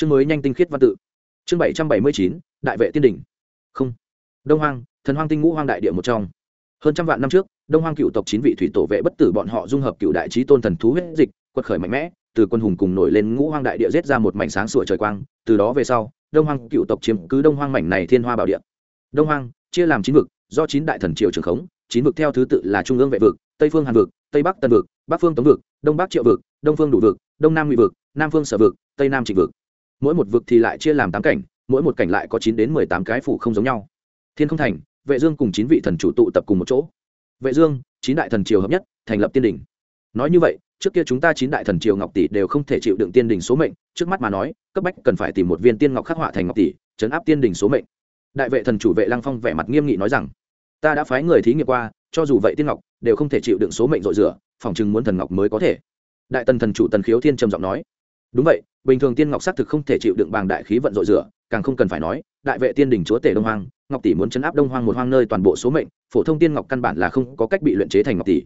chương mới nhanh tinh khiết văn tự. Chương bảy trăm bảy mươi chín, đại vệ tiên đỉnh. Không. Đông hoang, thần hoang tinh ngũ hoang đại địa một trong. Hơn trăm vạn năm trước, đông hoang cựu tộc chín vị thủy tổ vệ bất tử bọn họ dung hợp cựu đại trí tôn thần thú huyết dịch, quật khởi mạnh mẽ, từ quân hùng cùng nổi lên ngũ hoang đại địa rết ra một mảnh sáng sủa trời quang, từ đó về sau, đông hoang cựu tộc chiếm cứ đông hoang mảnh này thiên hoa bảo địa. Đông hoang, chia làm chín vực, do chín đại thần triều trường khống, chín vực theo thứ tự là trung ương vệ vực, tây phương hàn vực, tây bắc tân vực, bắc phương tống vực, đông bắc triệu vực, đông phương đủ vực, đông nam ngụy vực, nam phương sở vực, tây nam trịnh vực mỗi một vực thì lại chia làm tám cảnh, mỗi một cảnh lại có chín đến mười tám cái phủ không giống nhau. Thiên không thành, vệ dương cùng chín vị thần chủ tụ tập cùng một chỗ. Vệ dương, chín đại thần triều hợp nhất, thành lập tiên đỉnh nói như vậy, trước kia chúng ta chín đại thần triều ngọc tỷ đều không thể chịu đựng tiên đỉnh số mệnh, trước mắt mà nói, cấp bách cần phải tìm một viên tiên ngọc khắc họa thành ngọc tỷ, chấn áp tiên đỉnh số mệnh. Đại vệ thần chủ vệ lăng phong vẻ mặt nghiêm nghị nói rằng, ta đã phái người thí nghiệm qua, cho dù vậy tiên ngọc đều không thể chịu đựng số mệnh dội rửa, phòng chừng muốn thần ngọc mới có thể. Đại tần thần chủ tần khiếu thiên trầm giọng nói đúng vậy, bình thường tiên ngọc xác thực không thể chịu đựng bàng đại khí vận dội rửa, càng không cần phải nói, đại vệ tiên đỉnh chúa tể đông hoang, ngọc tỷ muốn chấn áp đông hoang một hoang nơi toàn bộ số mệnh, phổ thông tiên ngọc căn bản là không có cách bị luyện chế thành ngọc tỷ.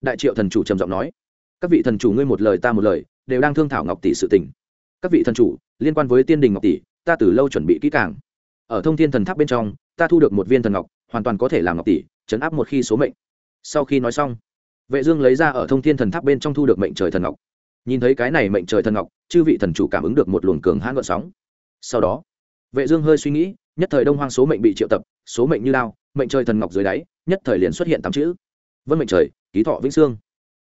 Đại triệu thần chủ trầm giọng nói, các vị thần chủ ngươi một lời ta một lời, đều đang thương thảo ngọc tỷ sự tình. Các vị thần chủ, liên quan với tiên đình ngọc tỷ, ta từ lâu chuẩn bị kỹ càng. Ở thông thiên thần tháp bên trong, ta thu được một viên thần ngọc, hoàn toàn có thể làm ngọc tỷ, chấn áp một khi số mệnh. Sau khi nói xong, vệ dương lấy ra ở thông thiên thần tháp bên trong thu được mệnh trời thần ngọc nhìn thấy cái này mệnh trời thần ngọc, chư vị thần chủ cảm ứng được một luồng cường hãn gợn sóng. Sau đó, vệ dương hơi suy nghĩ, nhất thời đông hoang số mệnh bị triệu tập, số mệnh như lao mệnh trời thần ngọc dưới đáy, nhất thời liền xuất hiện tám chữ. Vân mệnh trời, ký thọ vĩnh sương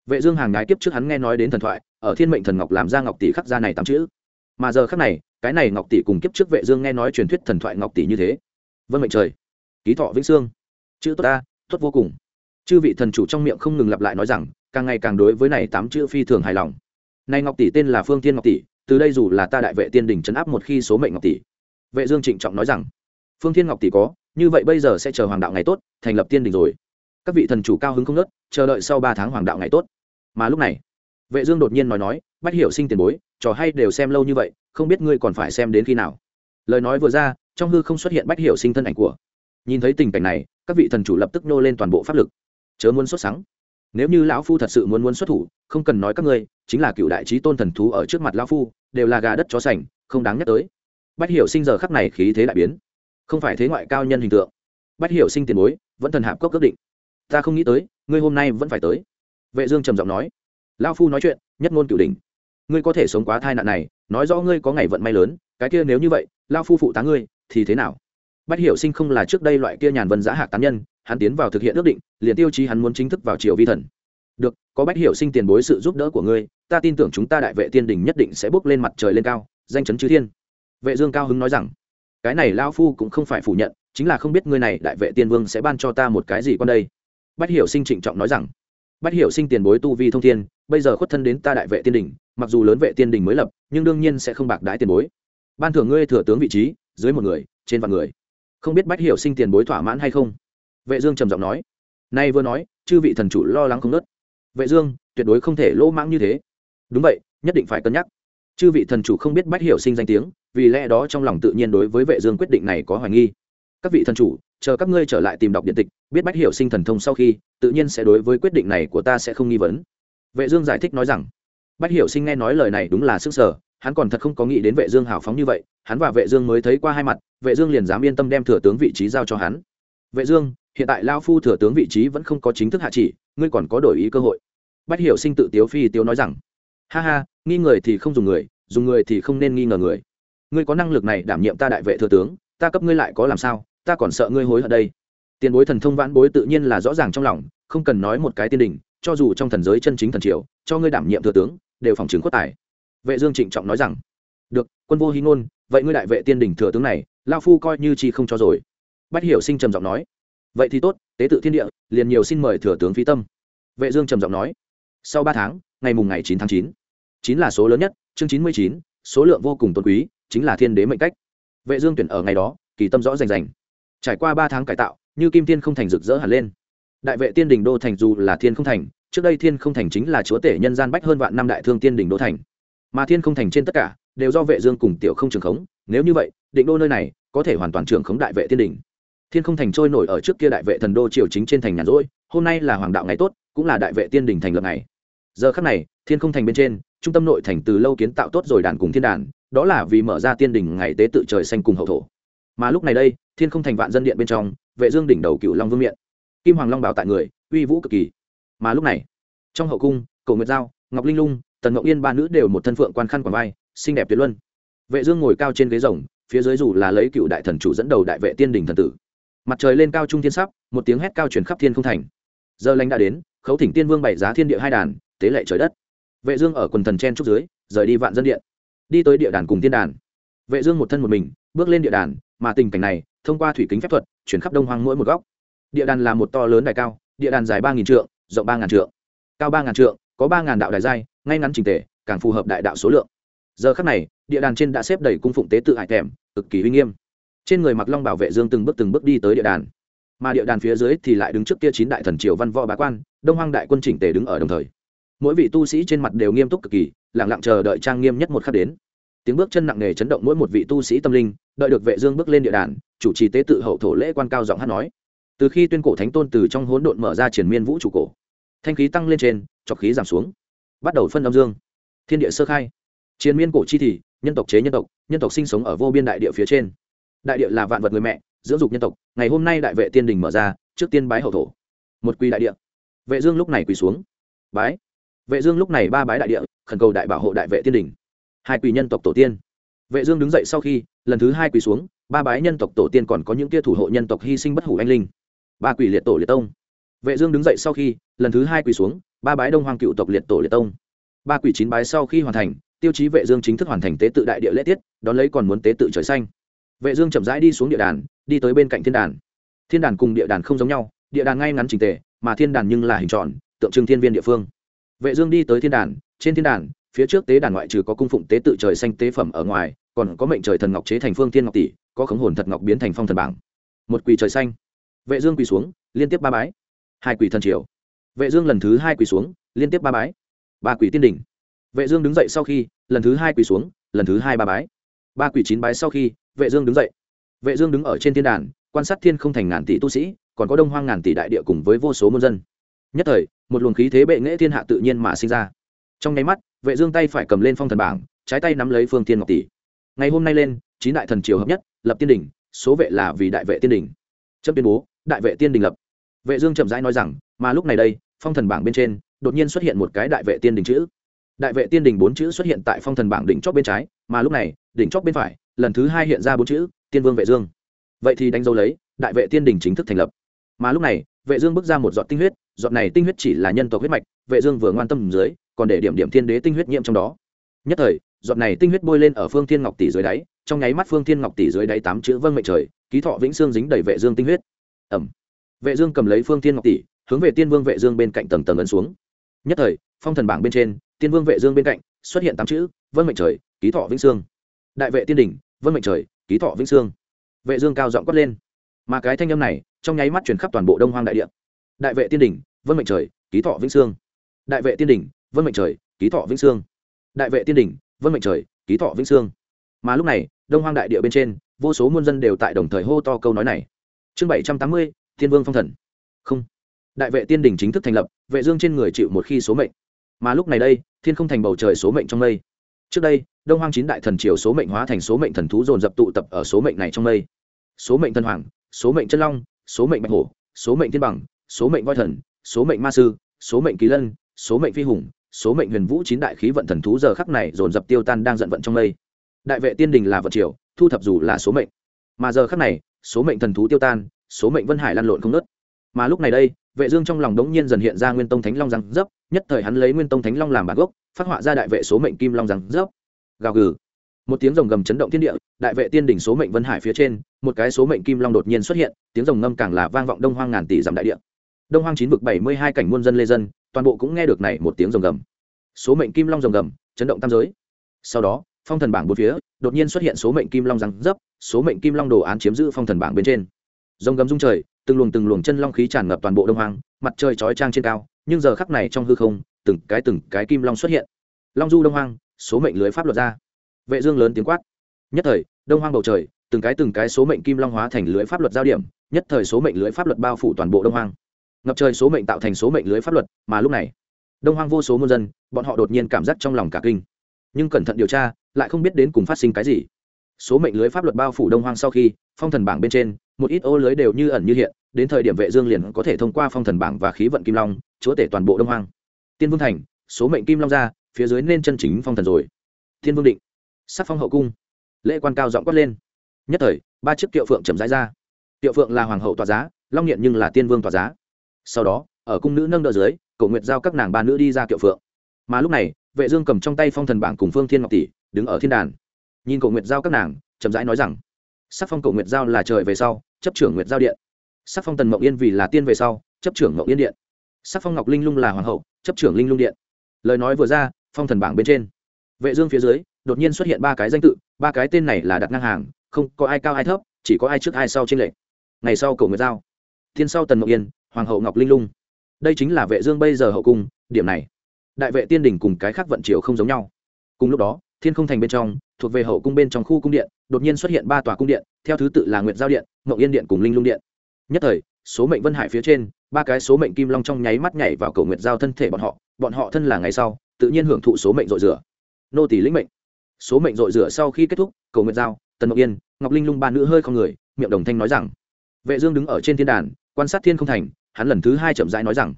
vệ dương hàng ngái tiếp trước hắn nghe nói đến thần thoại, ở thiên mệnh thần ngọc làm ra ngọc tỷ khắc ra này tám chữ. Mà giờ khắc này, cái này ngọc tỷ cùng kiếp trước vệ dương nghe nói truyền thuyết thần thoại ngọc tỷ như thế. Vân mệnh trời, ký thọ vĩnh sương chữ tốt ta, tốt vô cùng. Chư vị thần chủ trong miệng không ngừng lặp lại nói rằng, càng ngày càng đối với này tám chữ phi thường hài lòng nay ngọc tỷ tên là phương tiên ngọc tỷ, từ đây dù là ta đại vệ tiên đỉnh chấn áp một khi số mệnh ngọc tỷ. Vệ dương trịnh trọng nói rằng, phương thiên ngọc tỷ có, như vậy bây giờ sẽ chờ hoàng đạo ngày tốt, thành lập tiên đỉnh rồi. Các vị thần chủ cao hứng không nớt chờ đợi sau ba tháng hoàng đạo ngày tốt. Mà lúc này, vệ dương đột nhiên nói nói, bách hiểu sinh tiền bối, trò hay đều xem lâu như vậy, không biết ngươi còn phải xem đến khi nào. Lời nói vừa ra, trong hư không xuất hiện bách hiểu sinh thân ảnh của. Nhìn thấy tình cảnh này, các vị thần chủ lập tức nô lên toàn bộ pháp lực. Chớ muốn xuất sáng nếu như lão phu thật sự muốn muốn xuất thủ, không cần nói các ngươi, chính là cựu đại trí tôn thần thú ở trước mặt lão phu, đều là gà đất chó sành, không đáng nhắc tới. Bách hiểu sinh giờ khắc này khí thế đại biến. Không phải thế ngoại cao nhân hình tượng. Bách hiểu sinh tiền bối, vẫn thần hạp cốc ước định. Ta không nghĩ tới, ngươi hôm nay vẫn phải tới. Vệ dương trầm giọng nói. Lão phu nói chuyện, nhất ngôn cửu đỉnh. Ngươi có thể sống quá tai nạn này, nói rõ ngươi có ngày vận may lớn, cái kia nếu như vậy, lão phu phụ tá ngươi, thì thế nào? Bách hiểu sinh không là trước đây loại kia nhàn vân giã hạc tán nhân hắn tiến vào thực hiện ước định, liền tiêu chí hắn muốn chính thức vào triều vi thần. Được, có bách hiểu sinh tiền bối sự giúp đỡ của ngươi, ta tin tưởng chúng ta đại vệ tiên đình nhất định sẽ bước lên mặt trời lên cao, danh chấn chư thiên. Vệ dương cao hứng nói rằng, cái này lao phu cũng không phải phủ nhận, chính là không biết ngươi này đại vệ tiên vương sẽ ban cho ta một cái gì con đây. Bách hiểu sinh trịnh trọng nói rằng, bách hiểu sinh tiền bối tu vi thông thiên, bây giờ khuất thân đến ta đại vệ tiên đình, mặc dù lớn vệ tiên đình mới lập, nhưng đương nhiên sẽ không bạc đái tiền bối. Ban thưởng ngươi thừa tướng vị trí, dưới một người, trên vạn người. Không biết bách hiểu sinh tiền bối thỏa mãn hay không? Vệ dương trầm giọng nói, nay vừa nói, chư vị thần chủ lo lắng không nớt vệ dương, tuyệt đối không thể lỗ mãng như thế. Đúng vậy, nhất định phải cân nhắc. Chư vị thần chủ không biết bách hiểu sinh danh tiếng, vì lẽ đó trong lòng tự nhiên đối với vệ dương quyết định này có hoài nghi. Các vị thần chủ, chờ các ngươi trở lại tìm đọc điện tịch, biết bách hiểu sinh thần thông sau khi, tự nhiên sẽ đối với quyết định này của ta sẽ không nghi vấn. Vệ dương giải thích nói rằng, bách hiểu sinh nghe nói lời này đúng là sức sở, hắn còn thật không có nghĩ đến vệ dương hào phóng như vậy, hắn và vệ dương mới thấy qua hai mặt, vệ dương liền dám yên tâm đem thừa tướng vị trí giao cho hắn vệ dương, hiện tại lao phu thừa tướng vị trí vẫn không có chính thức hạ chỉ, ngươi còn có đổi ý cơ hội. Bách hiểu sinh tự tiếu phi tiếu nói rằng, ha ha, nghi người thì không dùng người dùng người thì không nên nghi ngờ người. Ngươi có năng lực này đảm nhiệm ta đại vệ thừa tướng, ta cấp ngươi lại có làm sao, ta còn sợ ngươi hối hận đây. Tiền bối thần thông vãn bối tự nhiên là rõ ràng trong lòng, không cần nói một cái tiên đình, cho dù trong thần giới chân chính thần triều, cho ngươi đảm nhiệm thừa tướng, đều phòng chứng quất tài. Vệ dương trịnh trọng nói rằng, được, quân vô hí ngôn, vậy ngươi đại vệ tiên đình thừa tướng này lao phu coi như chi không cho rồi bách hiểu sinh trầm giọng nói, vậy thì tốt, tế tự thiên địa, liền nhiều xin mời thừa tướng phi tâm. Vệ dương trầm giọng nói, sau ba tháng, ngày mùng ngày chín tháng chín chín là số lớn nhất, chương chín mươi chín, số lượng vô cùng tôn quý, chính là thiên đế mệnh cách. Vệ dương tuyển ở ngày đó, kỳ tâm rõ rành rành. Trải qua ba tháng cải tạo, như kim tiên không thành rực rỡ hẳn lên. Đại vệ tiên đình đô thành dù là thiên không thành, trước đây thiên không thành chính là chúa tể nhân gian bách hơn vạn năm đại thương tiên đình đô thành. Mà thiên không thành trên tất cả, đều do vệ dương cùng tiểu không trường khống, nếu như vậy, định đô nơi này có thể hoàn toàn trường khống đại vệ tiên đình thiên không thành trôi nổi ở trước kia đại vệ thần đô triều chính trên thành nhàn rỗi, hôm nay là hoàng đạo ngày tốt, cũng là đại vệ tiên đình thành lập ngày. Giờ khắc này, thiên không thành bên trên, trung tâm nội thành từ lâu kiến tạo tốt rồi đàn cùng thiên đàn, đó là vì mở ra tiên Đình ngày tế tự trời xanh cùng hậu thổ. Mà lúc này đây, thiên không thành vạn dân điện bên trong, vệ dương đỉnh đầu cựu long vương miện. Kim hoàng long bảo tại người, uy vũ cực kỳ. Mà lúc này, trong hậu cung cầu nguyệt giao, ngọc linh lung, tần ngọc yên ba nữ đều một thân phượng quan khăn quàng vai, xinh đẹp tuyệt luân. Vệ dương ngồi cao trên ghế rồng, phía dưới dù là lấy cựu đại thần chủ dẫn đầu đại vệ tiên đình thần tử mặt trời lên cao trung thiên sắp, một tiếng hét cao truyền khắp thiên không thành. Giờ lành đã đến, khấu thỉnh tiên vương bày giá thiên địa hai đàn, tế lệ trời đất. Vệ dương ở quần thần chen trúc dưới, rời đi vạn dân điện. Đi tới địa đàn cùng tiên đàn. Vệ dương một thân một mình, bước lên địa đàn, mà tình cảnh này, thông qua thủy kính phép thuật chuyển khắp đông hoang mỗi một góc. Địa đàn là một to lớn đài cao, địa đàn dài ba nghìn trượng, rộng ba ngàn trượng. Cao ba ngàn trượng, có ba ngàn đạo đài giai, ngay ngắn trình tề, càng phù hợp đại đạo số lượng. Giờ khắc này, địa đàn trên đã xếp đầy cung phụng tế tự hải thèm cực kỳ uy nghiêm trên người mặc long bảo vệ dương từng bước từng bước đi tới địa đàn. Mà địa đàn phía dưới thì lại đứng trước kia chín đại thần triều văn võ bá quan, đông hoang đại quân chỉnh tề đứng ở đồng thời. Mỗi vị tu sĩ trên mặt đều nghiêm túc cực kỳ lẳng lặng chờ đợi trang nghiêm nhất một khắc đến. Tiếng bước chân nặng nề chấn động mỗi một vị tu sĩ tâm linh, đợi được vệ dương bước lên địa đàn, chủ trì tế tự hậu thổ lễ quan cao giọng hát nói. Từ khi tuyên cổ thánh tôn từ trong hỗn độn mở ra triển miên vũ trụ cổ, thanh khí tăng lên trên chọc khí giảm xuống. Bắt đầu phân âm dương. Thiên địa sơ khai. Triển miên cổ chi thì, nhân tộc chế nhân tộc nhân tộc sinh sống ở vô biên đại địa phía trên đại địa là vạn vật người mẹ, dưỡng dục nhân tộc, ngày hôm nay đại vệ tiên đình mở ra, trước tiên bái hậu thổ. Một quỳ đại địa. Vệ dương lúc này quỳ xuống. Bái. Vệ dương lúc này ba bái đại địa, khẩn cầu đại bảo hộ đại vệ tiên đình. Hai quỳ nhân tộc tổ tiên. Vệ dương đứng dậy sau khi, lần thứ hai quỳ xuống, ba bái nhân tộc tổ tiên còn có những kia thủ hộ nhân tộc hy sinh bất hủ anh linh. Ba quỳ liệt tổ liệt tông. Vệ dương đứng dậy sau khi, lần thứ hai quỳ xuống, ba bái đông hoàng cựu tộc liệt tổ liệt tông. Ba quỳ chín bái sau khi hoàn thành, tiêu chí vệ dương chính thức hoàn thành tế tự đại địa lễ tiết, đón lấy còn muốn tế tự trời xanh vệ dương chậm rãi đi xuống địa đàn, đi tới bên cạnh thiên đàn. Thiên đàn cùng địa đàn không giống nhau, địa đàn ngay ngắn chỉnh tề, mà thiên đàn nhưng là hình tròn, tượng trưng thiên viên địa phương. Vệ dương đi tới thiên đàn, trên thiên đàn, phía trước tế đàn ngoại trừ có cung phụng tế tự trời xanh tế phẩm ở ngoài, còn có mệnh trời thần ngọc chế thành phương thiên ngọc tỷ, có khống hồn thật ngọc biến thành phong thần bảng. Một quỳ trời xanh. Vệ dương quỳ xuống, liên tiếp ba bái. Hai quỳ thần triều. Vệ dương lần thứ hai quỳ xuống, liên tiếp ba bái. Ba quỳ tiên đỉnh. Vệ dương đứng dậy sau khi, lần thứ hai quỳ xuống, lần thứ hai ba bái ba quỷ chín bái sau khi, vệ dương đứng dậy. Vệ dương đứng ở trên thiên đàn, quan sát thiên không thành ngàn tỷ tu sĩ, còn có đông hoang ngàn tỷ đại địa cùng với vô số muôn dân. Nhất thời, một luồng khí thế bệ nghệ thiên hạ tự nhiên mà sinh ra. Trong nháy mắt, vệ dương tay phải cầm lên phong thần bảng, trái tay nắm lấy phương thiên ngọc tỷ. Ngày hôm nay lên, chín đại thần triều hợp nhất, lập tiên đỉnh, số vệ là vì đại vệ tiên đỉnh. Chấp tuyên bố, đại vệ tiên đỉnh lập. Vệ dương chậm rãi nói rằng, mà lúc này đây, phong thần bảng bên trên, đột nhiên xuất hiện một cái đại vệ tiên đỉnh chữ. Đại vệ tiên đỉnh bốn chữ xuất hiện tại phong thần bảng đỉnh chót bên trái, mà lúc này đỉnh chóp bên phải, lần thứ hai hiện ra bốn chữ, tiên vương vệ dương. Vậy thì đánh dấu lấy, đại vệ tiên Đình chính thức thành lập. Mà lúc này, vệ dương bước ra một giọt tinh huyết, giọt này tinh huyết chỉ là nhân tộc huyết mạch, vệ dương vừa ngoan tâm dưới, còn để điểm điểm thiên đế tinh huyết nhiễm trong đó. Nhất thời, giọt này tinh huyết bôi lên ở phương thiên ngọc tỷ dưới đáy, trong nháy mắt phương thiên ngọc tỷ dưới đáy tám chữ vâng mệnh trời, ký thọ vĩnh xương dính đầy vệ dương tinh huyết. Ẩm vệ dương cầm lấy phương thiên ngọc tỷ, hướng về tiên vương vệ dương bên cạnh tầng tầng ấn xuống. Nhất thời, phong thần bảng bên trên, tiên vương vệ dương bên cạnh xuất hiện tám chữ vâng mệnh trời, ký thọ vĩnh xương đại vệ tiên đỉnh, vân mệnh trời, ký thọ vĩnh sương. vệ dương cao giọng quát lên mà cái thanh âm này, trong nháy mắt truyền khắp toàn bộ đông hoang đại địa đại vệ tiên đỉnh, vân mệnh trời, ký thọ vĩnh sương. đại vệ tiên đỉnh, vân mệnh trời, ký thọ vĩnh sương. đại vệ tiên đỉnh, vân mệnh trời, ký thọ vĩnh sương. mà lúc này, đông hoang đại địa bên trên, vô số muôn dân đều tại đồng thời hô to câu nói này chương bảy trăm tám mươi, thiên vương phong thần không đại vệ tiên đỉnh chính thức thành lập, vệ dương trên người chịu một khi số mệnh mà lúc này đây, thiên không thành bầu trời số mệnh trong mây trước đây đông hoang chín đại thần triều số mệnh hóa thành số mệnh thần thú dồn dập tụ tập ở số mệnh này trong đây số mệnh thần hoàng số mệnh chân long số mệnh bạch hổ số mệnh thiên bằng số mệnh voi thần số mệnh ma sư số mệnh kỳ lân số mệnh phi hùng số mệnh huyền vũ chín đại khí vận thần thú giờ khắc này dồn dập tiêu tan đang giận vận trong đây đại vệ tiên đình là vận triều thu thập dù là số mệnh mà giờ khắc này số mệnh thần thú tiêu tan số mệnh vân hải lăn lộn không nớt mà lúc này đây vệ dương trong lòng đống nhiên dần hiện ra nguyên tông thánh long răng dấp nhất thời hắn lấy nguyên tông thánh long làm bản gốc phát họa ra đại vệ số mệnh kim long rằng dấp gào gừ. Một tiếng rồng gầm chấn động thiên địa, đại vệ tiên đỉnh số mệnh vân hải phía trên, một cái số mệnh kim long đột nhiên xuất hiện, tiếng rồng ngâm càng là vang vọng đông hoang ngàn tỷ dặm đại địa. Đông hoang chín vực bảy mươi hai cảnh muôn dân lê dân, toàn bộ cũng nghe được này một tiếng rồng gầm. Số mệnh kim long rồng gầm, chấn động tam giới. Sau đó, phong thần bảng bốn phía, đột nhiên xuất hiện số mệnh kim long răng dấp số mệnh kim long đồ án chiếm giữ phong thần bảng bên trên. Rồng gầm rung trời, từng luồng từng luồng chân long khí tràn ngập toàn bộ đông hoang, mặt trời chói trang trên cao, nhưng giờ khắc này trong hư không từng cái từng cái kim long xuất hiện. Long du đông hoang, số mệnh lưới pháp luật ra. Vệ dương lớn tiếng quát. Nhất thời, đông hoang bầu trời, từng cái từng cái số mệnh kim long hóa thành lưới pháp luật giao điểm, nhất thời số mệnh lưới pháp luật bao phủ toàn bộ đông hoang. Ngập trời số mệnh tạo thành số mệnh lưới pháp luật, mà lúc này, đông hoang vô số muôn dân, bọn họ đột nhiên cảm giác trong lòng cả kinh. Nhưng cẩn thận điều tra, lại không biết đến cùng phát sinh cái gì. Số mệnh lưới pháp luật bao phủ đông hoang sau khi, phong thần bảng bên trên, một ít ô lưới đều như ẩn như hiện, đến thời điểm vệ dương liền có thể thông qua phong thần bảng và khí vận kim long, chúa tể toàn bộ đông hoang tiên vương thành, số mệnh kim long ra, phía dưới nên chân chính phong thần rồi. Thiên vương định, sắc phong hậu cung. Lễ quan cao giọng quát lên. Nhất thời, ba chiếc tiệu phượng chậm rãi ra. Tiệu phượng là hoàng hậu tòa giá, long nghiện nhưng là tiên vương tòa giá. Sau đó, ở cung nữ nâng đỡ dưới, cổ nguyệt giao các nàng ba nữ đi ra tiệu phượng. Mà lúc này, vệ dương cầm trong tay phong thần bảng cùng phương thiên ngọc tỷ, đứng ở thiên đàn. Nhìn cổ nguyệt giao các nàng, chậm rãi nói rằng, sắc phong cổ nguyệt giao là trời về sau, chấp trưởng nguyệt giao điện. Sắc phong tần mộng yên vì là tiên về sau, chấp trưởng mộng yên điện sắc phong ngọc linh lung là hoàng hậu, chấp trưởng linh lung điện. Lời nói vừa ra, phong thần bảng bên trên. Vệ dương phía dưới, đột nhiên xuất hiện ba cái danh tự, ba cái tên này là đặt ngang hàng, không có ai cao ai thấp, chỉ có ai trước ai sau trên lệ ngày sau cổ nguyệt giao. Thiên sau tần ngọc yên, hoàng hậu ngọc linh lung. Đây chính là vệ dương bây giờ hậu cung, điểm này, đại vệ tiên đỉnh cùng cái khác vận triều không giống nhau. Cùng lúc đó, thiên không thành bên trong, thuộc về hậu cung bên trong khu cung điện, đột nhiên xuất hiện ba tòa cung điện, theo thứ tự là nguyệt giao điện ngọc yên điện cùng linh lung điện. Nhất thời, số mệnh vân hải phía trên ba cái số mệnh kim long trong nháy mắt nhảy vào cầu nguyệt giao thân thể bọn họ bọn họ thân là ngày sau, tự nhiên hưởng thụ số mệnh dội rửa. Nô tỷ lĩnh mệnh. Số mệnh dội rửa sau khi kết thúc, cầu nguyệt giao, tần ngọc yên, ngọc linh lung ba nữ hơi không người, miệng đồng thanh nói rằng, vệ dương đứng ở trên thiên đàn, quan sát thiên không thành, hắn lần thứ hai chậm rãi nói rằng,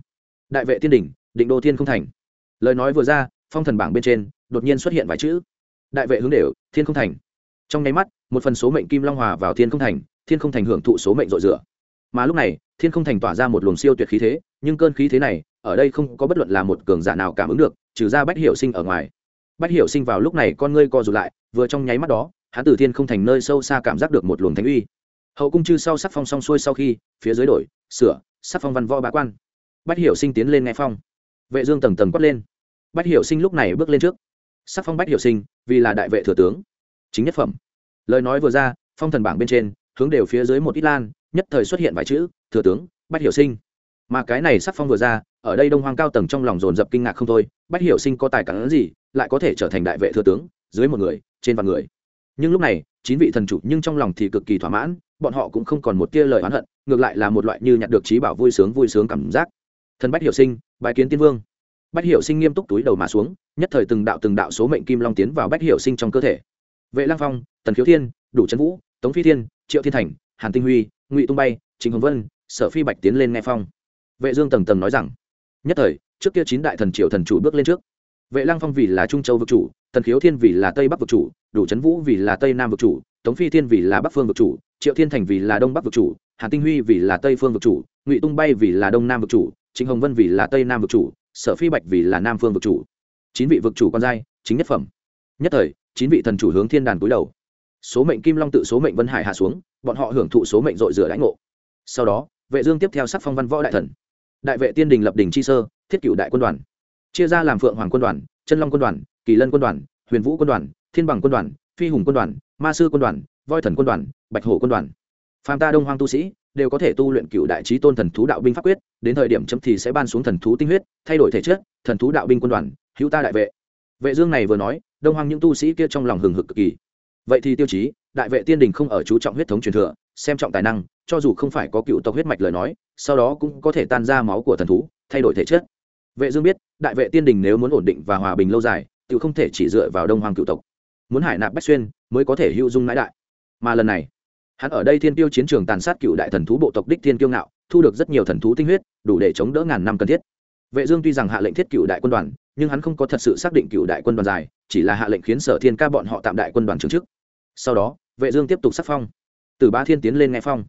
đại vệ thiên đỉnh, định đô thiên không thành. Lời nói vừa ra, phong thần bảng bên trên, đột nhiên xuất hiện vài chữ. Đại vệ hướng đều, thiên không thành. Trong nháy mắt, một phần số mệnh kim long hòa vào thiên không thành, thiên không thành hưởng thụ số mệnh dội rửa mà lúc này, thiên không thành tỏa ra một luồng siêu tuyệt khí thế, nhưng cơn khí thế này, ở đây không có bất luận là một cường giả nào cảm ứng được, trừ ra bách hiểu sinh ở ngoài. Bách hiểu sinh vào lúc này con ngươi co rụt lại, vừa trong nháy mắt đó, hắn từ thiên không thành nơi sâu xa cảm giác được một luồng thánh uy. Hậu cung chư sau sắc phong xong xuôi sau khi, phía dưới đổi, sửa, sắc phong văn võ bá quan. Bách hiểu sinh tiến lên nghe phong. Vệ dương tầng tầng quát lên. Bách hiểu sinh lúc này bước lên trước. Sắc phong bách hiểu sinh, vì là đại vệ thừa tướng, chính nhất phẩm. Lời nói vừa ra, phong thần bảng bên trên, hướng đều phía dưới một ít lan nhất thời xuất hiện vài chữ, thừa tướng, bách hiểu sinh. Mà cái này sắc phong vừa ra, ở đây đông hoang cao tầng trong lòng dồn dập kinh ngạc không thôi, bách hiểu sinh có tài cản gì, lại có thể trở thành đại vệ thừa tướng, dưới một người, trên vạn người. Nhưng lúc này, chín vị thần chủ nhưng trong lòng thì cực kỳ thỏa mãn, bọn họ cũng không còn một tia lời oán hận, ngược lại là một loại như nhặt được trí bảo vui sướng vui sướng cảm giác. Thần bách hiểu sinh bài kiến tiên vương. Bách hiểu sinh nghiêm túc túi đầu mà xuống, nhất thời từng đạo từng đạo số mệnh kim long tiến vào bách hiểu sinh trong cơ thể. Vệ lang phong, tần khiếu thiên, đủ trấn vũ, tống phi thiên, triệu thiên thành, hàn tinh huy ngụy tung bay chính hồng vân sở phi bạch tiến lên nghe phong vệ dương tầng tầng nói rằng nhất thời trước kia chín đại thần triều thần chủ bước lên trước vệ lăng phong vì là trung châu vực chủ thần khiếu thiên vì là tây bắc vực chủ đủ trấn vũ vì là tây nam vực chủ tống phi thiên vì là bắc phương vực chủ triệu thiên thành vì là đông bắc vực chủ Hà tinh huy vì là tây phương vực chủ ngụy tung bay vì là đông nam vực chủ chính hồng vân vì là tây nam vực chủ sở phi bạch vì là nam phương vực chủ chín vị vực chủ con giai chính nhất phẩm nhất thời chín vị thần chủ hướng thiên đàn cúi đầu số mệnh kim long tự số mệnh vân hải hạ xuống, bọn họ hưởng thụ số mệnh dội rửa lãnh ngộ. Sau đó, vệ dương tiếp theo sắc phong văn võ đại thần. Đại vệ tiên đình lập đình chi sơ, thiết cửu đại quân đoàn. Chia ra làm phượng hoàng quân đoàn, chân long quân đoàn, kỳ lân quân đoàn, huyền vũ quân đoàn, thiên bằng quân đoàn, phi hùng quân đoàn, ma sư quân đoàn, voi thần quân đoàn, bạch hổ quân đoàn. Phàm ta đông hoang tu sĩ đều có thể tu luyện cửu đại trí tôn thần thú đạo binh pháp quyết, đến thời điểm chấm thì sẽ ban xuống thần thú tinh huyết, thay đổi thể chất, thần thú đạo binh quân đoàn, hữu ta đại vệ. Vệ dương này vừa nói, đông hoang những tu sĩ kia trong lòng hừng hực cực kỳ vậy thì tiêu chí, đại vệ tiên đình không ở chú trọng huyết thống truyền thừa, xem trọng tài năng, cho dù không phải có cựu tộc huyết mạch lời nói, sau đó cũng có thể tan ra máu của thần thú, thay đổi thể chất. Vệ dương biết, đại vệ tiên đình nếu muốn ổn định và hòa bình lâu dài tự không thể chỉ dựa vào đông hoàng cựu tộc. Muốn hải nạp bách xuyên, mới có thể hữu dung nãi đại. Mà lần này, hắn ở đây thiên tiêu chiến trường tàn sát cựu đại thần thú bộ tộc đích thiên kiêu ngạo, thu được rất nhiều thần thú tinh huyết, đủ để chống đỡ ngàn năm cần thiết. Vệ dương tuy rằng hạ lệnh thiết cựu đại quân đoàn, nhưng hắn không có thật sự xác định cựu đại quân đoàn dài chỉ là hạ lệnh khiến sở thiên ca bọn họ tạm đại quân đoàn trưởng chức. Sau đó, vệ dương tiếp tục sắc phong. Tử bá thiên tiến lên nghe phong.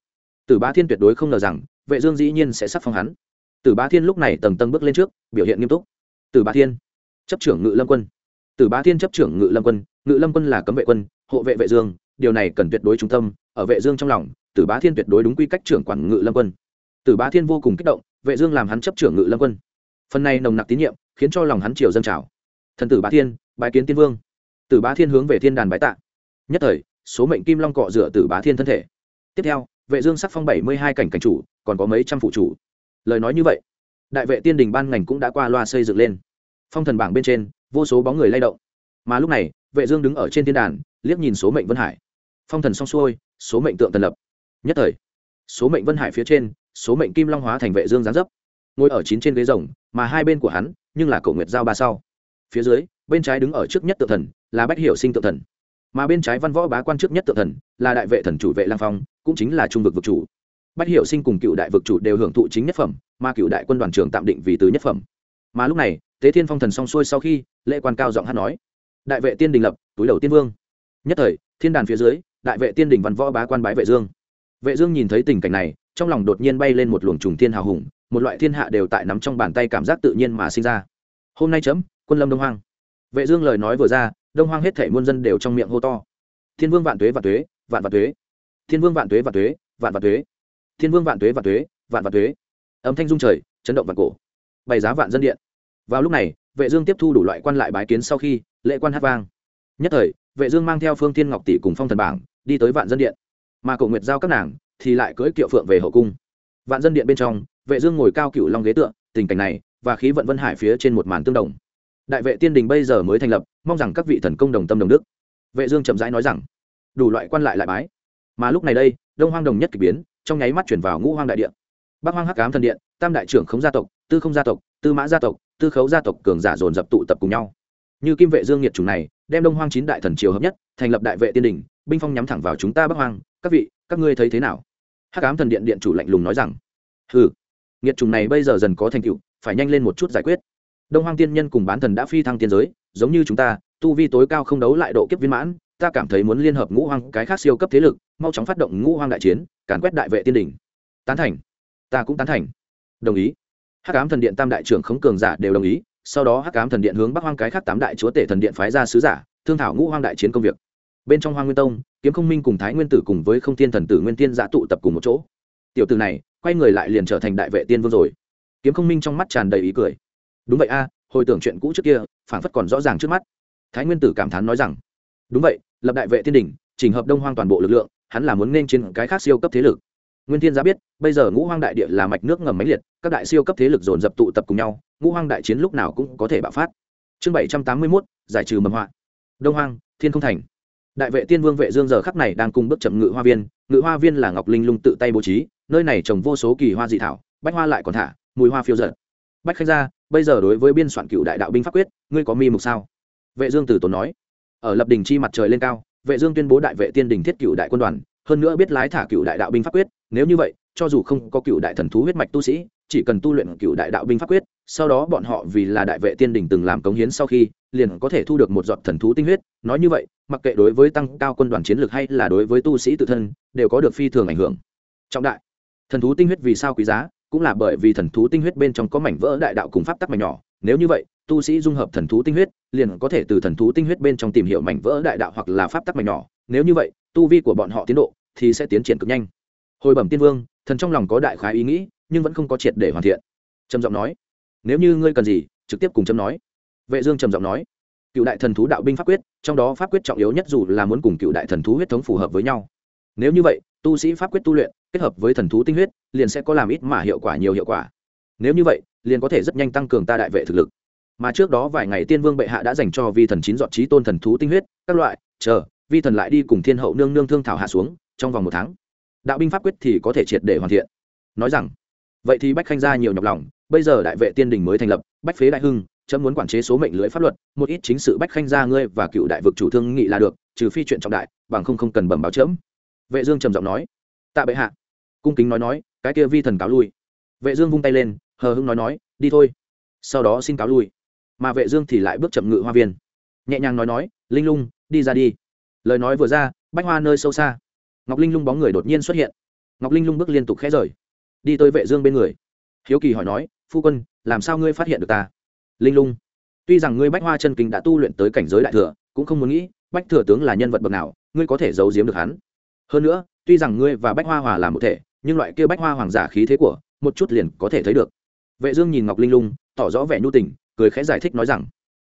Tử bá thiên tuyệt đối không ngờ rằng, vệ dương dĩ nhiên sẽ sắc phong hắn. Tử bá thiên lúc này tầng tầng bước lên trước, biểu hiện nghiêm túc. Tử bá thiên, chấp trưởng ngự lâm quân. Tử bá thiên chấp trưởng ngự lâm quân, ngự lâm quân là cấm vệ quân, hộ vệ vệ dương, điều này cần tuyệt đối trung tâm, ở vệ dương trong lòng, tử bá thiên tuyệt đối đúng quy cách trưởng quản ngự lâm quân. Tử bá thiên vô cùng kích động, vệ dương làm hắn chấp trưởng ngự lâm quân. Phần này nồng nặc tín nhiệm, khiến cho lòng hắn triều dâng trào. Thần tử bá thiên bái kiến tiên vương. Tử bá thiên hướng về thiên đàn bái tạ. Nhất thời, số mệnh kim long cọ rửa tử bá thiên thân thể. Tiếp theo, vệ dương sắc phong bảy mươi hai cảnh cảnh chủ, còn có mấy trăm phụ chủ. Lời nói như vậy, đại vệ tiên đình ban ngành cũng đã qua loa xây dựng lên. Phong thần bảng bên trên, vô số bóng người lay động. Mà lúc này, vệ dương đứng ở trên thiên đàn, liếc nhìn số mệnh vân hải. Phong thần song xuôi, số mệnh tượng tần lập. Nhất thời, số mệnh vân hải phía trên, số mệnh kim long hóa thành vệ dương giáng dấp. Ngồi ở chín trên ghế rồng, mà hai bên của hắn, nhưng là cổ nguyệt giao ba sau. Phía dưới bên trái đứng ở trước nhất tự thần là bách hiểu sinh tự thần mà bên trái văn võ bá quan trước nhất tự thần là đại vệ thần chủ vệ lang phong cũng chính là trung vực vực chủ bách hiểu sinh cùng cựu đại vực chủ đều hưởng thụ chính nhất phẩm mà cựu đại quân đoàn trưởng tạm định vì tứ nhất phẩm mà lúc này tế thiên phong thần xong xuôi sau khi lễ quan cao giọng hát nói đại vệ tiên đình lập túi đầu tiên vương nhất thời thiên đàn phía dưới đại vệ tiên đình văn võ bá quan bái vệ dương vệ dương nhìn thấy tình cảnh này trong lòng đột nhiên bay lên một luồng trùng thiên hào hùng một loại thiên hạ đều tại nắm trong bàn tay cảm giác tự nhiên mà sinh ra hôm nay chấm quân lâm đông hoang vệ dương lời nói vừa ra, đông hoang hết thảy muôn dân đều trong miệng hô to. Thiên vương vạn tuế vạn tuế, vạn vạn tuế. Thiên vương vạn tuế vạn tuế, vạn vạn tuế. Thiên vương vạn tuế vạn tuế, vạn vạn tuế. Âm thanh rung trời, chấn động vạn cổ. Bày giá vạn dân điện. Vào lúc này, vệ dương tiếp thu đủ loại quan lại bái kiến sau khi, lễ quan hát vang. Nhất thời, vệ dương mang theo phương thiên ngọc tỷ cùng phong thần bảng, đi tới vạn dân điện. Mà cổ nguyệt giao các nàng, thì lại cưỡi kiệu phượng về hậu cung. Vạn dân điện bên trong, vệ dương ngồi cao cửu long ghế tựa, tình cảnh này và khí vận vân hải phía trên một màn tương đồng đại vệ tiên đình bây giờ mới thành lập, mong rằng các vị thần công đồng tâm đồng đức. Vệ dương chậm rãi nói rằng, đủ loại quan lại lại bái. Mà lúc này đây, đông hoang đồng nhất kỳ biến, trong nháy mắt chuyển vào ngũ hoang đại điện. Bắc hoang hắc ám thần điện, tam đại trưởng khống gia tộc, tư không gia tộc, tư mã gia tộc, tư khấu gia tộc cường giả dồn dập tụ tập cùng nhau. Như kim vệ dương nhiệt chủng này, đem đông hoang chín đại thần triều hợp nhất, thành lập đại vệ tiên đình, binh phong nhắm thẳng vào chúng ta bắc hoang. Các vị, các ngươi thấy thế nào? Hắc ám thần điện điện chủ lạnh lùng nói rằng, hừ, nghiệt trùng này bây giờ dần có thành tựu, phải nhanh lên một chút giải quyết đông hoang tiên nhân cùng bán thần đã phi thăng tiên giới, giống như chúng ta, tu vi tối cao không đấu lại độ kiếp viên mãn, ta cảm thấy muốn liên hợp ngũ hoang, cái khác siêu cấp thế lực, mau chóng phát động ngũ hoang đại chiến, càn quét đại vệ tiên đỉnh. Tán thành. Ta cũng tán thành. Đồng ý. Hắc ám thần điện tam đại trưởng khống cường giả đều đồng ý, sau đó hắc ám thần điện hướng bắc hoang cái khác tám đại chúa tể thần điện phái ra sứ giả, thương thảo ngũ hoang đại chiến công việc. Bên trong hoang nguyên tông, kiếm không minh cùng thái nguyên tử cùng với không tiên thần tử nguyên tiên giã tụ tập cùng một chỗ. Tiểu tử này, quay người lại liền trở thành đại vệ tiên vương rồi. Kiếm không minh trong mắt tràn đầy ý cười đúng vậy a, hồi tưởng chuyện cũ trước kia phản phất còn rõ ràng trước mắt. Thái nguyên tử cảm thán nói rằng, đúng vậy, lập đại vệ thiên đình, chỉnh hợp đông hoang toàn bộ lực lượng, hắn là muốn nên trên cái khác siêu cấp thế lực. Nguyên thiên giá biết, bây giờ ngũ hoang đại địa là mạch nước ngầm máy liệt, các đại siêu cấp thế lực dồn dập tụ tập cùng nhau, ngũ hoang đại chiến lúc nào cũng có thể bạo phát. Chương bảy trăm tám mươi mốt, giải trừ mầm họa. Đông hoang, thiên không thành. Đại vệ tiên vương vệ dương giờ khắc này đang cùng bước chậm ngự hoa viên, ngự hoa viên là ngọc linh lung tự tay bố trí, nơi này trồng vô số kỳ hoa dị thảo, bách hoa lại còn thả, mùi hoa phiêu giật bách khanh gia bây giờ đối với biên soạn cựu đại đạo binh pháp quyết, ngươi có mi mục sao? Vệ dương tử tốn nói. Ở lập đình chi mặt trời lên cao, vệ dương tuyên bố đại vệ tiên đình thiết cựu đại quân đoàn, hơn nữa biết lái thả cựu đại đạo binh pháp quyết, nếu như vậy, cho dù không có cựu đại thần thú huyết mạch tu sĩ, chỉ cần tu luyện cựu đại đạo binh pháp quyết, sau đó bọn họ vì là đại vệ tiên đình từng làm cống hiến sau khi, liền có thể thu được một giọt thần thú tinh huyết. Nói như vậy, mặc kệ đối với tăng cao quân đoàn chiến lược hay là đối với tu sĩ tự thân, đều có được phi thường ảnh hưởng. Trọng đại. Thần thú tinh huyết vì sao quý giá? Cũng là bởi vì thần thú tinh huyết bên trong có mảnh vỡ đại đạo cùng pháp tắc mảnh nhỏ, nếu như vậy, tu sĩ dung hợp thần thú tinh huyết, liền có thể từ thần thú tinh huyết bên trong tìm hiểu mảnh vỡ đại đạo hoặc là pháp tắc mảnh nhỏ. Nếu như vậy, tu vi của bọn họ tiến độ thì sẽ tiến triển cực nhanh. Hồi bẩm tiên vương, thần trong lòng có đại khái ý nghĩ, nhưng vẫn không có triệt để hoàn thiện. Trầm giọng nói, nếu như ngươi cần gì, trực tiếp cùng trầm nói. Vệ dương trầm giọng nói, cựu đại thần thú đạo binh pháp quyết, trong đó pháp quyết trọng yếu nhất dù là muốn cùng cựu đại thần thú huyết thống phù hợp với nhau. Nếu như vậy, tu sĩ pháp quyết tu luyện kết hợp với thần thú tinh huyết, liền sẽ có làm ít mà hiệu quả nhiều hiệu quả. Nếu như vậy, liền có thể rất nhanh tăng cường ta đại vệ thực lực. Mà trước đó vài ngày tiên vương bệ hạ đã dành cho vi thần chín dọn trí tôn thần thú tinh huyết, các loại, chờ, vi thần lại đi cùng thiên hậu nương nương thương thảo hạ xuống, trong vòng một tháng. Đạo binh pháp quyết thì có thể triệt để hoàn thiện. Nói rằng, vậy thì bách khanh ra nhiều nhọc lòng, bây giờ đại vệ tiên đình mới thành lập, bách phế đại hưng, chấm muốn quản chế số mệnh lưới pháp luật, một ít chính sự bách khanh ra ngươi và cựu đại vực chủ thương nghị là được, trừ phi chuyện trọng đại, bằng không không cần bẩm báo chấm. Vệ dương trầm giọng nói, tạ bệ hạ cung kính nói nói, cái kia vi thần cáo lui. Vệ dương vung tay lên, hờ hững nói nói, đi thôi. Sau đó xin cáo lui. Mà vệ dương thì lại bước chậm ngự hoa viên. Nhẹ nhàng nói nói, linh lung, đi ra đi. Lời nói vừa ra, bách hoa nơi sâu xa. Ngọc linh lung bóng người đột nhiên xuất hiện. Ngọc linh lung bước liên tục khẽ rời. Đi tới vệ dương bên người. Hiếu kỳ hỏi nói, phu quân, làm sao ngươi phát hiện được ta? Linh lung, tuy rằng ngươi bách hoa chân kinh đã tu luyện tới cảnh giới đại thừa, cũng không muốn nghĩ bách thừa tướng là nhân vật bậc nào, ngươi có thể giấu giếm được hắn. Hơn nữa, tuy rằng ngươi và bách hoa hòa làm một thể nhưng loại kia bách hoa hoàng giả khí thế của, một chút liền có thể thấy được. Vệ dương nhìn ngọc linh lung, tỏ rõ vẻ nhu tình, cười khẽ giải thích nói rằng,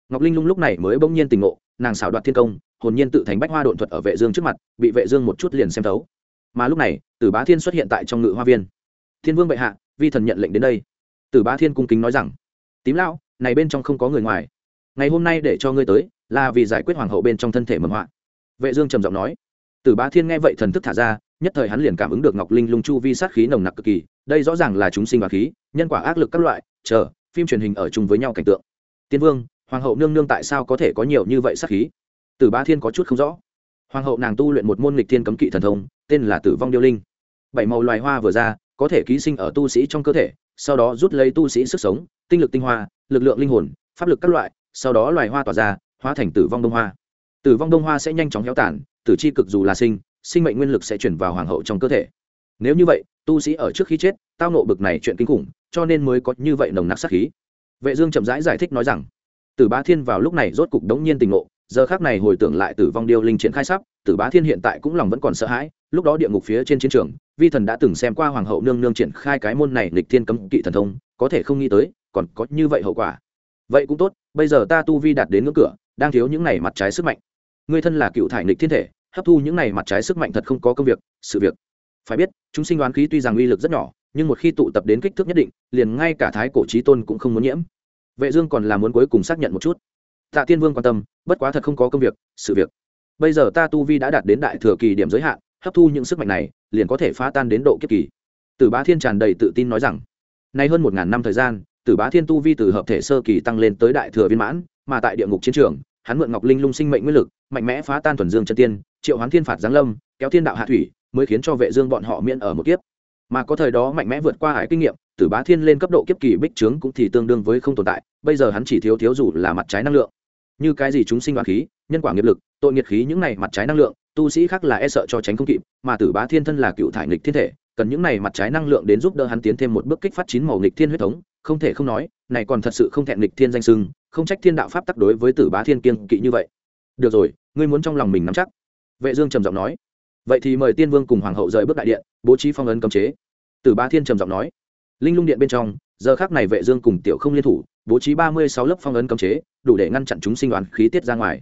ngọc linh lung lúc này mới bỗng nhiên tình ngộ, nàng xảo đoạt thiên công, hồn nhiên tự thành bách hoa độn thuật ở vệ dương trước mặt, bị vệ dương một chút liền xem thấu. Mà lúc này, tử bá thiên xuất hiện tại trong ngự hoa viên. Thiên vương bệ hạ, vi thần nhận lệnh đến đây. Tử bá thiên cung kính nói rằng, tím lão, này bên trong không có người ngoài. Ngày hôm nay để cho ngươi tới, là vì giải quyết hoàng hậu bên trong thân thể mầm họa. Vệ dương trầm giọng nói tử bá thiên nghe vậy thần thức thả ra, nhất thời hắn liền cảm ứng được ngọc linh lung chu vi sát khí nồng nặc cực kỳ, đây rõ ràng là chúng sinh và khí, nhân quả ác lực các loại, chờ, phim truyền hình ở chung với nhau cảnh tượng. Tiên vương, hoàng hậu nương nương tại sao có thể có nhiều như vậy sát khí? Tử bá thiên có chút không rõ. Hoàng hậu nàng tu luyện một môn lịch thiên cấm kỵ thần thông, tên là tử vong điêu linh. Bảy màu loài hoa vừa ra, có thể ký sinh ở tu sĩ trong cơ thể, sau đó rút lấy tu sĩ sức sống, tinh lực tinh hoa, lực lượng linh hồn, pháp lực các loại, sau đó loài hoa tỏa ra, hóa thành tử vong đông hoa tử vong đông hoa sẽ nhanh chóng héo tàn tử chi cực dù là sinh sinh mệnh nguyên lực sẽ chuyển vào hoàng hậu trong cơ thể. Nếu như vậy tu sĩ ở trước khi chết tao nộ bực này chuyện kinh khủng cho nên mới có như vậy nồng nặc sát khí. Vệ dương chậm rãi giải, giải thích nói rằng tử bá thiên vào lúc này rốt cục đống nhiên tình ngộ giờ khắc này hồi tưởng lại tử vong điêu linh triển khai sắp tử bá thiên hiện tại cũng lòng vẫn còn sợ hãi lúc đó địa ngục phía trên chiến trường vi thần đã từng xem qua hoàng hậu nương nương triển khai cái môn này lịch thiên cấm kỵ thần thông có thể không nghĩ tới còn có như vậy hậu quả. Vậy cũng tốt bây giờ ta tu vi đạt đến ngưỡng cửa đang thiếu những này mặt trái sức mạnh ngươi thân là cựu thải nịch thiên thể, hấp thu những này mặt trái sức mạnh thật không có công việc, sự việc. Phải biết, chúng sinh đoán khí tuy rằng uy lực rất nhỏ, nhưng một khi tụ tập đến kích thước nhất định, liền ngay cả thái cổ trí tôn cũng không muốn nhiễm. Vệ dương còn là muốn cuối cùng xác nhận một chút. Tạ tiên vương quan tâm, bất quá thật không có công việc, sự việc. Bây giờ ta tu vi đã đạt đến đại thừa kỳ điểm giới hạn, hấp thu những sức mạnh này, liền có thể phá tan đến độ kiếp kỳ. Tử bá thiên tràn đầy tự tin nói rằng, nay hơn một ngàn năm thời gian, tử bá thiên tu vi từ hợp thể sơ kỳ tăng lên tới đại thừa viên mãn, mà tại địa ngục chiến trường hắn mượn ngọc linh lung sinh mệnh nguyên lực, mạnh mẽ phá tan thuần dương chân tiên, triệu hoán thiên phạt giáng lâm, kéo thiên đạo hạ thủy, mới khiến cho vệ dương bọn họ miễn ở một kiếp. Mà có thời đó mạnh mẽ vượt qua hải kinh nghiệm, tử bá thiên lên cấp độ kiếp kỳ bích trướng cũng thì tương đương với không tồn tại, bây giờ hắn chỉ thiếu thiếu dù là mặt trái năng lượng. Như cái gì chúng sinh hoạt khí, nhân quả nghiệp lực, tội nghiệt khí những này mặt trái năng lượng, tu sĩ khác là e sợ cho tránh không kịp, mà tử bá thiên thân là cựu thải nghịch thiên thể, cần những này mặt trái năng lượng đến giúp đỡ hắn tiến thêm một bước kích phát chín màu nghịch thiên huyết thống, không thể không nói, này còn thật sự không thẹn nghịch thiên danh sưng không trách thiên đạo pháp tắc đối với tử bá thiên kiên kỵ như vậy. Được rồi, ngươi muốn trong lòng mình nắm chắc. Vệ dương trầm giọng nói. Vậy thì mời tiên vương cùng hoàng hậu rời bước đại điện, bố trí phong ấn cấm chế. Tử bá thiên trầm giọng nói. Linh lung điện bên trong, giờ khắc này vệ dương cùng tiểu không liên thủ, bố trí ba mươi sáu lớp phong ấn cấm chế, đủ để ngăn chặn chúng sinh đoàn khí tiết ra ngoài.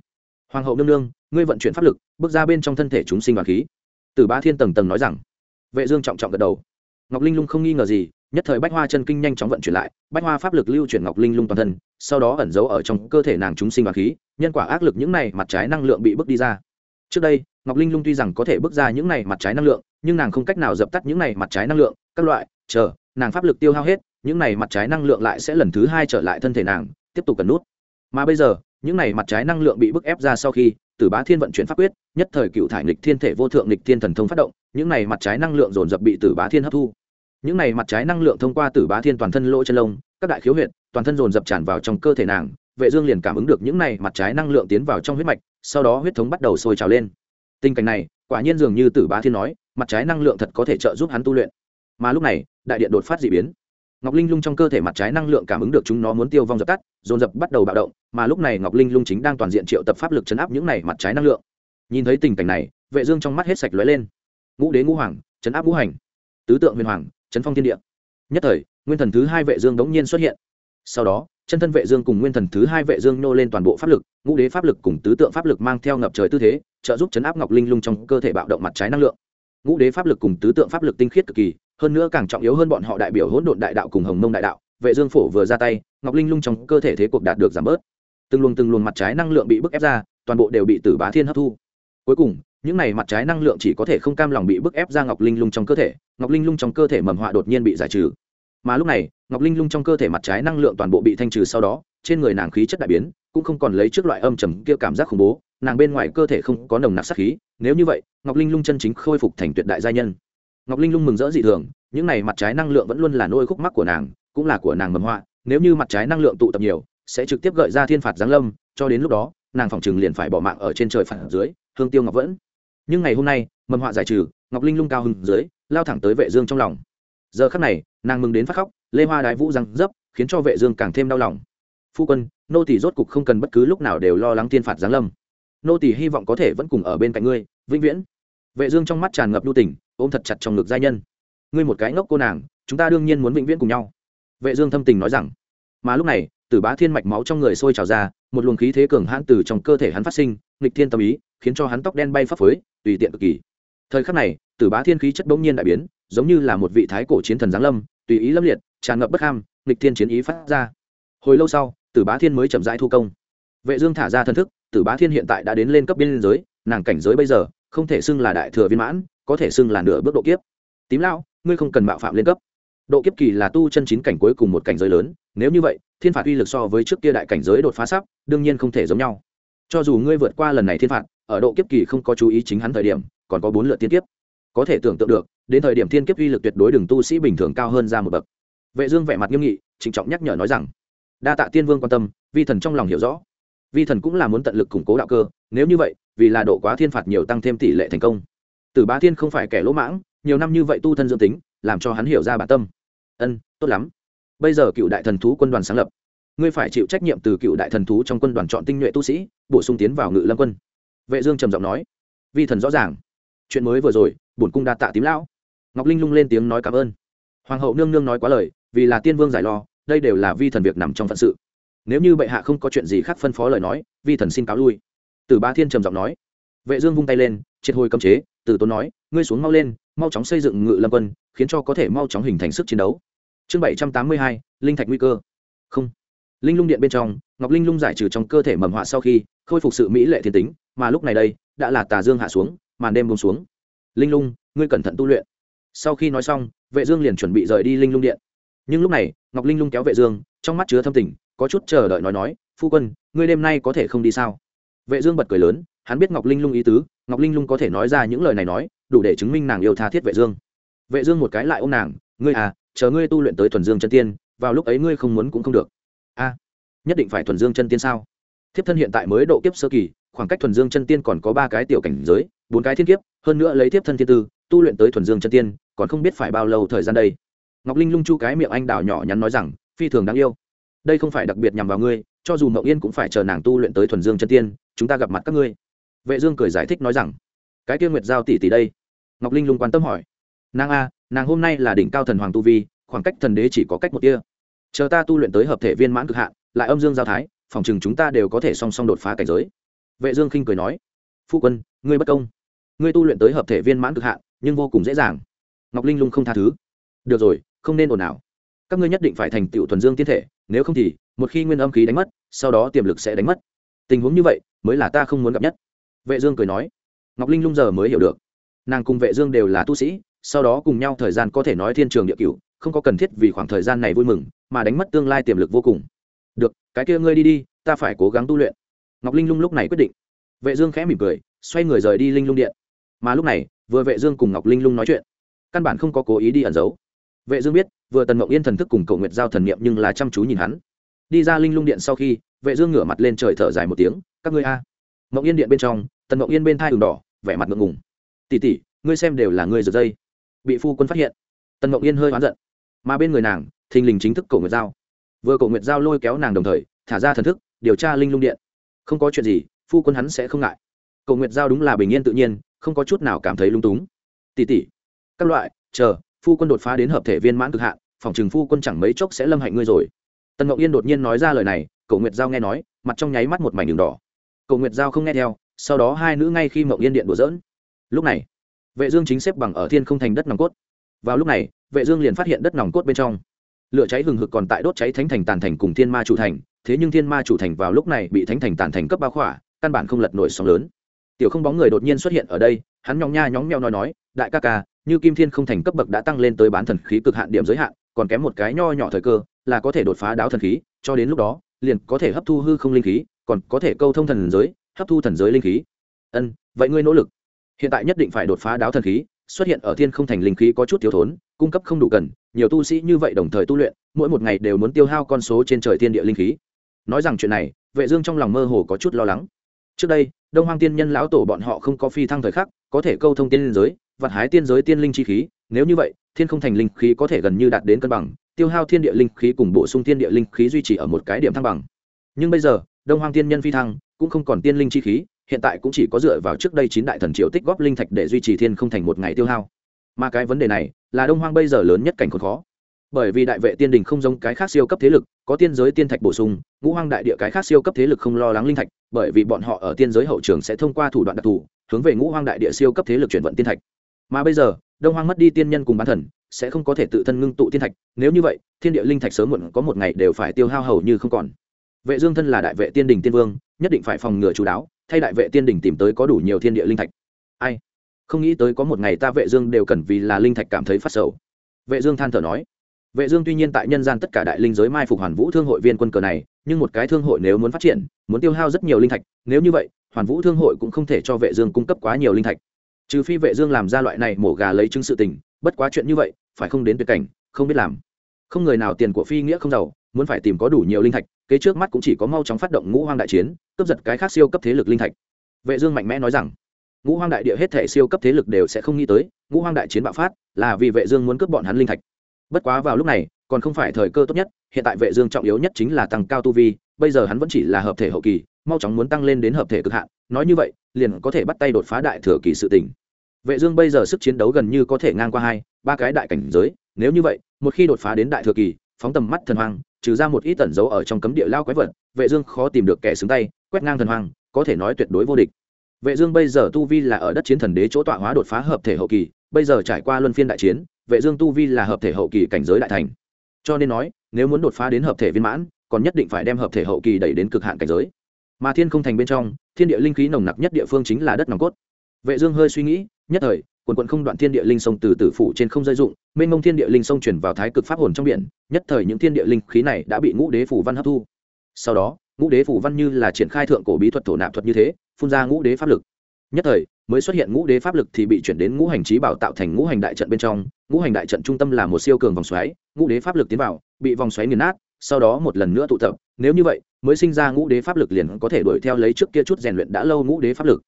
Hoàng hậu nương nương, ngươi vận chuyển pháp lực, bước ra bên trong thân thể chúng sinh đoàn khí. Tử bá thiên tầng tầng nói rằng. Vệ dương trọng trọng gật đầu. Ngọc linh lung không nghi ngờ gì nhất thời bách hoa chân kinh nhanh chóng vận chuyển lại, bách hoa pháp lực lưu chuyển ngọc linh lung toàn thân, sau đó ẩn giấu ở trong cơ thể nàng chúng sinh và khí, nhân quả ác lực những này mặt trái năng lượng bị bước đi ra. Trước đây, ngọc linh lung tuy rằng có thể bước ra những này mặt trái năng lượng, nhưng nàng không cách nào dập tắt những này mặt trái năng lượng, các loại, chờ, nàng pháp lực tiêu hao hết, những này mặt trái năng lượng lại sẽ lần thứ hai trở lại thân thể nàng, tiếp tục cần nút. Mà bây giờ, những này mặt trái năng lượng bị bức ép ra sau khi, tử bá thiên vận chuyển pháp quyết, nhất thời cựu thải nghịch thiên thể vô thượng nghịch thiên thần thông phát động, những này mặt trái năng lượng dồn dập bị tử bá thiên hấp thu những này mặt trái năng lượng thông qua tử bá thiên toàn thân lỗ chân lông, các đại khiếu huyện toàn thân dồn dập tràn vào trong cơ thể nàng, vệ dương liền cảm ứng được những này mặt trái năng lượng tiến vào trong huyết mạch, sau đó huyết thống bắt đầu sôi trào lên. Tình cảnh này, quả nhiên dường như tử bá thiên nói, mặt trái năng lượng thật có thể trợ giúp hắn tu luyện. Mà lúc này, đại điện đột phát dị biến. Ngọc linh lung trong cơ thể mặt trái năng lượng cảm ứng được chúng nó muốn tiêu vong dập tắt, dồn dập bắt đầu bạo động, mà lúc này ngọc linh lung chính đang toàn diện triệu tập pháp lực chấn áp những này mặt trái năng lượng. Nhìn thấy tình cảnh này, vệ dương trong mắt hết sạch lóe lên. Ngũ đế ngũ hoàng, chấn áp ngũ hành. Tứ tượng huyền hoàng chấn phong thiên địa. Nhất thời, nguyên thần thứ hai vệ dương đống nhiên xuất hiện. Sau đó, chân thân vệ dương cùng nguyên thần thứ hai vệ dương nô lên toàn bộ pháp lực, ngũ đế pháp lực cùng tứ tượng pháp lực mang theo ngập trời tư thế, trợ giúp chấn áp ngọc linh lung trong cơ thể bạo động mặt trái năng lượng. Ngũ đế pháp lực cùng tứ tượng pháp lực tinh khiết cực kỳ, hơn nữa càng trọng yếu hơn bọn họ đại biểu hỗn độn đại đạo cùng hồng mông đại đạo, vệ dương phổ vừa ra tay, ngọc linh lung trong cơ thể thế cuộc đạt được giảm bớt. Từng luồng từng luồng mặt trái năng lượng bị bức ép ra, toàn bộ đều bị tử bá thiên hấp thu. Cuối cùng những này mặt trái năng lượng chỉ có thể không cam lòng bị bức ép ra ngọc linh lung trong cơ thể, ngọc linh lung trong cơ thể mầm họa đột nhiên bị giải trừ. Mà lúc này, ngọc linh lung trong cơ thể mặt trái năng lượng toàn bộ bị thanh trừ sau đó, trên người nàng khí chất đại biến, cũng không còn lấy trước loại âm trầm kia cảm giác khủng bố, nàng bên ngoài cơ thể không có nồng nặc sát khí, nếu như vậy, ngọc linh lung chân chính khôi phục thành tuyệt đại gia nhân. Ngọc linh lung mừng rỡ dị thường, những này mặt trái năng lượng vẫn luôn là nôi khúc mắc của nàng, cũng là của nàng mầm họa, nếu như mặt trái năng lượng tụ tập nhiều, sẽ trực tiếp gợi ra thiên phạt giáng lâm, cho đến lúc đó, nàng phòng chừng liền phải bỏ mạng ở trên trời phản dưới, hương tiêu ngọc vẫn nhưng ngày hôm nay, mầm họa giải trừ, ngọc linh lung cao hừng dưới, lao thẳng tới vệ dương trong lòng. Giờ khắc này, nàng mừng đến phát khóc, lê hoa đái vũ răng dấp, khiến cho vệ dương càng thêm đau lòng. Phu quân, nô tỳ rốt cục không cần bất cứ lúc nào đều lo lắng thiên phạt giáng lâm. Nô tỳ hy vọng có thể vẫn cùng ở bên cạnh ngươi, vĩnh viễn. Vệ dương trong mắt tràn ngập lưu tình, ôm thật chặt trong ngực giai nhân. Ngươi một cái ngốc cô nàng, chúng ta đương nhiên muốn vĩnh viễn cùng nhau. Vệ dương thâm tình nói rằng. Mà lúc này, tử bá thiên mạch máu trong người sôi trào ra, một luồng khí thế cường hãn từ trong cơ thể hắn phát sinh, nghịch thiên tâm ý, khiến cho hắn tóc đen bay phấp phới tùy tiện cực kỳ. Thời khắc này, tử bá thiên khí chất bỗng nhiên đại biến, giống như là một vị thái cổ chiến thần giáng lâm, tùy ý lâm liệt, tràn ngập bất ham, nghịch thiên chiến ý phát ra. Hồi lâu sau, tử bá thiên mới chậm rãi thu công. Vệ dương thả ra thân thức, tử bá thiên hiện tại đã đến lên cấp biên giới, nàng cảnh giới bây giờ, không thể xưng là đại thừa viên mãn, có thể xưng là nửa bước độ kiếp. Tím lão, ngươi không cần mạo phạm lên cấp. Độ kiếp kỳ là tu chân chín cảnh cuối cùng một cảnh giới lớn, nếu như vậy, thiên phạt uy lực so với trước kia đại cảnh giới đột phá sắp, đương nhiên không thể giống nhau. Cho dù ngươi vượt qua lần này thiên phạt ở độ kiếp kỳ không có chú ý chính hắn thời điểm, còn có bốn lượt tiên kiếp. Có thể tưởng tượng được, đến thời điểm thiên kiếp uy lực tuyệt đối đường tu sĩ bình thường cao hơn ra một bậc. Vệ dương vẻ mặt nghiêm nghị, trịnh trọng nhắc nhở nói rằng, đa tạ tiên vương quan tâm, vi thần trong lòng hiểu rõ. Vi thần cũng là muốn tận lực củng cố đạo cơ, nếu như vậy, vì là độ quá thiên phạt nhiều tăng thêm tỷ lệ thành công. Tử bá thiên không phải kẻ lỗ mãng, nhiều năm như vậy tu thân dưỡng tính, làm cho hắn hiểu ra bản tâm. Ân, tốt lắm. Bây giờ cựu đại thần thú quân đoàn sáng lập. Ngươi phải chịu trách nhiệm từ cựu đại thần thú trong quân đoàn chọn tinh nhuệ tu sĩ, bổ sung tiến vào ngự lâm quân vệ dương trầm giọng nói, vi thần rõ ràng. Chuyện mới vừa rồi, bổn cung đa tạ tím lão. Ngọc linh lung lên tiếng nói cảm ơn. Hoàng hậu nương nương nói quá lời, vì là tiên vương giải lo, đây đều là vi thần việc nằm trong phận sự. Nếu như bệ hạ không có chuyện gì khác phân phó lời nói, vi thần xin cáo lui. Từ ba thiên trầm giọng nói. Vệ dương vung tay lên, triệt hồi cấm chế từ tốn nói, ngươi xuống mau lên, mau chóng xây dựng ngự lâm quân, khiến cho có thể mau chóng hình thành sức chiến đấu. Chương bảy trăm tám mươi hai, linh thạch nguy cơ. Không. Linh lung điện bên trong, ngọc linh lung giải trừ trong cơ thể mầm họa sau khi khôi phục sự mỹ lệ thiên tính, mà lúc này đây, đã là tà dương hạ xuống, màn đêm buông xuống. Linh lung, ngươi cẩn thận tu luyện. Sau khi nói xong, vệ dương liền chuẩn bị rời đi linh lung điện. Nhưng lúc này, ngọc linh lung kéo vệ dương, trong mắt chứa thâm tình, có chút chờ đợi nói nói, phu quân, ngươi đêm nay có thể không đi sao? Vệ dương bật cười lớn, hắn biết ngọc linh lung ý tứ, ngọc linh lung có thể nói ra những lời này nói, đủ để chứng minh nàng yêu tha thiết vệ dương. Vệ dương một cái lại ôm nàng, ngươi à chờ ngươi tu luyện tới thuần dương chân tiên, vào lúc ấy ngươi không muốn cũng không được. A, nhất định phải thuần dương chân tiên sao? Thiếp thân hiện tại mới độ kiếp sơ kỳ khoảng cách thuần dương chân tiên còn có ba cái tiểu cảnh giới bốn cái thiên kiếp hơn nữa lấy thiếp thân thiên tư tu luyện tới thuần dương chân tiên còn không biết phải bao lâu thời gian đây. Ngọc linh lung chu cái miệng anh đào nhỏ nhắn nói rằng phi thường đáng yêu. Đây không phải đặc biệt nhằm vào ngươi cho dù mậu yên cũng phải chờ nàng tu luyện tới thuần dương chân tiên chúng ta gặp mặt các ngươi. Vệ dương cười giải thích nói rằng cái kia nguyệt giao tỷ tỷ đây. Ngọc linh lung quan tâm hỏi nàng a nàng hôm nay là đỉnh cao thần hoàng tu vi khoảng cách thần đế chỉ có cách một tia, chờ ta tu luyện tới hợp thể viên mãn cực hạn lại âm dương giao thái phòng chừng chúng ta đều có thể song song đột phá cảnh giới. Vệ dương khinh cười nói, phu quân, ngươi bất công. Ngươi tu luyện tới hợp thể viên mãn cực hạn, nhưng vô cùng dễ dàng. Ngọc linh lung không tha thứ, được rồi, không nên ồn ào. Các ngươi nhất định phải thành tựu thuần dương tiên thể, nếu không thì, một khi nguyên âm khí đánh mất, sau đó tiềm lực sẽ đánh mất. Tình huống như vậy, mới là ta không muốn gặp nhất. Vệ dương cười nói. Ngọc linh lung giờ mới hiểu được. Nàng cùng vệ dương đều là tu sĩ, sau đó cùng nhau thời gian có thể nói thiên trường địa cửu, không có cần thiết vì khoảng thời gian này vui mừng, mà đánh mất tương lai tiềm lực vô cùng được, cái kia ngươi đi đi, ta phải cố gắng tu luyện. Ngọc linh lung lúc này quyết định. Vệ dương khẽ mỉm cười, xoay người rời đi linh lung điện. Mà lúc này, vừa vệ dương cùng ngọc linh lung nói chuyện, căn bản không có cố ý đi ẩn giấu. Vệ dương biết, vừa tần ngọc yên thần thức cùng cầu nguyệt giao thần niệm nhưng là chăm chú nhìn hắn. Đi ra linh lung điện sau khi, vệ dương ngửa mặt lên trời thở dài một tiếng, các ngươi a. Ngọc yên điện bên trong, tần ngọc yên bên thai ửng đỏ, vẻ mặt ngượng ngùng. Tỷ tỷ, ngươi xem đều là ngươi giật dây. Bị phu quân phát hiện, tần ngọc yên hơi oán giận. Mà bên người nàng, thình lình chính thức cầu nguyệt giao vừa cổ nguyệt giao lôi kéo nàng đồng thời, thả ra thần thức, điều tra linh lung điện. Không có chuyện gì, phu quân hắn sẽ không ngại. Cổ nguyệt giao đúng là bình yên tự nhiên, không có chút nào cảm thấy lung túng. Tỷ tỷ, các loại, chờ, phu quân đột phá đến hợp thể viên mãn cực hạn, phòng trừng phu quân chẳng mấy chốc sẽ lâm hạnh ngươi rồi. Tần ngọc yên đột nhiên nói ra lời này, Cổ nguyệt giao nghe nói, mặt trong nháy mắt một mảnh đường đỏ. Cổ nguyệt giao không nghe theo, sau đó hai nữ ngay khi mộng yên điện đổ dỡn lúc này, vệ dương chính xếp bằng ở thiên không thành đất nòng cốt. Vào lúc này, vệ dương liền phát hiện đất nòng cốt bên trong lửa cháy hừng hực còn tại đốt cháy thánh thành tàn thành cùng thiên ma chủ thành, thế nhưng thiên ma chủ thành vào lúc này bị thánh thành tàn thành cấp bao khỏa, căn bản không lật nổi sóng lớn. Tiểu không bóng người đột nhiên xuất hiện ở đây, hắn nhong nha nhóng meo nói nói, đại ca ca, như kim thiên không thành cấp bậc đã tăng lên tới bán thần khí cực hạn điểm giới hạn, còn kém một cái nho nhỏ thời cơ, là có thể đột phá đáo thần khí, cho đến lúc đó, liền có thể hấp thu hư không linh khí, còn có thể câu thông thần giới, hấp thu thần giới linh khí. Ân, vậy ngươi nỗ lực. Hiện tại nhất định phải đột phá đáo thần khí, xuất hiện ở thiên không thành linh khí có chút thiếu thốn, cung cấp không đủ cần nhiều tu sĩ như vậy đồng thời tu luyện, mỗi một ngày đều muốn tiêu hao con số trên trời thiên địa linh khí. Nói rằng chuyện này, vệ dương trong lòng mơ hồ có chút lo lắng. Trước đây, đông hoang tiên nhân lão tổ bọn họ không có phi thăng thời khắc, có thể câu thông tiên giới vặt hái tiên giới tiên linh chi khí, nếu như vậy, thiên không thành linh khí có thể gần như đạt đến cân bằng, tiêu hao thiên địa linh khí cùng bổ sung thiên địa linh khí duy trì ở một cái điểm thăng bằng. Nhưng bây giờ, đông hoang tiên nhân phi thăng, cũng không còn tiên linh chi khí, hiện tại cũng chỉ có dựa vào trước đây chín đại thần triệu tích góp linh thạch để duy trì thiên không thành một ngày tiêu hao mà cái vấn đề này là đông hoang bây giờ lớn nhất cảnh khốn khó. Bởi vì đại vệ tiên đình không giống cái khác siêu cấp thế lực, có tiên giới tiên thạch bổ sung, ngũ hoang đại địa cái khác siêu cấp thế lực không lo lắng linh thạch, bởi vì bọn họ ở tiên giới hậu trường sẽ thông qua thủ đoạn đặc thù, hướng về ngũ hoang đại địa siêu cấp thế lực chuyển vận tiên thạch. Mà bây giờ, đông hoang mất đi tiên nhân cùng bán thần, sẽ không có thể tự thân ngưng tụ tiên thạch, nếu như vậy, thiên địa linh thạch sớm muộn có một ngày đều phải tiêu hao hầu như không còn. Vệ dương thân là đại vệ tiên đình tiên vương, nhất định phải phòng ngừa chú đáo, thay đại vệ tiên đình tìm tới có đủ nhiều thiên địa linh thạch. Ai? Không nghĩ tới có một ngày ta vệ dương đều cần vì là linh thạch cảm thấy phát sầu. Vệ dương than thở nói, vệ dương tuy nhiên tại nhân gian tất cả đại linh giới mai phục hoàn vũ thương hội viên quân cờ này, nhưng một cái thương hội nếu muốn phát triển, muốn tiêu hao rất nhiều linh thạch, nếu như vậy, hoàn vũ thương hội cũng không thể cho vệ dương cung cấp quá nhiều linh thạch. Trừ phi vệ dương làm ra loại này mổ gà lấy chứng sự tình, bất quá chuyện như vậy, phải không đến tuyệt cảnh, không biết làm. Không người nào tiền của phi nghĩa không giàu, muốn phải tìm có đủ nhiều linh thạch, kế trước mắt cũng chỉ có mau chóng phát động ngũ hoang đại chiến, cướp giật cái khác siêu cấp thế lực linh thạch. Vệ dương mạnh mẽ nói rằng ngũ hoang đại địa hết thể siêu cấp thế lực đều sẽ không nghĩ tới, ngũ hoang đại chiến bạo phát, là vì vệ dương muốn cướp bọn hắn linh thạch. Bất quá vào lúc này, còn không phải thời cơ tốt nhất, hiện tại vệ dương trọng yếu nhất chính là tăng cao tu vi, bây giờ hắn vẫn chỉ là hợp thể hậu kỳ, mau chóng muốn tăng lên đến hợp thể cực hạn, nói như vậy, liền có thể bắt tay đột phá đại thừa kỳ sự tình. Vệ dương bây giờ sức chiến đấu gần như có thể ngang qua hai, ba cái đại cảnh giới, nếu như vậy, một khi đột phá đến đại thừa kỳ, phóng tầm mắt thần hoang, trừ ra một ít tẩn dấu ở trong cấm địa lao quái vật, vệ dương khó tìm được kẻ xứng tay, quét ngang thần hoang, có thể nói tuyệt đối vô địch vệ dương bây giờ tu vi là ở đất chiến thần đế chỗ tọa hóa đột phá hợp thể hậu kỳ, bây giờ trải qua luân phiên đại chiến, vệ dương tu vi là hợp thể hậu kỳ cảnh giới đại thành. Cho nên nói, nếu muốn đột phá đến hợp thể viên mãn, còn nhất định phải đem hợp thể hậu kỳ đẩy đến cực hạn cảnh giới. Mà thiên không thành bên trong, thiên địa linh khí nồng nặc nhất địa phương chính là đất nòng cốt. Vệ dương hơi suy nghĩ, nhất thời, quần quần không đoạn thiên địa linh sông từ từ phủ trên không rơi dụng mênh mông thiên địa linh sông chuyển vào thái cực pháp hồn trong biển, nhất thời những thiên địa linh khí này đã bị ngũ đế phủ văn hấp thu. Sau đó ngũ đế phủ văn như là triển khai thượng cổ bí thuật thổ nạp thuật như thế, phun ra ngũ đế pháp lực. Nhất thời, mới xuất hiện ngũ đế pháp lực thì bị chuyển đến ngũ hành trí bảo tạo thành ngũ hành đại trận bên trong. Ngũ hành đại trận trung tâm là một siêu cường vòng xoáy, ngũ đế pháp lực tiến vào, bị vòng xoáy nghiền nát, sau đó một lần nữa tụ tập. Nếu như vậy, mới sinh ra ngũ đế pháp lực liền có thể đuổi theo lấy trước kia chút rèn luyện đã lâu ngũ đế pháp lực.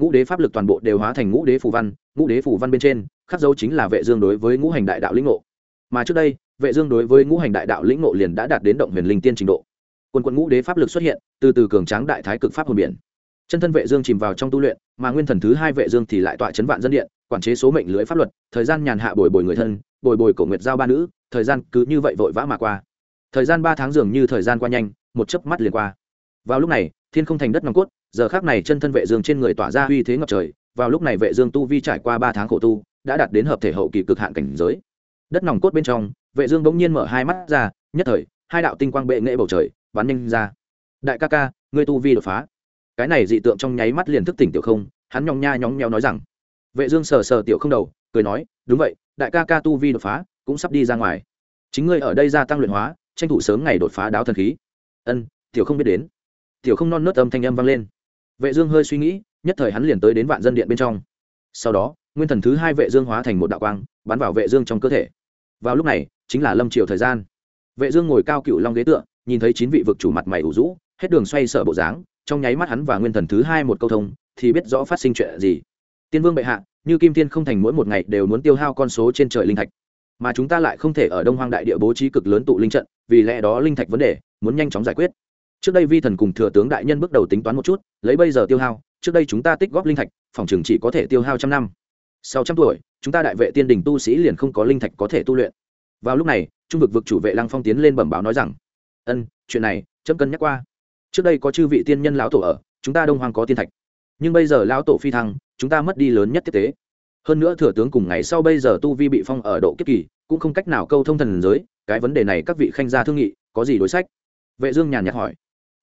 Ngũ đế pháp lực toàn bộ đều hóa thành ngũ đế phù văn, ngũ đế phù văn bên trên, khắc dấu chính là vệ dương đối với ngũ hành đại đạo lĩnh ngộ. Mà trước đây, vệ dương đối với ngũ hành đại đạo lĩnh ngộ liền đã đạt đến động huyền linh tiên trình độ quân quân ngũ đế pháp lực xuất hiện, từ từ cường tráng đại thái cực pháp hồn biển. Chân thân vệ dương chìm vào trong tu luyện, mà nguyên thần thứ hai vệ dương thì lại tọa chấn vạn dân điện, quản chế số mệnh lưới pháp luật, thời gian nhàn hạ bồi bồi người thân, bồi bồi cổ nguyệt giao ba nữ, thời gian cứ như vậy vội vã mà qua. Thời gian ba tháng dường như thời gian qua nhanh, một chớp mắt liền qua. Vào lúc này, thiên không thành đất nòng cốt, giờ khắc này chân thân vệ dương trên người tỏa ra uy thế ngập trời, vào lúc này vệ dương tu vi trải qua ba tháng khổ tu, đã đạt đến hợp thể hậu kỳ cực hạn cảnh giới. Đất nòng cốt bên trong, vệ dương bỗng nhiên mở hai mắt ra, nhất thời, hai đạo tinh quang bệ nghệ bầu trời bắn nhanh ra. Đại ca ca, ngươi tu vi đột phá. Cái này dị tượng trong nháy mắt liền thức tỉnh tiểu không, hắn nhong nha nhóng nheo nói rằng. Vệ dương sờ sờ tiểu không đầu, cười nói, đúng vậy, đại ca ca tu vi đột phá, cũng sắp đi ra ngoài. Chính ngươi ở đây gia tăng luyện hóa, tranh thủ sớm ngày đột phá đáo thần khí. Ân, tiểu không biết đến. Tiểu không non nớt âm thanh âm vang lên. Vệ dương hơi suy nghĩ, nhất thời hắn liền tới đến vạn dân điện bên trong. Sau đó, nguyên thần thứ hai vệ dương hóa thành một đạo quang, bắn vào vệ dương trong cơ thể. Vào lúc này, chính là lâm triều thời gian. Vệ dương ngồi cao cựu long ghế tựa nhìn thấy chín vị vực chủ mặt mày ủ rũ, hết đường xoay sở bộ dáng, trong nháy mắt hắn và nguyên thần thứ hai một câu thông, thì biết rõ phát sinh chuyện gì. Tiên vương bệ hạ, như kim thiên không thành mỗi một ngày đều muốn tiêu hao con số trên trời linh thạch, mà chúng ta lại không thể ở đông hoang đại địa bố trí cực lớn tụ linh trận, vì lẽ đó linh thạch vấn đề, muốn nhanh chóng giải quyết. Trước đây vi thần cùng thừa tướng đại nhân bước đầu tính toán một chút, lấy bây giờ tiêu hao, trước đây chúng ta tích góp linh thạch, phòng trường chỉ có thể tiêu hao trăm năm. Sau trăm tuổi, chúng ta đại vệ tiên đình tu sĩ liền không có linh thạch có thể tu luyện. Vào lúc này, trung vực vực chủ vệ lăng phong tiến lên bẩm báo nói rằng ân, chuyện này, chấm cân nhắc qua. Trước đây có chư vị tiên nhân lão tổ ở, chúng ta đông hoàng có tiên thạch. Nhưng bây giờ lão tổ phi thăng, chúng ta mất đi lớn nhất tiếp tế. Hơn nữa thừa tướng cùng ngày sau bây giờ tu vi bị phong ở độ kiếp kỳ, cũng không cách nào câu thông thần giới, cái vấn đề này các vị khanh gia thương nghị, có gì đối sách? Vệ dương nhàn nhạt hỏi.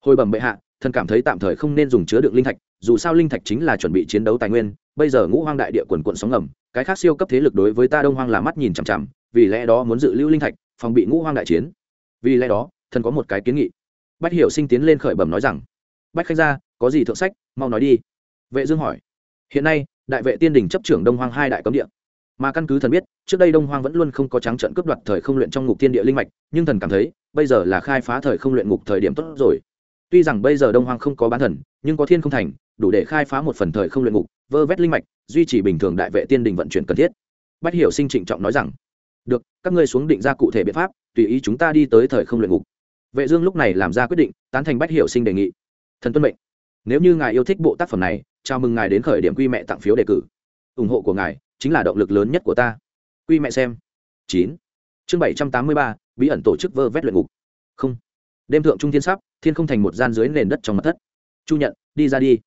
Hồi bẩm bệ hạ, thần cảm thấy tạm thời không nên dùng chứa đựng linh thạch, dù sao linh thạch chính là chuẩn bị chiến đấu tài nguyên, bây giờ ngũ hoang đại địa quần quận sóng ngầm, cái khác siêu cấp thế lực đối với ta đông hoang là mắt nhìn chằm chằm, vì lẽ đó muốn dự lưu linh thạch, phòng bị ngũ hoang đại chiến. Vì lẽ đó thần có một cái kiến nghị. Bách hiểu sinh tiến lên khởi bẩm nói rằng, bách khanh gia, có gì thượng sách, mau nói đi. Vệ dương hỏi, hiện nay, đại vệ tiên đình chấp trưởng đông hoang hai đại cấm địa. Mà căn cứ thần biết, trước đây đông hoang vẫn luôn không có trắng trận cướp đoạt thời không luyện trong ngục tiên địa linh mạch, nhưng thần cảm thấy, bây giờ là khai phá thời không luyện ngục thời điểm tốt rồi. Tuy rằng bây giờ đông hoang không có bán thần, nhưng có thiên không thành, đủ để khai phá một phần thời không luyện ngục, vơ vét linh mạch, duy trì bình thường đại vệ tiên đình vận chuyển cần thiết. Bách hiểu sinh trịnh trọng nói rằng, được, các ngươi xuống định ra cụ thể biện pháp, tùy ý chúng ta đi tới thời không luyện ngục vệ dương lúc này làm ra quyết định, tán thành bách hiểu sinh đề nghị. Thần tuân mệnh. Nếu như ngài yêu thích bộ tác phẩm này, chào mừng ngài đến khởi điểm quy mẹ tặng phiếu đề cử. Ủng hộ của ngài chính là động lực lớn nhất của ta. Quy mẹ xem. Chín. Chương bảy trăm tám mươi ba, bí ẩn tổ chức vơ vét luyện ngục. Không. Đêm thượng trung thiên sắp, thiên không thành một gian dưới nền đất trong mặt thất. Chu nhận, đi ra đi.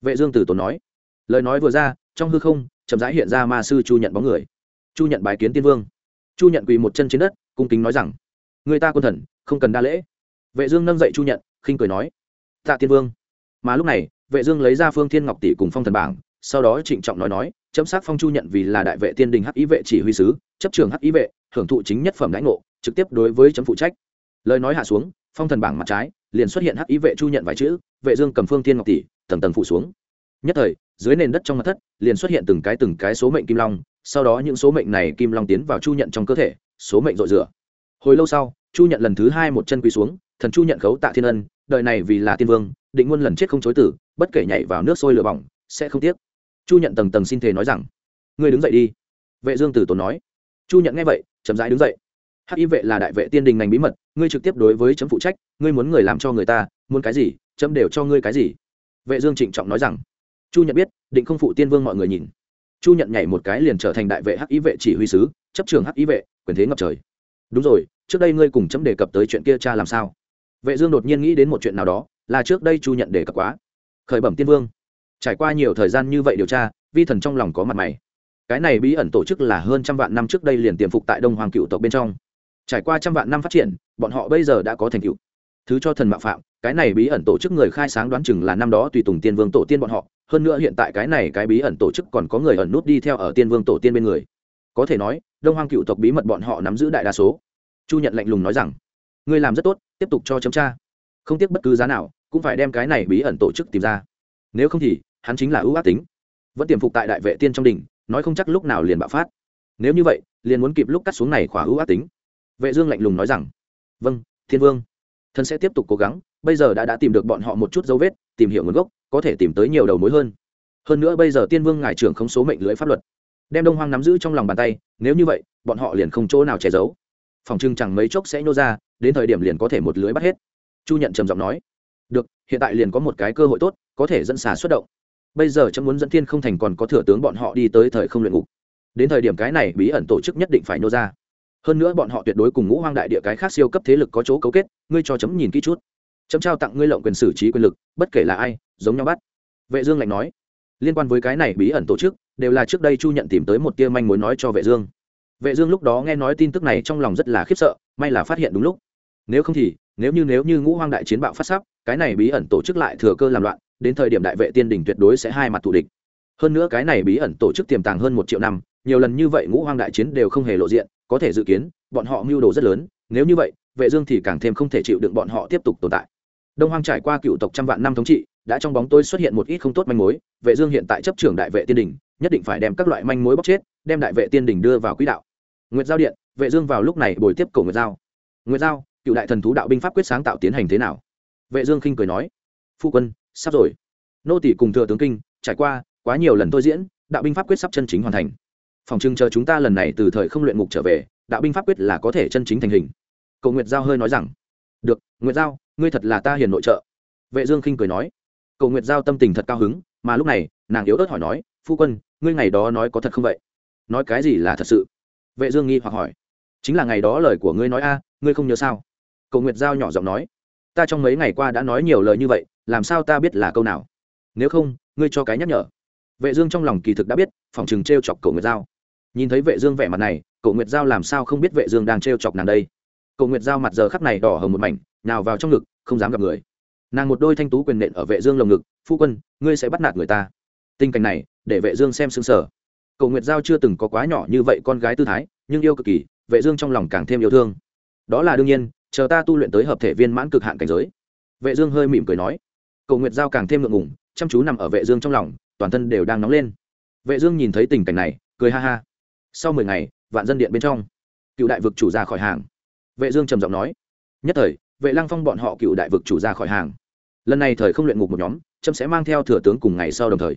Vệ dương tử tốn nói. Lời nói vừa ra, trong hư không, chậm rãi hiện ra ma sư chu nhận bóng người. Chu nhận bái kiến tiên vương. Chu nhận quỳ một chân trên đất, cung kính nói rằng, người ta quân thần, không cần đa lễ vệ dương nâng dậy chu nhận, khinh cười nói, tạ tiên vương. Mà lúc này, vệ dương lấy ra phương thiên ngọc tỷ cùng phong thần bảng, sau đó trịnh trọng nói nói, chấm sát phong chu nhận vì là đại vệ tiên đình hắc ý vệ chỉ huy sứ, chấp trưởng hắc ý vệ, hưởng thụ chính nhất phẩm lãnh ngộ, trực tiếp đối với chấm phụ trách. Lời nói hạ xuống, phong thần bảng mặt trái, liền xuất hiện hắc ý vệ chu nhận vài chữ, vệ dương cầm phương thiên ngọc tỷ, tầng tầng phụ xuống. Nhất thời, dưới nền đất trong mặt thất, liền xuất hiện từng cái từng cái số mệnh kim long, sau đó những số mệnh này kim long tiến vào chu nhận trong cơ thể, số mệnh rội rửa. Hồi lâu sau, chu nhận lần thứ hai một chân quỳ xuống thần chu nhận khấu tạ thiên ân, đời này vì là tiên vương, định muôn lần chết không chối tử, bất kể nhảy vào nước sôi lửa bỏng, sẽ không tiếc. Chu nhận tầng tầng xin thề nói rằng, ngươi đứng dậy đi. Vệ dương tử tốn nói. Chu nhận nghe vậy, chậm rãi đứng dậy. Hắc y vệ là đại vệ tiên đình ngành bí mật, ngươi trực tiếp đối với chấm phụ trách, ngươi muốn người làm cho người ta, muốn cái gì, chấm đều cho ngươi cái gì. Vệ dương trịnh trọng nói rằng, chu nhận biết, định không phụ tiên vương mọi người nhìn. Chu nhận nhảy một cái liền trở thành đại vệ hắc y vệ chỉ huy sứ, chấp trường hắc y vệ, quyền thế ngập trời. Đúng rồi, trước đây ngươi cùng chấm đề cập tới chuyện kia cha làm sao? Vệ dương đột nhiên nghĩ đến một chuyện nào đó, là trước đây chu nhận đề cập quá. Khởi bẩm tiên vương. Trải qua nhiều thời gian như vậy điều tra, vi thần trong lòng có mặt mày. Cái này bí ẩn tổ chức là hơn trăm vạn năm trước đây liền tiềm phục tại đông hoàng cựu tộc bên trong. Trải qua trăm vạn năm phát triển, bọn họ bây giờ đã có thành tựu. Thứ cho thần mạo phạm, cái này bí ẩn tổ chức người khai sáng đoán chừng là năm đó tùy tùng tiên vương tổ tiên bọn họ, hơn nữa hiện tại cái này cái bí ẩn tổ chức còn có người ẩn nút đi theo ở tiên vương tổ tiên bên người. Có thể nói, đông hoang cựu tộc bí mật bọn họ nắm giữ đại đa số. Chu nhận lạnh lùng nói rằng ngươi làm rất tốt, tiếp tục cho chấm tra. Không tiếc bất cứ giá nào, cũng phải đem cái này bí ẩn tổ chức tìm ra. Nếu không thì, hắn chính là ưu ác tính. Vẫn tiềm phục tại đại vệ tiên trong đình nói không chắc lúc nào liền bạo phát. Nếu như vậy, liền muốn kịp lúc cắt xuống này khỏa ưu ác tính. Vệ dương lạnh lùng nói rằng vâng thiên vương, thần sẽ tiếp tục cố gắng, bây giờ đã đã tìm được bọn họ một chút dấu vết, tìm hiểu nguồn gốc, có thể tìm tới nhiều đầu mối hơn. Hơn nữa bây giờ tiên vương ngài trưởng không số mệnh lưới pháp luật. Đem đông hoang nắm giữ trong lòng bàn tay, nếu như vậy, bọn họ liền không chỗ nào che giấu phòng trưng chẳng mấy chốc sẽ nô ra, đến thời điểm liền có thể một lưới bắt hết. Chu nhận trầm giọng nói. Được, hiện tại liền có một cái cơ hội tốt, có thể dẫn xà xuất động. Bây giờ chấm muốn dẫn thiên không thành còn có thừa tướng bọn họ đi tới thời không luyện ngục. Đến thời điểm cái này bí ẩn tổ chức nhất định phải nô ra. Hơn nữa bọn họ tuyệt đối cùng ngũ hoang đại địa cái khác siêu cấp thế lực có chỗ cấu kết, ngươi cho chấm nhìn kỹ chút. Chấm trao tặng ngươi lộng quyền xử trí quyền lực, bất kể là ai, giống nhau bắt. Vệ dương lạnh nói. Liên quan với cái này bí ẩn tổ chức, đều là trước đây chu nhận tìm tới một tia manh mối nói cho vệ dương vệ dương lúc đó nghe nói tin tức này trong lòng rất là khiếp sợ, may là phát hiện đúng lúc. Nếu không thì, nếu như nếu như ngũ hoang đại chiến bạo phát sắp, cái này bí ẩn tổ chức lại thừa cơ làm loạn, đến thời điểm đại vệ tiên đỉnh tuyệt đối sẽ hai mặt thù địch. Hơn nữa cái này bí ẩn tổ chức tiềm tàng hơn một triệu năm, nhiều lần như vậy ngũ hoang đại chiến đều không hề lộ diện, có thể dự kiến, bọn họ mưu đồ rất lớn, nếu như vậy, vệ dương thì càng thêm không thể chịu đựng bọn họ tiếp tục tồn tại. Đông hoang trải qua cựu tộc trăm vạn năm thống trị, đã trong bóng tôi xuất hiện một ít không tốt manh mối, vệ dương hiện tại chấp trưởng đại vệ tiên đỉnh, nhất định phải đem các loại manh mối bóc chết đem đại vệ tiên đỉnh đưa vào quỹ đạo. Nguyệt giao điện, vệ dương vào lúc này bồi tiếp cổ nguyệt giao. Nguyệt giao, cựu đại thần thú đạo binh pháp quyết sáng tạo tiến hành thế nào? Vệ dương khinh cười nói, phu quân, sắp rồi. Nô tỷ cùng thừa tướng kinh, trải qua quá nhiều lần tôi diễn, đạo binh pháp quyết sắp chân chính hoàn thành. Phòng trưng chờ chúng ta lần này từ thời không luyện ngục trở về, đạo binh pháp quyết là có thể chân chính thành hình. Cầu nguyệt giao hơi nói rằng, được, nguyệt giao, ngươi thật là ta hiền nội trợ. Vệ dương khinh cười nói cầu nguyệt giao tâm tình thật cao hứng, mà lúc này, nàng yếu ớt hỏi nói, phu quân, ngươi ngày đó nói có thật không vậy? Nói cái gì là thật sự? Vệ dương nghi hoặc hỏi. Chính là ngày đó lời của ngươi nói a, ngươi không nhớ sao? Cầu nguyệt giao nhỏ giọng nói. Ta trong mấy ngày qua đã nói nhiều lời như vậy, làm sao ta biết là câu nào? Nếu không, ngươi cho cái nhắc nhở. Vệ dương trong lòng kỳ thực đã biết, phòng chừng treo chọc cầu nguyệt giao. Nhìn thấy vệ dương vẻ mặt này cầu nguyệt giao làm sao không biết vệ dương đang treo chọc nàng đây? Cầu nguyệt giao mặt giờ khắc này đỏ hồng một mảnh nào vào trong ngực, không dám gặp người. Nàng một đôi thanh tú quyền nện ở vệ dương lồng ngực, phu quân, ngươi sẽ bắt nạt người ta. Tình cảnh này, để vệ dương xem sững sờ cầu nguyệt giao chưa từng có quá nhỏ như vậy con gái tư thái, nhưng yêu cực kỳ, vệ dương trong lòng càng thêm yêu thương. Đó là đương nhiên, chờ ta tu luyện tới hợp thể viên mãn cực hạn cảnh giới. Vệ dương hơi mỉm cười nói. Cầu nguyệt giao càng thêm ngượng ngùng, chăm chú nằm ở vệ dương trong lòng, toàn thân đều đang nóng lên. Vệ dương nhìn thấy tình cảnh này, cười ha ha. Sau mười ngày, vạn dân điện bên trong, cựu đại vực chủ ra khỏi hàng. Vệ dương trầm giọng nói. Nhất thời, vệ lăng phong bọn họ cựu đại vực chủ ra khỏi hàng. Lần này thời không luyện ngục một nhóm trâm sẽ mang theo thừa tướng cùng ngày sau đồng thời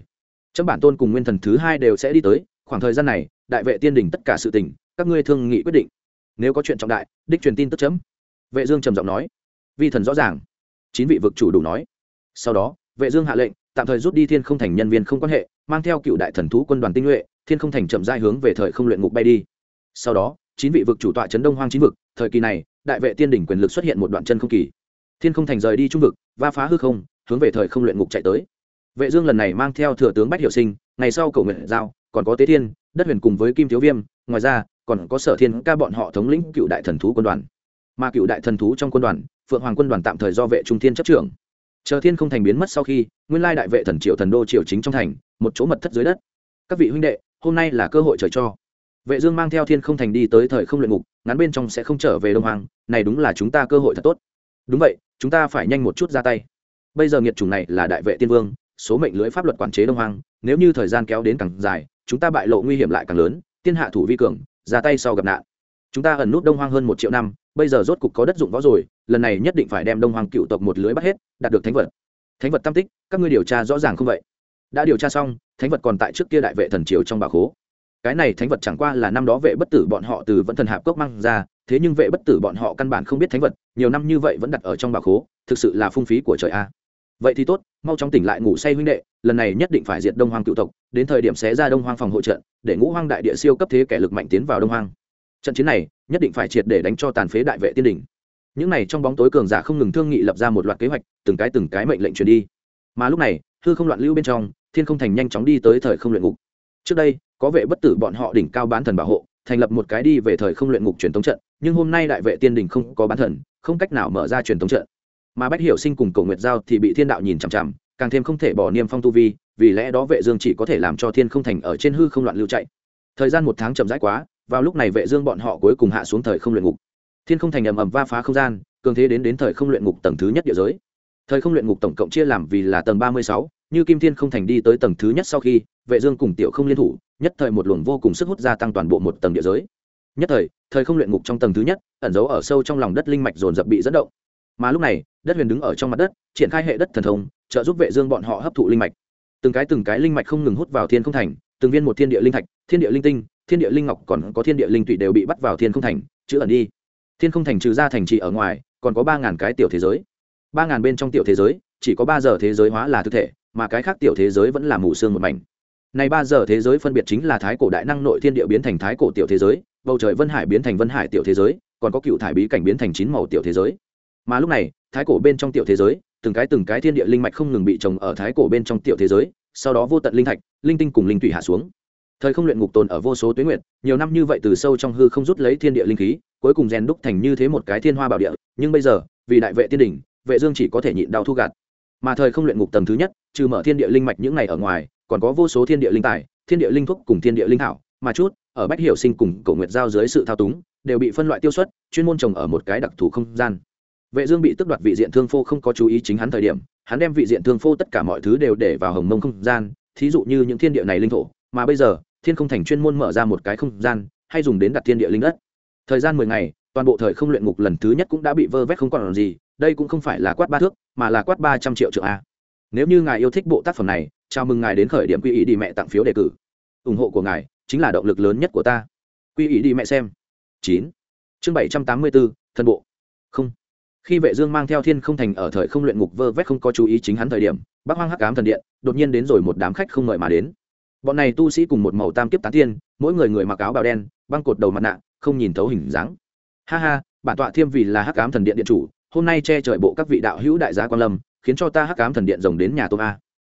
chấm bản tôn cùng nguyên thần thứ hai đều sẽ đi tới, khoảng thời gian này, đại vệ tiên đình tất cả sự tình, các ngươi thương nghị quyết định. Nếu có chuyện trọng đại, đích truyền tin tức chấm. Vệ dương trầm giọng nói. Vi thần rõ ràng. Chín vị vực chủ đủ nói. Sau đó, vệ dương hạ lệnh, tạm thời rút đi thiên không thành nhân viên không quan hệ, mang theo cựu đại thần thú quân đoàn tinh nhuệ, thiên không thành chậm rãi hướng về thời không luyện ngục bay đi. Sau đó, chín vị vực chủ tọa chấn đông hoang chín vực, thời kỳ này, đại vệ tiên đỉnh quyền lực xuất hiện một đoạn chân không kỳ. Thiên không thành rời đi trung vực, va phá hư không, hướng về thời không luyện ngục chạy tới vệ dương lần này mang theo thừa tướng bách Hiểu sinh, ngày sau cầu nguyện giao, còn có tế thiên, đất huyền cùng với kim thiếu viêm, ngoài ra, còn có sở thiên ca bọn họ thống lĩnh cựu đại thần thú quân đoàn. Mà cựu đại thần thú trong quân đoàn, phượng hoàng quân đoàn tạm thời do vệ trung thiên chấp trưởng. Chờ thiên không thành biến mất sau khi, nguyên lai đại vệ thần triệu thần đô triều chính trong thành, một chỗ mật thất dưới đất. Các vị huynh đệ, hôm nay là cơ hội trời cho. Vệ dương mang theo thiên không thành đi tới thời không luyện ngục, ngắn bên trong sẽ không trở về đông hoàng, này đúng là chúng ta cơ hội thật tốt. Đúng vậy, chúng ta phải nhanh một chút ra tay. Bây giờ nghiệt chủng này là đại vệ tiên vương số mệnh lưới pháp luật quản chế đông hoang, nếu như thời gian kéo đến càng dài chúng ta bại lộ nguy hiểm lại càng lớn tiên hạ thủ vi cường ra tay sau gặp nạn. Chúng ta ẩn nút đông hoang hơn một triệu năm bây giờ rốt cục có đất dụng võ rồi lần này nhất định phải đem đông hoang cựu tộc một lưới bắt hết đạt được thánh vật. Thánh vật tam tích các ngươi điều tra rõ ràng không vậy? Đã điều tra xong thánh vật còn tại trước kia đại vệ thần triều trong bà khố. Cái này thánh vật chẳng qua là năm đó vệ bất tử bọn họ từ vẫn thần hạp cốc mang ra thế nhưng vệ bất tử bọn họ căn bản không biết thánh vật nhiều năm như vậy vẫn đặt ở trong bà khố thực sự là phung phí của trời a vậy thì tốt, mau chóng tỉnh lại ngủ say huynh đệ, lần này nhất định phải diệt đông hoang cựu tộc, đến thời điểm xé ra đông hoang phòng hội trận, để ngũ hoang đại địa siêu cấp thế kẻ lực mạnh tiến vào đông hoang. Trận chiến này, nhất định phải triệt để đánh cho tàn phế đại vệ tiên đình những này trong bóng tối cường giả không ngừng thương nghị lập ra một loạt kế hoạch, từng cái từng cái mệnh lệnh truyền đi. Mà lúc này, hư không loạn lưu bên trong, thiên không thành nhanh chóng đi tới thời không luyện ngục. Trước đây, có vệ bất tử bọn họ đỉnh cao bán thần bảo hộ, thành lập một cái đi về thời không luyện ngục truyền thống trận, nhưng hôm nay đại vệ tiên đình không có bán thần, không cách nào mở ra truyền thống trận mà bách hiểu sinh cùng cầu nguyệt giao thì bị thiên đạo nhìn chằm chằm càng thêm không thể bỏ niêm phong tu vi vì lẽ đó vệ dương chỉ có thể làm cho thiên không thành ở trên hư không loạn lưu chạy. Thời gian một tháng chậm rãi quá vào lúc này vệ dương bọn họ cuối cùng hạ xuống thời không luyện ngục. Thiên không thành ầm ầm va phá không gian cường thế đến đến thời không luyện ngục tầng thứ nhất địa giới. Thời không luyện ngục tổng cộng chia làm vì là tầng 36, như kim thiên không thành đi tới tầng thứ nhất sau khi vệ dương cùng tiểu không liên thủ nhất thời một luồng vô cùng sức hút gia tăng toàn bộ một tầng địa giới. Nhất thời thời không luyện ngục trong tầng thứ nhất ẩn giấu ở sâu trong lòng đất linh mạch dồn dập bị dẫn động mà lúc này, đất huyền đứng ở trong mặt đất, triển khai hệ đất thần thông, trợ giúp vệ dương bọn họ hấp thụ linh mạch. Từng cái từng cái linh mạch không ngừng hút vào thiên không thành, từng viên một thiên địa linh thạch, thiên địa linh tinh, thiên địa linh ngọc còn có thiên địa linh tụy đều bị bắt vào thiên không thành, chữ ẩn đi. Thiên không thành trừ ra thành trì ở ngoài, còn có ba ngàn cái tiểu thế giới. Ba ngàn bên trong tiểu thế giới, chỉ có ba giờ thế giới hóa là thực thể, mà cái khác tiểu thế giới vẫn là mù sương một mảnh. Này ba giờ thế giới phân biệt chính là thái cổ đại năng nội thiên địa biến thành thái cổ tiểu thế giới, bầu trời vân hải biến thành vân hải tiểu thế giới, còn có cựu thải bí cảnh biến thành chín màu tiểu thế giới mà lúc này, thái cổ bên trong tiểu thế giới, từng cái từng cái thiên địa linh mạch không ngừng bị trồng ở thái cổ bên trong tiểu thế giới, sau đó vô tận linh thạch, linh tinh cùng linh thủy hạ xuống. Thời không luyện ngục tồn ở vô số tuyến nguyện nhiều năm như vậy từ sâu trong hư không rút lấy thiên địa linh khí, cuối cùng rèn đúc thành như thế một cái thiên hoa bảo địa, nhưng bây giờ, vì đại vệ tiên đỉnh, vệ dương chỉ có thể nhịn đau thu gạt. Mà thời không luyện ngục tầng thứ nhất, trừ mở thiên địa linh mạch những ngày ở ngoài, còn có vô số thiên địa linh tài, thiên địa linh thuốc cùng thiên địa linh thảo, mà chút, ở bách hiểu sinh cùng cổ nguyệt giao dưới sự thao túng, đều bị phân loại tiêu xuất, chuyên môn trồng ở một cái đặc thù không gian vệ dương bị tước đoạt vị diện thương phô không có chú ý chính hắn thời điểm, hắn đem vị diện thương phô tất cả mọi thứ đều để vào hồng mông không gian, thí dụ như những thiên địa này linh thổ, mà bây giờ, thiên không thành chuyên môn mở ra một cái không gian, hay dùng đến đặt thiên địa linh đất. Thời gian mười ngày, toàn bộ thời không luyện ngục lần thứ nhất cũng đã bị vơ vét không còn gì, đây cũng không phải là quát ba thước, mà là quát ba trăm triệu triệu a. Nếu như ngài yêu thích bộ tác phẩm này, chào mừng ngài đến khởi điểm quy ý đi mẹ tặng phiếu đề cử. Ủng hộ của ngài chính là động lực lớn nhất của ta. Quy ý đi mẹ xem. Chín. Chương bảy trăm tám mươi bốn, thân bộ. Không khi vệ dương mang theo thiên không thành ở thời không luyện ngục vơ vét không có chú ý chính hắn thời điểm, bắc hoang hắc ám thần điện đột nhiên đến rồi một đám khách không mời mà đến. Bọn này tu sĩ cùng một màu tam kiếp tán tiên, mỗi người người mặc áo bào đen, băng cột đầu mặt nạ, không nhìn thấu hình dáng. Ha ha, bản tọa thiêm vì là hắc ám thần điện điện chủ, hôm nay che trời bộ các vị đạo hữu đại gia quan lâm, khiến cho ta hắc ám thần điện rồng đến nhà tôm a.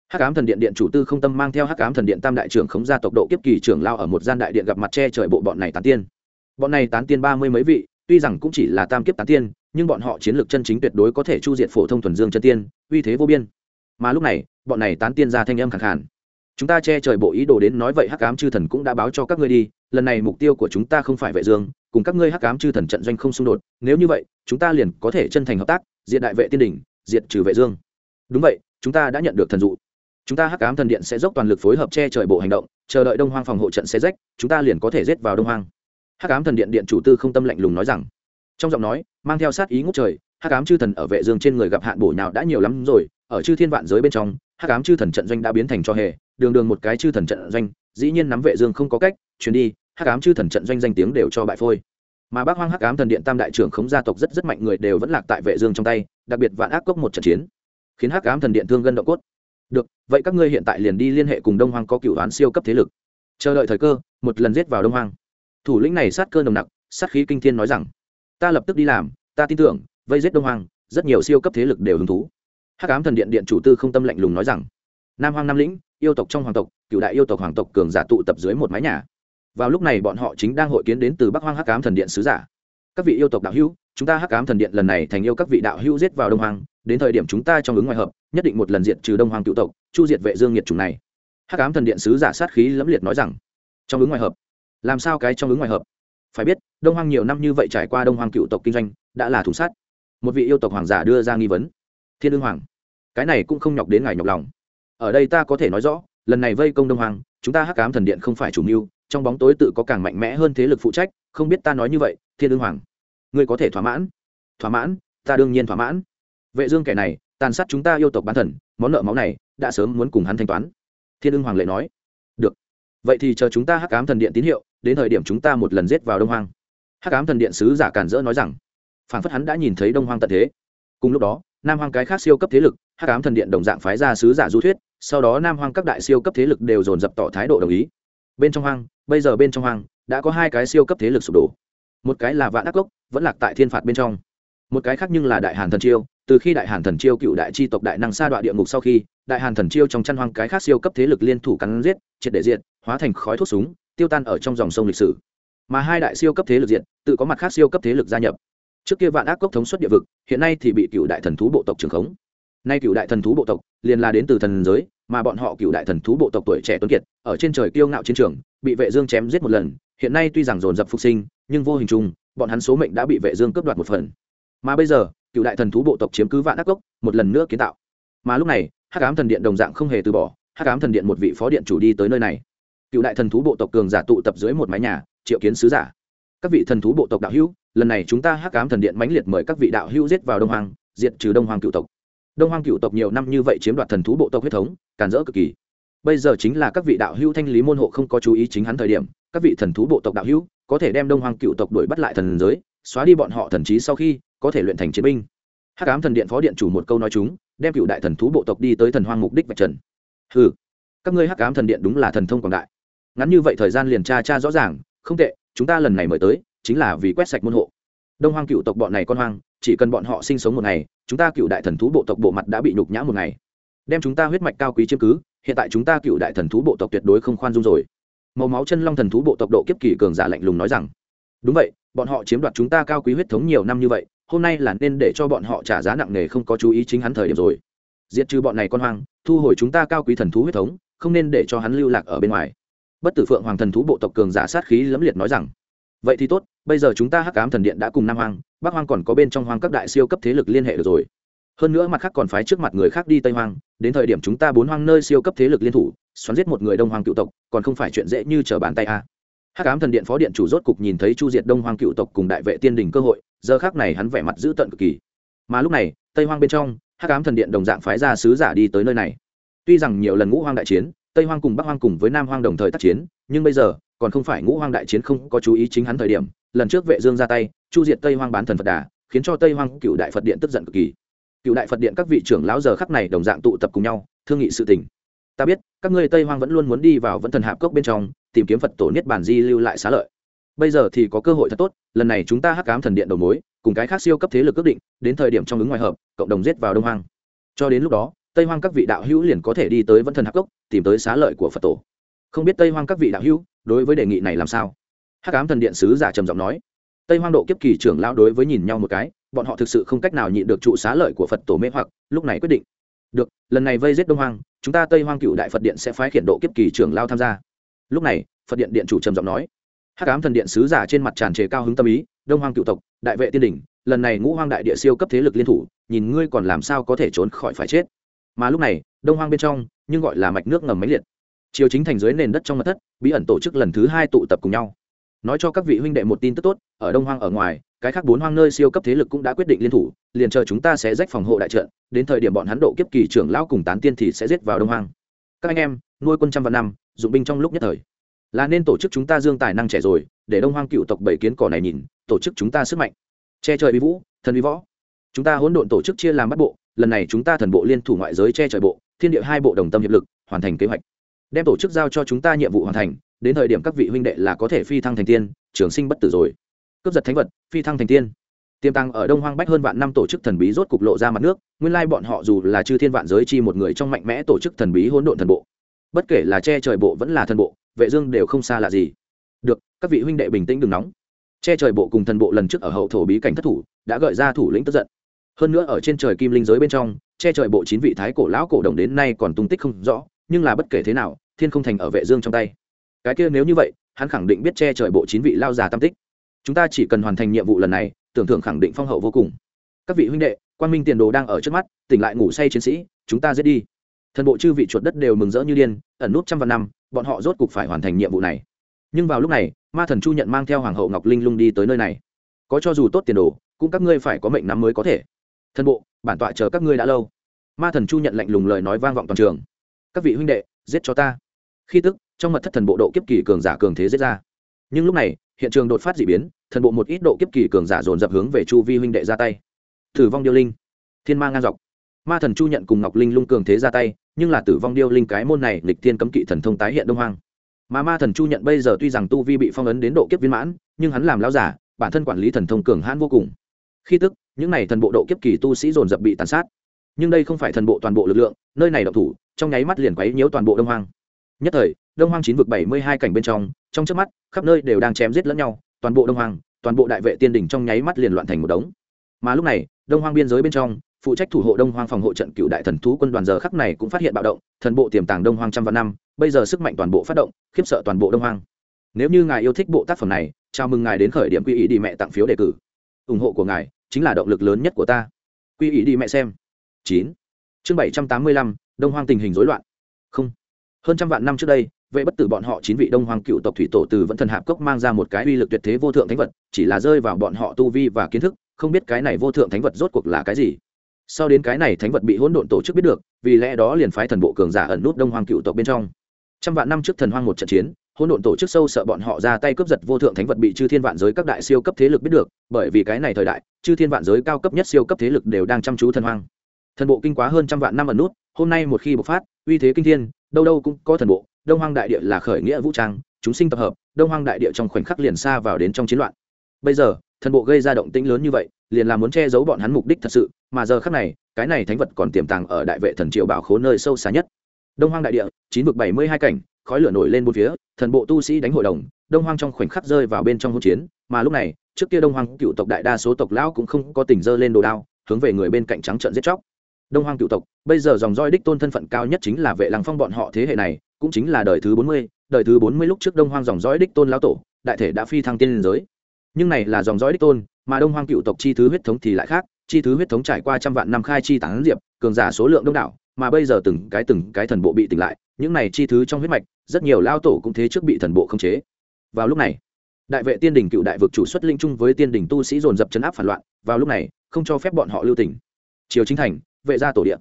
Hắc ám thần điện điện chủ tư không tâm mang theo hắc ám thần điện tam đại trưởng khống gia tộc độ kiếp kỳ trưởng lao ở một gian đại điện gặp mặt che trời bộ bọn này tán tiên. Bọn này tán tiên ba mươi mấy vị tuy rằng cũng chỉ là tam kiếp tán tiên, nhưng bọn họ chiến lược chân chính tuyệt đối có thể chu diệt phổ thông thuần dương chân tiên, uy thế vô biên. Mà lúc này, bọn này tán tiên ra thanh âm khẳng khàn. Chúng ta che trời bộ ý đồ đến nói vậy hắc ám chư thần cũng đã báo cho các ngươi đi, lần này mục tiêu của chúng ta không phải vệ dương, cùng các ngươi hắc ám chư thần trận doanh không xung đột, nếu như vậy, chúng ta liền có thể chân thành hợp tác, diệt đại vệ tiên đỉnh, diệt trừ vệ dương. Đúng vậy, chúng ta đã nhận được thần dụ. Chúng ta hắc ám thần điện sẽ dốc toàn lực phối hợp che trời bộ hành động, chờ đợi đông hoang phòng hộ trận sẽ rách, chúng ta liền có thể giết vào đông hoang hắc ám thần điện điện chủ tư không tâm lạnh lùng nói rằng, trong giọng nói, mang theo sát ý ngốc trời, hắc ám chư thần ở vệ dương trên người gặp hạn bổ nào đã nhiều lắm rồi, ở chư thiên vạn giới bên trong, hắc ám chư thần trận doanh đã biến thành cho hề, đường đường một cái chư thần trận doanh, dĩ nhiên nắm vệ dương không có cách chuyển đi, hắc ám chư thần trận doanh danh tiếng đều cho bại phôi. Mà bác hoang hắc ám thần điện tam đại trưởng khống gia tộc rất rất mạnh người đều vẫn lạc tại vệ dương trong tay, đặc biệt vạn ác cốc một trận chiến, khiến hắc ám thần điện thương gân động cốt. Được, vậy các ngươi hiện tại liền đi liên hệ cùng đông hoang có cựu đoán siêu cấp thế lực. Chờ đợi thời cơ, một lần giết vào đông hoang thủ lĩnh này sát cơ nồng nặc, sát khí kinh thiên nói rằng, ta lập tức đi làm, ta tin tưởng, vây giết đông hoang, rất nhiều siêu cấp thế lực đều hứng thú. Hắc ám thần điện điện chủ tư không tâm lạnh lùng nói rằng, nam hoang nam lĩnh, yêu tộc trong hoàng tộc, cựu đại yêu tộc hoàng tộc cường giả tụ tập dưới một mái nhà. Vào lúc này bọn họ chính đang hội kiến đến từ bắc hoang hắc ám thần điện sứ giả. Các vị yêu tộc đạo hữu, chúng ta hắc ám thần điện lần này thành yêu các vị đạo hữu giết vào đông hoàng đến thời điểm chúng ta trong ứng ngoại hợp, nhất định một lần diện trừ đông hoàng cựu tộc, chu diệt vệ dương nhiệt chủng này. Hắc ám thần điện sứ giả sát khí lẫm liệt nói rằng, trong ứng ngoại hợp làm sao cái trong ứng ngoài hợp? Phải biết, đông hoang nhiều năm như vậy trải qua đông hoang cựu tộc kinh doanh, đã là thủ sát. Một vị yêu tộc hoàng giả đưa ra nghi vấn. Thiên ương hoàng, cái này cũng không nhọc đến ngài nhọc lòng. Ở đây ta có thể nói rõ, lần này vây công đông hoàng chúng ta hắc cám thần điện không phải chủ mưu, trong bóng tối tự có càng mạnh mẽ hơn thế lực phụ trách, không biết ta nói như vậy, thiên ương hoàng, ngươi có thể thỏa mãn? Thỏa mãn, ta đương nhiên thỏa mãn. Vệ dương kẻ này, tàn sát chúng ta yêu tộc bán thần, món nợ máu này, đã sớm muốn cùng hắn thanh toán. Thiên ương hoàng lệ nói, được. Vậy thì chờ chúng ta hắc ám thần điện tín hiệu đến thời điểm chúng ta một lần giết vào đông hoang. Hắc ám thần điện sứ giả cản rỡ nói rằng phản phất hắn đã nhìn thấy đông hoang tận thế. Cùng lúc đó, nam hoang cái khác siêu cấp thế lực, hắc ám thần điện đồng dạng phái ra sứ giả du thuyết, sau đó nam hoang các đại siêu cấp thế lực đều dồn dập tỏ thái độ đồng ý. Bên trong hoang, bây giờ bên trong hoang, đã có hai cái siêu cấp thế lực sụp đổ. Một cái là vạn ác cốc, vẫn lạc tại thiên phạt bên trong. Một cái khác nhưng là đại hàn thần chiêu, từ khi đại hàn thần chiêu cựu đại tri tộc đại năng sa đoạn địa ngục sau khi, đại hàn thần chiêu trong chăn hoang cái khác siêu cấp thế lực liên thủ cắn giết, triệt để diện hóa thành khói thuốc súng tiêu tan ở trong dòng sông lịch sử. Mà hai đại siêu cấp thế lực diện, tự có mặt khác siêu cấp thế lực gia nhập. Trước kia vạn ác cốc thống xuất địa vực, hiện nay thì bị cựu đại thần thú bộ tộc trường khống. Nay cựu đại thần thú bộ tộc, liền là đến từ thần giới, mà bọn họ cựu đại thần thú bộ tộc tuổi trẻ tuấn kiệt, ở trên trời kiêu ngạo chiến trường, bị vệ dương chém giết một lần. Hiện nay tuy rằng dồn dập phục sinh, nhưng vô hình chung, bọn hắn số mệnh đã bị vệ dương cướp đoạt một phần. Mà bây giờ, cựu đại thần thú bộ tộc chiếm cứ vạn ác cốc, một lần nữa kiến tạo. Mà lúc này, hắc ám thần điện đồng dạng không hề từ bỏ, hắc ám thần điện một vị phó điện chủ đi tới nơi này cựu đại thần thú bộ tộc cường giả tụ tập dưới một mái nhà, triệu kiến sứ giả. Các vị thần thú bộ tộc đạo hữu, lần này chúng ta hắc ám thần điện mãnh liệt mời các vị đạo hữu giết vào đông hoàng diệt trừ đông hoàng cựu tộc. Đông hoàng cựu tộc nhiều năm như vậy chiếm đoạt thần thú bộ tộc huyết thống, càn rỡ cực kỳ. Bây giờ chính là các vị đạo hữu thanh lý môn hộ không có chú ý chính hắn thời điểm, các vị thần thú bộ tộc đạo hữu, có thể đem đông hoàng cựu tộc đuổi bắt lại thần giới, xóa đi bọn họ thần trí sau khi, có thể luyện thành chiến binh. Hắc ám thần điện phó điện chủ một câu nói chúng, đem cựu đại thần thú bộ tộc đi tới thần hoang mục đích vạch trần. Ừ các ngươi hắc ám thần điện đúng là thần thông quảng đại ngắn như vậy thời gian liền tra tra rõ ràng, không tệ, chúng ta lần này mời tới, chính là vì quét sạch môn hộ. Đông hoang cựu tộc bọn này con hoang, chỉ cần bọn họ sinh sống một ngày, chúng ta cựu đại thần thú bộ tộc bộ mặt đã bị nhục nhã một ngày. Đem chúng ta huyết mạch cao quý chiếm cứ, hiện tại chúng ta cựu đại thần thú bộ tộc tuyệt đối không khoan dung rồi. Màu máu chân long thần thú bộ tộc độ kiếp kỳ cường giả lạnh lùng nói rằng, đúng vậy, bọn họ chiếm đoạt chúng ta cao quý huyết thống nhiều năm như vậy, hôm nay là nên để cho bọn họ trả giá nặng nề không có chú ý chính hắn thời điểm rồi. Diệt trừ bọn này con hoang, thu hồi chúng ta cao quý thần thú huyết thống, không nên để cho hắn lưu lạc ở bên ngoài bất tử phượng hoàng thần thú bộ tộc cường giả sát khí lẫm liệt nói rằng, vậy thì tốt, bây giờ chúng ta hắc ám thần điện đã cùng nam hoang, bắc hoang còn có bên trong hoang các đại siêu cấp thế lực liên hệ được rồi. Hơn nữa mặt khác còn phái trước mặt người khác đi tây hoang, đến thời điểm chúng ta bốn hoang nơi siêu cấp thế lực liên thủ, xoắn giết một người đông hoang cựu tộc, còn không phải chuyện dễ như trở bàn tay a hắc ám thần điện phó điện chủ rốt cục nhìn thấy chu diệt đông hoang cựu tộc cùng đại vệ tiên đình cơ hội, giờ khác này hắn vẻ mặt dữ tợn cực kỳ. Mà lúc này, tây hoang bên trong, hắc ám thần điện đồng dạng phái ra sứ giả đi tới nơi này. Tuy rằng nhiều lần ngũ hoang đại chiến tây hoang cùng bắc hoang cùng với nam hoang đồng thời tác chiến, nhưng bây giờ, còn không phải ngũ hoang đại chiến không có chú ý chính hắn thời điểm, lần trước vệ dương ra tay, chu diệt tây hoang bán thần phật đà, khiến cho tây hoang cựu đại phật điện tức giận cực kỳ. Cựu đại phật điện các vị trưởng lão giờ khắc này đồng dạng tụ tập cùng nhau, thương nghị sự tình. Ta biết, các ngươi tây hoang vẫn luôn muốn đi vào vẫn thần hạp cốc bên trong, tìm kiếm phật tổ niết bàn di lưu lại xá lợi. Bây giờ thì có cơ hội thật tốt, lần này chúng ta hắc cám thần điện đầu mối, cùng cái khác siêu cấp thế lực ước định, đến thời điểm trong ứng ngoài hợp, cộng đồng giết vào đông hoang. Cho đến lúc đó tây hoang các vị đạo hữu liền có thể đi tới vẫn thần hắc cốc, tìm tới xá lợi của phật tổ. Không biết tây hoang các vị đạo hữu, đối với đề nghị này làm sao? Hắc ám thần điện sứ giả trầm giọng nói. Tây hoang độ kiếp kỳ trưởng lão đối với nhìn nhau một cái, bọn họ thực sự không cách nào nhịn được trụ xá lợi của phật tổ mê hoặc, lúc này quyết định. Được, lần này vây giết đông hoang, chúng ta tây hoang cựu đại phật điện sẽ phái khiển độ kiếp kỳ trưởng lao tham gia. Lúc này, phật điện điện chủ trầm giọng nói. Hắc ám thần điện sứ giả trên mặt tràn trề cao hứng tâm ý, đông hoang cựu tộc, đại vệ tiên đình lần này ngũ hoang đại địa siêu cấp thế lực liên thủ, nhìn ngươi còn làm sao có thể trốn khỏi phải chết mà lúc này, đông hoang bên trong, nhưng gọi là mạch nước ngầm máy liệt. Chiều chính thành dưới nền đất trong mặt thất, bí ẩn tổ chức lần thứ hai tụ tập cùng nhau. Nói cho các vị huynh đệ một tin tức tốt, ở đông hoang ở ngoài, cái khác bốn hoang nơi siêu cấp thế lực cũng đã quyết định liên thủ, liền chờ chúng ta sẽ rách phòng hộ đại trận, đến thời điểm bọn hắn độ kiếp kỳ trưởng lão cùng tán tiên thì sẽ giết vào đông hoang. Các anh em, nuôi quân trăm vạn năm, dụng binh trong lúc nhất thời. Là nên tổ chức chúng ta dương tài năng trẻ rồi, để đông hoang cựu tộc bảy kiến cỏ này nhìn, tổ chức chúng ta sức mạnh. Che trời vi vũ, thần uy võ. Chúng ta hỗn độn tổ chức chia làm bắt bộ lần này chúng ta thần bộ liên thủ ngoại giới che trời bộ, thiên địa hai bộ đồng tâm hiệp lực, hoàn thành kế hoạch. Đem tổ chức giao cho chúng ta nhiệm vụ hoàn thành, đến thời điểm các vị huynh đệ là có thể phi thăng thành tiên, trường sinh bất tử rồi. Cướp giật thánh vật, phi thăng thành tiên. Tiềm tăng ở đông hoang bách hơn vạn năm tổ chức thần bí rốt cục lộ ra mặt nước, nguyên lai bọn họ dù là chư thiên vạn giới chi một người trong mạnh mẽ tổ chức thần bí hỗn độn thần bộ, bất kể là che trời bộ vẫn là thần bộ, vệ dương đều không xa lạ gì. Được, các vị huynh đệ bình tĩnh đừng nóng. Che trời bộ cùng thần bộ lần trước ở hậu thổ bí cảnh thất thủ, đã gợi ra thủ lĩnh tức giận hơn nữa ở trên trời kim linh giới bên trong, che trời bộ chín vị thái cổ lão cổ đồng đến nay còn tung tích không rõ, nhưng là bất kể thế nào, thiên không thành ở vệ dương trong tay. Cái kia nếu như vậy, hắn khẳng định biết che trời bộ chín vị lao già tam tích. Chúng ta chỉ cần hoàn thành nhiệm vụ lần này, tưởng thưởng khẳng định phong hậu vô cùng. Các vị huynh đệ, quan minh tiền đồ đang ở trước mắt, tỉnh lại ngủ say chiến sĩ, chúng ta giết đi. Thần bộ chư vị chuột đất đều mừng rỡ như điên, ẩn nút trăm vạn năm, bọn họ rốt cục phải hoàn thành nhiệm vụ này. Nhưng vào lúc này, ma thần chu nhận mang theo hoàng hậu ngọc linh lung đi tới nơi này. Có cho dù tốt tiền đồ, cũng các ngươi phải có mệnh nắm mới có thể thần bộ, bản tọa chờ các ngươi đã lâu. Ma thần chu nhận lạnh lùng lời nói vang vọng toàn trường. Các vị huynh đệ, giết cho ta. Khi tức, trong mật thất thần bộ độ kiếp kỳ cường giả cường thế giết ra. Nhưng lúc này, hiện trường đột phát d ị biến, thần bộ một ít độ kiếp kỳ cường giả dồn dập hướng về chu vi huynh đệ ra tay. Tử vong điêu linh. Thiên ma ngang dọc. Ma thần chu nhận cùng ngọc linh lung cường thế ra tay, nhưng là tử vong điêu linh cái môn này lịch thiên cấm kỵ thần thông tái hiện đông hoang. Mà ma thần chu nhận bây giờ tuy rằng tu vi bị phong ấn đến độ kiếp viên mãn, nhưng hắn làm lao giả, bản thân quản lý thần thông cường hãn vô cùng khi tức, những n à y thần bộ độ kiếp kỳ tu sĩ dồn dập bị tàn sát. Nhưng đây không phải thần bộ toàn bộ lực lượng, nơi này độc thủ, trong nháy mắt liền quấy nhiễu toàn bộ đông hoang. Nhất thời, đông hoang chín vực bảy mươi hai cảnh bên trong trong trước mắt, khắp nơi đều đang chém giết lẫn nhau, toàn bộ đông hoang, toàn bộ đại vệ tiên đỉnh trong nháy mắt liền loạn thành một đống. Mà lúc này, đông hoang biên giới bên trong, phụ trách thủ hộ đông hoang phòng hộ trận cựu đại thần thú quân đoàn giờ khắc này cũng phát hiện bạo động, thần bộ tiềm tàng đông hoang trăm vạn năm, bây giờ sức mạnh toàn bộ phát động, khiếp sợ toàn bộ đông hoang. Nếu như ngài yêu thích bộ tác phẩm này, chào mừng ngài đến khởi điểm quy ý đi mẹ tặng phiếu đề cử. Ủng hộ của ngài chính là động lực lớn nhất của ta. Quy ý đi mẹ xem. Chín. Chương bảy trăm tám mươi lăm, đông hoang tình hình rối loạn. Không. Hơn trăm vạn năm trước đây, vệ bất tử bọn họ chín vị đông hoàng cựu tộc thủy tổ từ vẫn thần hạp cốc mang ra một cái uy lực tuyệt thế vô thượng thánh vật, chỉ là rơi vào bọn họ tu vi và kiến thức, không biết cái này vô thượng thánh vật rốt cuộc là cái gì. Sau đến cái này thánh vật bị hỗn độn tổ chức biết được, vì lẽ đó liền phái thần bộ cường giả ẩn nút đông hoàng cựu tộc bên trong. Trăm vạn năm trước thần hoang một trận chiến, hỗn độn tổ chức sâu sợ bọn họ ra tay cướp giật vô thượng thánh vật bị chư thiên vạn giới các đại siêu cấp thế lực biết được, bởi vì cái này thời đại chư thiên vạn giới cao cấp nhất siêu cấp thế lực đều đang chăm chú thần hoang. Thần bộ kinh quá hơn trăm vạn năm ẩn nút, hôm nay một khi bộc phát, uy thế kinh thiên, đâu đâu cũng có thần bộ, đông hoang đại địa là khởi nghĩa vũ trang, chúng sinh tập hợp, đông hoang đại địa trong khoảnh khắc liền xa vào đến trong chiến loạn. Bây giờ, thần bộ gây ra động tĩnh lớn như vậy, liền là muốn che giấu bọn hắn mục đích thật sự, mà giờ khắc này, cái này thánh vật còn tiềm tàng ở đại vệ thần triệu bảo khố nơi sâu xa nhất. Đông hoang đại địa, chín vực bảy mươi hai cảnh, khói lửa nổi lên bốn phía, thần bộ tu sĩ đánh hội đồng, đông hoang trong khoảnh khắc rơi vào bên trong hỗn chiến mà lúc này, trước kia đông hoang cựu tộc đại đa số tộc lão cũng không có tình dơ lên đồ đao, hướng về người bên cạnh trắng trợn giết chóc. Đông hoang cựu tộc, bây giờ dòng roi đích tôn thân phận cao nhất chính là vệ lăng phong bọn họ thế hệ này, cũng chính là đời thứ bốn mươi, đời thứ bốn mươi lúc trước đông hoang dòng dõi đích tôn lão tổ, đại thể đã phi thăng tiên liên giới. Nhưng này là dòng dõi đích tôn, mà đông hoang cựu tộc chi thứ huyết thống thì lại khác, chi thứ huyết thống trải qua trăm vạn năm khai chi tán diệp, cường giả số lượng đông đảo, mà bây giờ từng cái từng cái thần bộ bị tỉnh lại, những này chi thứ trong huyết mạch, rất nhiều lao tổ cũng thế trước bị thần bộ khống chế. Vào lúc này đại vệ tiên đình cựu đại vực chủ xuất linh chung với tiên đình tu sĩ dồn dập chấn áp phản loạn, vào lúc này, không cho phép bọn họ lưu tỉnh. Triều chính thành, vệ gia tổ điện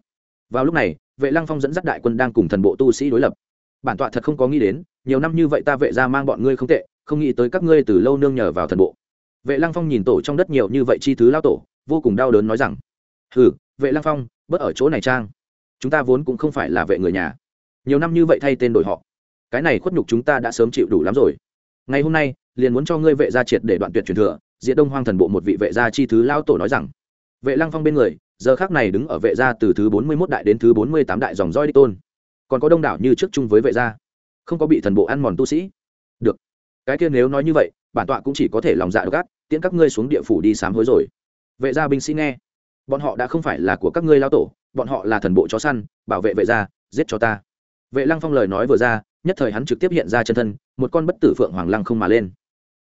vào lúc này, vệ lăng phong dẫn dắt đại quân đang cùng thần bộ tu sĩ đối lập. Bản tọa thật không có nghĩ đến, nhiều năm như vậy ta vệ gia mang bọn ngươi không tệ, không nghĩ tới các ngươi từ lâu nương nhờ vào thần bộ. Vệ lăng phong nhìn tổ trong đất nhiều như vậy chi thứ lao tổ, vô cùng đau đớn nói rằng, hừ, vệ lăng phong, bớt ở chỗ này trang. Chúng ta vốn cũng không phải là vệ người nhà. Nhiều năm như vậy thay tên đổi họ. Cái này khuất nhục chúng ta đã sớm chịu đủ lắm rồi ngày hôm nay, liền muốn cho ngươi vệ gia triệt để đoạn tuyệt truyền thừa diện đông hoang thần bộ một vị vệ gia chi thứ lao tổ nói rằng. Vệ lăng phong bên người, giờ khác này đứng ở vệ gia từ thứ bốn mươi mốt đại đến thứ bốn mươi tám đại dòng roi đi tôn. Còn có đông đảo như trước chung với vệ gia. Không có bị thần bộ ăn mòn tu sĩ. Được. Cái kia nếu nói như vậy, bản tọa cũng chỉ có thể lòng dạ độc ác, tiễn các ngươi xuống địa phủ đi sám hối rồi. Vệ gia binh sĩ nghe. Bọn họ đã không phải là của các ngươi lao tổ, bọn họ là thần bộ chó săn, bảo vệ vệ gia, giết cho ta. Vệ lăng phong lời nói vừa ra nhất thời hắn trực tiếp hiện ra chân thân, một con bất tử phượng hoàng lăng không mà lên.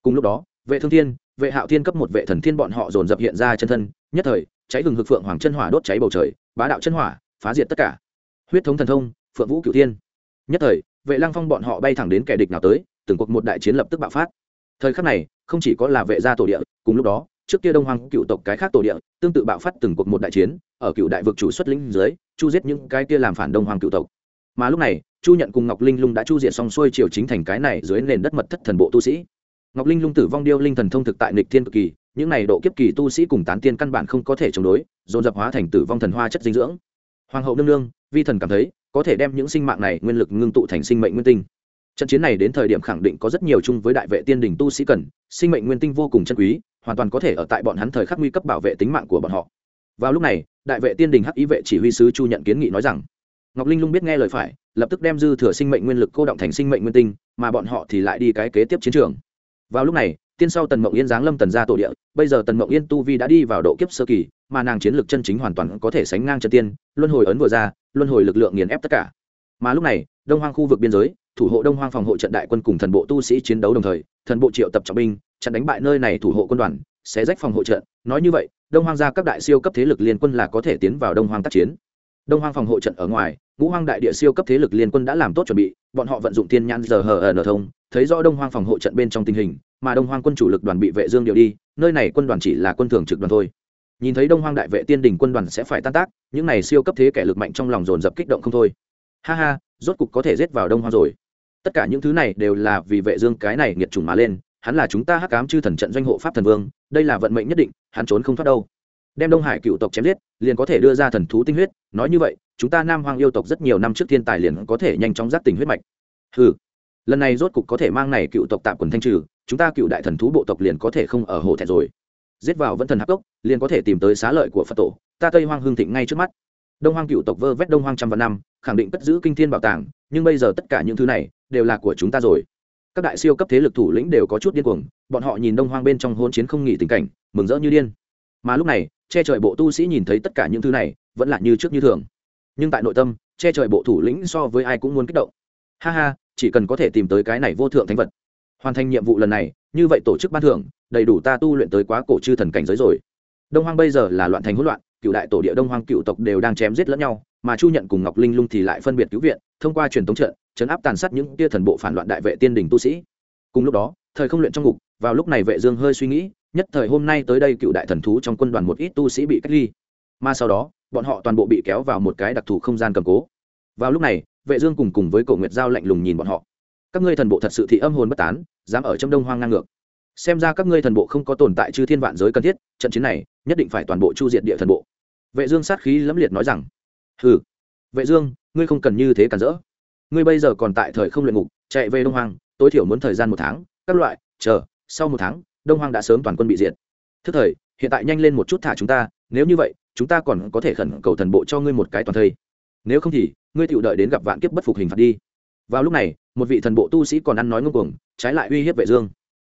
Cùng lúc đó, vệ thương thiên, vệ hạo thiên cấp một vệ thần thiên bọn họ dồn dập hiện ra chân thân, nhất thời, cháy hừng hực phượng hoàng chân hỏa đốt cháy bầu trời, bá đạo chân hỏa, phá diệt tất cả. Huyết thống thần thông, phượng vũ cửu thiên. Nhất thời, vệ lăng phong bọn họ bay thẳng đến kẻ địch nào tới, từng cuộc một đại chiến lập tức bạo phát. Thời khắc này, không chỉ có là vệ gia tổ địa, cùng lúc đó, trước kia đông hoàng cựu tộc cái khác tổ địa, tương tự bạo phát từng cuộc một đại chiến, ở cựu đại vực chủ xuất lĩnh dưới, chu giết những cái kia làm phản đông hoàng cựu tộc. Mà lúc này chu nhận cùng ngọc linh lung đã chu diện xong xuôi triều chính thành cái này dưới nền đất mật thất thần bộ tu sĩ. Ngọc linh lung tử vong điêu linh thần thông thực tại nịch thiên cực kỳ, những này độ kiếp kỳ tu sĩ cùng tán tiên căn bản không có thể chống đối, dồn dập hóa thành tử vong thần hoa chất dinh dưỡng. Hoàng hậu nương nương, vi thần cảm thấy, có thể đem những sinh mạng này nguyên lực ngưng tụ thành sinh mệnh nguyên tinh. Trận chiến này đến thời điểm khẳng định có rất nhiều chung với đại vệ tiên đình tu sĩ cần, sinh mệnh nguyên tinh vô cùng chân quý, hoàn toàn có thể ở tại bọn hắn thời khắc nguy cấp bảo vệ tính mạng của bọn họ. Vào lúc này, đại vệ tiên đình hắc ý vệ chỉ huy sứ chu nhận kiến nghị nói rằng ngọc linh lung biết nghe lời phải, lập tức đem dư thừa sinh mệnh nguyên lực cô động thành sinh mệnh nguyên tinh, mà bọn họ thì lại đi cái kế tiếp chiến trường. Vào lúc này, tiên sau tần mộng yên giáng lâm tần ra tổ địa, bây giờ tần mộng yên tu vi đã đi vào độ kiếp sơ kỳ, mà nàng chiến lược chân chính hoàn toàn có thể sánh ngang chân tiên, luân hồi ấn vừa ra, luân hồi lực lượng nghiền ép tất cả. Mà lúc này, đông hoang khu vực biên giới, thủ hộ đông hoang phòng hộ trận đại quân cùng thần bộ tu sĩ chiến đấu đồng thời, thần bộ triệu tập trọng binh chặn đánh bại nơi này thủ hộ quân đoàn, sẽ rách phòng hộ trận. Nói như vậy, đông hoang gia các đại siêu cấp thế lực liên quân là có thể tiến vào đông hoang tác chiến đông hoang phòng hộ trận ở ngoài, ngũ hoang đại địa siêu cấp thế lực liên quân đã làm tốt chuẩn bị, bọn họ vận dụng tiên nhãn giờ hờ ờ ở nở thông, thấy rõ đông hoang phòng hộ trận bên trong tình hình, mà đông hoang quân chủ lực đoàn bị vệ dương điều đi, nơi này quân đoàn chỉ là quân thường trực đoàn thôi. Nhìn thấy đông hoang đại vệ tiên đình quân đoàn sẽ phải tan tác, những này siêu cấp thế kẻ lực mạnh trong lòng dồn dập kích động không thôi. Ha ha, rốt cục có thể giết vào đông hoang rồi. Tất cả những thứ này đều là vì vệ dương cái này nghiệt chủng mà lên, hắn là chúng ta hắc ám chư thần trận doanh hộ pháp thần vương, đây là vận mệnh nhất định, hắn trốn không thoát đâu đem đông hải cựu tộc chém giết, liền có thể đưa ra thần thú tinh huyết. Nói như vậy, chúng ta nam hoang yêu tộc rất nhiều năm trước thiên tài liền có thể nhanh chóng giác tình huyết mạch. Ừ lần này rốt cục có thể mang này cựu tộc tạm quần thanh trừ, chúng ta cựu đại thần thú bộ tộc liền có thể không ở hồ thẹn rồi. Giết vào vẫn thần hắc cốc, liền có thể tìm tới xá lợi của phật tổ, ta tây hoang hương thịnh ngay trước mắt. Đông hoang cựu tộc vơ vét đông hoang trăm vạn năm, khẳng định cất giữ kinh thiên bảo tàng, nhưng bây giờ tất cả những thứ này đều là của chúng ta rồi. Các đại siêu cấp thế lực thủ lĩnh đều có chút điên cuồng, bọn họ nhìn đông hoang bên trong hôn chiến không nghỉ tình cảnh, mừng rỡ như điên mà lúc này, che trời bộ tu sĩ nhìn thấy tất cả những thứ này, vẫn là như trước như thường. Nhưng tại nội tâm, che trời bộ thủ lĩnh so với ai cũng muốn kích động. Ha ha, chỉ cần có thể tìm tới cái này vô thượng thánh vật. Hoàn thành nhiệm vụ lần này, như vậy tổ chức ban thưởng, đầy đủ ta tu luyện tới quá cổ chư thần cảnh giới rồi. Đông hoang bây giờ là loạn thành hỗn loạn, cựu đại tổ địa đông hoang cựu tộc đều đang chém giết lẫn nhau, mà chu nhận cùng ngọc linh lung thì lại phân biệt cứu viện, thông qua truyền thống trận, chấn áp tàn sát những tia thần bộ phản loạn đại vệ tiên đình tu sĩ. Cùng lúc đó thời không luyện trong ngục, vào lúc này vệ dương hơi suy nghĩ, nhất thời hôm nay tới đây cựu đại thần thú trong quân đoàn một ít tu sĩ bị cách ly. Mà sau đó, bọn họ toàn bộ bị kéo vào một cái đặc thù không gian cầm cố. Vào lúc này, vệ dương cùng cùng với cổ nguyệt giao lạnh lùng nhìn bọn họ. Các ngươi thần bộ thật sự thị âm hồn bất tán, dám ở trong đông hoang ngang ngược. Xem ra các ngươi thần bộ không có tồn tại chư thiên vạn giới cần thiết, trận chiến này nhất định phải toàn bộ chu diệt địa thần bộ. Vệ dương sát khí lẫm liệt nói rằng, hừ, vệ dương, ngươi không cần như thế cản rỡ. Ngươi bây giờ còn tại thời không luyện ngục, chạy về đông hoang, tối thiểu muốn thời gian một tháng các loại, chờ, sau một tháng, đông hoang đã sớm toàn quân bị diệt. Thức thời, hiện tại nhanh lên một chút thả chúng ta, nếu như vậy, chúng ta còn có thể khẩn cầu thần bộ cho ngươi một cái toàn thây. Nếu không thì, ngươi tự đợi đến gặp vạn kiếp bất phục hình phạt đi. Vào lúc này, một vị thần bộ tu sĩ còn ăn nói ngông cuồng, trái lại uy hiếp vệ dương.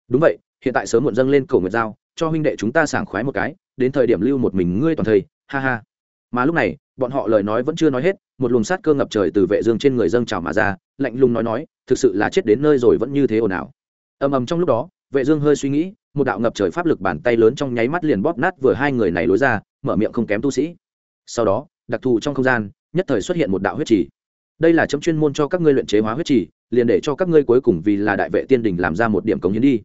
Đúng vậy, hiện tại sớm muộn dâng lên cầu nguyệt giao, cho huynh đệ chúng ta sảng khoái một cái, đến thời điểm lưu một mình ngươi toàn thây, ha ha. Mà lúc này, bọn họ lời nói vẫn chưa nói hết, một luồng sát cơ ngập trời từ vệ dương trên người dâng trào mà ra, lạnh lùng nói nói, thực sự là chết đến nơi rồi vẫn như thế ồn ào ầm ầm trong lúc đó, vệ dương hơi suy nghĩ, một đạo ngập trời pháp lực bàn tay lớn trong nháy mắt liền bóp nát vừa hai người này lối ra, mở miệng không kém tu sĩ. Sau đó, đặc thù trong không gian, nhất thời xuất hiện một đạo huyết trì. Đây là chấm chuyên môn cho các ngươi luyện chế hóa huyết trì, liền để cho các ngươi cuối cùng vì là đại vệ tiên đình làm ra một điểm cống hiến đi.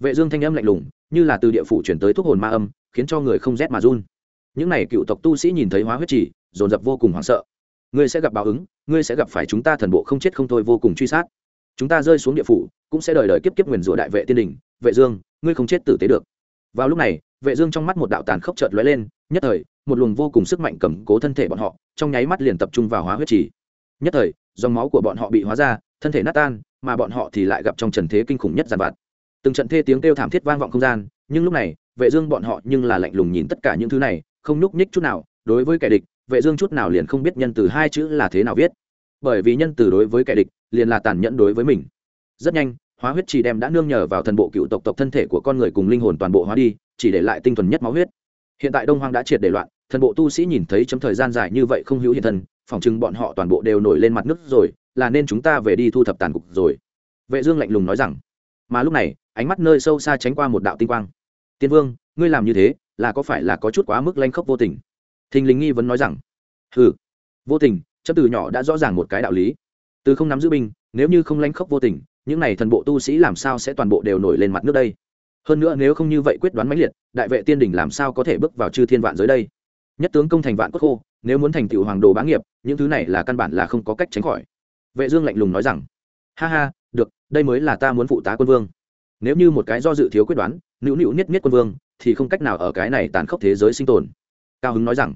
Vệ dương thanh âm lạnh lùng, như là từ địa phủ chuyển tới thuốc hồn ma âm, khiến cho người không rét mà run. Những này cựu tộc tu sĩ nhìn thấy hóa huyết trì, dồn dập vô cùng hoảng sợ. Ngươi sẽ gặp báo ứng, ngươi sẽ gặp phải chúng ta thần bộ không chết không thôi vô cùng truy sát chúng ta rơi xuống địa phủ, cũng sẽ đời đời kiếp kiếp nguyền rủa đại vệ tiên đình, vệ dương, ngươi không chết tử tế được. Vào lúc này, vệ dương trong mắt một đạo tàn khốc chợt lóe lên, nhất thời, một luồng vô cùng sức mạnh cầm cố thân thể bọn họ, trong nháy mắt liền tập trung vào hóa huyết trì. Nhất thời, dòng máu của bọn họ bị hóa ra, thân thể nát tan, mà bọn họ thì lại gặp trong trần thế kinh khủng nhất giàn vặt. Từng trận thê tiếng kêu thảm thiết vang vọng không gian, nhưng lúc này, vệ dương bọn họ nhưng là lạnh lùng nhìn tất cả những thứ này, không nhúc nhích chút nào, đối với kẻ địch, vệ dương chút nào liền không biết nhân từ hai chữ là thế nào viết bởi vì nhân từ đối với kẻ địch, liền là tàn nhẫn đối với mình. Rất nhanh, hóa huyết trì đem đã nương nhờ vào thần bộ cựu tộc tộc thân thể của con người cùng linh hồn toàn bộ hóa đi, chỉ để lại tinh thuần nhất máu huyết. Hiện tại đông hoang đã triệt để loạn, thần bộ tu sĩ nhìn thấy chấm thời gian dài như vậy không hữu hiện thân, phỏng chừng bọn họ toàn bộ đều nổi lên mặt nước rồi, là nên chúng ta về đi thu thập tàn cục rồi. Vệ dương lạnh lùng nói rằng. Mà lúc này, ánh mắt nơi sâu xa tránh qua một đạo tinh quang. Tiên vương, ngươi làm như thế, là có phải là có chút quá mức lanh khốc vô tình? Thình lình nghi vẫn nói rằng. Hừ. Vô tình chấp từ nhỏ đã rõ ràng một cái đạo lý. Từ không nắm giữ binh, nếu như không lanh khốc vô tình, những này thần bộ tu sĩ làm sao sẽ toàn bộ đều nổi lên mặt nước đây? Hơn nữa nếu không như vậy quyết đoán mãnh liệt, đại vệ tiên đỉnh làm sao có thể bước vào chư thiên vạn giới đây? Nhất tướng công thành vạn quốc khô, nếu muốn thành tựu hoàng đồ bá nghiệp, những thứ này là căn bản là không có cách tránh khỏi. Vệ dương lạnh lùng nói rằng, ha ha, được, đây mới là ta muốn phụ tá quân vương. Nếu như một cái do dự thiếu quyết đoán, nữu nữu niết niết quân vương, thì không cách nào ở cái này tàn khốc thế giới sinh tồn. Cao hứng nói rằng,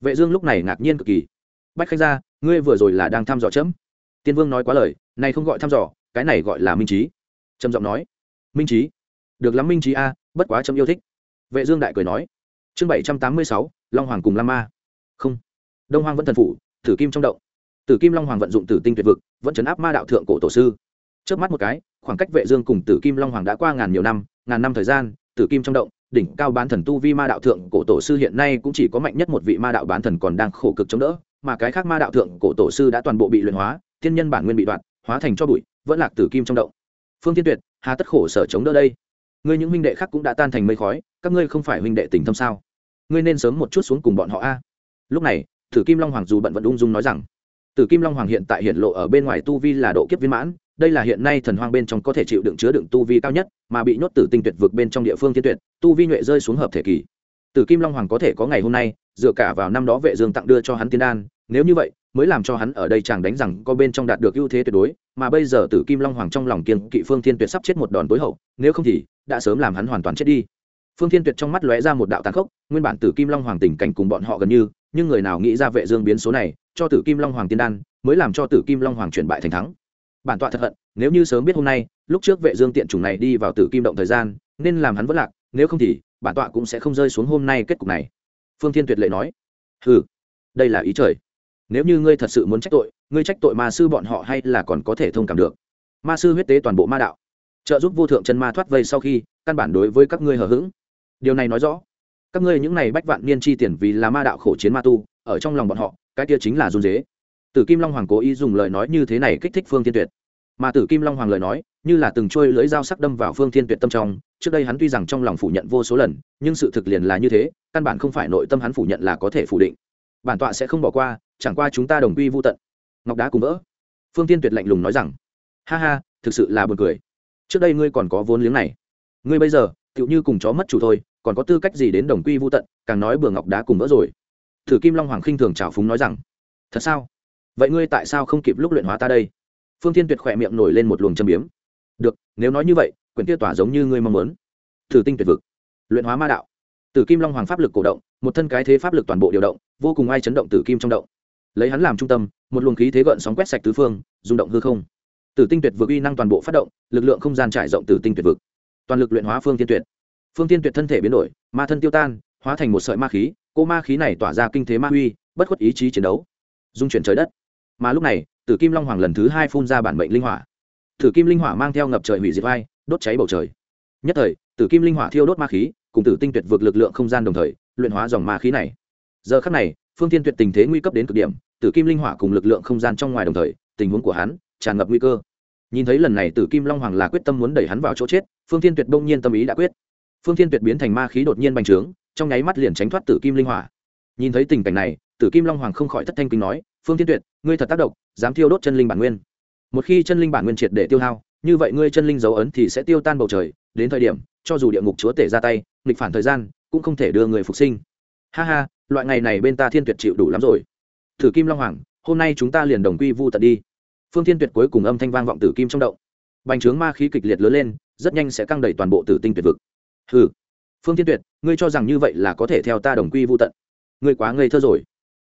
vệ dương lúc này ngạc nhiên cực kỳ bách khách gia, ngươi vừa rồi là đang thăm dò chấm. Tiên vương nói quá lời, này không gọi thăm dò, cái này gọi là minh trí. Trầm giọng nói, minh trí? Được lắm minh trí a, bất quá chấm yêu thích. Vệ dương đại cười nói, chương bảy trăm tám mươi sáu, long hoàng cùng lam ma. Không. Đông hoàng vẫn thần phủ, tử kim trong động. Tử kim long hoàng vận dụng tử tinh tuyệt vực, vẫn chấn áp ma đạo thượng cổ tổ sư. Trước mắt một cái, khoảng cách vệ dương cùng tử kim long hoàng đã qua ngàn nhiều năm, ngàn năm thời gian, tử kim trong động, đỉnh cao bán thần tu vi ma đạo thượng cổ tổ sư hiện nay cũng chỉ có mạnh nhất một vị ma đạo bán thần còn đang khổ cực chống đỡ mà cái khác ma đạo thượng cổ tổ sư đã toàn bộ bị luyện hóa, tiên nhân bản nguyên bị đoạn hóa thành cho bụi, vẫn lạc tử kim trong động. Phương tiên tuyệt, hà tất khổ sở chống đỡ đây. Ngươi những huynh đệ khác cũng đã tan thành mây khói, các ngươi không phải huynh đệ tình thâm sao? Ngươi nên sớm một chút xuống cùng bọn họ a. Lúc này, tử kim long hoàng dù bận vẫn ung dung nói rằng, tử kim long hoàng hiện tại hiện lộ ở bên ngoài tu vi là độ kiếp viên mãn, đây là hiện nay thần hoang bên trong có thể chịu đựng chứa đựng tu vi cao nhất, mà bị nhốt tử tinh tuyệt vực bên trong địa phương thiên tuyệt, tu vi nhuệ rơi xuống hợp thể kỳ. Tử kim long hoàng có thể có ngày hôm nay, dựa cả vào năm đó vệ dương tặng đưa cho hắn tiên đan nếu như vậy, mới làm cho hắn ở đây chàng đánh rằng có bên trong đạt được ưu thế tuyệt đối, mà bây giờ tử kim long hoàng trong lòng kiên kỵ phương thiên tuyệt sắp chết một đòn tối hậu, nếu không thì đã sớm làm hắn hoàn toàn chết đi. Phương thiên tuyệt trong mắt lóe ra một đạo tàn khốc, nguyên bản tử kim long hoàng tình cảnh cùng bọn họ gần như, nhưng người nào nghĩ ra vệ dương biến số này, cho tử kim long hoàng tiên đan, mới làm cho tử kim long hoàng chuyển bại thành thắng. Bản tọa thật hận, nếu như sớm biết hôm nay, lúc trước vệ dương tiện chủng này đi vào tử kim động thời gian, nên làm hắn vỡ lạc, nếu không thì bản tọa cũng sẽ không rơi xuống hôm nay kết cục này. Phương thiên tuyệt lệ nói, hừ, đây là ý trời nếu như ngươi thật sự muốn trách tội, ngươi trách tội ma sư bọn họ hay là còn có thể thông cảm được? Ma sư huyết tế toàn bộ ma đạo. Trợ giúp vô thượng chân ma thoát vây sau khi, căn bản đối với các ngươi hờ hững. Điều này nói rõ, các ngươi những này bách vạn niên chi tiền vì là ma đạo khổ chiến ma tu, ở trong lòng bọn họ, cái kia chính là run dế. Tử kim long hoàng cố ý dùng lời nói như thế này kích thích phương thiên tuyệt. Mà tử kim long hoàng lời nói, như là từng trôi lưỡi dao sắc đâm vào phương thiên tuyệt tâm trong, trước đây hắn tuy rằng trong lòng phủ nhận vô số lần, nhưng sự thực liền là như thế, căn bản không phải nội tâm hắn phủ nhận là có thể phủ định. Bản tọa sẽ không bỏ qua chẳng qua chúng ta đồng quy vô tận. Ngọc đá cùng vỡ. Phương tiên tuyệt lạnh lùng nói rằng, ha ha, thực sự là buồn cười. Trước đây ngươi còn có vốn liếng này. Ngươi bây giờ, tựu như cùng chó mất chủ thôi, còn có tư cách gì đến đồng quy vô tận, càng nói bừa ngọc đá cùng vỡ rồi. Thử kim long hoàng khinh thường trào phúng nói rằng, thật sao? Vậy ngươi tại sao không kịp lúc luyện hóa ta đây? Phương tiên tuyệt khỏe miệng nổi lên một luồng châm biếm. Được, nếu nói như vậy, quyển kia tỏa giống như ngươi mong muốn. Thử tinh tuyệt vực. Luyện hóa ma đạo. Tử kim long hoàng pháp lực cổ động, một thân cái thế pháp lực toàn bộ điều động, vô cùng ai chấn động tử kim trong động lấy hắn làm trung tâm, một luồng khí thế gợn sóng quét sạch tứ phương, rung động hư không. Tử tinh tuyệt vực uy năng toàn bộ phát động, lực lượng không gian trải rộng tử tinh tuyệt vực. Toàn lực luyện hóa phương tiên tuyệt. Phương tiên tuyệt thân thể biến đổi, ma thân tiêu tan, hóa thành một sợi ma khí, cô ma khí này tỏa ra kinh thế ma uy, bất khuất ý chí chiến đấu. Dung chuyển trời đất. Mà lúc này, tử kim long hoàng lần thứ hai phun ra bản mệnh linh hỏa. Tử kim linh hỏa mang theo ngập trời hủy diệt vai, đốt cháy bầu trời. Nhất thời, tử kim linh hỏa thiêu đốt ma khí, cùng tử tinh tuyệt vực lực lượng không gian đồng thời, luyện hóa dòng ma khí này. Giờ khắc này phương tiên tuyệt tình thế nguy cấp đến cực điểm, tử kim linh hỏa cùng lực lượng không gian trong ngoài đồng thời, tình huống của hắn tràn ngập nguy cơ. Nhìn thấy lần này tử kim long hoàng là quyết tâm muốn đẩy hắn vào chỗ chết, phương tiên tuyệt đông nhiên tâm ý đã quyết. Phương tiên tuyệt biến thành ma khí đột nhiên bành trướng, trong nháy mắt liền tránh thoát tử kim linh hỏa. Nhìn thấy tình cảnh này, tử kim long hoàng không khỏi thất thanh kinh nói, phương tiên tuyệt, ngươi thật tác động, dám thiêu đốt chân linh bản nguyên. Một khi chân linh bản nguyên triệt để tiêu hao, như vậy ngươi chân linh dấu ấn thì sẽ tiêu tan bầu trời, đến thời điểm, cho dù địa ngục chúa tể ra tay, nghịch phản thời gian, cũng không thể đưa người phục sinh. Ha ha loại ngày này bên ta thiên tuyệt chịu đủ lắm rồi. Thử kim long hoàng, hôm nay chúng ta liền đồng quy vu tận đi. Phương thiên tuyệt cuối cùng âm thanh vang vọng tử kim trong động. Bành trướng ma khí kịch liệt lớn lên, rất nhanh sẽ căng đẩy toàn bộ tử tinh tuyệt vực. Ừ phương thiên tuyệt, ngươi cho rằng như vậy là có thể theo ta đồng quy vu tận? Ngươi quá ngây thơ rồi.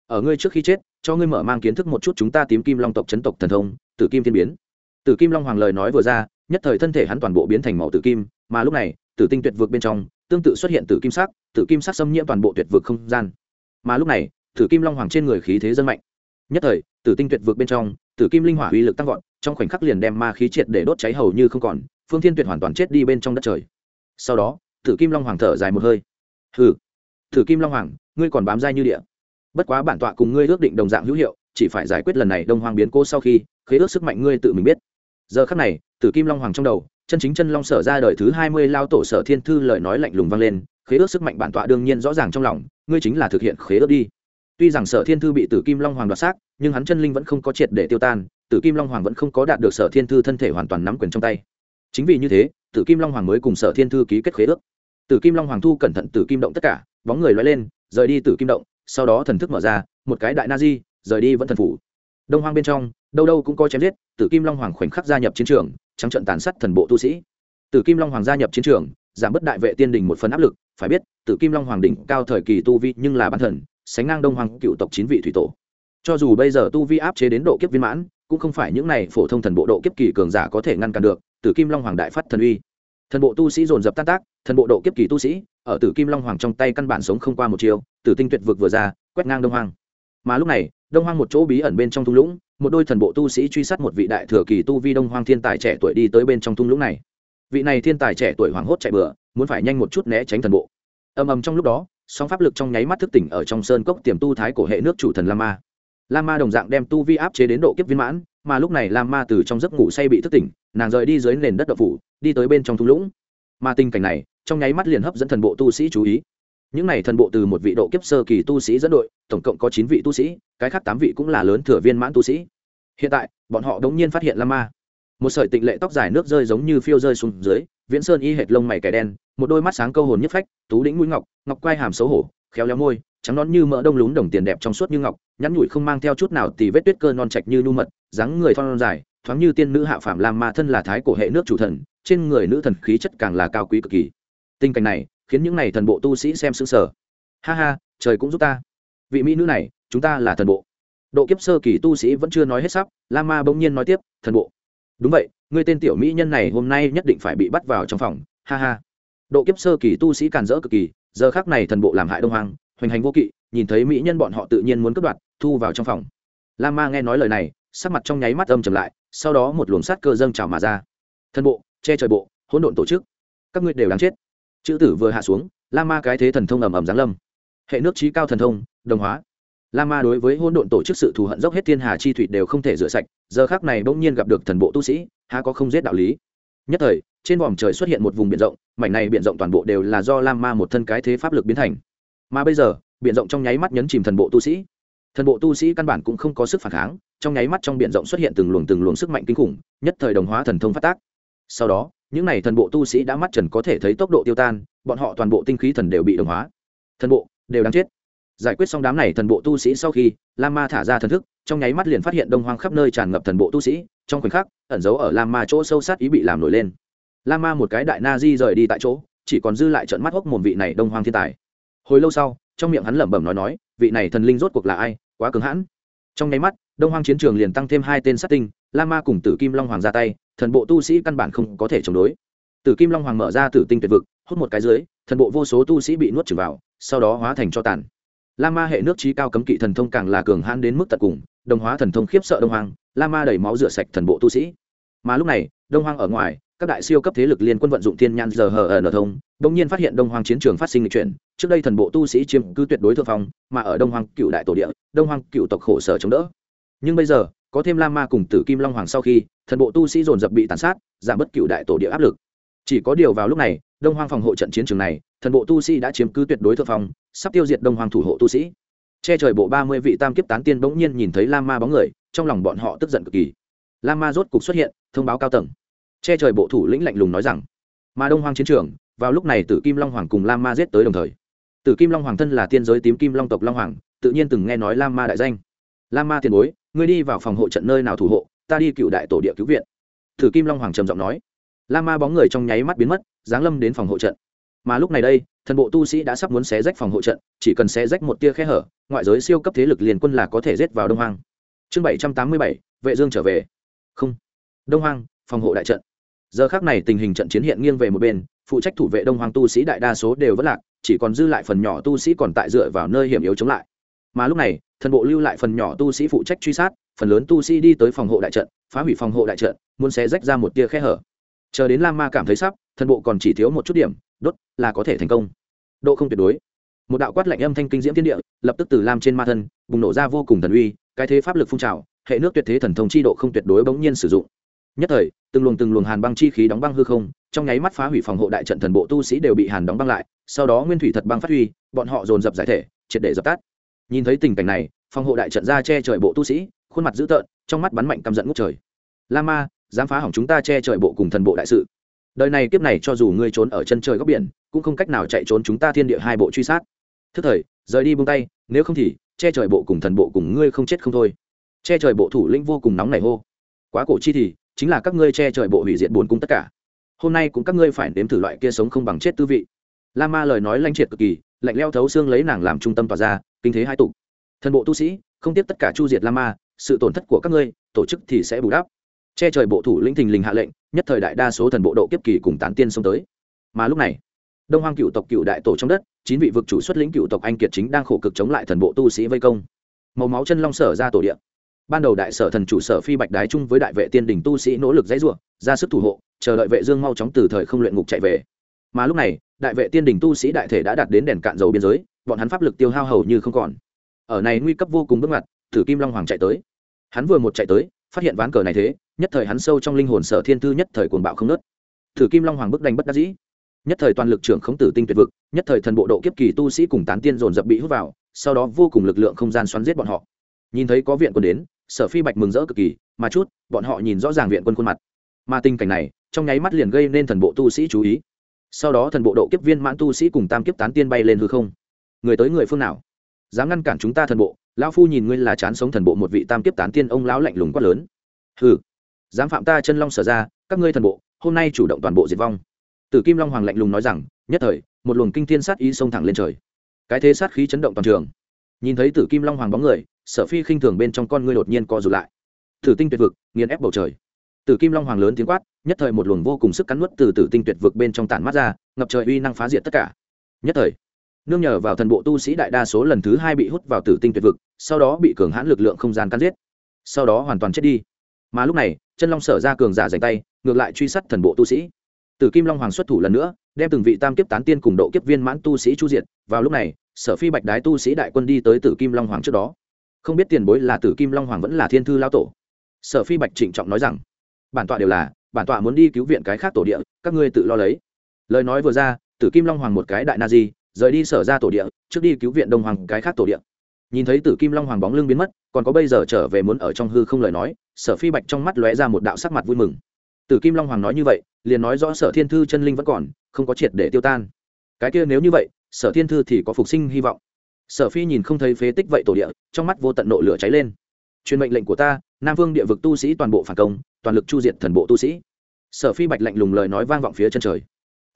Ở ngươi trước khi chết, cho ngươi mở mang kiến thức một chút chúng ta tím kim long tộc chấn tộc thần thông, tử kim thiên biến. Tử kim long hoàng lời nói vừa ra, nhất thời thân thể hắn toàn bộ biến thành màu tử kim, mà lúc này, tử tinh tuyệt vực bên trong, tương tự xuất hiện tử kim sắc, tử kim sắc xâm nhiễm toàn bộ tuyệt vực không gian mà lúc này, tử kim long hoàng trên người khí thế dân mạnh. Nhất thời, tử tinh tuyệt vượt bên trong, tử kim linh hỏa uy lực tăng vọt, trong khoảnh khắc liền đem ma khí triệt để đốt cháy hầu như không còn, phương thiên tuyệt hoàn toàn chết đi bên trong đất trời. Sau đó, tử kim long hoàng thở dài một hơi. Hừ, tử kim long hoàng, ngươi còn bám dai như địa. Bất quá bản tọa cùng ngươi ước định đồng dạng hữu hiệu, chỉ phải giải quyết lần này đông hoàng biến cô sau khi, khế ước sức mạnh ngươi tự mình biết. Giờ khắc này, tử kim long hoàng trong đầu chân chính chân long sở ra đời thứ hai mươi lao tổ sở thiên thư lời nói lạnh lùng vang lên, khế ước sức mạnh bản tọa đương nhiên rõ ràng trong lòng, ngươi chính là thực hiện khế ước đi. Tuy rằng sở thiên thư bị tử kim long hoàng đoạt xác, nhưng hắn chân linh vẫn không có triệt để tiêu tan, tử kim long hoàng vẫn không có đạt được sở thiên thư thân thể hoàn toàn nắm quyền trong tay. Chính vì như thế, tử kim long hoàng mới cùng sở thiên thư ký kết khế ước. Tử kim long hoàng thu cẩn thận tử kim động tất cả, bóng người loay lên, rời đi tử kim động, sau đó thần thức mở ra, một cái đại na di, rời đi vẫn thần phủ. Đông hoang bên trong đâu đâu cũng có chém giết, tử kim long hoàng khoảnh khắc gia nhập chiến trường, trắng trận tàn sát thần bộ tu sĩ. Tử kim long hoàng gia nhập chiến trường, giảm bớt đại vệ tiên đình một phần áp lực, phải biết, tử kim long hoàng đỉnh cao thời kỳ tu vi nhưng là bán thần, sánh ngang đông hoàng cựu tộc chín vị thủy tổ. Cho dù bây giờ tu vi áp chế đến độ kiếp viên mãn, cũng không phải những này phổ thông thần bộ độ kiếp kỳ cường giả có thể ngăn cản được, tử kim long hoàng đại phát thần uy. Thần bộ tu sĩ dồn dập tan tác, thần bộ độ kiếp kỳ tu sĩ, ở tử kim long hoàng trong tay căn bản sống không qua một chiều tử tinh tuyệt vực vừa ra, quét ngang đông hoàng mà lúc này, đông hoang một chỗ bí ẩn bên trong thung lũng một đôi thần bộ tu sĩ truy sát một vị đại thừa kỳ tu vi đông hoang thiên tài trẻ tuổi đi tới bên trong thung lũng này. Vị này thiên tài trẻ tuổi hoảng hốt chạy bừa, muốn phải nhanh một chút né tránh thần bộ. Ầm ầm trong lúc đó, sóng pháp lực trong nháy mắt thức tỉnh ở trong sơn cốc tiềm tu thái của hệ nước chủ thần lama. Lama đồng dạng đem tu vi áp chế đến độ kiếp viên mãn, mà lúc này lama từ trong giấc ngủ say bị thức tỉnh, nàng rời đi dưới nền đất đậu phủ, đi tới bên trong thung lũng. Mà tình cảnh này, trong nháy mắt liền hấp dẫn thần bộ tu sĩ chú ý những này thần bộ từ một vị độ kiếp sơ kỳ tu sĩ dẫn đội, tổng cộng có chín vị tu sĩ, cái khác tám vị cũng là lớn thừa viên mãn tu sĩ. Hiện tại, bọn họ đống nhiên phát hiện lam ma một sợi tịnh lệ tóc dài nước rơi giống như phiêu rơi xuống dưới, viễn sơn y hệt lông mày kẻ đen, một đôi mắt sáng câu hồn nhất phách, tú đĩnh mũi ngọc ngọc quai hàm xấu hổ, khéo léo môi, trắng nón như mỡ đông lún đồng tiền đẹp trong suốt như ngọc, nhắn nhủi không mang theo chút nào thì vết tuyết cơ non trạch như nu mật, dáng người thon dài, thoáng như tiên nữ hạ phạm lam ma thân là thái cổ hệ nước chủ thần, trên người nữ thần khí chất càng là cao quý cực kỳ. Tình cảnh này khiến những này thần bộ tu sĩ xem sững sờ. Ha ha, trời cũng giúp ta. Vị mỹ nữ này, chúng ta là thần bộ. Độ kiếp sơ kỳ tu sĩ vẫn chưa nói hết sắp lam ma bỗng nhiên nói tiếp, thần bộ. Đúng vậy, người tên tiểu mỹ nhân này hôm nay nhất định phải bị bắt vào trong phòng. Ha ha. Độ kiếp sơ kỳ tu sĩ càn rỡ cực kỳ, giờ khác này thần bộ làm hại đông hoàng hoành hành vô kỵ, nhìn thấy mỹ nhân bọn họ tự nhiên muốn cướp đoạt, thu vào trong phòng. Lam ma nghe nói lời này, sắc mặt trong nháy mắt âm trầm lại, sau đó một luồng sát cơ dâng trào mà ra. Thần bộ, che trời bộ, hỗn độn tổ chức. Các ngươi đều đáng chết chữ tử vừa hạ xuống la ma cái thế thần thông ầm ầm giáng lâm. Hệ nước trí cao thần thông, đồng hóa. La ma đối với hôn độn tổ chức sự thù hận dốc hết thiên hà chi thủy đều không thể rửa sạch, giờ khác này bỗng nhiên gặp được thần bộ tu sĩ, há có không giết đạo lý. Nhất thời, trên vòm trời xuất hiện một vùng biển rộng, mảnh này biển rộng toàn bộ đều là do la ma một thân cái thế pháp lực biến thành. Mà bây giờ, biển rộng trong nháy mắt nhấn chìm thần bộ tu sĩ. Thần bộ tu sĩ căn bản cũng không có sức phản kháng, trong nháy mắt trong biển rộng xuất hiện từng luồng từng luồng sức mạnh kinh khủng, nhất thời đồng hóa thần thông phát tác. Sau đó những n à y thần bộ tu sĩ đã mắt trần có thể thấy tốc độ tiêu tan, bọn họ toàn bộ tinh khí thần đều bị đồng hóa. Thần bộ đều đáng chết. Giải quyết xong đám này thần bộ tu sĩ sau khi, lam ma thả ra thần thức, trong nháy mắt liền phát hiện đông hoang khắp nơi tràn ngập thần bộ tu sĩ, trong khoảnh khắc, ẩn giấu ở lam ma chỗ sâu sát ý bị làm nổi lên. Lam ma một cái đại na di rời đi tại chỗ, chỉ còn dư lại trận mắt hốc mồm vị này đông hoang thiên tài. Hồi lâu sau, trong miệng hắn lẩm bẩm nói nói, vị này thần linh rốt cuộc là ai, quá cứng hãn. Trong nháy mắt, đông hoang chiến trường liền tăng thêm hai tên sát tinh la ma cùng tử kim long hoàng ra tay, thần bộ tu sĩ căn bản không có thể chống đối. Tử kim long hoàng mở ra tử tinh tuyệt vực, hút một cái dưới, thần bộ vô số tu sĩ bị nuốt trừng vào, sau đó hóa thành cho tàn. La ma hệ nước trí cao cấm kỵ thần thông càng là cường hãn đến mức tận cùng, đồng hóa thần thông khiếp sợ đông hoàng la ma đẩy máu rửa sạch thần bộ tu sĩ. Mà lúc này, đông hoàng ở ngoài, các đại siêu cấp thế lực liên quân vận dụng thiên nhan giờ hờ ở nở thông đông nhiên phát hiện đông hoàng chiến trường phát sinh lịch chuyển trước đây thần bộ tu sĩ chiếm cứ tuyệt đối thượng phong, mà ở đông hoàng cựu đại tổ địa, đông hoàng cựu tộc khổ sở chống đỡ. Nhưng bây giờ có thêm lam ma cùng tử kim long hoàng sau khi, thần bộ tu sĩ dồn dập bị tàn sát, giảm bất cựu đại tổ địa áp lực. Chỉ có điều vào lúc này, đông hoàng phòng hộ trận chiến trường này, thần bộ tu sĩ đã chiếm cứ tuyệt đối thượng phong, sắp tiêu diệt đông hoàng thủ hộ tu sĩ. Che trời bộ ba mươi vị tam kiếp tán tiên bỗng nhiên nhìn thấy lam ma bóng người, trong lòng bọn họ tức giận cực kỳ. Lam ma rốt cục xuất hiện, thông báo cao tầng. Che trời bộ thủ lĩnh lạnh lùng nói rằng mà đông hoàng chiến trường, vào lúc này tử kim long hoàng cùng lam ma giết tới đồng thời. Tử kim long hoàng thân là tiên giới tím kim long tộc long hoàng, tự nhiên từng nghe nói lam ma đại danh. Lam ma tiền bối ngươi đi vào phòng hộ trận nơi nào thủ hộ, ta đi cựu đại tổ địa cứu viện. Thử kim long hoàng trầm giọng nói. La ma bóng người trong nháy mắt biến mất, giáng lâm đến phòng hộ trận. Mà lúc này đây, thần bộ tu sĩ đã sắp muốn xé rách phòng hộ trận, chỉ cần xé rách một tia khe hở, ngoại giới siêu cấp thế lực liền quân là có thể rết vào đông hoang. Chương bảy trăm tám mươi bảy, vệ dương trở về. Không. Đông hoang, phòng hộ đại trận. Giờ khác này tình hình trận chiến hiện nghiêng về một bên, phụ trách thủ vệ đông hoang tu sĩ đại đa số đều vất lạc, chỉ còn dư lại phần nhỏ tu sĩ còn tại dựa vào nơi hiểm yếu chống lại. Mà lúc này thần bộ lưu lại phần nhỏ tu sĩ phụ trách truy sát, phần lớn tu sĩ đi tới phòng hộ đại trận, phá hủy phòng hộ đại trận, muốn xé rách ra một tia khe hở. Chờ đến lam ma cảm thấy sắp, thần bộ còn chỉ thiếu một chút điểm, đốt, là có thể thành công. Độ không tuyệt đối. Một đạo quát lạnh âm thanh kinh diễm thiên địa, lập tức từ lam trên ma thân, bùng nổ ra vô cùng thần uy, cái thế pháp lực phun trào, hệ nước tuyệt thế thần thông chi độ không tuyệt đối bỗng nhiên sử dụng. Nhất thời, từng luồng từng luồng hàn băng chi khí đóng băng hư không, trong nháy mắt phá hủy phòng hộ đại trận thần bộ tu sĩ đều bị hàn đóng băng lại, sau đó nguyên thủy thật băng phát huy, bọn họ dồn dập giải thể, triệt để dập tắt nhìn thấy tình cảnh này, phòng hộ đại trận ra che trời bộ tu sĩ, khuôn mặt dữ tợn, trong mắt bắn mạnh căm giận ngút trời. La ma, dám phá hỏng chúng ta che trời bộ cùng thần bộ đại sự. Đời này kiếp này cho dù ngươi trốn ở chân trời góc biển, cũng không cách nào chạy trốn chúng ta thiên địa hai bộ truy sát. Thức thời, rời đi buông tay, nếu không thì, che trời bộ cùng thần bộ cùng ngươi không chết không thôi. Che trời bộ thủ lĩnh vô cùng nóng nảy hô. Quá cổ chi thì, chính là các ngươi che trời bộ hủy diệt buồn cung tất cả. Hôm nay cũng các ngươi phải nếm thử loại kia sống không bằng chết tư vị. La ma lời nói lanh triệt cực kỳ, lạnh leo thấu xương lấy nàng làm trung tâm tỏa ra kinh thế hai tục. Thần bộ tu sĩ, không tiếp tất cả chu diệt la ma sự tổn thất của các ngươi, tổ chức thì sẽ bù đắp. Che trời bộ thủ lĩnh thình lình hạ lệnh, nhất thời đại đa số thần bộ độ kiếp kỳ cùng tán tiên xông tới. Mà lúc này, đông hoang cựu tộc cựu đại tổ trong đất, chín vị vực chủ xuất lĩnh cựu tộc anh kiệt chính đang khổ cực chống lại thần bộ tu sĩ vây công. Màu máu chân long sở ra tổ điện ban đầu đại sở thần chủ sở phi bạch đái chung với đại vệ tiên đình tu sĩ nỗ lực dãy ruộng ra sức thủ hộ, chờ đợi vệ dương mau chóng từ thời không luyện ngục chạy về. Mà lúc này, đại vệ tiên đình tu sĩ đại thể đã đạt đến đèn cạn dầu biên giới bọn hắn pháp lực tiêu hao hầu như không còn. Ở này nguy cấp vô cùng bước ngoặt, thử kim long hoàng chạy tới. Hắn vừa một chạy tới, phát hiện ván cờ này thế, nhất thời hắn sâu trong linh hồn sở thiên tư nhất thời cuồng bạo không nớt thử kim long hoàng bức đành bất đắc dĩ. Nhất thời toàn lực trưởng khống tử tinh tuyệt vực, nhất thời thần bộ độ kiếp kỳ tu sĩ cùng tán tiên dồn dập bị hút vào, sau đó vô cùng lực lượng không gian xoắn giết bọn họ. Nhìn thấy có viện quân đến, sở phi bạch mừng rỡ cực kỳ, mà chút, bọn họ nhìn rõ ràng viện quân khuôn mặt. Mà tình cảnh này, trong nháy mắt liền gây nên thần bộ tu sĩ chú ý. Sau đó thần bộ độ kiếp viên mãn tu sĩ cùng tam kiếp tán tiên bay lên hư không người tới người phương nào? Dám ngăn cản chúng ta thần bộ, lão phu nhìn ngươi là chán sống thần bộ một vị tam kiếp tán tiên, ông lão lạnh lùng quát lớn. Hừ, dám phạm ta chân long sở ra, các ngươi thần bộ, hôm nay chủ động toàn bộ diệt vong. Tử kim long hoàng lạnh lùng nói rằng, nhất thời, một luồng kinh thiên sát ý xông thẳng lên trời. Cái thế sát khí chấn động toàn trường. Nhìn thấy tử kim long hoàng bóng người, sở phi khinh thường bên trong con ngươi đột nhiên co rụt lại. Tử tinh tuyệt vực, nghiền ép bầu trời. Tử kim long hoàng lớn tiếng quát, nhất thời một luồng vô cùng sức cắn nuốt từ tử tinh tuyệt vực bên trong tản mắt ra, ngập trời uy năng phá diệt tất cả. Nhất thời nương nhờ vào thần bộ tu sĩ đại đa số lần thứ hai bị hút vào tử tinh tuyệt vực, sau đó bị cường hãn lực lượng không gian cắn giết. Sau đó hoàn toàn chết đi. Mà lúc này, chân long sở ra cường giả dành tay, ngược lại truy sát thần bộ tu sĩ. Tử kim long hoàng xuất thủ lần nữa, đem từng vị tam kiếp tán tiên cùng độ kiếp viên mãn tu sĩ chu diệt. Vào lúc này, sở phi bạch đái tu sĩ đại quân đi tới tử kim long hoàng trước đó. Không biết tiền bối là tử kim long hoàng vẫn là thiên thư lao tổ? Sở phi bạch trịnh trọng nói rằng, bản tọa đều là, bản tọa muốn đi cứu viện cái khác tổ địa, các ngươi tự lo lấy. Lời nói vừa ra, tử kim long hoàng một cái đại na di rời đi sở ra tổ địa, trước đi cứu viện đông hoàng cái khác tổ địa. Nhìn thấy tử kim long hoàng bóng lưng biến mất, còn có bây giờ trở về muốn ở trong hư không lời nói, sở phi bạch trong mắt lóe ra một đạo sắc mặt vui mừng. Tử kim long hoàng nói như vậy, liền nói rõ sở thiên thư chân linh vẫn còn, không có triệt để tiêu tan. Cái kia nếu như vậy, sở thiên thư thì có phục sinh hy vọng. Sở phi nhìn không thấy phế tích vậy tổ địa, trong mắt vô tận nộ lửa cháy lên. Truyền mệnh lệnh của ta, nam vương địa vực tu sĩ toàn bộ phản công, toàn lực chu diệt thần bộ tu sĩ. Sở phi bạch lạnh lùng lời nói vang vọng phía chân trời.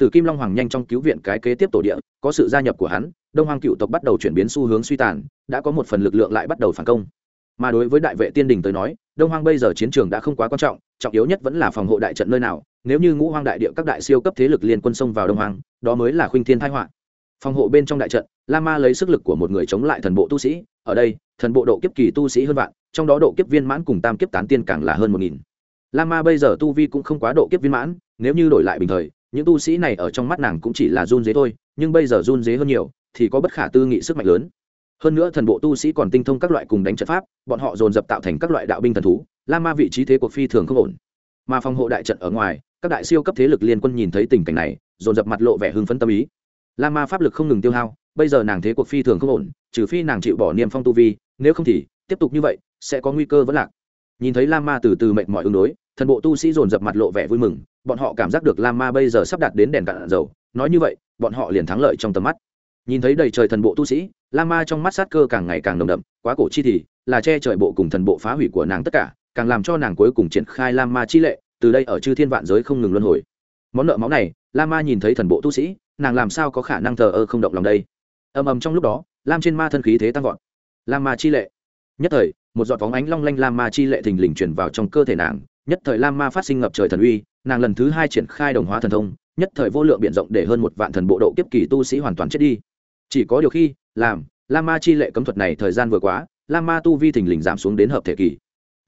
Tử Kim Long Hoàng nhanh trong cứu viện cái kế tiếp tổ địa, có sự gia nhập của hắn, Đông Hoang cựu tộc bắt đầu chuyển biến xu hướng suy tàn, đã có một phần lực lượng lại bắt đầu phản công. Mà đối với đại vệ tiên đình tới nói, Đông Hoang bây giờ chiến trường đã không quá quan trọng, trọng yếu nhất vẫn là phòng hộ đại trận nơi nào, nếu như Ngũ Hoang đại địa các đại siêu cấp thế lực liên quân xông vào Đông Hoang, đó mới là khuynh thiên tai họa. Phòng hộ bên trong đại trận, La Ma lấy sức lực của một người chống lại thần bộ tu sĩ, ở đây, thần bộ độ kiếp kỳ tu sĩ hơn vạn, trong đó độ kiếp viên mãn cùng tam kiếp tán tiên càng là hơn một nghìn. La Ma bây giờ tu vi cũng không quá độ kiếp viên mãn, nếu như đổi lại bình thời, những tu sĩ này ở trong mắt nàng cũng chỉ là run dế thôi, nhưng bây giờ run dế hơn nhiều, thì có bất khả tư nghị sức mạnh lớn. Hơn nữa thần bộ tu sĩ còn tinh thông các loại cùng đánh trận pháp, bọn họ dồn dập tạo thành các loại đạo binh thần thú, la ma vị trí thế cuộc phi thường không ổn. Mà phòng hộ đại trận ở ngoài, các đại siêu cấp thế lực liên quân nhìn thấy tình cảnh này, dồn dập mặt lộ vẻ hưng phấn tâm ý. La ma pháp lực không ngừng tiêu hao, bây giờ nàng thế cuộc phi thường không ổn, trừ phi nàng chịu bỏ niềm phong tu vi, nếu không thì, tiếp tục như vậy, sẽ có nguy cơ vẫn lạc. Nhìn thấy la ma từ từ mệnh mọi ứng đối, thần bộ tu sĩ dồn dập mặt lộ vẻ vui mừng bọn họ cảm giác được lam ma bây giờ sắp đạt đến đèn cạn dầu. Nói như vậy, bọn họ liền thắng lợi trong tầm mắt. Nhìn thấy đầy trời thần bộ tu sĩ lam ma trong mắt sát cơ càng ngày càng nồng đậm, quá cổ chi thì, là che trời bộ cùng thần bộ phá hủy của nàng tất cả, càng làm cho nàng cuối cùng triển khai lam ma chi lệ, từ đây ở chư thiên vạn giới không ngừng luân hồi. Món nợ máu này lam ma nhìn thấy thần bộ tu sĩ, nàng làm sao có khả năng thờ ơ không động lòng đây? Ầm ầm trong lúc đó, lam trên ma thân khí thế tăng vọt. Lam ma chi lệ. Nhất thời, một giọt bóng ánh long lanh lam ma chi lệ thình lình chuyển vào trong cơ thể nàng nhất thời lam ma phát sinh ngập trời thần uy, nàng lần thứ hai triển khai đồng hóa thần thông, nhất thời vô lượng b i ể n rộng để hơn một vạn thần bộ độ kiếp kỳ tu sĩ hoàn toàn chết đi. Chỉ có điều khi, làm, lam ma chi lệ cấm thuật này thời gian vừa quá, lam ma tu vi thình lình giảm xuống đến hợp thể kỳ.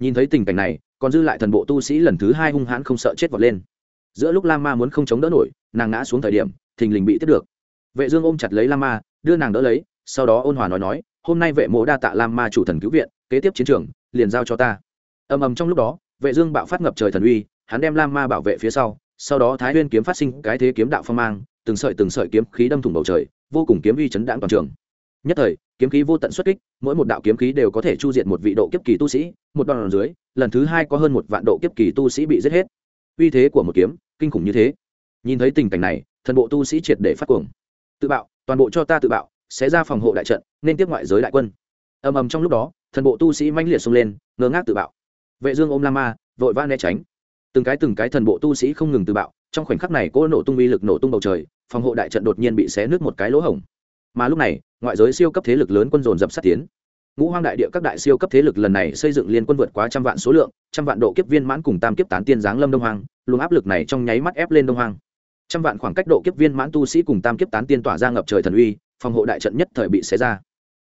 Nhìn thấy tình cảnh này, còn dư lại thần bộ tu sĩ lần thứ hai hung hãn không sợ chết vọt lên. Giữa lúc lam ma muốn không chống đỡ nổi, nàng ngã xuống thời điểm, thình lình bị tiếp được. Vệ dương ôm chặt lấy lam ma, đưa nàng đỡ lấy, sau đó ôn hòa nói nói, hôm nay vệ mộ đa tạ lam ma chủ thần cứu viện, kế tiếp chiến trường liền giao cho ta. Ầm ầm trong lúc đó vệ dương bạo phát ngập trời thần uy, hắn đem lam ma bảo vệ phía sau sau đó thái nguyên kiếm phát sinh cái thế kiếm đạo phong mang, từng sợi từng sợi kiếm khí đâm thủng bầu trời, vô cùng kiếm uy chấn đãng toàn trường. Nhất thời, kiếm khí vô tận xuất kích, mỗi một đạo kiếm khí đều có thể chu diệt một vị độ kiếp kỳ tu sĩ, một đòn dưới, lần thứ hai có hơn một vạn độ kiếp kỳ tu sĩ bị giết hết. Uy thế của một kiếm, kinh khủng như thế. Nhìn thấy tình cảnh này, thần bộ tu sĩ triệt để phát cuồng. Tự bạo, toàn bộ cho ta tự bạo, sẽ ra phòng hộ đại trận, nên tiếp ngoại giới đại quân. Ầm ầm trong lúc đó, thần bộ tu sĩ manh liệt xông lên, ngơ ngác tự bạo vệ dương ôm la ma, vội vã né tránh. Từng cái từng cái thần bộ tu sĩ không ngừng từ bạo, trong khoảnh khắc này cỗ nổ tung uy lực nổ tung bầu trời, phòng hộ đại trận đột nhiên bị xé nứt một cái lỗ hổng. Mà lúc này, ngoại giới siêu cấp thế lực lớn quân dồn dập sát tiến. Ngũ hoang đại địa các đại siêu cấp thế lực lần này xây dựng liên quân vượt quá trăm vạn số lượng, trăm vạn độ kiếp viên mãn cùng tam kiếp tán tiên giáng lâm đông hoang, luồng áp lực này trong nháy mắt ép lên đông hoang. Trăm vạn khoảng cách độ kiếp viên mãn tu sĩ cùng tam kiếp tán tiên tỏa ra ngập trời thần uy, phòng hộ đại trận nhất thời bị xé ra.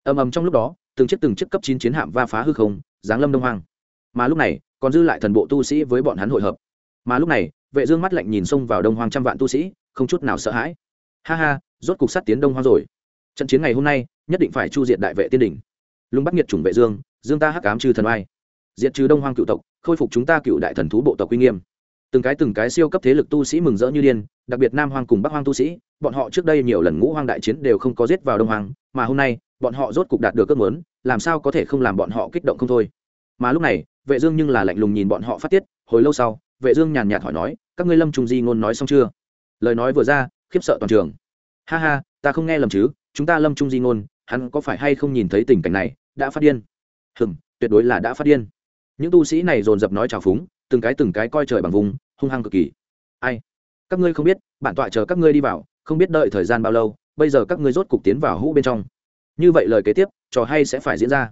Ầm ầm trong lúc đó, từng chiếc từng chiếc cấp chín chiến hạm va phá hư không, giáng lâm đông hoang mà lúc này còn dư lại thần bộ tu sĩ với bọn hắn hội hợp. Mà lúc này, vệ dương mắt lạnh nhìn xông vào đông hoang trăm vạn tu sĩ, không chút nào sợ hãi. Ha ha, rốt cục sát tiến đông hoang rồi. Trận chiến ngày hôm nay, nhất định phải chu diệt đại vệ tiên đỉnh. Lùng bắt nghiệt chủng vệ dương dương ta hắc ám trừ thần ai diệt trừ đông hoang cựu tộc, khôi phục chúng ta cựu đại thần thú bộ tộc uy nghiêm. Từng cái từng cái siêu cấp thế lực tu sĩ mừng rỡ như điên, đặc biệt nam hoang cùng bắc hoang tu sĩ, bọn họ trước đây nhiều lần ngũ hoang đại chiến đều không có giết vào đông hoang, mà hôm nay, bọn họ rốt cục đạt được cơn muốn, làm sao có thể không làm bọn họ kích động không thôi. Mà lúc này vệ dương nhưng là lạnh lùng nhìn bọn họ phát tiết, hồi lâu sau, vệ dương nhàn nhạt hỏi nói, các ngươi lâm Trung di ngôn nói xong chưa? Lời nói vừa ra, khiếp sợ toàn trường. Ha ha, ta không nghe lầm chứ, chúng ta lâm trung di ngôn, hắn có phải hay không nhìn thấy tình cảnh này, đã phát điên? Hừm, tuyệt đối là đã phát điên. Những tu sĩ này dồn dập nói trào phúng, từng cái từng cái coi trời bằng vùng, hung hăng cực kỳ. Ai? Các ngươi không biết, bản tọa chờ các ngươi đi vào, không biết đợi thời gian bao lâu, bây giờ các ngươi rốt cục tiến vào hũ bên trong. Như vậy lời kế tiếp, trò hay sẽ phải diễn ra.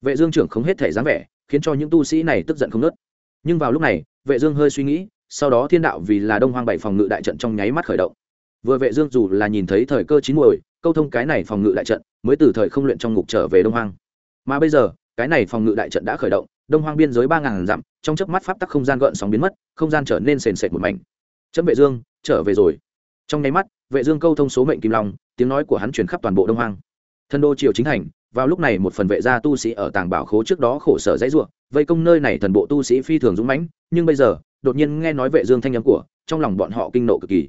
Vệ dương trưởng không hết thể dáng vẻ khiến cho những tu sĩ này tức giận không nớt nhưng vào lúc này, vệ dương hơi suy nghĩ, sau đó thiên đạo vì là đông hoang bảy phòng ngự đại trận trong nháy mắt khởi động. Vừa vệ dương dù là nhìn thấy thời cơ chín muồi, câu thông cái này phòng ngự đại trận mới từ thời không luyện trong ngục trở về đông hoang. Mà bây giờ, cái này phòng ngự đại trận đã khởi động, đông hoang biên giới ba ngàn dặm, trong chớp mắt pháp tắc không gian gợn sóng biến mất, không gian trở nên sền sệt một mảnh. Chấm vệ dương, trở về rồi. Trong nháy mắt, vệ dương câu thông số mệnh kim long, tiếng nói của hắn truyền khắp toàn bộ đông hoang. Thân đô triều chính thành vào lúc này một phần vệ gia tu sĩ ở tàng bảo khố trước đó khổ sở dãy ruộng vây công nơi này thần bộ tu sĩ phi thường dũng mãnh nhưng bây giờ đột nhiên nghe nói vệ dương thanh âm của trong lòng bọn họ kinh nộ cực kỳ.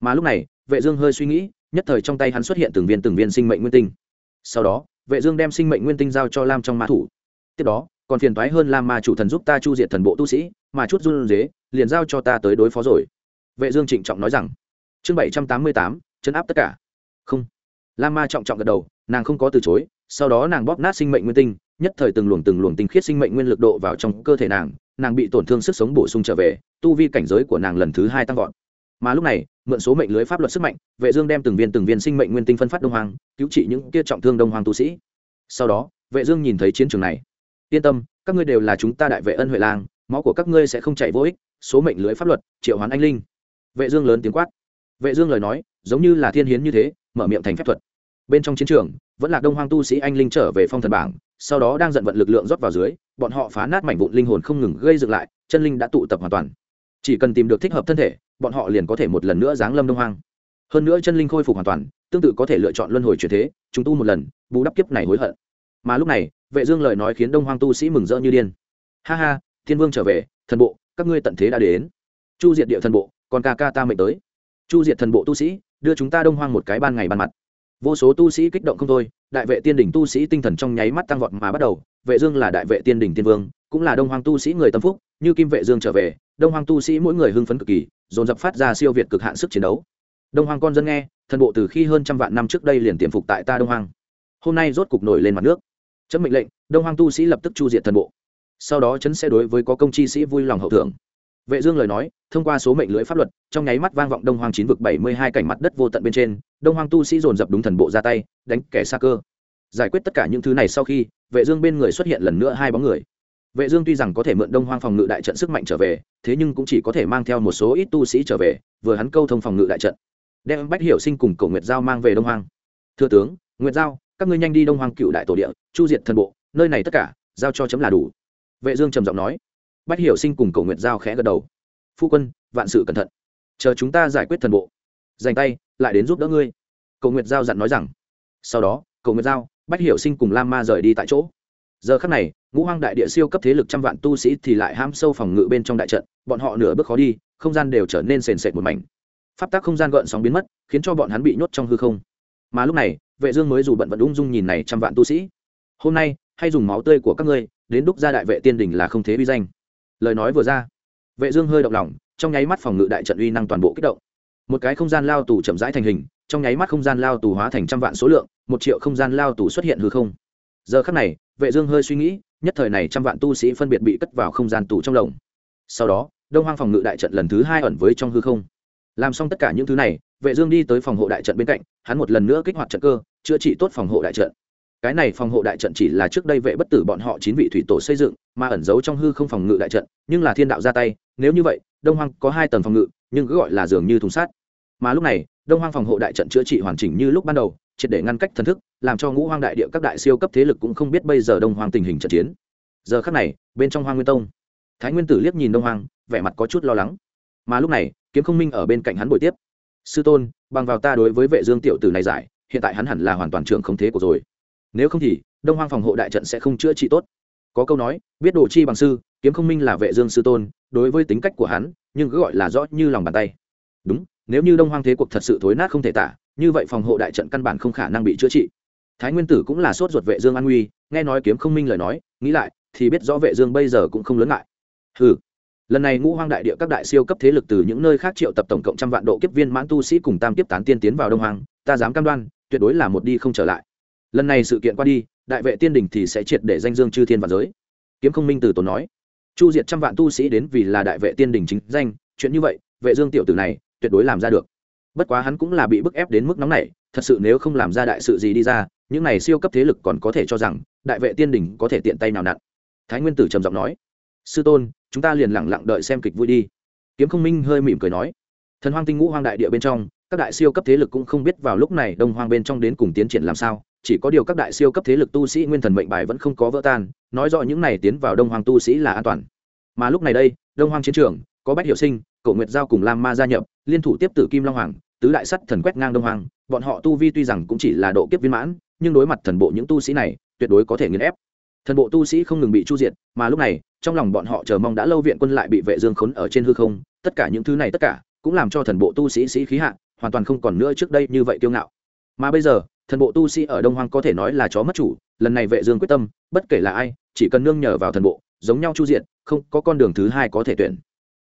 Mà lúc này vệ dương hơi suy nghĩ nhất thời trong tay hắn xuất hiện từng viên từng viên sinh mệnh nguyên tinh. Sau đó vệ dương đem sinh mệnh nguyên tinh giao cho lam trong ma thủ. Tiếp đó còn phiền toái hơn lam ma chủ thần giúp ta chu diệt thần bộ tu sĩ mà chút run rế liền giao cho ta tới đối phó rồi. Vệ dương trịnh trọng nói rằng chương 788, chấn áp tất cả. Không. Lam ma trọng trọng gật đầu nàng không có từ chối sau đó nàng bóp nát sinh mệnh nguyên tinh, nhất thời từng luồng từng luồng tinh khiết sinh mệnh nguyên lực độ vào trong cơ thể nàng nàng bị tổn thương sức sống bổ sung trở về, tu vi cảnh giới của nàng lần thứ hai tăng vọt. Mà lúc này, mượn số mệnh lưới pháp luật sức mạnh, vệ dương đem từng viên từng viên sinh mệnh nguyên tinh phân phát đông hoàng cứu trị những kia trọng thương đông hoàng tu sĩ. Sau đó, vệ dương nhìn thấy chiến trường này. Yên tâm, các ngươi đều là chúng ta đại vệ ân huệ lang, máu của các ngươi sẽ không chảy vô ích, số mệnh lưới pháp luật, triệu hoán anh linh. Vệ dương lớn tiếng quát. Vệ dương lời nói, giống như là thiên hiến như thế, mở miệng thành phép thuật bên trong chiến trường, vẫn là đông hoang tu sĩ anh linh trở về phong thần bảng, sau đó đang giận vận lực lượng rót vào dưới, bọn họ phá nát mảnh vụn linh hồn không ngừng gây dựng lại, chân linh đã tụ tập hoàn toàn. Chỉ cần tìm được thích hợp thân thể, bọn họ liền có thể một lần nữa giáng lâm đông hoang. Hơn nữa chân linh khôi phục hoàn toàn, tương tự có thể lựa chọn luân hồi chuyển thế chúng tu một lần, bù đắp kiếp này hối hận. Mà lúc này, vệ dương lời nói khiến đông hoang tu sĩ mừng rỡ như điên. Ha ha, thiên vương trở về, thần bộ, các ngươi tận thế đã đến. Chu diệt địa thần bộ, còn ca ca ta mệnh tới. Chu diệt thần bộ tu sĩ, đưa chúng ta đông hoang một cái ban ngày ban mặt vô số tu sĩ kích động không thôi, đại vệ tiên đỉnh tu sĩ tinh thần trong nháy mắt tăng vọt mà bắt đầu. Vệ dương là đại vệ tiên đỉnh tiên vương, cũng là đông hoang tu sĩ người tâm phúc, như kim vệ dương trở về, đông hoang tu sĩ mỗi người hưng phấn cực kỳ, dồn dập phát ra siêu việt cực hạn sức chiến đấu. Đông hoang con dân nghe, thần bộ từ khi hơn trăm vạn năm trước đây liền tiềm phục tại ta đông hoang. Hôm nay rốt cục nổi lên mặt nước. Chấm mệnh lệnh, đông hoang tu sĩ lập tức chu diệt thần bộ. Sau đó chấn sẽ đối với có công chi sĩ vui lòng hậu thưởng vệ dương lời nói, thông qua số mệnh lưới pháp luật, trong nháy mắt vang vọng đông hoang chín vực bảy mươi hai cảnh mặt đất vô tận bên trên, đông hoang tu sĩ dồn dập đúng thần bộ ra tay, đánh kẻ xa cơ. Giải quyết tất cả những thứ này sau khi, vệ dương bên người xuất hiện lần nữa hai bóng người. Vệ dương tuy rằng có thể mượn đông hoang phòng ngự đại trận sức mạnh trở về, thế nhưng cũng chỉ có thể mang theo một số ít tu sĩ trở về, vừa hắn câu thông phòng ngự đại trận, đem bách hiểu sinh cùng cổ nguyệt giao mang về đông hoang. Thưa tướng, nguyệt giao, các ngươi nhanh đi đông hoang cựu đại tổ địa, chu diệt thần bộ, nơi này tất cả, giao cho chấm là đủ. Vệ dương trầm giọng nói bách hiểu sinh cùng Cầu nguyệt giao khẽ gật đầu. Phu quân, vạn sự cẩn thận. Chờ chúng ta giải quyết thần bộ. Dành tay, lại đến giúp đỡ ngươi. Cầu nguyệt giao dặn nói rằng. Sau đó Cầu nguyệt giao, bách hiểu sinh cùng lam ma rời đi tại chỗ. Giờ khắc này, ngũ hoang đại địa siêu cấp thế lực trăm vạn tu sĩ thì lại ham sâu phòng ngự bên trong đại trận, bọn họ nửa bước khó đi, không gian đều trở nên sền sệt một mảnh. Pháp tắc không gian gợn sóng biến mất, khiến cho bọn hắn bị nhốt trong hư không. Mà lúc này, vệ dương mới dù bận vận ung dung nhìn này trăm vạn tu sĩ. Hôm nay, hay dùng máu tươi của các ngươi, đến đúc ra đại vệ tiên đỉnh là không thế uy danh lời nói vừa ra, vệ dương hơi động lòng, trong nháy mắt phòng ngự đại trận uy năng toàn bộ kích động. Một cái không gian lao tù chậm rãi thành hình, trong nháy mắt không gian lao tù hóa thành trăm vạn số lượng, một triệu không gian lao tù xuất hiện hư không. Giờ khắc này, vệ dương hơi suy nghĩ, nhất thời này trăm vạn tu sĩ phân biệt bị cất vào không gian tù trong lồng. Sau đó, đông hoang phòng ngự đại trận lần thứ hai ẩn với trong hư không. Làm xong tất cả những thứ này, vệ dương đi tới phòng hộ đại trận bên cạnh, hắn một lần nữa kích hoạt trận cơ, chữa trị tốt phòng hộ đại trận cái này phòng hộ đại trận chỉ là trước đây vệ bất tử bọn họ chín vị thủy tổ xây dựng, mà ẩn giấu trong hư không phòng ngự đại trận, nhưng là thiên đạo ra tay, nếu như vậy, đông hoang có hai tầng phòng ngự, nhưng cứ gọi là dường như thùng sắt. Mà lúc này, đông hoang phòng hộ đại trận chữa trị hoàn chỉnh như lúc ban đầu, triệt để ngăn cách thần thức, làm cho ngũ hoang đại địa các đại siêu cấp thế lực cũng không biết bây giờ đông hoang tình hình trận chiến. Giờ khắc này, bên trong hoang nguyên tông, thái nguyên tử liếc nhìn đông hoang, vẻ mặt có chút lo lắng. Mà lúc này, kiếm không minh ở bên cạnh hắn buổi tiếp. Sư tôn, bằng vào ta đối với vệ dương tiểu tử này giải, hiện tại hắn hẳn là hoàn toàn trưởng không thế của rồi nếu không thì, đông hoang phòng hộ đại trận sẽ không chữa trị tốt. Có câu nói, biết đồ chi bằng sư, kiếm không minh là vệ dương sư tôn, đối với tính cách của hắn, nhưng cứ gọi là rõ như lòng bàn tay. Đúng, nếu như đông hoang thế cuộc thật sự thối nát không thể tả, như vậy phòng hộ đại trận căn bản không khả năng bị chữa trị. Thái nguyên tử cũng là sốt ruột vệ dương an nguy, nghe nói kiếm không minh lời nói, nghĩ lại, thì biết rõ vệ dương bây giờ cũng không lớn ngại. Hừ. Lần này ngũ hoang đại địa các đại siêu cấp thế lực từ những nơi khác triệu tập tổng cộng trăm vạn độ kiếp viên mãn tu sĩ cùng tam tiếp tán tiên tiến vào đông hoang, ta dám cam đoan, tuyệt đối là một đi không trở lại lần này sự kiện qua đi, đại vệ tiên đình thì sẽ triệt để danh dương chư thiên và giới. Kiếm không minh từ tốn nói, chu diệt trăm vạn tu sĩ đến vì là đại vệ tiên đình chính danh, chuyện như vậy, vệ dương tiểu tử này, tuyệt đối làm ra được. Bất quá hắn cũng là bị bức ép đến mức nóng này thật sự nếu không làm ra đại sự gì đi ra, những này siêu cấp thế lực còn có thể cho rằng, đại vệ tiên đình có thể tiện tay nào nặn. Thái nguyên tử trầm giọng nói, sư tôn, chúng ta liền lặng lặng đợi xem kịch vui đi. Kiếm không minh hơi mỉm cười nói, thần hoang tinh ngũ hoang đại địa bên trong, các đại siêu cấp thế lực cũng không biết vào lúc này đông hoang bên trong đến cùng tiến triển làm sao chỉ có điều các đại siêu cấp thế lực tu sĩ nguyên thần mệnh bài vẫn không có vỡ tan, nói rõ những này tiến vào đông hoang tu sĩ là an toàn. Mà lúc này đây, đông hoang chiến trường, có bách hiệu sinh, Cổ nguyệt giao cùng lam ma gia nhập, liên thủ tiếp tử kim long hoàng, tứ đại sắt thần quét ngang đông hoàng bọn họ tu vi tuy rằng cũng chỉ là độ kiếp viên mãn, nhưng đối mặt thần bộ những tu sĩ này, tuyệt đối có thể nghiền ép. Thần bộ tu sĩ không ngừng bị chu diệt, mà lúc này, trong lòng bọn họ chờ mong đã lâu viện quân lại bị vệ dương khốn ở trên hư không, tất cả những thứ này tất cả, cũng làm cho thần bộ tu sĩ sĩ khí hạ, hoàn toàn không còn nữa trước đây như vậy kiêu ngạo. Mà bây giờ thần bộ tu sĩ ở đông hoang có thể nói là chó mất chủ, lần này vệ dương quyết tâm, bất kể là ai, chỉ cần nương nhờ vào thần bộ, giống nhau chu diện, không có con đường thứ hai có thể tuyển.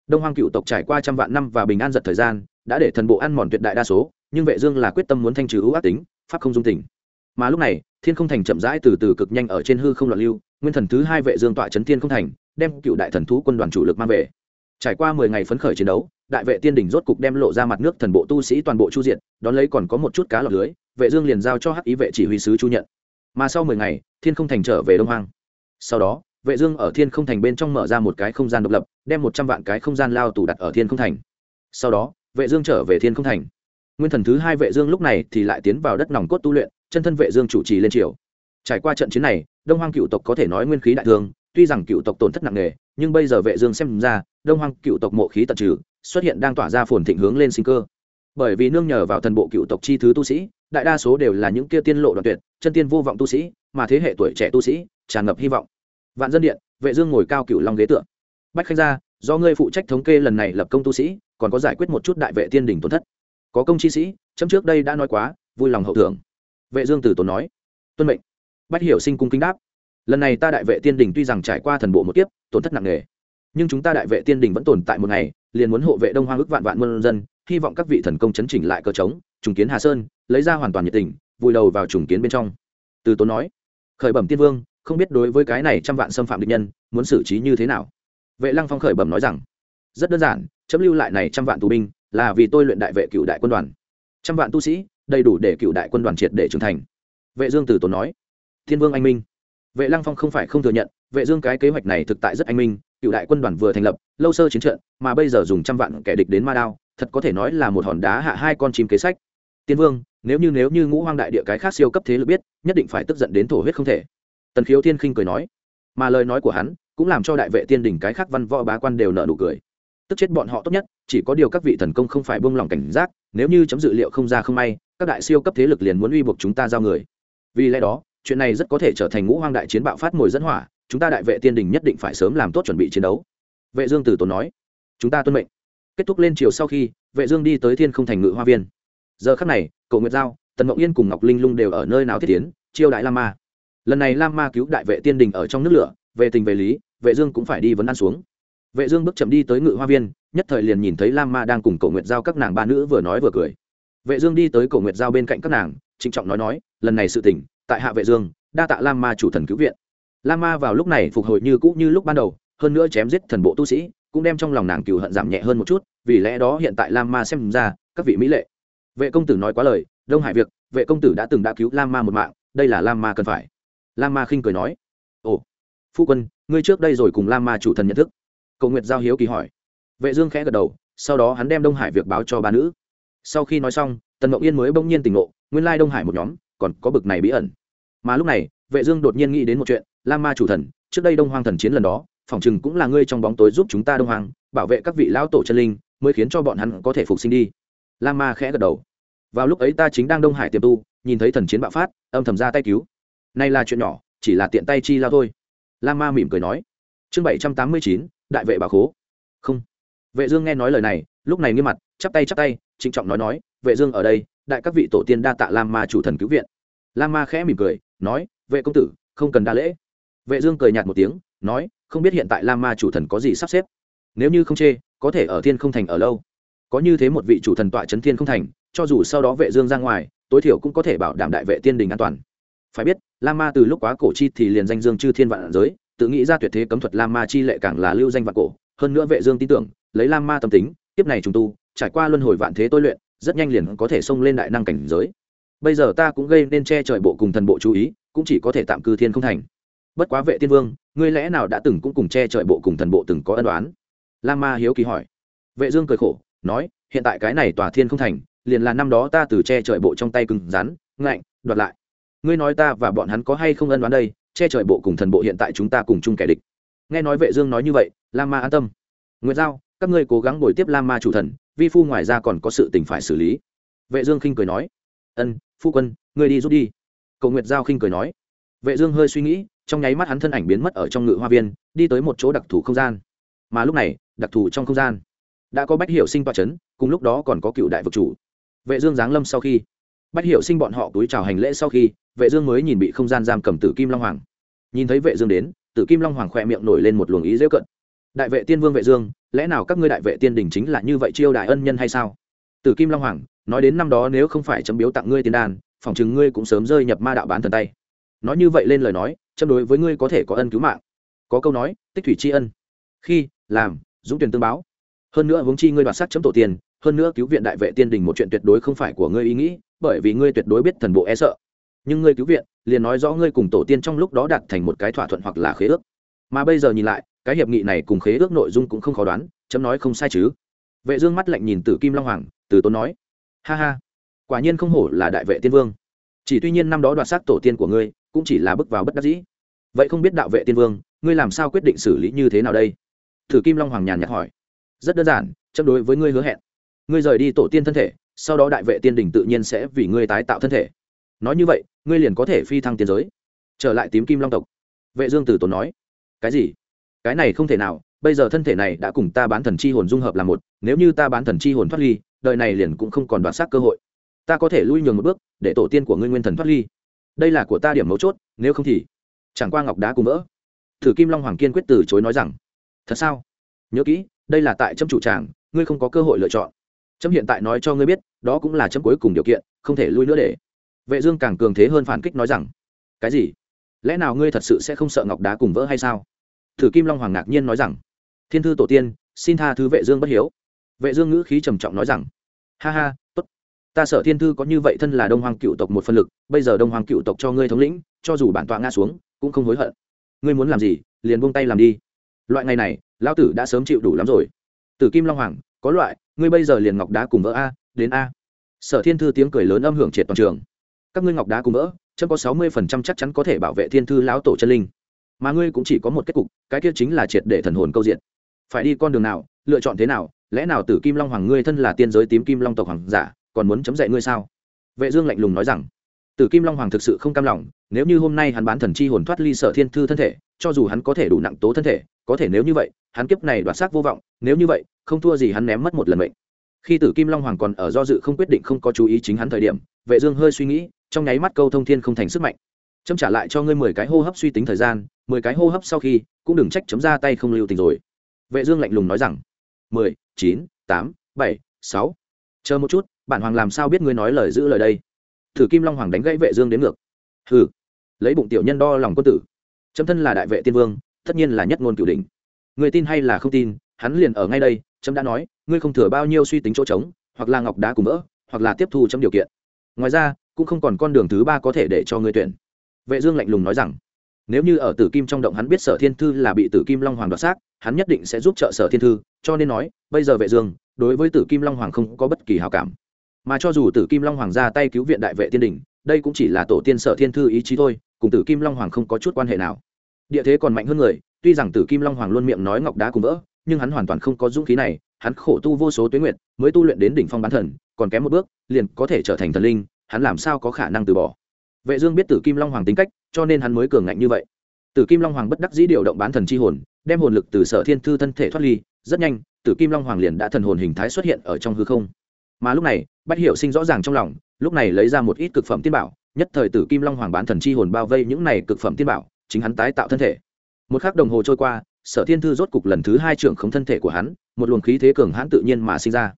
Đông hoang cựu tộc trải qua trăm vạn năm và bình an giật thời gian, đã để thần bộ ăn mòn tuyệt đại đa số, nhưng vệ dương là quyết tâm muốn thanh trừ ưu ác tính, pháp không dung tình. Mà lúc này, thiên không thành chậm rãi từ từ cực nhanh ở trên hư không loạn lưu, nguyên thần thứ hai vệ dương tọa chấn thiên không thành, đem cựu đại thần thú quân đoàn chủ lực mang về trải qua mười ngày phấn khởi chiến đấu, đại vệ tiên đỉnh rốt cục đem lộ ra mặt nước thần bộ tu sĩ toàn bộ chu diện đón lấy còn có một chút cá lọt lưới, vệ dương liền giao cho hắc ý vệ chỉ huy sứ chu nhận. Mà sau mười ngày, thiên không thành trở về đông hoang. Sau đó, vệ dương ở thiên không thành bên trong mở ra một cái không gian độc lập, đem một trăm vạn cái không gian lao tủ đặt ở thiên không thành. Sau đó, vệ dương trở về thiên không thành. Nguyên thần thứ hai vệ dương lúc này thì lại tiến vào đất nòng cốt tu luyện, chân thân vệ dương chủ trì lên triều. Trải qua trận chiến này, đông hoang cựu tộc có thể nói nguyên khí đại thương tuy rằng cựu tộc tổn thất nặng nề, nhưng bây giờ vệ dương xem ra đông hoang cựu tộc mộ khí tận trừ, xuất hiện đang tỏa ra phồn thịnh hướng lên sinh cơ. Bởi vì nương nhờ vào thần bộ cựu tộc chi thứ tu sĩ, đại đa số đều là những kia tiên lộ đoạn tuyệt, chân tiên vô vọng tu sĩ, mà thế hệ tuổi trẻ tu sĩ, tràn ngập hy vọng. Vạn dân điện, vệ dương ngồi cao cựu long ghế tượng bách khanh gia, do ngươi phụ trách thống kê lần này lập công tu sĩ, còn có giải quyết một chút đại vệ tiên đỉnh tổn thất. Có công chi sĩ, chấm trước đây đã nói quá, vui lòng hậu thưởng. Vệ dương tử tốn nói, tuân mệnh. Bách hiểu sinh cung kính đáp, lần này ta đại vệ tiên đỉnh tuy rằng trải qua thần bộ một kiếp, tổn thất nặng nề nhưng chúng ta đại vệ tiên đình vẫn tồn tại một ngày, liền muốn hộ vệ đông hoang ước vạn vạn muôn dân, hy vọng các vị thần công chấn chỉnh lại cơ chống trùng kiến hà sơn, lấy ra hoàn toàn nhiệt tình, vùi đầu vào trùng kiến bên trong. Từ tốn nói, khởi bẩm tiên vương, không biết đối với cái này trăm vạn xâm phạm địch nhân, muốn xử trí như thế nào? Vệ lăng phong khởi bẩm nói rằng, rất đơn giản, chấm lưu lại này trăm vạn tù binh, là vì tôi luyện đại vệ cựu đại quân đoàn. Trăm vạn tu sĩ, đầy đủ để cựu đại quân đoàn triệt để trưởng thành. Vệ dương từ tốn nói thiên vương anh minh. Vệ lăng phong không phải không thừa nhận, vệ dương cái kế hoạch này thực tại rất anh minh cựu đại quân đoàn vừa thành lập, lâu sơ chiến trận, mà bây giờ dùng trăm vạn kẻ địch đến ma đao, thật có thể nói là một hòn đá hạ hai con chim kế sách. Tiên vương, nếu như nếu như ngũ hoang đại địa cái khác siêu cấp thế lực biết, nhất định phải tức giận đến thổ huyết không thể. Tần khiếu thiên khinh cười nói, mà lời nói của hắn cũng làm cho đại vệ tiên đỉnh cái khác văn võ bá quan đều nợ nụ cười. Tức chết bọn họ tốt nhất, chỉ có điều các vị thần công không phải buông lỏng cảnh giác, nếu như chấm dự liệu không ra không may, các đại siêu cấp thế lực liền muốn uy buộc chúng ta giao người. Vì lẽ đó, chuyện này rất có thể trở thành ngũ hoang đại chiến bạo phát mồi dẫn hỏa chúng ta đại vệ tiên đình nhất định phải sớm làm tốt chuẩn bị chiến đấu. Vệ dương tử tốn nói, chúng ta tuân mệnh. Kết thúc lên chiều sau khi, vệ dương đi tới thiên không thành ngự hoa viên. Giờ khắc này cậu nguyệt giao, tần ngọc yên cùng ngọc linh lung đều ở nơi nào thiết tiến chiêu đại lam ma. Lần này lam ma cứu đại vệ tiên đình ở trong nước lửa, về tình về lý, vệ dương cũng phải đi vấn an xuống. Vệ dương bước chậm đi tới ngự hoa viên, nhất thời liền nhìn thấy lam ma đang cùng cổ nguyệt giao các nàng ba nữ vừa nói vừa cười. Vệ dương đi tới cổ nguyệt giao bên cạnh các nàng, trịnh trọng nói nói, lần này sự tình, tại hạ vệ dương, đa tạ lam ma chủ thần cứu viện. Lama ma vào lúc này phục hồi như cũ như lúc ban đầu, hơn nữa chém giết thần bộ tu sĩ, cũng đem trong lòng nàng cừu hận giảm nhẹ hơn một chút, vì lẽ đó hiện tại Lama ma xem ra, các vị mỹ lệ. Vệ công tử nói quá lời, đông hải việc, vệ công tử đã từng đã cứu Lama ma một mạng, đây là Lama ma cần phải. Lama ma khinh cười nói, ồ, phu quân, ngươi trước đây rồi cùng Lama ma chủ thần nhận thức. Cầu nguyệt giao hiếu kỳ hỏi. Vệ dương khẽ gật đầu, sau đó hắn đem đông hải việc báo cho ba nữ. Sau khi nói xong, tần mộng yên mới bỗng nhiên tỉnh ngộ, nguyên lai đông hải một nhóm, còn có bực này bí ẩn. Mà lúc này, vệ dương đột nhiên nghĩ đến một chuyện la ma chủ thần, trước đây đông hoang thần chiến lần đó phỏng chừng cũng là ngươi trong bóng tối giúp chúng ta đông hoang, bảo vệ các vị lão tổ chân linh, mới khiến cho bọn hắn có thể phục sinh đi. La ma khẽ gật đầu. Vào lúc ấy ta chính đang đông hải tiềm tu, nhìn thấy thần chiến bạo phát, âm thầm ra tay cứu. Nay là chuyện nhỏ, chỉ là tiện tay chi lao thôi. La ma mỉm cười nói. Chương bảy trăm tám mươi chín, đại vệ bà khố. Không. Vệ dương nghe nói lời này, lúc này nghiêm mặt, chắp tay chắp tay, trịnh trọng nói nói, vệ dương ở đây, đại các vị tổ tiên đa tạ lam ma chủ thần cứu viện. Lam ma khẽ mỉm cười, nói, vệ công tử, không cần đa lễ vệ dương cười nhạt một tiếng, nói, không biết hiện tại lam ma chủ thần có gì sắp xếp? Nếu như không chê, có thể ở thiên không thành ở lâu. Có như thế một vị chủ thần tọa chấn thiên không thành, cho dù sau đó vệ dương ra ngoài, tối thiểu cũng có thể bảo đảm đại vệ tiên đình an toàn. Phải biết lam ma từ lúc quá cổ chi thì liền danh dương chư thiên vạn giới, tự nghĩ ra tuyệt thế cấm thuật lam ma chi lệ càng là lưu danh vạn cổ. Hơn nữa vệ dương tin tưởng, lấy lam ma tâm tính tiếp này trùng tu, trải qua luân hồi vạn thế tôi luyện, rất nhanh liền có thể xông lên đại năng cảnh giới. Bây giờ ta cũng gây nên che trời bộ cùng thần bộ chú ý, cũng chỉ có thể tạm cư thiên không thành bất quá vệ tiên vương, ngươi lẽ nào đã từng cũng cùng che trời bộ cùng thần bộ từng có ân đoán lam ma hiếu kỳ hỏi. Vệ dương cười khổ, nói, hiện tại cái này tòa thiên không thành, liền là năm đó ta từ che trời bộ trong tay cứng rắn, ngạnh, đoạt lại. Ngươi nói ta và bọn hắn có hay không ân đoán đây? Che trời bộ cùng thần bộ hiện tại chúng ta cùng chung kẻ địch. Nghe nói vệ dương nói như vậy lam ma an tâm. Nguyệt giao, các ngươi cố gắng bồi tiếp lam ma chủ thần, vi phu ngoài ra còn có sự tình phải xử lý. Vệ dương khinh cười nói, ân, phu quân, ngươi đi rút đi. Cầu nguyệt giao khinh cười nói. Vệ dương hơi suy nghĩ trong nháy mắt hắn thân ảnh biến mất ở trong ngự hoa viên, đi tới một chỗ đặc thù không gian. Mà lúc này, đặc thù trong không gian, đã có bách hiểu sinh toa chấn, cùng lúc đó còn có cựu đại vực chủ. Vệ dương giáng lâm sau khi, bách hiểu sinh bọn họ túi chào hành lễ sau khi, vệ dương mới nhìn bị không gian giam cầm tử kim long hoàng. Nhìn thấy vệ dương đến, tử kim long hoàng khoe miệng nổi lên một luồng ý dễ cận đại vệ tiên vương vệ dương, lẽ nào các ngươi đại vệ tiên đình chính là như vậy chiêu đại ân nhân hay sao? Tử kim long hoàng nói đến năm đó nếu không phải chấm biếu tặng ngươi tiền đan phỏng chừng ngươi cũng sớm rơi nhập ma đạo bán thần tay. Nói như vậy lên lời nói châm đối với ngươi có thể có ân cứu mạng. Có câu nói, tích thủy tri ân. Khi, làm, dũng tuyển tương báo. Hơn nữa hướng chi ngươi đoạt sắc chấm tổ tiên hơn nữa cứu viện đại vệ tiên đình một chuyện tuyệt đối không phải của ngươi ý nghĩ, bởi vì ngươi tuyệt đối biết thần bộ e sợ. Nhưng ngươi cứu viện, liền nói rõ ngươi cùng tổ tiên trong lúc đó đạt thành một cái thỏa thuận hoặc là khế ước. Mà bây giờ nhìn lại, cái hiệp nghị này cùng khế ước nội dung cũng không khó đoán, chấm nói không sai chứ. Vệ dương mắt lạnh nhìn tử kim long hoàng, từ tốn nói, ha ha, quả nhiên không hổ là đại vệ tiên vương. Chỉ tuy nhiên năm đó đoạt xác tổ tiên của ngươi, cũng chỉ là bước vào bất đắc dĩ vậy không biết đạo vệ tiên vương, ngươi làm sao quyết định xử lý như thế nào đây? Thử kim long hoàng nhàn nhạt hỏi. Rất đơn giản, chấp đối với ngươi hứa hẹn. Ngươi rời đi tổ tiên thân thể, sau đó đại vệ tiên đình tự nhiên sẽ vì ngươi tái tạo thân thể. Nói như vậy, ngươi liền có thể phi thăng tiến giới. Trở lại tím kim long tộc. Vệ dương tử tốn nói. Cái gì? Cái này không thể nào, bây giờ thân thể này đã cùng ta bán thần chi hồn dung hợp là một, nếu như ta bán thần chi hồn thoát ly, đời này liền cũng không còn đoạt xác cơ hội. Ta có thể lui nhường một bước, để tổ tiên của ngươi nguyên thần thoát ly. Đây là của ta điểm mấu chốt, nếu không thì chẳng qua ngọc đá cùng vỡ. Thử kim long hoàng kiên quyết từ chối nói rằng, thật sao? Nhớ kỹ, đây là tại chấm chủ tràng, ngươi không có cơ hội lựa chọn. Chấm hiện tại nói cho ngươi biết, đó cũng là chấm cuối cùng điều kiện, không thể lui nữa để. Vệ dương càng cường thế hơn phản kích nói rằng, cái gì? Lẽ nào ngươi thật sự sẽ không sợ ngọc đá cùng vỡ hay sao? Thử kim long hoàng ngạc nhiên nói rằng, thiên thư tổ tiên, xin tha thứ vệ dương bất hiếu. Vệ dương ngữ khí trầm trọng nói rằng, ha ha ta sợ thiên thư có như vậy thân là đông hoàng cựu tộc một phân lực, bây giờ đông hoàng cựu tộc cho ngươi thống lĩnh, cho dù bản tọa ngã xuống, cũng không hối hận. Ngươi muốn làm gì, liền buông tay làm đi. Loại ngày này, lão tử đã sớm chịu đủ lắm rồi. Tử kim long hoàng, có loại, ngươi bây giờ liền ngọc đá cùng vỡ a, đến a. Sở thiên thư tiếng cười lớn âm hưởng triệt toàn trường. Các ngươi ngọc đá cùng vỡ chân có sáu mươi phần trăm chắc chắn có thể bảo vệ thiên thư lão tổ chân linh. Mà ngươi cũng chỉ có một kết cục, cái kia chính là triệt để thần hồn câu diện. Phải đi con đường nào, lựa chọn thế nào, lẽ nào tử kim long hoàng ngươi thân là tiên giới tím kim long tộc hoàng giả còn muốn chấm dạy ngươi sao? Vệ dương lạnh lùng nói rằng, tử kim long hoàng thực sự không cam lòng, nếu như hôm nay hắn bán thần chi hồn thoát ly sở thiên thư thân thể, cho dù hắn có thể đủ nặng tố thân thể, có thể nếu như vậy, hắn kiếp này đoạt xác vô vọng, nếu như vậy, không thua gì hắn ném mất một lần mệnh. Khi tử kim long hoàng còn ở do dự không quyết định không có chú ý chính hắn thời điểm, vệ dương hơi suy nghĩ, trong nháy mắt câu thông thiên không thành sức mạnh. Chấm trả lại cho ngươi mười cái hô hấp suy tính thời gian, mười cái hô hấp sau khi, cũng đừng trách chấm ra tay không lưu tình rồi. Vệ dương lạnh lùng nói rằng, mười, chín, tám, bảy, sáu. Chờ một chút bản hoàng làm sao biết ngươi nói lời giữ lời đây? Thử kim long hoàng đánh gãy vệ dương đến ngược. Hừ. Lấy bụng tiểu nhân đo lòng quân tử. Chấm thân là đại vệ tiên vương, tất nhiên là nhất ngôn cửu đỉnh. Người tin hay là không tin, hắn liền ở ngay đây, chấm đã nói, ngươi không thừa bao nhiêu suy tính chỗ trống, hoặc là ngọc đá cùng vỡ, hoặc là tiếp thu trong điều kiện. Ngoài ra, cũng không còn con đường thứ ba có thể để cho ngươi tuyển. Vệ dương lạnh lùng nói rằng, nếu như ở tử kim trong động hắn biết sở thiên thư là bị tử kim long hoàng đoạt xác, hắn nhất định sẽ giúp trợ sở thiên thư, cho nên nói, bây giờ vệ dương, đối với tử kim long hoàng không có bất kỳ hảo cảm mà cho dù tử kim long hoàng ra tay cứu viện đại vệ tiên đình đây cũng chỉ là tổ tiên sở thiên thư ý chí thôi cùng tử kim long hoàng không có chút quan hệ nào. Địa thế còn mạnh hơn người tuy rằng tử kim long hoàng luôn miệng nói ngọc đá cùng vỡ nhưng hắn hoàn toàn không có dũng khí này hắn khổ tu vô số tuyến nguyện, mới tu luyện đến đỉnh phong bán thần còn kém một bước liền có thể trở thành thần linh hắn làm sao có khả năng từ bỏ? Vệ dương biết tử kim long hoàng tính cách cho nên hắn mới cường ngạnh như vậy. Tử kim long hoàng bất đắc dĩ điều động bán thần chi hồn đem hồn lực từ sở thiên thư thân thể thoát ly rất nhanh tử kim long hoàng liền đã thần hồn hình thái xuất hiện ở trong hư không mà lúc này, bách hiểu sinh rõ ràng trong lòng, lúc này lấy ra một ít cực phẩm tiên bảo, nhất thời tử kim long hoàng bán thần chi hồn bao vây những này cực phẩm tiên bảo, chính hắn tái tạo thân thể. Một khắc đồng hồ trôi qua, sở thiên thư rốt cục lần thứ hai trưởng không thân thể của hắn, một luồng khí thế cường hãn tự nhiên mà sinh ra.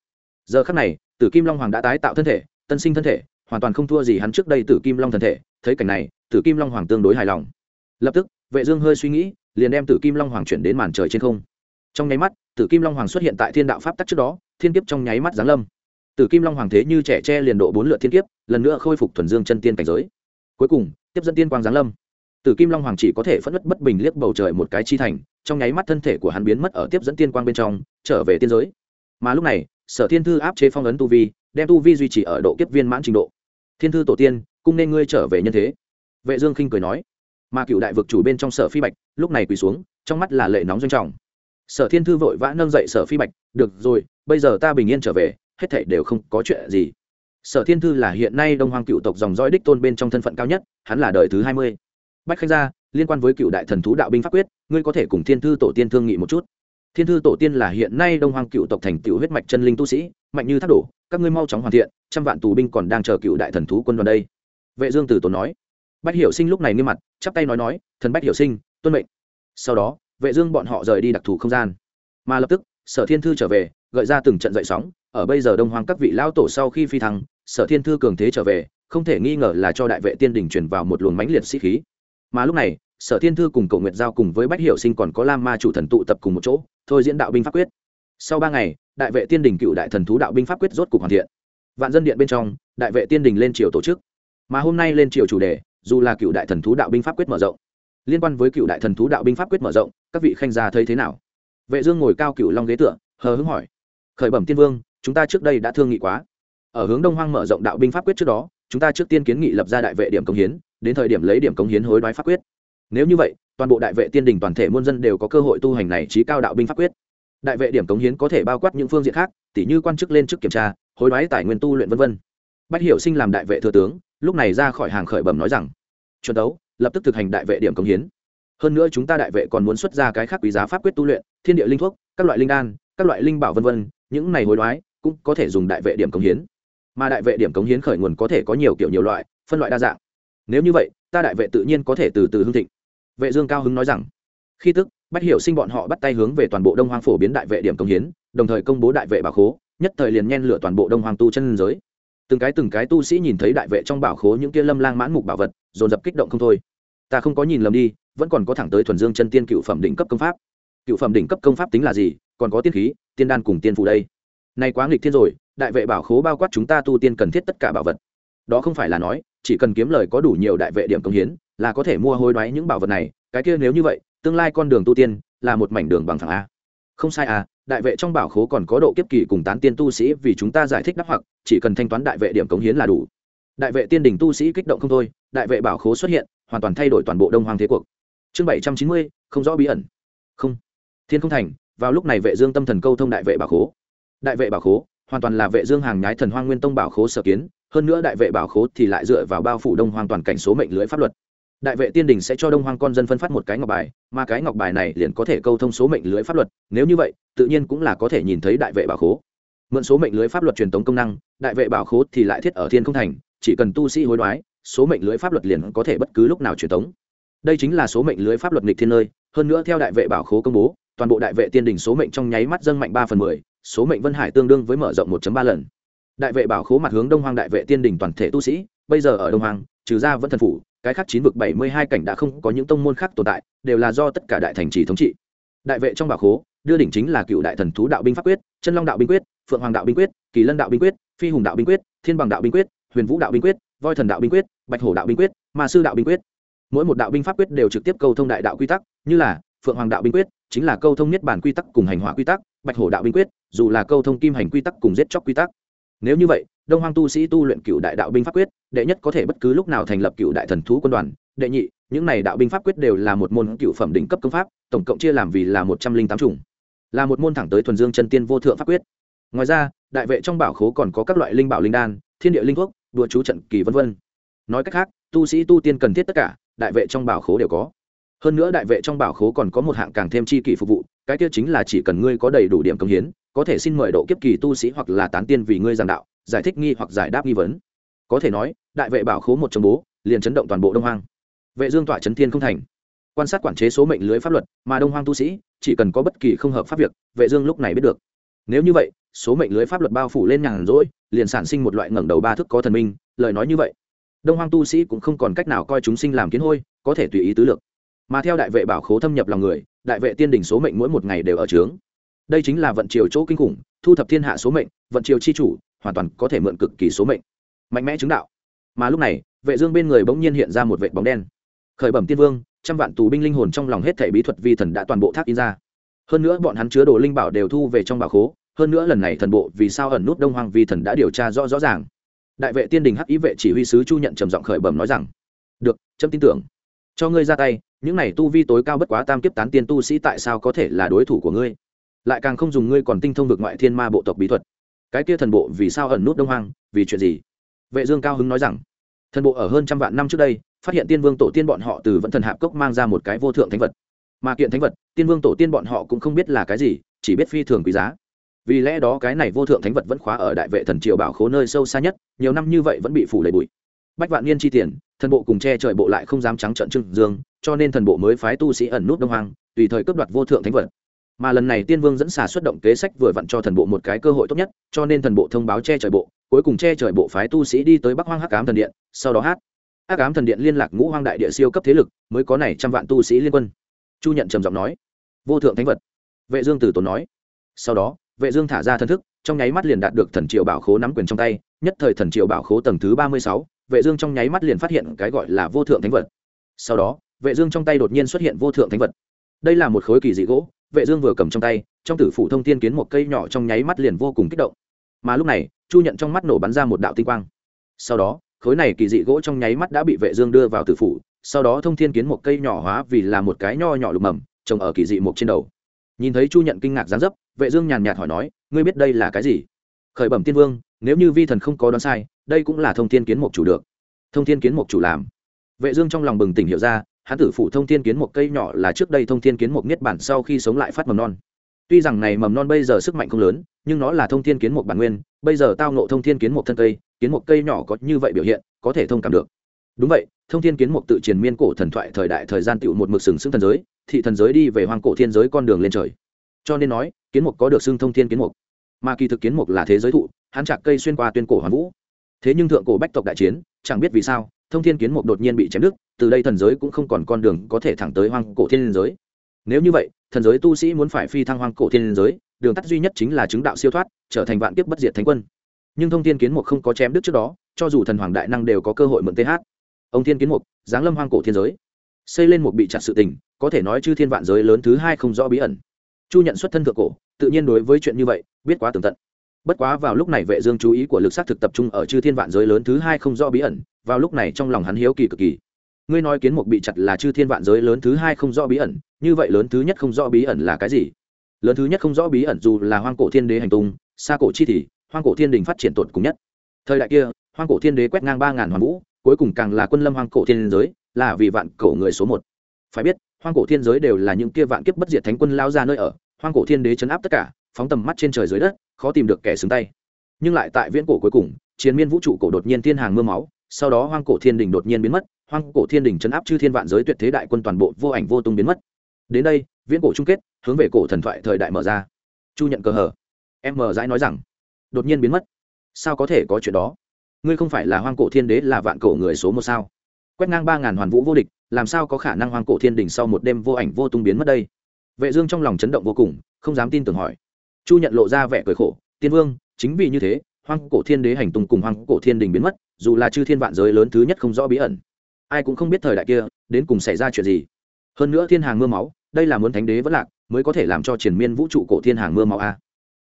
Giờ khắc này, tử kim long hoàng đã tái tạo thân thể, tân sinh thân thể, hoàn toàn không thua gì hắn trước đây tử kim long thân thể, thấy cảnh này, tử kim long hoàng tương đối hài lòng. Lập tức, vệ dương hơi suy nghĩ, liền đem tử kim long hoàng chuyển đến màn trời trên không. Trong nháy mắt, tử kim long hoàng xuất hiện tại thiên đạo pháp tắc trước đó, thiên kiếp trong nháy mắt giáng lâm tử kim long hoàng thế như trẻ tre liền độ bốn lượt thiên kiếp, lần nữa khôi phục thuần dương chân tiên cảnh giới. Cuối cùng, tiếp dẫn tiên quang giáng lâm. Tử kim long hoàng chỉ có thể phẫn nộ bất bình liếc bầu trời một cái chi thành, trong nháy mắt thân thể của hắn biến mất ở tiếp dẫn tiên quang bên trong, trở về tiên giới. Mà lúc này, sở thiên thư áp chế phong ấn tu vi, đem tu vi duy trì ở độ kiếp viên mãn trình độ. Thiên thư tổ tiên, cung nên ngươi trở về nhân thế. Vệ dương khinh cười nói. Mà cựu đại vực chủ bên trong sở phi bạch, lúc này quỳ xuống, trong mắt là lệ nóng doanh trọng. Sở thiên thư vội vã nâng dậy sở phi bạch, được rồi, bây giờ ta bình yên trở về hết thảy đều không có chuyện gì. Sở thiên thư là hiện nay đông hoàng cựu tộc dòng dõi đích tôn bên trong thân phận cao nhất, hắn là đời thứ hai mươi. Bách khanh gia, liên quan với cựu đại thần thú đạo binh pháp quyết, ngươi có thể cùng thiên thư tổ tiên thương nghị một chút. Thiên thư tổ tiên là hiện nay đông hoàng cựu tộc thành cựu huyết mạch chân linh tu sĩ, mạnh như thác đổ, các ngươi mau chóng hoàn thiện, trăm vạn tù binh còn đang chờ cựu đại thần thú quân đoàn đây. Vệ dương tử tổ nói. Bách hiểu sinh lúc này nghiêm mặt, chắp tay nói nói, thần bách hiểu sinh, tuân mệnh. Sau đó, vệ dương bọn họ rời đi đặc thù không gian. Mà lập tức, sở thiên thư trở về, gợi ra từng trận dậy sóng ở bây giờ đông hoàng các vị lao tổ sau khi phi thăng, sở thiên thư cường thế trở về, không thể nghi ngờ là cho đại vệ tiên đình chuyển vào một luồng mãnh liệt sĩ khí. Mà lúc này, sở thiên thư cùng cầu nguyệt giao cùng với bách hiệu sinh còn có lam ma chủ thần tụ tập cùng một chỗ, thôi diễn đạo binh pháp quyết. Sau ba ngày, đại vệ tiên đình cựu đại thần thú đạo binh pháp quyết rốt cục hoàn thiện. Vạn dân điện bên trong, đại vệ tiên đình lên triều tổ chức. Mà hôm nay lên triều chủ đề, dù là cựu đại thần thú đạo binh pháp quyết mở rộng, liên quan với cựu đại thần thú đạo binh pháp quyết mở rộng, các vị khanh gia thấy thế nào? Vệ dương ngồi cao cựu long ghế tựa, hờ hững hỏi. Khởi bẩm tiên vương chúng ta trước đây đã thương nghị quá. Ở hướng đông hoang mở rộng đạo binh pháp quyết trước đó, chúng ta trước tiên kiến nghị lập ra đại vệ điểm công hiến, đến thời điểm lấy điểm công hiến hối đoái pháp quyết. Nếu như vậy, toàn bộ đại vệ tiên đình toàn thể muôn dân đều có cơ hội tu hành này trí cao đạo binh pháp quyết. Đại vệ điểm cống hiến có thể bao quát những phương diện khác, tỉ như quan chức lên chức kiểm tra, hối đoái tài nguyên tu luyện v v bách hiểu sinh làm đại vệ thừa tướng, lúc này ra khỏi hàng khởi bẩm nói rằng, chuẩn đấu, lập tức thực hành đại vệ điểm cống hiến. Hơn nữa chúng ta đại vệ còn muốn xuất ra cái khác quý giá pháp quyết tu luyện, thiên địa linh thuốc, các loại linh đan, các loại linh bảo v v những này hối đoái cũng có thể dùng đại vệ điểm cống hiến. Mà đại vệ điểm cống hiến khởi nguồn có thể có nhiều kiểu nhiều loại, phân loại đa dạng. Nếu như vậy, ta đại vệ tự nhiên có thể từ từ hưng thịnh. Vệ dương cao hứng nói rằng, khi tức, bách hiểu sinh bọn họ bắt tay hướng về toàn bộ đông hoang phổ biến đại vệ điểm công hiến, đồng thời công bố đại vệ bảo khố, nhất thời liền nhen lửa toàn bộ đông hoang tu chân giới. Từng cái từng cái tu sĩ nhìn thấy đại vệ trong bảo khố những kia lâm lang mãn mục bảo vật, dồn dập kích động không thôi. Ta không có nhìn lầm đi, vẫn còn có thẳng tới thuần dương chân tiên cựu phẩm đỉnh cấp công pháp. Cựu phẩm đỉnh cấp công pháp tính là gì? Còn có tiên khí, tiên đan cùng tiên phù đây nay quá nghịch thiên rồi, đại vệ bảo khố bao quát chúng ta tu tiên cần thiết tất cả bảo vật. Đó không phải là nói, chỉ cần kiếm lời có đủ nhiều đại vệ điểm công hiến, là có thể mua hối đoái những bảo vật này. Cái kia nếu như vậy, tương lai con đường tu tiên là một mảnh đường bằng thẳng a. Không sai à đại vệ trong bảo khố còn có độ kiếp kỳ cùng tán tiên tu sĩ vì chúng ta giải thích đắc hoặc, chỉ cần thanh toán đại vệ điểm cống hiến là đủ. Đại vệ tiên đỉnh tu sĩ kích động không thôi, đại vệ bảo khố xuất hiện, hoàn toàn thay đổi toàn bộ đông hoàng thế cuộc. Chương bảy trăm chín mươi, không rõ bí ẩn. Không, thiên không thành, vào lúc này vệ dương tâm thần câu thông đại vệ bảo khố đại vệ bảo khố, hoàn toàn là vệ dương hàng nhái thần hoang nguyên tông bảo khố sở kiến, hơn nữa đại vệ bảo khố thì lại dựa vào bao phủ đông hoàn toàn cảnh số mệnh lưới pháp luật. Đại vệ tiên đình sẽ cho đông hoang con dân phân phát một cái ngọc bài, mà cái ngọc bài này liền có thể câu thông số mệnh lưới pháp luật, nếu như vậy, tự nhiên cũng là có thể nhìn thấy đại vệ bảo khố. Mượn số mệnh lưới pháp luật truyền tống công năng, đại vệ bảo khố thì lại thiết ở thiên không thành, chỉ cần tu sĩ hối đoái, số mệnh lưới pháp luật liền có thể bất cứ lúc nào truyền tống. Đây chính là số mệnh lưới pháp luật nghịch thiên nơi, hơn nữa theo đại vệ bảo khố công bố, toàn bộ đại vệ tiên đình số mệnh trong nháy mắt dâng mạnh ba phần mười số mệnh vân hải tương đương với mở rộng một ba lần đại vệ bảo khố mặt hướng đông hoang đại vệ tiên đình toàn thể tu sĩ bây giờ ở đông hoang trừ ra vẫn thần phủ cái khác chín vực bảy mươi hai cảnh đã không có những tông môn khác tồn tại đều là do tất cả đại thành trì thống trị đại vệ trong bảo khố đưa đỉnh chính là cựu đại thần thú đạo binh pháp quyết chân long đạo binh quyết phượng hoàng đạo binh quyết kỳ lân đạo binh quyết phi hùng đạo binh quyết thiên bằng đạo binh quyết huyền vũ đạo binh quyết voi thần đạo binh quyết bạch hổ đạo binh quyết ma sư đạo binh quyết mỗi một đạo binh pháp quyết đều trực tiếp câu thông đại đạo quy tắc như là phượng hoàng đạo binh quyết chính là câu thông niết bản quy tắc cùng hành hỏa quy tắc bạch hổ đạo binh quyết, dù là câu thông kim hành quy tắc cùng giết chóc quy tắc. Nếu như vậy, đông hoang tu sĩ tu luyện cựu đại đạo binh pháp quyết, đệ nhất có thể bất cứ lúc nào thành lập cựu đại thần thú quân đoàn. Đệ nhị, những này đạo binh pháp quyết đều là một môn cựu phẩm đỉnh cấp công pháp, tổng cộng chia làm vì là một trăm linh tám chủng. Là một môn thẳng tới thuần dương chân tiên vô thượng pháp quyết. Ngoài ra, đại vệ trong bảo khố còn có các loại linh bảo linh đan, thiên địa linh thuốc, đùa chú trận kỳ v v nói cách khác, tu sĩ tu tiên cần thiết tất cả, đại vệ trong bảo khố đều có hơn nữa đại vệ trong bảo khố còn có một hạng càng thêm chi kỷ phục vụ, cái kia chính là chỉ cần ngươi có đầy đủ điểm công hiến, có thể xin mời độ kiếp kỳ tu sĩ hoặc là tán tiên vì ngươi giảng đạo, giải thích nghi hoặc giải đáp nghi vấn. Có thể nói, đại vệ bảo khố một trong bố, liền chấn động toàn bộ đông hoang. Vệ dương tỏa chấn thiên không thành. Quan sát quản chế số mệnh lưới pháp luật, mà đông hoang tu sĩ, chỉ cần có bất kỳ không hợp pháp việc, vệ dương lúc này biết được. Nếu như vậy, số mệnh lưới pháp luật bao phủ lên nhàn rỗi, liền sản sinh một loại ngẩng đầu ba thức có thần minh, lời nói như vậy. Đông hoang tu sĩ cũng không còn cách nào coi chúng sinh làm kiến hôi, có thể tùy ý tứ lược mà theo đại vệ bảo khố thâm nhập lòng người, đại vệ tiên đỉnh số mệnh mỗi một ngày đều ở trướng đây chính là vận triều chỗ kinh khủng, thu thập thiên hạ số mệnh, vận triều chi chủ, hoàn toàn có thể mượn cực kỳ số mệnh. Mạnh mẽ chứng đạo. Mà lúc này, vệ dương bên người bỗng nhiên hiện ra một vệ bóng đen. Khởi bẩm tiên vương, trăm vạn tù binh linh hồn trong lòng hết thảy bí thuật vi thần đã toàn bộ thác in ra. Hơn nữa bọn hắn chứa đồ linh bảo đều thu về trong bảo khố, hơn nữa lần này thần bộ vì sao ẩn nút đông hoàng vi thần đã điều tra rõ rõ ràng. Đại vệ tiên đình hắc ý vệ chỉ huy sứ chu nhận trầm giọng khởi bẩm nói rằng, được, chấm tin tưởng. Cho ngươi ra tay những này tu vi tối cao bất quá tam kiếp tán tiên tu sĩ tại sao có thể là đối thủ của ngươi? Lại càng không dùng ngươi còn tinh thông vực ngoại thiên ma bộ tộc bí thuật. Cái kia thần bộ vì sao ẩn nút đông hoang? Vì chuyện gì? Vệ dương cao hứng nói rằng, thần bộ ở hơn trăm vạn năm trước đây, phát hiện tiên vương tổ tiên bọn họ từ vẫn thần hạp cốc mang ra một cái vô thượng thánh vật. Mà kiện thánh vật, tiên vương tổ tiên bọn họ cũng không biết là cái gì, chỉ biết phi thường quý giá. Vì lẽ đó cái này vô thượng thánh vật vẫn khóa ở đại vệ thần triều bảo khố nơi sâu xa nhất, nhiều năm như vậy vẫn bị phủ đầy bụi. Bách vạn niên chi tiền thần bộ cùng che trời bộ lại không dám trắng trận trưng dương cho nên thần bộ mới phái tu sĩ ẩn nút đông hoang tùy thời cướp đoạt vô thượng thánh vật. Mà lần này tiên vương dẫn xà xuất động kế sách vừa vặn cho thần bộ một cái cơ hội tốt nhất cho nên thần bộ thông báo che trời bộ cuối cùng che trời bộ phái tu sĩ đi tới bắc hoang hắc ám thần điện sau đó hát. Hắc ám thần điện liên lạc ngũ hoang đại địa siêu cấp thế lực mới có này trăm vạn tu sĩ liên quân. Chu nhận trầm giọng nói vô thượng thánh vật. Vệ dương tử tốn nói. Sau đó vệ dương thả ra thần thức trong nháy mắt liền đạt được thần triều bảo khố nắm quyền trong tay nhất thời thần triều bảo khố tầng thứ ba mươi sáu, vệ dương trong nháy mắt liền phát hiện cái gọi là vô thượng thánh vật. Sau đó, vệ dương trong tay đột nhiên xuất hiện vô thượng thánh vật. Đây là một khối kỳ dị gỗ, vệ dương vừa cầm trong tay, trong tử phủ thông thiên kiến một cây nhỏ trong nháy mắt liền vô cùng kích động. Mà lúc này, chu nhận trong mắt nổ bắn ra một đạo tinh quang. Sau đó, khối này kỳ dị gỗ trong nháy mắt đã bị vệ dương đưa vào tử phủ, sau đó thông thiên kiến một cây nhỏ hóa vì là một cái nho nhỏ lục mầm, trồng ở kỳ dị một trên đầu. Nhìn thấy chu nhận kinh ngạc giáng dấp, vệ dương nhàn nhạt hỏi nói, ngươi biết đây là cái gì? Khởi bẩm tiên vương, nếu như vi thần không có đoán sai, đây cũng là thông thiên kiến mục chủ được. Thông thiên kiến mục chủ làm. Vệ dương trong lòng bừng tỉnh hiểu ra, hắn tử phụ thông thiên kiến mục cây nhỏ là trước đây thông thiên kiến mục niết bản sau khi sống lại phát mầm non. Tuy rằng này mầm non bây giờ sức mạnh không lớn, nhưng nó là thông thiên kiến mục bản nguyên, bây giờ tao ngộ thông thiên kiến mục thân cây, kiến mục cây nhỏ có như vậy biểu hiện, có thể thông cảm được. Đúng vậy, thông thiên kiến mục tự truyền miên cổ thần thoại thời đại thời gian tựu một mực sừng sững thần giới, thị thần giới đi về hoang cổ thiên giới con đường lên trời. Cho nên nói, kiến mục có được xưng thông thiên kiến mục mà kỳ thực kiến mục là thế giới thụ, hắn chạc cây xuyên qua tuyên cổ hoàn vũ. Thế nhưng thượng cổ bách tộc đại chiến, chẳng biết vì sao, thông thiên kiến mục đột nhiên bị chém đứt, từ đây thần giới cũng không còn con đường có thể thẳng tới hoang cổ thiên giới. Nếu như vậy, thần giới tu sĩ muốn phải phi thăng hoang cổ thiên giới, đường tắt duy nhất chính là chứng đạo siêu thoát, trở thành vạn kiếp bất diệt thánh quân. Nhưng thông thiên kiến mục không có chém đứt trước đó, cho dù thần hoàng đại năng đều có cơ hội mượn th ông thiên kiến mục, giáng lâm hoang cổ thiên giới. Xây lên một bị chặt sự tình, có thể nói chư thiên vạn giới lớn thứ hai không rõ bí ẩn chu nhận xuất thân thượng cổ, tự nhiên đối với chuyện như vậy, biết quá tường tận. Bất quá vào lúc này vệ dương chú ý của lực sát thực tập trung ở chư thiên vạn giới lớn thứ hai không rõ bí ẩn, vào lúc này trong lòng hắn hiếu kỳ cực kỳ. Ngươi nói kiến mục bị chặt là chư thiên vạn giới lớn thứ hai không rõ bí ẩn, như vậy lớn thứ nhất không rõ bí ẩn là cái gì? Lớn thứ nhất không rõ bí ẩn dù là hoang cổ thiên đế hành tung xa cổ chi thì hoang cổ thiên đình phát triển tột cùng nhất. Thời đại kia, hoang cổ thiên đế quét ngang ba ngàn hoàng vũ, cuối cùng càng là quân lâm hoang cổ thiên giới, là vì vạn cổ người số một. Phải biết, hoang cổ thiên giới đều là những kia vạn kiếp bất diệt thánh quân lao ra nơi ở hoang cổ thiên đế chấn áp tất cả, phóng tầm mắt trên trời dưới đất, khó tìm được kẻ xứng tay. Nhưng lại tại viễn cổ cuối cùng, chiến miên vũ trụ cổ đột nhiên thiên hàng mưa máu, sau đó hoang cổ thiên đình đột nhiên biến mất, hoang cổ thiên đình chấn áp chư thiên vạn giới tuyệt thế đại quân toàn bộ vô ảnh vô tung biến mất. Đến đây, viễn cổ chung kết, hướng về cổ thần thoại thời đại mở ra. Chu nhận cờ hở em mở dãi nói rằng, đột nhiên biến mất. Sao có thể có chuyện đó? Ngươi không phải là hoang cổ thiên đế là vạn cổ người số một sao? Quét ngang ba ngàn hoàn vũ vô địch, làm sao có khả năng hoang cổ thiên đình sau một đêm vô ảnh vô tung biến mất đây? Vệ dương trong lòng chấn động vô cùng, không dám tin tưởng hỏi. Chu nhận lộ ra vẻ cười khổ, tiên vương, chính vì như thế, hoang cổ thiên đế hành tung cùng hoang cổ thiên đình biến mất, dù là chư thiên vạn giới lớn thứ nhất không rõ bí ẩn, ai cũng không biết thời đại kia, đến cùng xảy ra chuyện gì. Hơn nữa thiên hàng mưa máu, đây là muốn thánh đế vẫn lạc, mới có thể làm cho triển miên vũ trụ cổ thiên hàng mưa máu a.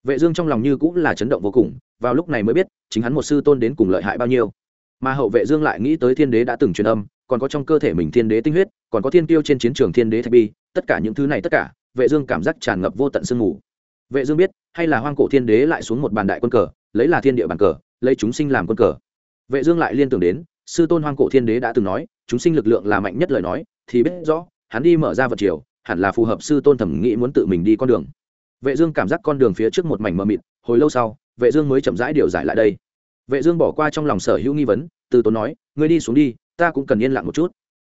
Vệ dương trong lòng như cũng là chấn động vô cùng, vào lúc này mới biết, chính hắn một sư tôn đến cùng lợi hại bao nhiêu. Mà hậu vệ dương lại nghĩ tới thiên đế đã từng truyền âm, còn có trong cơ thể mình thiên đế tinh huyết, còn có thiên tiêu trên chiến trường thiên đế thạch bi, tất cả những thứ này tất cả vệ dương cảm giác tràn ngập vô tận sương mù. Vệ dương biết, hay là hoang cổ thiên đế lại xuống một bàn đại quân cờ, lấy là thiên địa bàn cờ, lấy chúng sinh làm quân cờ. Vệ dương lại liên tưởng đến, sư tôn hoang cổ thiên đế đã từng nói, chúng sinh lực lượng là mạnh nhất lời nói, thì biết rõ, hắn đi mở ra vật chiều hẳn là phù hợp sư tôn thẩm nghĩ muốn tự mình đi con đường. Vệ dương cảm giác con đường phía trước một mảnh mờ mịt, hồi lâu sau, vệ dương mới chậm rãi điều giải lại đây. Vệ dương bỏ qua trong lòng sở hữu nghi vấn, từ tốn nói, ngươi đi xuống đi, ta cũng cần yên lặng một chút.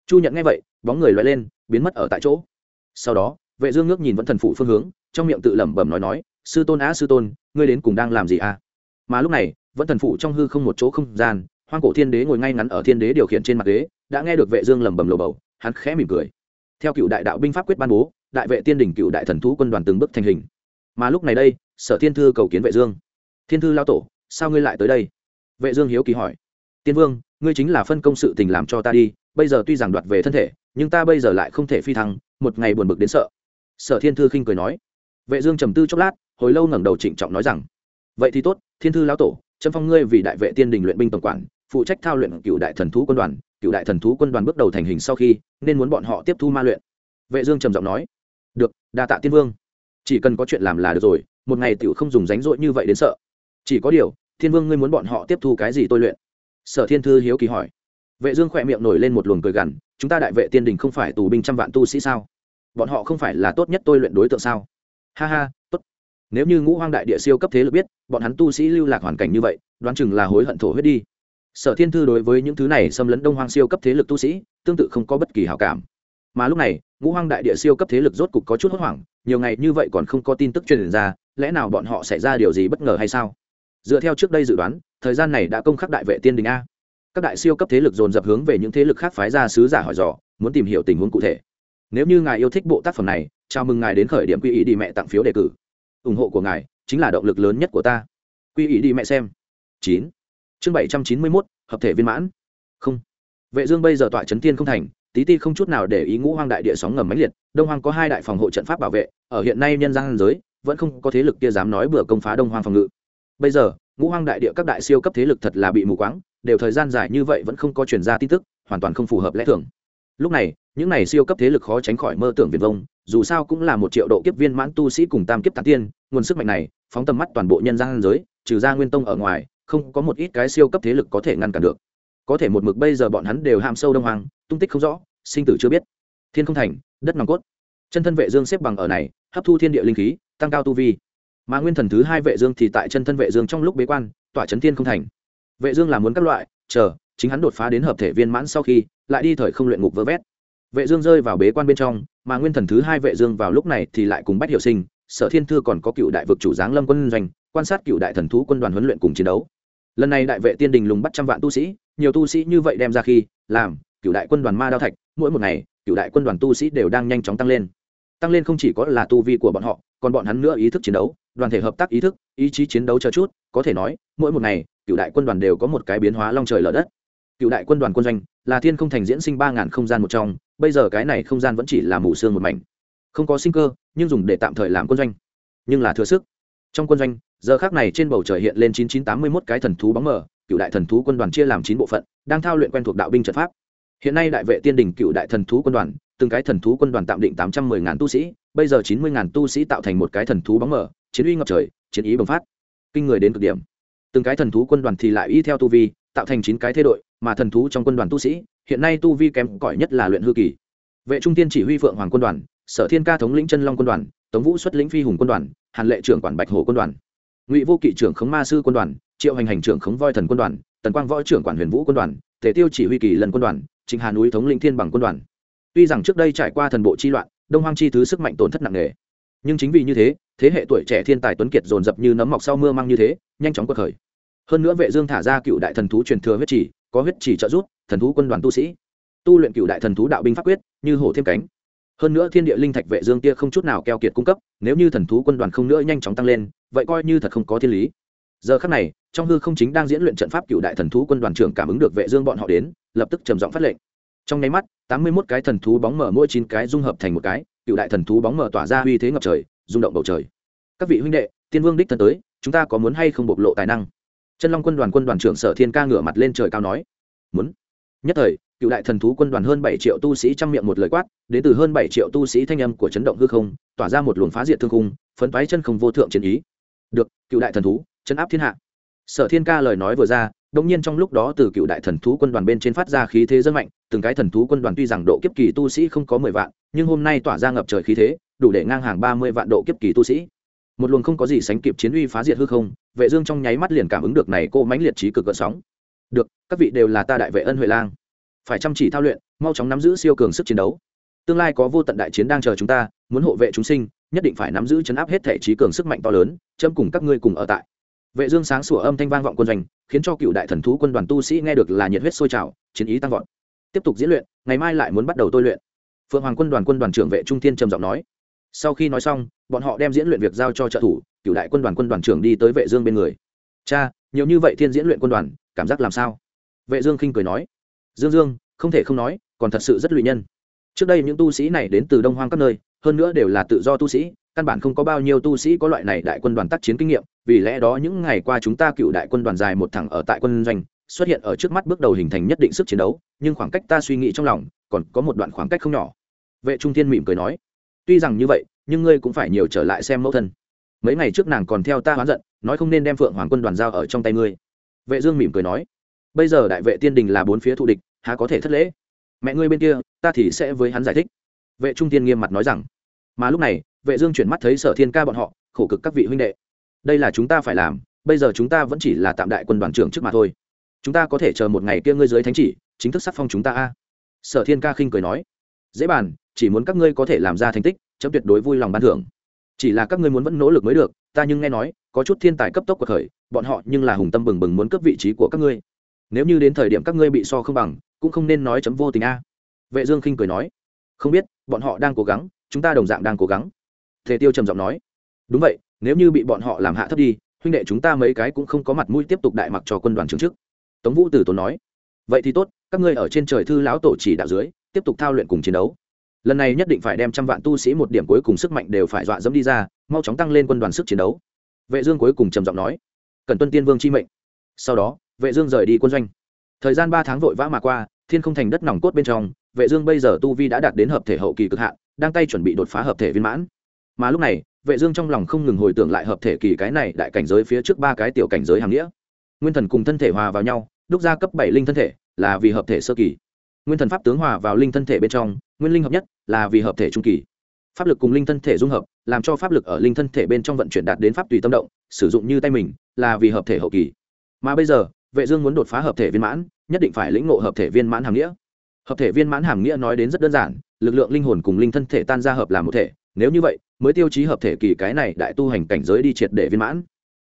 Chu nhận nghe vậy, bóng người lóe lên, biến mất ở tại chỗ. Sau đó vệ dương ngước nhìn vẫn thần phụ phương hướng, trong miệng tự lẩm bẩm nói nói, sư tôn á, sư tôn, ngươi đến cùng đang làm gì à? Mà lúc này, vẫn thần phụ trong hư không một chỗ không gian, hoang cổ thiên đế ngồi ngay ngắn ở thiên đế điều khiển trên mặt đế đã nghe được vệ dương lẩm bẩm lồ bầu, hắn khẽ mỉm cười. Theo cựu đại đạo binh pháp quyết ban bố, đại vệ tiên đỉnh cựu đại thần thú quân đoàn từng bước thành hình. Mà lúc này đây, sở thiên thư cầu kiến vệ dương. Thiên thư lao tổ, sao ngươi lại tới đây? Vệ dương hiếu kỳ hỏi. Tiên vương, ngươi chính là phân công sự tình làm cho ta đi, bây giờ tuy rằng đoạt về thân thể, nhưng ta bây giờ lại không thể phi thăng, một ngày buồn bực đến sợ sở thiên thư khinh cười nói. Vệ dương trầm tư chốc lát, hồi lâu ngẩng đầu trịnh trọng nói rằng, vậy thì tốt, thiên thư lão tổ, trâm phong ngươi vì đại vệ tiên đình luyện binh tổng quản, phụ trách thao luyện cựu đại thần thú quân đoàn, cựu đại thần thú quân đoàn bước đầu thành hình sau khi, nên muốn bọn họ tiếp thu ma luyện. Vệ dương trầm giọng nói, được, đa tạ tiên vương. Chỉ cần có chuyện làm là được rồi, một ngày tiểu không dùng ránh rỗi như vậy đến sợ. Chỉ có điều thiên vương ngươi muốn bọn họ tiếp thu cái gì tôi luyện? Sở thiên thư hiếu kỳ hỏi. Vệ dương khoe miệng nổi lên một luồng cười gằn, chúng ta đại vệ tiên đình không phải tù binh trăm vạn tu sĩ sao? Bọn họ không phải là tốt nhất tôi luyện đối tượng sao? Ha ha, tốt. Nếu như ngũ hoang đại địa siêu cấp thế lực biết, bọn hắn tu sĩ lưu lạc hoàn cảnh như vậy, đoán chừng là hối hận thổ huyết đi. Sở thiên thư đối với những thứ này xâm lấn đông hoang siêu cấp thế lực tu sĩ, tương tự không có bất kỳ hảo cảm. Mà lúc này, ngũ hoang đại địa siêu cấp thế lực rốt cục có chút hốt hoảng, nhiều ngày như vậy còn không có tin tức truyền ra, lẽ nào bọn họ xảy ra điều gì bất ngờ hay sao? Dựa theo trước đây dự đoán, thời gian này đã công khắc đại vệ tiên đình a. Các đại siêu cấp thế lực dồn dập hướng về những thế lực khác phái ra sứ giả hỏi dò, muốn tìm hiểu tình huống cụ thể nếu như ngài yêu thích bộ tác phẩm này, chào mừng ngài đến khởi điểm quy ý đi mẹ tặng phiếu đề cử. Ủng hộ của ngài chính là động lực lớn nhất của ta. Quy ý đi mẹ xem. Chín. Chương bảy trăm chín mươi mốt, hợp thể viên mãn. Không. Vệ dương bây giờ tọa chấn thiên không thành, tí ti không chút nào để ý ngũ hoang đại địa sóng ngầm mãnh liệt, đông hoang có hai đại phòng hộ trận pháp bảo vệ, ở hiện nay nhân gian giới, vẫn không có thế lực kia dám nói bừa công phá đông hoang phòng ngự. Bây giờ, ngũ hoang đại địa các đại siêu cấp thế lực thật là bị mù quáng, đều thời gian dài như vậy vẫn không có truyền ra tin tức, hoàn toàn không phù hợp lẽ thường. Lúc này những này siêu cấp thế lực khó tránh khỏi mơ tưởng viền vông, dù sao cũng là một triệu độ kiếp viên mãn tu sĩ cùng tam kiếp tán tiên, nguồn sức mạnh này, phóng tầm mắt toàn bộ nhân gian giới, trừ ra nguyên tông ở ngoài, không có một ít cái siêu cấp thế lực có thể ngăn cản được. Có thể một mực bây giờ bọn hắn đều ham sâu đông hoàng tung tích không rõ, sinh tử chưa biết. Thiên không thành, đất nòng cốt. Chân thân vệ dương xếp bằng ở này, hấp thu thiên địa linh khí, tăng cao tu vi. Mà nguyên thần thứ hai vệ dương thì tại chân thân vệ dương trong lúc bế quan, tỏa chấn thiên không thành. Vệ dương là muốn các loại, chờ, chính hắn đột phá đến hợp thể viên mãn sau khi, lại đi thời không luyện ngục vỡ vét vệ dương rơi vào bế quan bên trong, mà nguyên thần thứ hai vệ dương vào lúc này thì lại cùng bách hiểu sinh, sở thiên thư còn có cựu đại vực chủ giáng lâm quân doanh, quan sát cựu đại thần thú quân đoàn huấn luyện cùng chiến đấu. Lần này đại vệ tiên đình lùng bắt trăm vạn tu sĩ, nhiều tu sĩ như vậy đem ra khi, làm, cựu đại quân đoàn ma đao thạch, mỗi một ngày, cựu đại quân đoàn tu sĩ đều đang nhanh chóng tăng lên. Tăng lên không chỉ có là tu vi của bọn họ, còn bọn hắn nữa ý thức chiến đấu, đoàn thể hợp tác ý thức, ý chí chiến đấu chờ chút, có thể nói, mỗi một ngày, cựu đại quân đoàn đều có một cái biến hóa long trời lở đất cựu đại quân đoàn quân doanh, là thiên không thành diễn sinh ba ngàn không gian một trong, bây giờ cái này không gian vẫn chỉ là mù xương một mảnh. Không có sinh cơ, nhưng dùng để tạm thời làm quân doanh. Nhưng là thừa sức. Trong quân doanh, giờ khác này trên bầu trời hiện lên chín chín tám mươi mốt cái thần thú bóng mờ, cựu đại thần thú quân đoàn chia làm chín bộ phận, đang thao luyện quen thuộc đạo binh trận pháp. Hiện nay đại vệ tiên đình cựu đại thần thú quân đoàn, từng cái thần thú quân đoàn tạm định tám trăm mười ngàn tu sĩ, bây giờ chín mươi ngàn tu sĩ tạo thành một cái thần thú bóng mờ, chiến uy ngập trời, chiến ý bùng phát. Kinh người đến cực điểm. Từng cái thần thú quân đoàn thì lại y theo tu vi tạo thành chín cái thế đội, mà thần thú trong quân đoàn tu sĩ, hiện nay tu vi kém cỏi nhất là luyện hư kỳ. Vệ trung tiên chỉ huy phượng hoàng quân đoàn, sở thiên ca thống lĩnh chân long quân đoàn, tống vũ xuất lĩnh phi hùng quân đoàn, hàn lệ trưởng quản bạch hồ quân đoàn, ngụy vô kỵ trưởng khống ma sư quân đoàn, triệu hành hành trưởng khống voi thần quân đoàn, tần quang võ trưởng quản huyền vũ quân đoàn, tề tiêu chỉ huy kỳ lần quân đoàn, trịnh hà núi thống lĩnh thiên bằng quân đoàn. Tuy rằng trước đây trải qua thần bộ chi loạn, đông hoang chi thứ sức mạnh tổn thất nặng nề, nhưng chính vì như thế thế hệ tuổi trẻ thiên tài tuấn kiệt dồn dập như nấm mọc sau mưa mang như thế, nhanh chóng quật khởi hơn nữa vệ dương thả ra cựu đại thần thú truyền thừa huyết chỉ có huyết chỉ trợ giúp, thần thú quân đoàn tu sĩ. Tu luyện cựu đại thần thú đạo binh pháp quyết, như hổ thêm cánh. Hơn nữa thiên địa linh thạch vệ dương kia không chút nào keo kiệt cung cấp, nếu như thần thú quân đoàn không nữa nhanh chóng tăng lên, vậy coi như thật không có thiên lý. Giờ khắc này, trong hư không chính đang diễn luyện trận pháp cựu đại thần thú quân đoàn trưởng cảm ứng được vệ dương bọn họ đến, lập tức trầm giọng phát lệnh. Trong nháy mắt, tám mươi 81 cái thần thú bóng mở mỗi chín cái dung hợp thành một cái, cựu đại thần thú bóng mở tỏa ra uy thế ngập trời, rung động bầu trời. Các vị huynh đệ, tiên vương đích thân tới, chúng ta có muốn hay không bộc lộ tài năng? Chân long quân đoàn quân đoàn trưởng sở thiên ca ngửa mặt lên trời cao nói, muốn? Nhất thời, cựu đại thần thú quân đoàn hơn bảy triệu tu sĩ trăm miệng một lời quát, đến từ hơn bảy triệu tu sĩ thanh âm của chấn động hư không, tỏa ra một luồng phá diệt thương khung, phấn toái chân không vô thượng chiến ý. Được, cựu đại thần thú chấn áp thiên hạ. Sở thiên ca lời nói vừa ra đông nhiên trong lúc đó từ cựu đại thần thú quân đoàn bên trên phát ra khí thế rất mạnh, từng cái thần thú quân đoàn tuy rằng độ kiếp kỳ tu sĩ không có mười vạn, nhưng hôm nay tỏa ra ngập trời khí thế, đủ để ngang hàng ba mươi vạn độ kiếp kỳ tu sĩ. Một luồng không có gì sánh kịp chiến uy phá diệt hư không vệ dương trong nháy mắt liền cảm ứng được này cô mãnh liệt trí cực gợn sóng. Được, các vị đều là ta đại vệ ân huệ lang. Phải chăm chỉ thao luyện, mau chóng nắm giữ siêu cường sức chiến đấu. Tương lai có vô tận đại chiến đang chờ chúng ta, muốn hộ vệ chúng sinh, nhất định phải nắm giữ chấn áp hết thể trí cường sức mạnh to lớn, chấm cùng các ngươi cùng ở tại. Vệ dương sáng sủa âm thanh vang vọng quân doanh, khiến cho cựu đại thần thú quân đoàn tu sĩ nghe được là nhiệt huyết sôi trào, chiến ý tăng vọt. Tiếp tục diễn luyện, ngày mai lại muốn bắt đầu tôi luyện. Phượng hoàng quân đoàn quân đoàn trưởng vệ trung thiên trầm giọng nói. Sau khi nói xong, bọn họ đem diễn luyện việc giao cho trợ thủ cựu đại quân đoàn quân đoàn trưởng đi tới vệ dương bên người. Cha, nhiều như vậy thiên diễn luyện quân đoàn, cảm giác làm sao? Vệ dương khinh cười nói. Dương dương, không thể không nói, còn thật sự rất lụy nhân. Trước đây những tu sĩ này đến từ đông hoang các nơi, hơn nữa đều là tự do tu sĩ, căn bản không có bao nhiêu tu sĩ có loại này đại quân đoàn tác chiến kinh nghiệm. Vì lẽ đó những ngày qua chúng ta cựu đại quân đoàn dài một thẳng ở tại quân doanh, xuất hiện ở trước mắt bước đầu hình thành nhất định sức chiến đấu, nhưng khoảng cách ta suy nghĩ trong lòng, còn có một đoạn khoảng cách không nhỏ. Vệ trung thiên mỉm cười nói. Tuy rằng như vậy, nhưng ngươi cũng phải nhiều trở lại xem mẫu thân mấy ngày trước nàng còn theo ta hoán giận, nói không nên đem phượng hoàng quân đoàn giao ở trong tay ngươi. Vệ dương mỉm cười nói, bây giờ đại vệ tiên đình là bốn phía thù địch, há có thể thất lễ? Mẹ ngươi bên kia, ta thì sẽ với hắn giải thích. Vệ trung tiên nghiêm mặt nói rằng, mà lúc này, vệ dương chuyển mắt thấy sở thiên ca bọn họ, khổ cực các vị huynh đệ. Đây là chúng ta phải làm, bây giờ chúng ta vẫn chỉ là tạm đại quân đoàn trưởng trước mà thôi. Chúng ta có thể chờ một ngày kia ngươi dưới thánh chỉ, chính thức sắc phong chúng ta a. Sở thiên ca khinh cười nói, dễ bàn, chỉ muốn các ngươi có thể làm ra thành tích, chấm tuyệt đối vui lòng ban thưởng chỉ là các ngươi muốn vẫn nỗ lực mới được, ta nhưng nghe nói, có chút thiên tài cấp tốc của khởi bọn họ nhưng là hùng tâm bừng bừng muốn cướp vị trí của các ngươi. Nếu như đến thời điểm các ngươi bị so không bằng, cũng không nên nói chấm vô tình a. Vệ dương khinh cười nói. Không biết, bọn họ đang cố gắng, chúng ta đồng dạng đang cố gắng. Thể tiêu trầm giọng nói. Đúng vậy, nếu như bị bọn họ làm hạ thấp đi, huynh đệ chúng ta mấy cái cũng không có mặt mũi tiếp tục đại mặc cho quân đoàn trưởng trước tống vũ tử tốn nói. Vậy thì tốt, các ngươi ở trên trời thư lão tổ chỉ đạo dưới, tiếp tục thao luyện cùng chiến đấu lần này nhất định phải đem trăm vạn tu sĩ một điểm cuối cùng sức mạnh đều phải dọa dẫm đi ra, mau chóng tăng lên quân đoàn sức chiến đấu. Vệ dương cuối cùng trầm giọng nói, cần tuân tiên vương chi mệnh. Sau đó, vệ dương rời đi quân doanh. Thời gian ba tháng vội vã mà qua, thiên không thành đất nòng cốt bên trong, vệ dương bây giờ tu vi đã đạt đến hợp thể hậu kỳ cực hạn, đang tay chuẩn bị đột phá hợp thể viên mãn. Mà lúc này, vệ dương trong lòng không ngừng hồi tưởng lại hợp thể kỳ cái này đại cảnh giới phía trước ba cái tiểu cảnh giới hàng nghĩa. Nguyên thần cùng thân thể hòa vào nhau, đúc ra cấp bảy linh thân thể, là vì hợp thể sơ kỳ nguyên thần pháp tướng hòa vào linh thân thể bên trong, nguyên linh hợp nhất là vì hợp thể trung kỳ. Pháp lực cùng linh thân thể dung hợp, làm cho pháp lực ở linh thân thể bên trong vận chuyển đạt đến pháp tùy tâm động, sử dụng như tay mình, là vì hợp thể hậu kỳ. Mà bây giờ, vệ dương muốn đột phá hợp thể viên mãn, nhất định phải lĩnh ngộ hợp thể viên mãn hàm nghĩa. Hợp thể viên mãn hàm nghĩa nói đến rất đơn giản, lực lượng linh hồn cùng linh thân thể tan ra hợp làm một thể, nếu như vậy, mới tiêu chí hợp thể kỳ cái này đại tu hành cảnh giới đi triệt để viên mãn.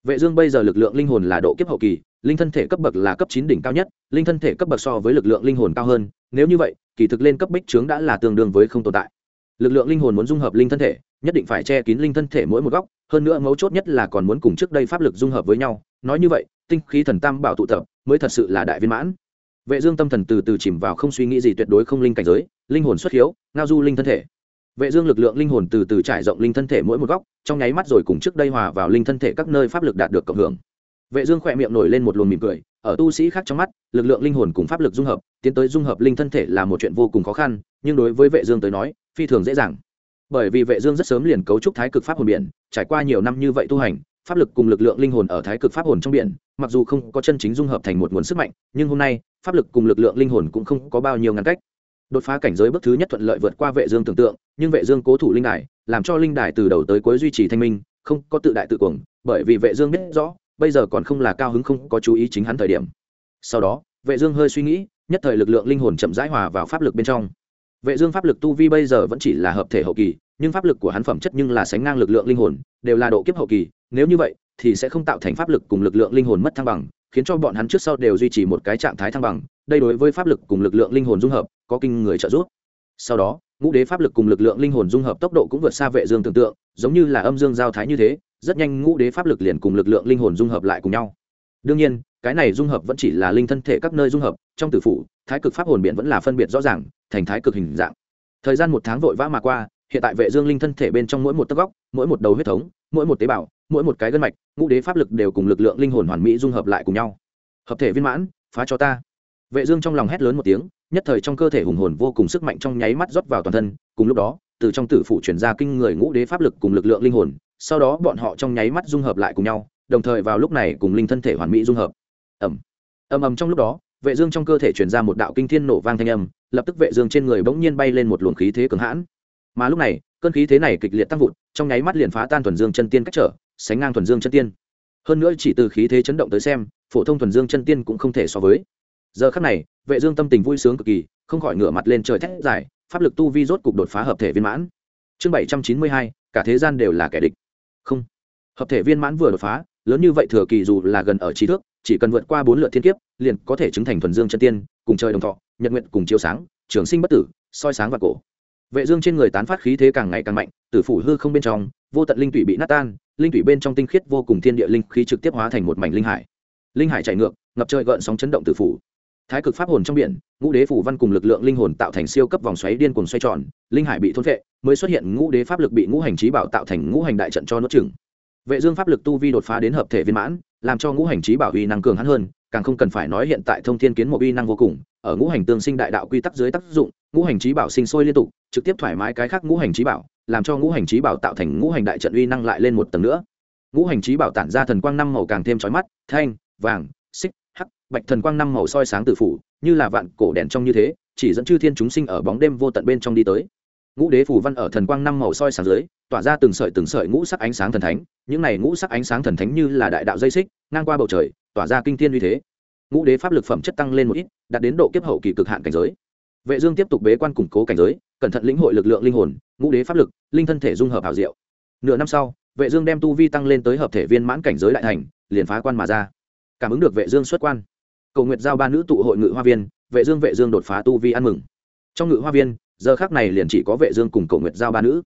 Vệ dương bây giờ lực lượng linh hồn là độ kiếp hậu kỳ, linh thân thể cấp bậc là cấp chín đỉnh cao nhất, linh thân thể cấp bậc so với lực lượng linh hồn cao hơn nếu như vậy, kỳ thực lên cấp bích trướng đã là tương đương với không tồn tại. Lực lượng linh hồn muốn dung hợp linh thân thể, nhất định phải che kín linh thân thể mỗi một góc, hơn nữa mấu chốt nhất là còn muốn cùng trước đây pháp lực dung hợp với nhau. Nói như vậy, tinh khí thần tam bảo tụ tập mới thật sự là đại viên mãn. Vệ dương tâm thần từ từ chìm vào không suy nghĩ gì tuyệt đối không linh cảnh giới, linh hồn xuất hiếu, ngao du linh thân thể. Vệ dương lực lượng linh hồn từ từ trải rộng linh thân thể mỗi một góc, trong nháy mắt rồi cùng trước đây hòa vào linh thân thể các nơi pháp lực đạt được cộng hưởng. Vệ dương khoẹt miệng nổi lên một luồng mỉm cười ở tu sĩ khác trong mắt, lực lượng linh hồn cùng pháp lực dung hợp, tiến tới dung hợp linh thân thể là một chuyện vô cùng khó khăn, nhưng đối với vệ dương tới nói, phi thường dễ dàng. Bởi vì vệ dương rất sớm liền cấu trúc thái cực pháp hồn biển, trải qua nhiều năm như vậy tu hành, pháp lực cùng lực lượng linh hồn ở thái cực pháp hồn trong biển, mặc dù không có chân chính dung hợp thành một nguồn sức mạnh, nhưng hôm nay, pháp lực cùng lực lượng linh hồn cũng không có bao nhiêu ngăn cách. Đột phá cảnh giới bước thứ nhất thuận lợi vượt qua vệ dương tưởng tượng, nhưng vệ dương cố thủ linh đài, làm cho linh đài từ đầu tới cuối duy trì thanh minh, không có tự đại tự cuồng, bởi vì vệ dương biết rõ bây giờ còn không là cao hứng không có chú ý chính hắn thời điểm. Sau đó, vệ dương hơi suy nghĩ, nhất thời lực lượng linh hồn chậm rãi hòa vào pháp lực bên trong. Vệ dương pháp lực tu vi bây giờ vẫn chỉ là hợp thể hậu kỳ, nhưng pháp lực của hắn phẩm chất nhưng là sánh ngang lực lượng linh hồn, đều là độ kiếp hậu kỳ. Nếu như vậy, thì sẽ không tạo thành pháp lực cùng lực lượng linh hồn mất thăng bằng, khiến cho bọn hắn trước sau đều duy trì một cái trạng thái thăng bằng. Đây đối với pháp lực cùng lực lượng linh hồn dung hợp, có kinh người trợ giúp. Sau đó, ngũ đế pháp lực cùng lực lượng linh hồn dung hợp tốc độ cũng vượt xa vệ dương tưởng tượng, giống như là âm dương giao thái như thế rất nhanh ngũ đế pháp lực liền cùng lực lượng linh hồn dung hợp lại cùng nhau. Đương nhiên, cái này dung hợp vẫn chỉ là linh thân thể các nơi dung hợp, trong tử phủ, thái cực pháp hồn biện vẫn là phân biệt rõ ràng, thành thái cực hình dạng. Thời gian một tháng vội vã mà qua, hiện tại vệ dương linh thân thể bên trong mỗi một tấc góc, mỗi một đầu huyết thống, mỗi một tế bào, mỗi một cái gân mạch, ngũ đế pháp lực đều cùng lực lượng linh hồn hoàn mỹ dung hợp lại cùng nhau. Hợp thể viên mãn, phá cho ta. Vệ dương trong lòng hét lớn một tiếng, nhất thời trong cơ thể hùng hồn vô cùng sức mạnh trong nháy mắt rót vào toàn thân, cùng lúc đó từ trong tử phủ truyền ra kinh người ngũ đế pháp lực cùng lực lượng linh hồn, sau đó bọn họ trong nháy mắt dung hợp lại cùng nhau, đồng thời vào lúc này cùng linh thân thể hoàn mỹ dung hợp. Ẩm ầm ầm trong lúc đó, vệ dương trong cơ thể truyền ra một đạo kinh thiên nổ vang thanh âm, lập tức vệ dương trên người bỗng nhiên bay lên một luồng khí thế cường hãn. Mà lúc này, cơn khí thế này kịch liệt tăng vụt, trong nháy mắt liền phá tan thuần dương chân tiên cách trở, sánh ngang thuần dương chân tiên. Hơn nữa chỉ từ khí thế chấn động tới xem, phổ thông thuần dương chân tiên cũng không thể so với. Giờ khắc này, vệ dương tâm tình vui sướng cực kỳ, không khỏi ngửa mặt lên trời thét dài pháp lực tu vi rốt cục đột phá hợp thể viên mãn. Chương 792, cả thế gian đều là kẻ địch. Không. Hợp thể viên mãn vừa đột phá lớn như vậy thừa kỳ dù là gần ở trí thước chỉ cần vượt qua bốn lượt thiên kiếp liền có thể chứng thành thuần dương chân tiên cùng trời đồng thọ nhật nguyện cùng chiếu sáng trường sinh bất tử soi sáng và cổ. Vệ dương trên người tán phát khí thế càng ngày càng mạnh tử phủ hư không bên trong vô tận linh tủy bị nát tan linh tủy bên trong tinh khiết vô cùng thiên địa linh khí trực tiếp hóa thành một mảnh linh hải. Linh hải chảy ngược ngập trời gợn sóng chấn động tử phủ thái cực pháp hồn trong biển ngũ đế phủ văn cùng lực lượng linh hồn tạo thành siêu cấp vòng xoáy điên cuồng xoay tròn linh hải bị thôn vệ, mới xuất hiện ngũ đế pháp lực bị ngũ hành trí bảo tạo thành ngũ hành đại trận cho nuốt chửng. Vệ dương pháp lực tu vi đột phá đến hợp thể viên mãn làm cho ngũ hành trí bảo uy năng cường hắn hơn càng không cần phải nói hiện tại thông thiên kiến một uy năng vô cùng ở ngũ hành tương sinh đại đạo quy tắc dưới tác dụng ngũ hành trí bảo sinh sôi liên tục trực tiếp thoải mái cái khác ngũ hành trí bảo làm cho ngũ hành trí bảo tạo thành ngũ hành đại trận uy năng lại lên một tầng nữa. Ngũ hành trí bảo tản ra thần quang năm màu càng thêm chói mắt thanh vàng xích bạch thần quang năm màu soi sáng tử phủ, như là vạn cổ đèn trong như thế, chỉ dẫn chư thiên chúng sinh ở bóng đêm vô tận bên trong đi tới. Ngũ đế phủ văn ở thần quang năm màu soi sáng dưới, tỏa ra từng sợi từng sợi ngũ sắc ánh sáng thần thánh, những này ngũ sắc ánh sáng thần thánh như là đại đạo dây xích, ngang qua bầu trời, tỏa ra kinh thiên uy thế. Ngũ đế pháp lực phẩm chất tăng lên một ít, đạt đến độ kiếp hậu kỳ cực hạn cảnh giới. Vệ dương tiếp tục bế quan củng cố cảnh giới, cẩn thận lĩnh hội lực lượng linh hồn, ngũ đế pháp lực, linh thân thể dung hợp hảo diệu. Nửa năm sau, vệ dương đem tu vi tăng lên tới hợp thể viên mãn cảnh giới đại thành, liền phá quan mà ra. Cảm ứng được vệ dương xuất quan cầu nguyệt giao ba nữ tụ hội ngự hoa viên, vệ dương vệ dương đột phá tu vi ăn mừng. Trong ngự hoa viên, giờ khắc này liền chỉ có vệ dương cùng cầu nguyệt giao ba nữ.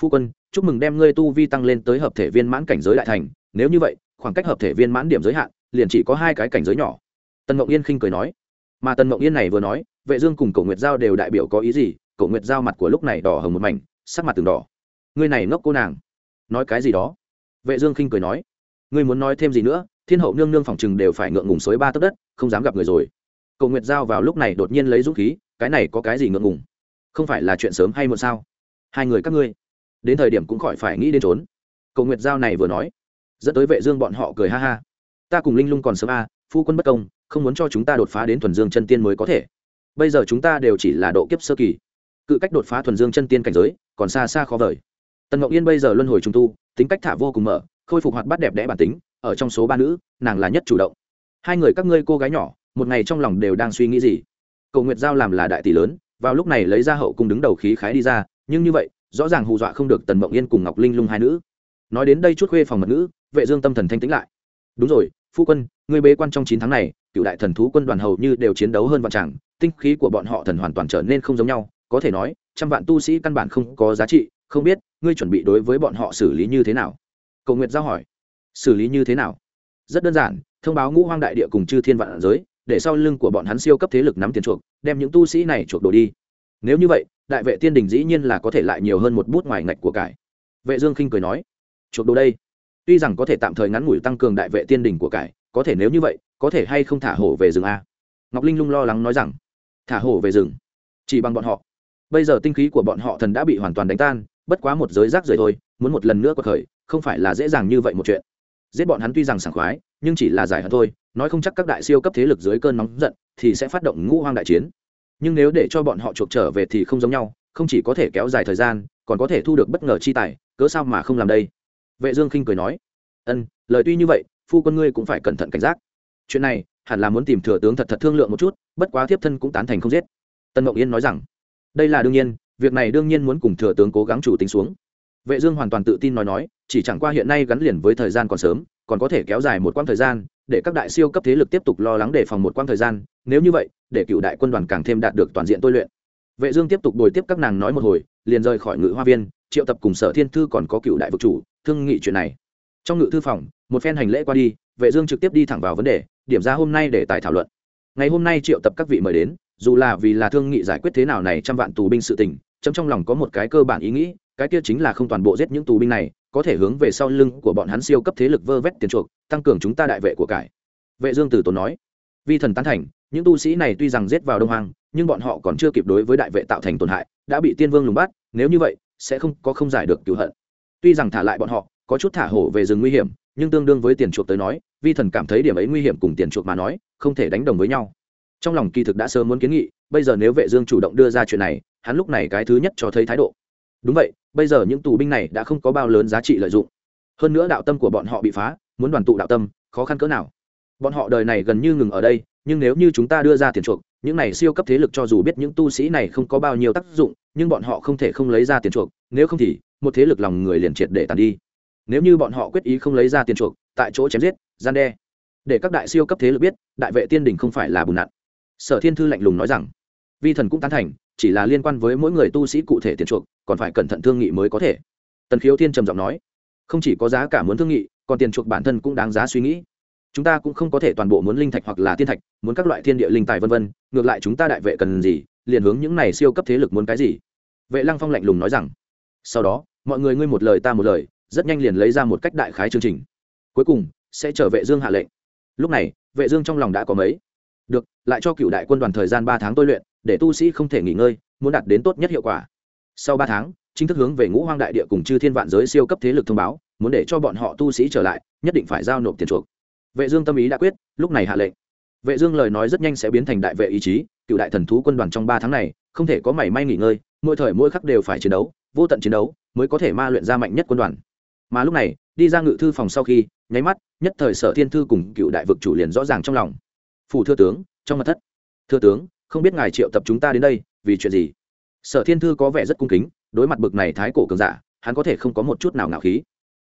Phu quân, chúc mừng đem ngươi tu vi tăng lên tới hợp thể viên mãn cảnh giới đại thành. Nếu như vậy, khoảng cách hợp thể viên mãn điểm giới hạn, liền chỉ có hai cái cảnh giới nhỏ. Tần ngọc yên khinh cười nói. Mà tần ngọc yên này vừa nói, vệ dương cùng cổ nguyệt giao đều đại biểu có ý gì? Cổ nguyệt giao mặt của lúc này đỏ hồng một mảnh, sắc mặt từng đỏ. Ngươi này ngốc cô nàng. Nói cái gì đó? Vệ dương khinh cười nói. Ngươi muốn nói thêm gì nữa? Thiên hậu nương nương phòng chừng đều phải ngượng ngùng xối ba tấc đất không dám gặp người rồi. Cầu nguyệt giao vào lúc này đột nhiên lấy dũng khí cái này có cái gì ngượng ngùng? Không phải là chuyện sớm hay muộn sao? Hai người các ngươi đến thời điểm cũng khỏi phải nghĩ đến trốn. Cầu nguyệt giao này vừa nói dẫn tới vệ dương bọn họ cười ha ha. Ta cùng linh lung còn sớm a à, phu quân bất công không muốn cho chúng ta đột phá đến thuần dương chân tiên mới có thể. Bây giờ chúng ta đều chỉ là độ kiếp sơ kỳ. Cự cách đột phá thuần dương chân tiên cảnh giới còn xa xa khó vời. Tần ngọc yên bây giờ luân hồi trung tu tính cách thả vô cùng mở khôi phục hoạt bát đẹp đẽ bản tính ở trong số ba nữ, nàng là nhất chủ động. Hai người các ngươi cô gái nhỏ, một ngày trong lòng đều đang suy nghĩ gì? Cầu nguyệt giao làm là đại tỷ lớn, vào lúc này lấy ra hậu cung đứng đầu khí khái đi ra, nhưng như vậy, rõ ràng hù dọa không được tần mộng yên cùng ngọc linh lung hai nữ. Nói đến đây chút khuê phòng mật nữ vệ dương tâm thần thanh tĩnh lại. Đúng rồi, phu quân, ngươi bế quan trong chín tháng này, cựu đại thần thú quân đoàn hầu như đều chiến đấu hơn vạn tràng, tinh khí của bọn họ thần hoàn toàn trở nên không giống nhau, có thể nói, trăm vạn tu sĩ căn bản không có giá trị, không biết, ngươi chuẩn bị đối với bọn họ xử lý như thế nào? Cầu nguyệt giao hỏi xử lý như thế nào? Rất đơn giản, thông báo ngũ hoang đại địa cùng chư thiên vạn giới, để sau lưng của bọn hắn siêu cấp thế lực nắm tiền chuộc, đem những tu sĩ này chuộc đồ đi. Nếu như vậy, đại vệ tiên đình dĩ nhiên là có thể lại nhiều hơn một bút ngoài ngạch của cải. Vệ dương khinh cười nói, chuộc đồ đây. Tuy rằng có thể tạm thời ngắn ngủi tăng cường đại vệ tiên đình của cải, có thể nếu như vậy, có thể hay không thả hổ về rừng a? Ngọc linh lung lo lắng nói rằng, thả hổ về rừng? Chỉ bằng bọn họ. Bây giờ tinh khí của bọn họ thần đã bị hoàn toàn đánh tan, bất quá một giới rác rời thôi, muốn một lần nữa quật khởi, không phải là dễ dàng như vậy một chuyện giết bọn hắn tuy rằng sảng khoái, nhưng chỉ là giải hận thôi, nói không chắc các đại siêu cấp thế lực dưới cơn nóng giận thì sẽ phát động ngũ hoang đại chiến. Nhưng nếu để cho bọn họ chuộc trở về thì không giống nhau, không chỉ có thể kéo dài thời gian, còn có thể thu được bất ngờ chi tài, cớ sao mà không làm đây? Vệ dương khinh cười nói, ân, lời tuy như vậy, phu quân ngươi cũng phải cẩn thận cảnh giác. Chuyện này, hẳn là muốn tìm thừa tướng thật thật thương lượng một chút, bất quá thiếp thân cũng tán thành không giết. Tân Mộng yên nói rằng, đây là đương nhiên, việc này đương nhiên muốn cùng thừa tướng cố gắng chủ tính xuống. Vệ dương hoàn toàn tự tin nói nói chỉ chẳng qua hiện nay gắn liền với thời gian còn sớm, còn có thể kéo dài một quãng thời gian, để các đại siêu cấp thế lực tiếp tục lo lắng đề phòng một quãng thời gian, nếu như vậy, để cựu đại quân đoàn càng thêm đạt được toàn diện tôi luyện. Vệ dương tiếp tục bồi tiếp các nàng nói một hồi, liền rời khỏi ngự hoa viên, triệu tập cùng sở thiên thư còn có cựu đại vực chủ, thương nghị chuyện này. Trong ngự thư phòng, một phen hành lễ qua đi, vệ dương trực tiếp đi thẳng vào vấn đề, điểm ra hôm nay để tài thảo luận. Ngày hôm nay triệu tập các vị mời đến, dù là vì là thương nghị giải quyết thế nào này trăm vạn tù binh sự tình trong trong lòng có một cái cơ bản ý nghĩ, cái kia chính là không toàn bộ giết những tù binh này có thể hướng về sau lưng của bọn hắn siêu cấp thế lực vơ vét tiền chuộc tăng cường chúng ta đại vệ của cải. Vệ dương tử tốn nói. Vi thần tán thành những tu sĩ này tuy rằng giết vào đông hoang, nhưng bọn họ còn chưa kịp đối với đại vệ tạo thành tổn hại đã bị tiên vương lùng bắt nếu như vậy sẽ không có không giải được cứu hận. Tuy rằng thả lại bọn họ có chút thả hổ về rừng nguy hiểm nhưng tương đương với tiền chuộc tới nói vi thần cảm thấy điểm ấy nguy hiểm cùng tiền chuộc mà nói không thể đánh đồng với nhau. Trong lòng kỳ thực đã sớm muốn kiến nghị bây giờ nếu vệ dương chủ động đưa ra chuyện này hắn lúc này cái thứ nhất cho thấy thái độ đúng vậy, bây giờ những tù binh này đã không có bao lớn giá trị lợi dụng. Hơn nữa đạo tâm của bọn họ bị phá, muốn đoàn tụ đạo tâm, khó khăn cỡ nào. Bọn họ đời này gần như ngừng ở đây, nhưng nếu như chúng ta đưa ra tiền chuộc, những này siêu cấp thế lực cho dù biết những tu sĩ này không có bao nhiêu tác dụng, nhưng bọn họ không thể không lấy ra tiền chuộc, nếu không thì, một thế lực lòng người liền triệt để tàn đi. Nếu như bọn họ quyết ý không lấy ra tiền chuộc, tại chỗ chém giết, gian đe. Để các đại siêu cấp thế lực biết, đại vệ tiên đình không phải là bùn nặn. Sở thiên thư lạnh lùng nói rằng, vi thần cũng tán thành chỉ là liên quan với mỗi người tu sĩ cụ thể tiền chuộc, còn phải cẩn thận thương nghị mới có thể. Tần khiếu thiên trầm giọng nói, không chỉ có giá cả muốn thương nghị, còn tiền chuộc bản thân cũng đáng giá suy nghĩ. Chúng ta cũng không có thể toàn bộ muốn linh thạch hoặc là tiên thạch, muốn các loại thiên địa linh tài vân vân, ngược lại chúng ta đại vệ cần gì, liền hướng những này siêu cấp thế lực muốn cái gì? Vệ lăng phong lạnh lùng nói rằng, sau đó, mọi người ngươi một lời ta một lời, rất nhanh liền lấy ra một cách đại khái chương trình. Cuối cùng, sẽ trở vệ dương hạ lệnh. Lúc này, vệ dương trong lòng đã có mấy. Được, lại cho cựu đại quân đoàn thời gian ba tháng tôi luyện để tu sĩ không thể nghỉ ngơi, muốn đạt đến tốt nhất hiệu quả. Sau ba tháng, chính thức hướng về ngũ hoang đại địa cùng chư thiên vạn giới siêu cấp thế lực thông báo, muốn để cho bọn họ tu sĩ trở lại, nhất định phải giao nộp tiền chuộc. Vệ dương tâm ý đã quyết, lúc này hạ lệnh. Vệ dương lời nói rất nhanh sẽ biến thành đại vệ ý chí, cựu đại thần thú quân đoàn trong ba tháng này, không thể có mảy may nghỉ ngơi, mỗi thời mỗi khắc đều phải chiến đấu, vô tận chiến đấu mới có thể ma luyện ra mạnh nhất quân đoàn. Mà lúc này, đi ra ngự thư phòng sau khi, nháy mắt, nhất thời sở thiên thư cùng cựu đại vực chủ liền rõ ràng trong lòng. Phủ thưa tướng, trong mật thất. Thưa tướng không biết ngài triệu tập chúng ta đến đây, vì chuyện gì? Sở thiên thư có vẻ rất cung kính, đối mặt bực này thái cổ cường giả, hắn có thể không có một chút nào ngạo khí.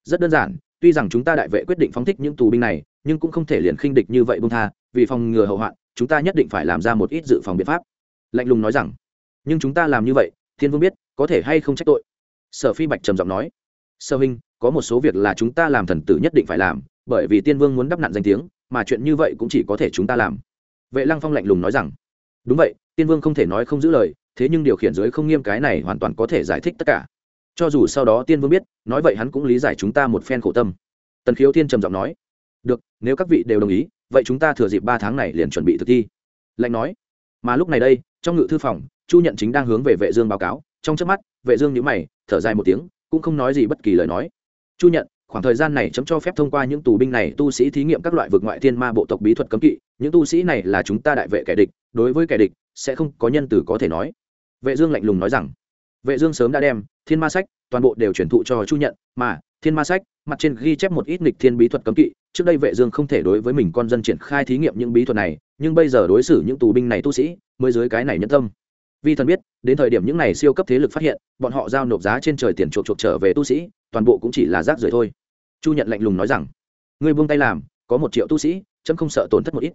Rất đơn giản, tuy rằng chúng ta đại vệ quyết định phóng thích những tù binh này, nhưng cũng không thể liền khinh địch như vậy bông tha, vì phòng ngừa hậu hoạn, chúng ta nhất định phải làm ra một ít dự phòng biện pháp. Lạnh lùng nói rằng, nhưng chúng ta làm như vậy, thiên vương biết, có thể hay không trách tội? Sở phi bạch trầm giọng nói sơ huynh, có một số việc là chúng ta làm thần tử nhất định phải làm, bởi vì tiên vương muốn đắp nặn danh tiếng, mà chuyện như vậy cũng chỉ có thể chúng ta làm. Vệ lăng phong lạnh lùng nói rằng đúng vậy, tiên vương không thể nói không giữ lời, thế nhưng điều khiển dưới không nghiêm cái này hoàn toàn có thể giải thích tất cả. Cho dù sau đó tiên vương biết, nói vậy hắn cũng lý giải chúng ta một phen khổ tâm. Tần khiếu thiên trầm giọng nói, được, nếu các vị đều đồng ý, vậy chúng ta thừa dịp ba tháng này liền chuẩn bị thực thi. Lạnh nói, mà lúc này đây, trong ngự thư phòng, chu nhận chính đang hướng về vệ dương báo cáo, trong chớp mắt, vệ dương nhíu mày, thở dài một tiếng, cũng không nói gì bất kỳ lời nói. Chu nhận khoảng thời gian này chấm cho phép thông qua những tù binh này tu sĩ thí nghiệm các loại vực ngoại thiên ma bộ tộc bí thuật cấm kỵ. Những tu sĩ này là chúng ta đại vệ kẻ địch, đối với kẻ địch sẽ không có nhân từ có thể nói. Vệ dương lạnh lùng nói rằng, vệ dương sớm đã đem thiên ma sách toàn bộ đều chuyển thụ cho chu nhận, mà thiên ma sách mặt trên ghi chép một ít nghịch thiên bí thuật cấm kỵ. Trước đây vệ dương không thể đối với mình con dân triển khai thí nghiệm những bí thuật này, nhưng bây giờ đối xử những tù binh này tu sĩ mới dưới cái này nhẫn tâm. Vi thần biết, đến thời điểm những này siêu cấp thế lực phát hiện, bọn họ giao nộp giá trên trời tiền chuộc chuộc trở về tu sĩ toàn bộ cũng chỉ là rác rưởi thôi. Chu nhận lạnh lùng nói rằng, ngươi buông tay làm, có một triệu tu sĩ, chấm không sợ tổn thất một ít.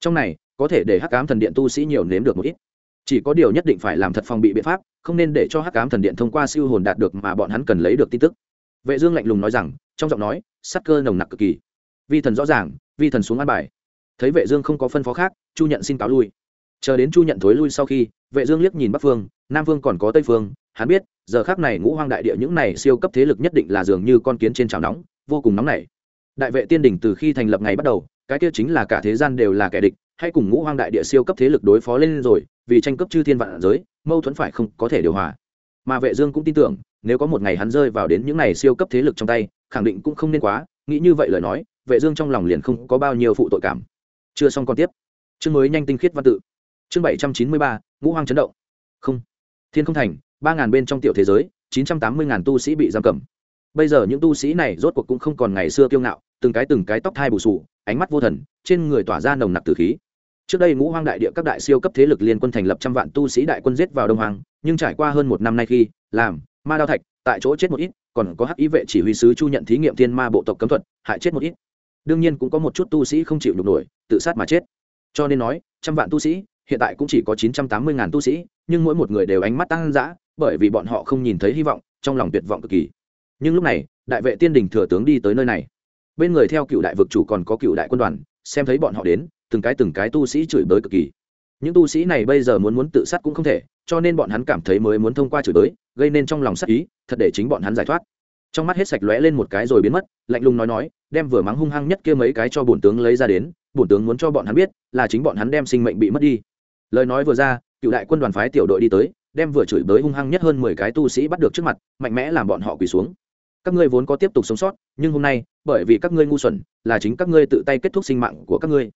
Trong này, có thể để hắc cám thần điện tu sĩ nhiều nếm được một ít. Chỉ có điều nhất định phải làm thật phòng bị biện pháp, không nên để cho hắc cám thần điện thông qua siêu hồn đạt được mà bọn hắn cần lấy được tin tức. Vệ dương lạnh lùng nói rằng, trong giọng nói sắc cơ nồng nặc cực kỳ. Vi thần rõ ràng, vi thần xuống an bài. Thấy vệ dương không có phân phó khác, chu nhận xin cáo lui. Chờ đến chu nhận thối lui sau khi, vệ dương liếc nhìn bắc phương, nam phương còn có tây phương, hắn biết giờ khác này ngũ hoang đại địa những này siêu cấp thế lực nhất định là dường như con kiến trên chảo nóng vô cùng nóng nảy. Đại vệ tiên đỉnh từ khi thành lập ngày bắt đầu cái kia chính là cả thế gian đều là kẻ địch hay cùng ngũ hoang đại địa siêu cấp thế lực đối phó lên rồi vì tranh cấp chư thiên vạn giới mâu thuẫn phải không có thể điều hòa. Mà vệ dương cũng tin tưởng nếu có một ngày hắn rơi vào đến những này siêu cấp thế lực trong tay khẳng định cũng không nên quá nghĩ như vậy lời nói vệ dương trong lòng liền không có bao nhiêu phụ tội cảm. Chưa xong còn tiếp. Chương mới nhanh tinh khiết văn tự. Chương 793, ngũ hoang chấn động. Không. Thiên không thành ba ngàn bên trong tiểu thế giới, chín trăm tám mươi ngàn tu sĩ bị giam cầm. Bây giờ những tu sĩ này rốt cuộc cũng không còn ngày xưa kiêu ngạo, từng cái từng cái tóc thai bù sù, ánh mắt vô thần, trên người tỏa ra nồng nặc tử khí. Trước đây ngũ hoang đại địa các đại siêu cấp thế lực liên quân thành lập trăm vạn tu sĩ đại quân giết vào đông hoàng nhưng trải qua hơn một năm nay khi, làm, ma đao thạch, tại chỗ chết một ít, còn có hắc ý vệ chỉ huy sứ chu nhận thí nghiệm thiên ma bộ tộc cấm thuật, hại chết một ít. Đương nhiên cũng có một chút tu sĩ không chịu được nổi, tự sát mà chết. Cho nên nói, trăm vạn tu sĩ, hiện tại cũng chỉ có chín trăm tám mươi ngàn tu sĩ, nhưng mỗi một người đều ánh mắt tăng dã bởi vì bọn họ không nhìn thấy hy vọng, trong lòng tuyệt vọng cực kỳ. Nhưng lúc này, đại vệ tiên đình thừa tướng đi tới nơi này. Bên người theo cựu đại vực chủ còn có cựu đại quân đoàn, xem thấy bọn họ đến, từng cái từng cái tu sĩ chửi bới cực kỳ. Những tu sĩ này bây giờ muốn muốn tự sát cũng không thể, cho nên bọn hắn cảm thấy mới muốn thông qua chửi bới, gây nên trong lòng sắc ý, thật để chính bọn hắn giải thoát. Trong mắt hết sạch lóe lên một cái rồi biến mất, lạnh lùng nói nói, đem vừa mắng hung hăng nhất kia mấy cái cho bổn tướng lấy ra đến, bổn tướng muốn cho bọn hắn biết là chính bọn hắn đem sinh mệnh bị mất đi. Lời nói vừa ra, cựu đại quân đoàn phái tiểu đội đi tới đem vừa chửi bới hung hăng nhất hơn mười cái tu sĩ bắt được trước mặt, mạnh mẽ làm bọn họ quỳ xuống. Các ngươi vốn có tiếp tục sống sót, nhưng hôm nay, bởi vì các ngươi ngu xuẩn, là chính các ngươi tự tay kết thúc sinh mạng của các ngươi.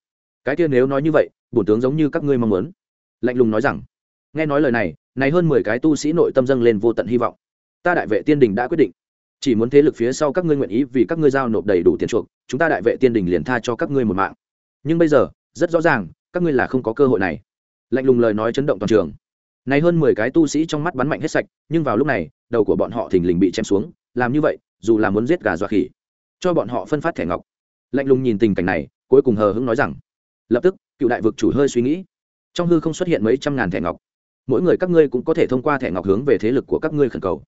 Cái kia nếu nói như vậy, bổn tướng giống như các ngươi mong muốn. Lạnh lùng nói rằng, nghe nói lời này này hơn mười cái tu sĩ nội tâm dâng lên vô tận hy vọng. Ta đại vệ tiên đình đã quyết định. Chỉ muốn thế lực phía sau các ngươi nguyện ý vì các ngươi giao nộp đầy đủ tiền chuộc, chúng ta đại vệ tiên đình liền tha cho các ngươi một mạng. Nhưng bây giờ, rất rõ ràng, các ngươi là không có cơ hội này. Lạnh lùng lời nói chấn động toàn trường này hơn mười cái tu sĩ trong mắt bắn mạnh hết sạch, nhưng vào lúc này, đầu của bọn họ thình lình bị chém xuống, làm như vậy, dù là muốn giết gà dọa khỉ, cho bọn họ phân phát thẻ ngọc. Lạnh lùng nhìn tình cảnh này, cuối cùng hờ hững nói rằng, lập tức, cựu đại vực chủ hơi suy nghĩ. Trong hư không xuất hiện mấy trăm ngàn thẻ ngọc. Mỗi người các ngươi cũng có thể thông qua thẻ ngọc hướng về thế lực của các ngươi khẩn cầu.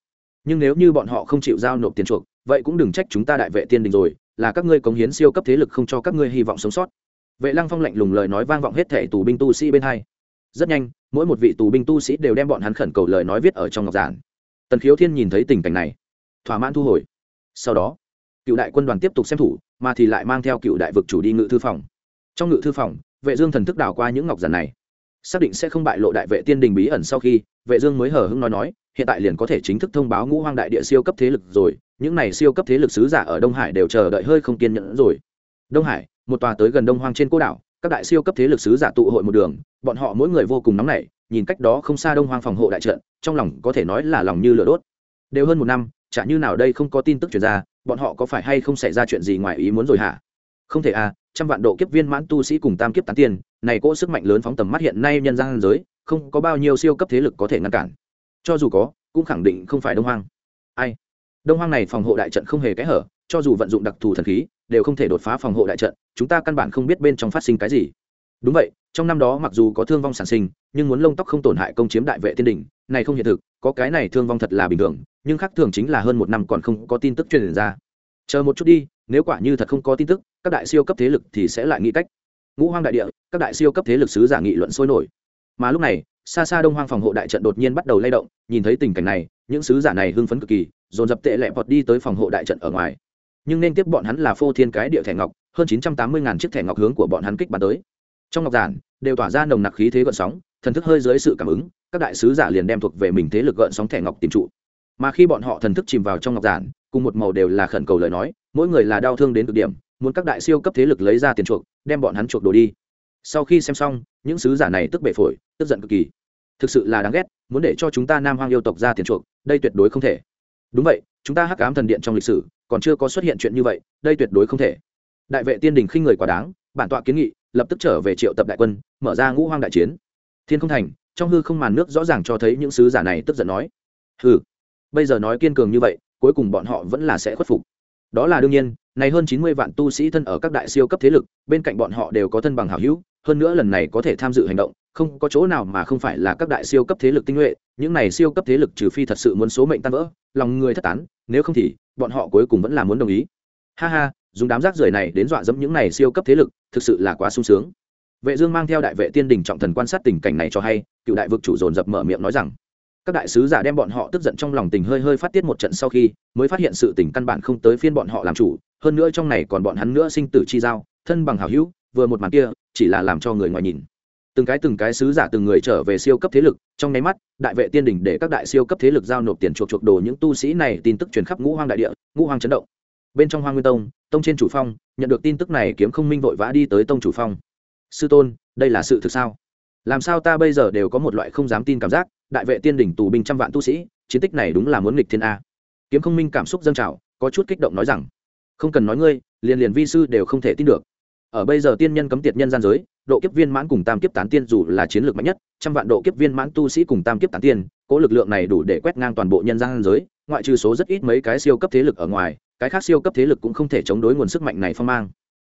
Nhưng nếu như bọn họ không chịu giao nộp tiền chuộc, vậy cũng đừng trách chúng ta đại vệ tiên đình rồi, là các ngươi cống hiến siêu cấp thế lực không cho các ngươi hy vọng sống sót. Vệ lăng phong lạnh lùng lời nói vang vọng hết thẻ tù binh tu sĩ bên hai rất nhanh, mỗi một vị tù binh tu sĩ đều đem bọn hắn khẩn cầu lời nói viết ở trong ngọc giản. Tần khiếu thiên nhìn thấy tình cảnh này, thỏa mãn thu hồi. Sau đó, cựu đại quân đoàn tiếp tục xem thủ, mà thì lại mang theo cựu đại vực chủ đi ngự thư phòng. Trong ngự thư phòng, vệ dương thần thức đảo qua những ngọc giản này. Xác định sẽ không bại lộ đại vệ tiên đình bí ẩn sau khi, vệ dương mới hờ hững nói nói, hiện tại liền có thể chính thức thông báo ngũ hoang đại địa siêu cấp thế lực rồi, những này siêu cấp thế lực sứ giả ở đông hải đều chờ đợi hơi không kiên nhẫn rồi. Đông hải, một tòa tới gần đông hoang trên cô đảo các đại siêu cấp thế lực sứ giả tụ hội một đường, bọn họ mỗi người vô cùng nóng nảy, nhìn cách đó không xa đông hoang phòng hộ đại trận, trong lòng có thể nói là lòng như lửa đốt. Đều hơn một năm, chả như nào đây không có tin tức truyền ra, bọn họ có phải hay không xảy ra chuyện gì ngoài ý muốn rồi hả? Không thể à trăm vạn độ kiếp viên mãn tu sĩ cùng tam kiếp tán tiền này cỗ sức mạnh lớn phóng tầm mắt hiện nay nhân gian giới, không có bao nhiêu siêu cấp thế lực có thể ngăn cản. Cho dù có, cũng khẳng định không phải đông hoang. Ai? Đông hoang này phòng hộ đại trận không hề kẽ hở, cho dù vận dụng đặc thù thần khí đều không thể đột phá phòng hộ đại trận, chúng ta căn bản không biết bên trong phát sinh cái gì. Đúng vậy, trong năm đó mặc dù có thương vong sản sinh, nhưng muốn lông tóc không tổn hại công chiếm đại vệ tiên đình, này không hiện thực, có cái này thương vong thật là bình thường, nhưng khác thường chính là hơn một năm còn không có tin tức truyền ra. Chờ một chút đi, nếu quả như thật không có tin tức, các đại siêu cấp thế lực thì sẽ lại nghĩ cách. Ngũ hoang đại địa, các đại siêu cấp thế lực sứ giả nghị luận sôi nổi. Mà lúc này, xa xa đông hoang phòng hộ đại trận đột nhiên bắt đầu lay động, nhìn thấy tình cảnh này, những sứ giả này hưng phấn cực kỳ, dồn dập tệ lẹ vọt đi tới phòng hộ đại trận ở ngoài nhưng nên tiếp bọn hắn là phô thiên cái địa thẻ ngọc, hơn chín trăm tám mươi ngàn chiếc thẻ ngọc hướng của bọn hắn kích bắn tới. Trong ngọc giản, đều tỏa ra nồng nặc khí thế gợn sóng, thần thức hơi dưới sự cảm ứng, các đại sứ giả liền đem thuộc về mình thế lực gợn sóng thẻ ngọc tìm trụ. Mà khi bọn họ thần thức chìm vào trong ngọc giản, cùng một màu đều là khẩn cầu lời nói, mỗi người là đau thương đến cực điểm, muốn các đại siêu cấp thế lực lấy ra tiền chuộc, đem bọn hắn chuộc đồ đi. Sau khi xem xong, những sứ giả này tức bể phổi, tức giận cực kỳ. Thực sự là đáng ghét, muốn để cho chúng ta nam hoang yêu tộc ra tiền chuộc, đây tuyệt đối không thể. Đúng vậy chúng ta hắc ám thần điện trong lịch sử, còn chưa có xuất hiện chuyện như vậy, đây tuyệt đối không thể. Đại vệ tiên đình khinh người quá đáng, bản tọa kiến nghị, lập tức trở về triệu tập đại quân, mở ra ngũ hoang đại chiến. Thiên không thành, trong hư không màn nước rõ ràng cho thấy những sứ giả này tức giận nói. Hừ, bây giờ nói kiên cường như vậy, cuối cùng bọn họ vẫn là sẽ khuất phục. Đó là đương nhiên, này hơn chín mươi vạn tu sĩ thân ở các đại siêu cấp thế lực, bên cạnh bọn họ đều có thân bằng hảo hữu, hơn nữa lần này có thể tham dự hành động không có chỗ nào mà không phải là các đại siêu cấp thế lực tinh nhuệ, những này siêu cấp thế lực trừ phi thật sự muốn số mệnh tan vỡ, lòng người thất tán, nếu không thì, bọn họ cuối cùng vẫn là muốn đồng ý. Ha ha, dùng đám rác rưởi này đến dọa dẫm những này siêu cấp thế lực, thực sự là quá sung sướng. Vệ dương mang theo đại vệ tiên đình trọng thần quan sát tình cảnh này cho hay, cựu đại vực chủ dồn dập mở miệng nói rằng, các đại sứ giả đem bọn họ tức giận trong lòng tình hơi hơi phát tiết một trận sau khi, mới phát hiện sự tình căn bản không tới phiên bọn họ làm chủ, hơn nữa trong này còn bọn hắn nữa sinh tử chi giao, thân bằng hảo hữu, vừa một màn kia, chỉ là làm cho người ngoài nhìn từng cái từng cái sứ giả từng người trở về siêu cấp thế lực, trong nháy mắt, đại vệ tiên đỉnh để các đại siêu cấp thế lực giao nộp tiền chuộc chuộc đồ những tu sĩ này, tin tức truyền khắp ngũ hoang đại địa, ngũ hoang chấn động. Bên trong hoang nguyên tông tông trên chủ phong, nhận được tin tức này kiếm không minh vội vã đi tới tông chủ phong. Sư tôn, đây là sự thực sao? Làm sao ta bây giờ đều có một loại không dám tin cảm giác, đại vệ tiên đỉnh tù binh trăm vạn tu sĩ, chiến tích này đúng là muốn nghịch thiên a. Kiếm không minh cảm xúc dâng trào, có chút kích động nói rằng, không cần nói ngươi, liền liền vi sư đều không thể tin được ở bây giờ tiên nhân cấm tiệt nhân gian giới, độ kiếp viên mãn cùng tam kiếp tán tiên dù là chiến lược mạnh nhất, trăm vạn độ kiếp viên mãn tu sĩ cùng tam kiếp tán tiên, cố lực lượng này đủ để quét ngang toàn bộ nhân gian giới, ngoại trừ số rất ít mấy cái siêu cấp thế lực ở ngoài, cái khác siêu cấp thế lực cũng không thể chống đối nguồn sức mạnh này phong mang.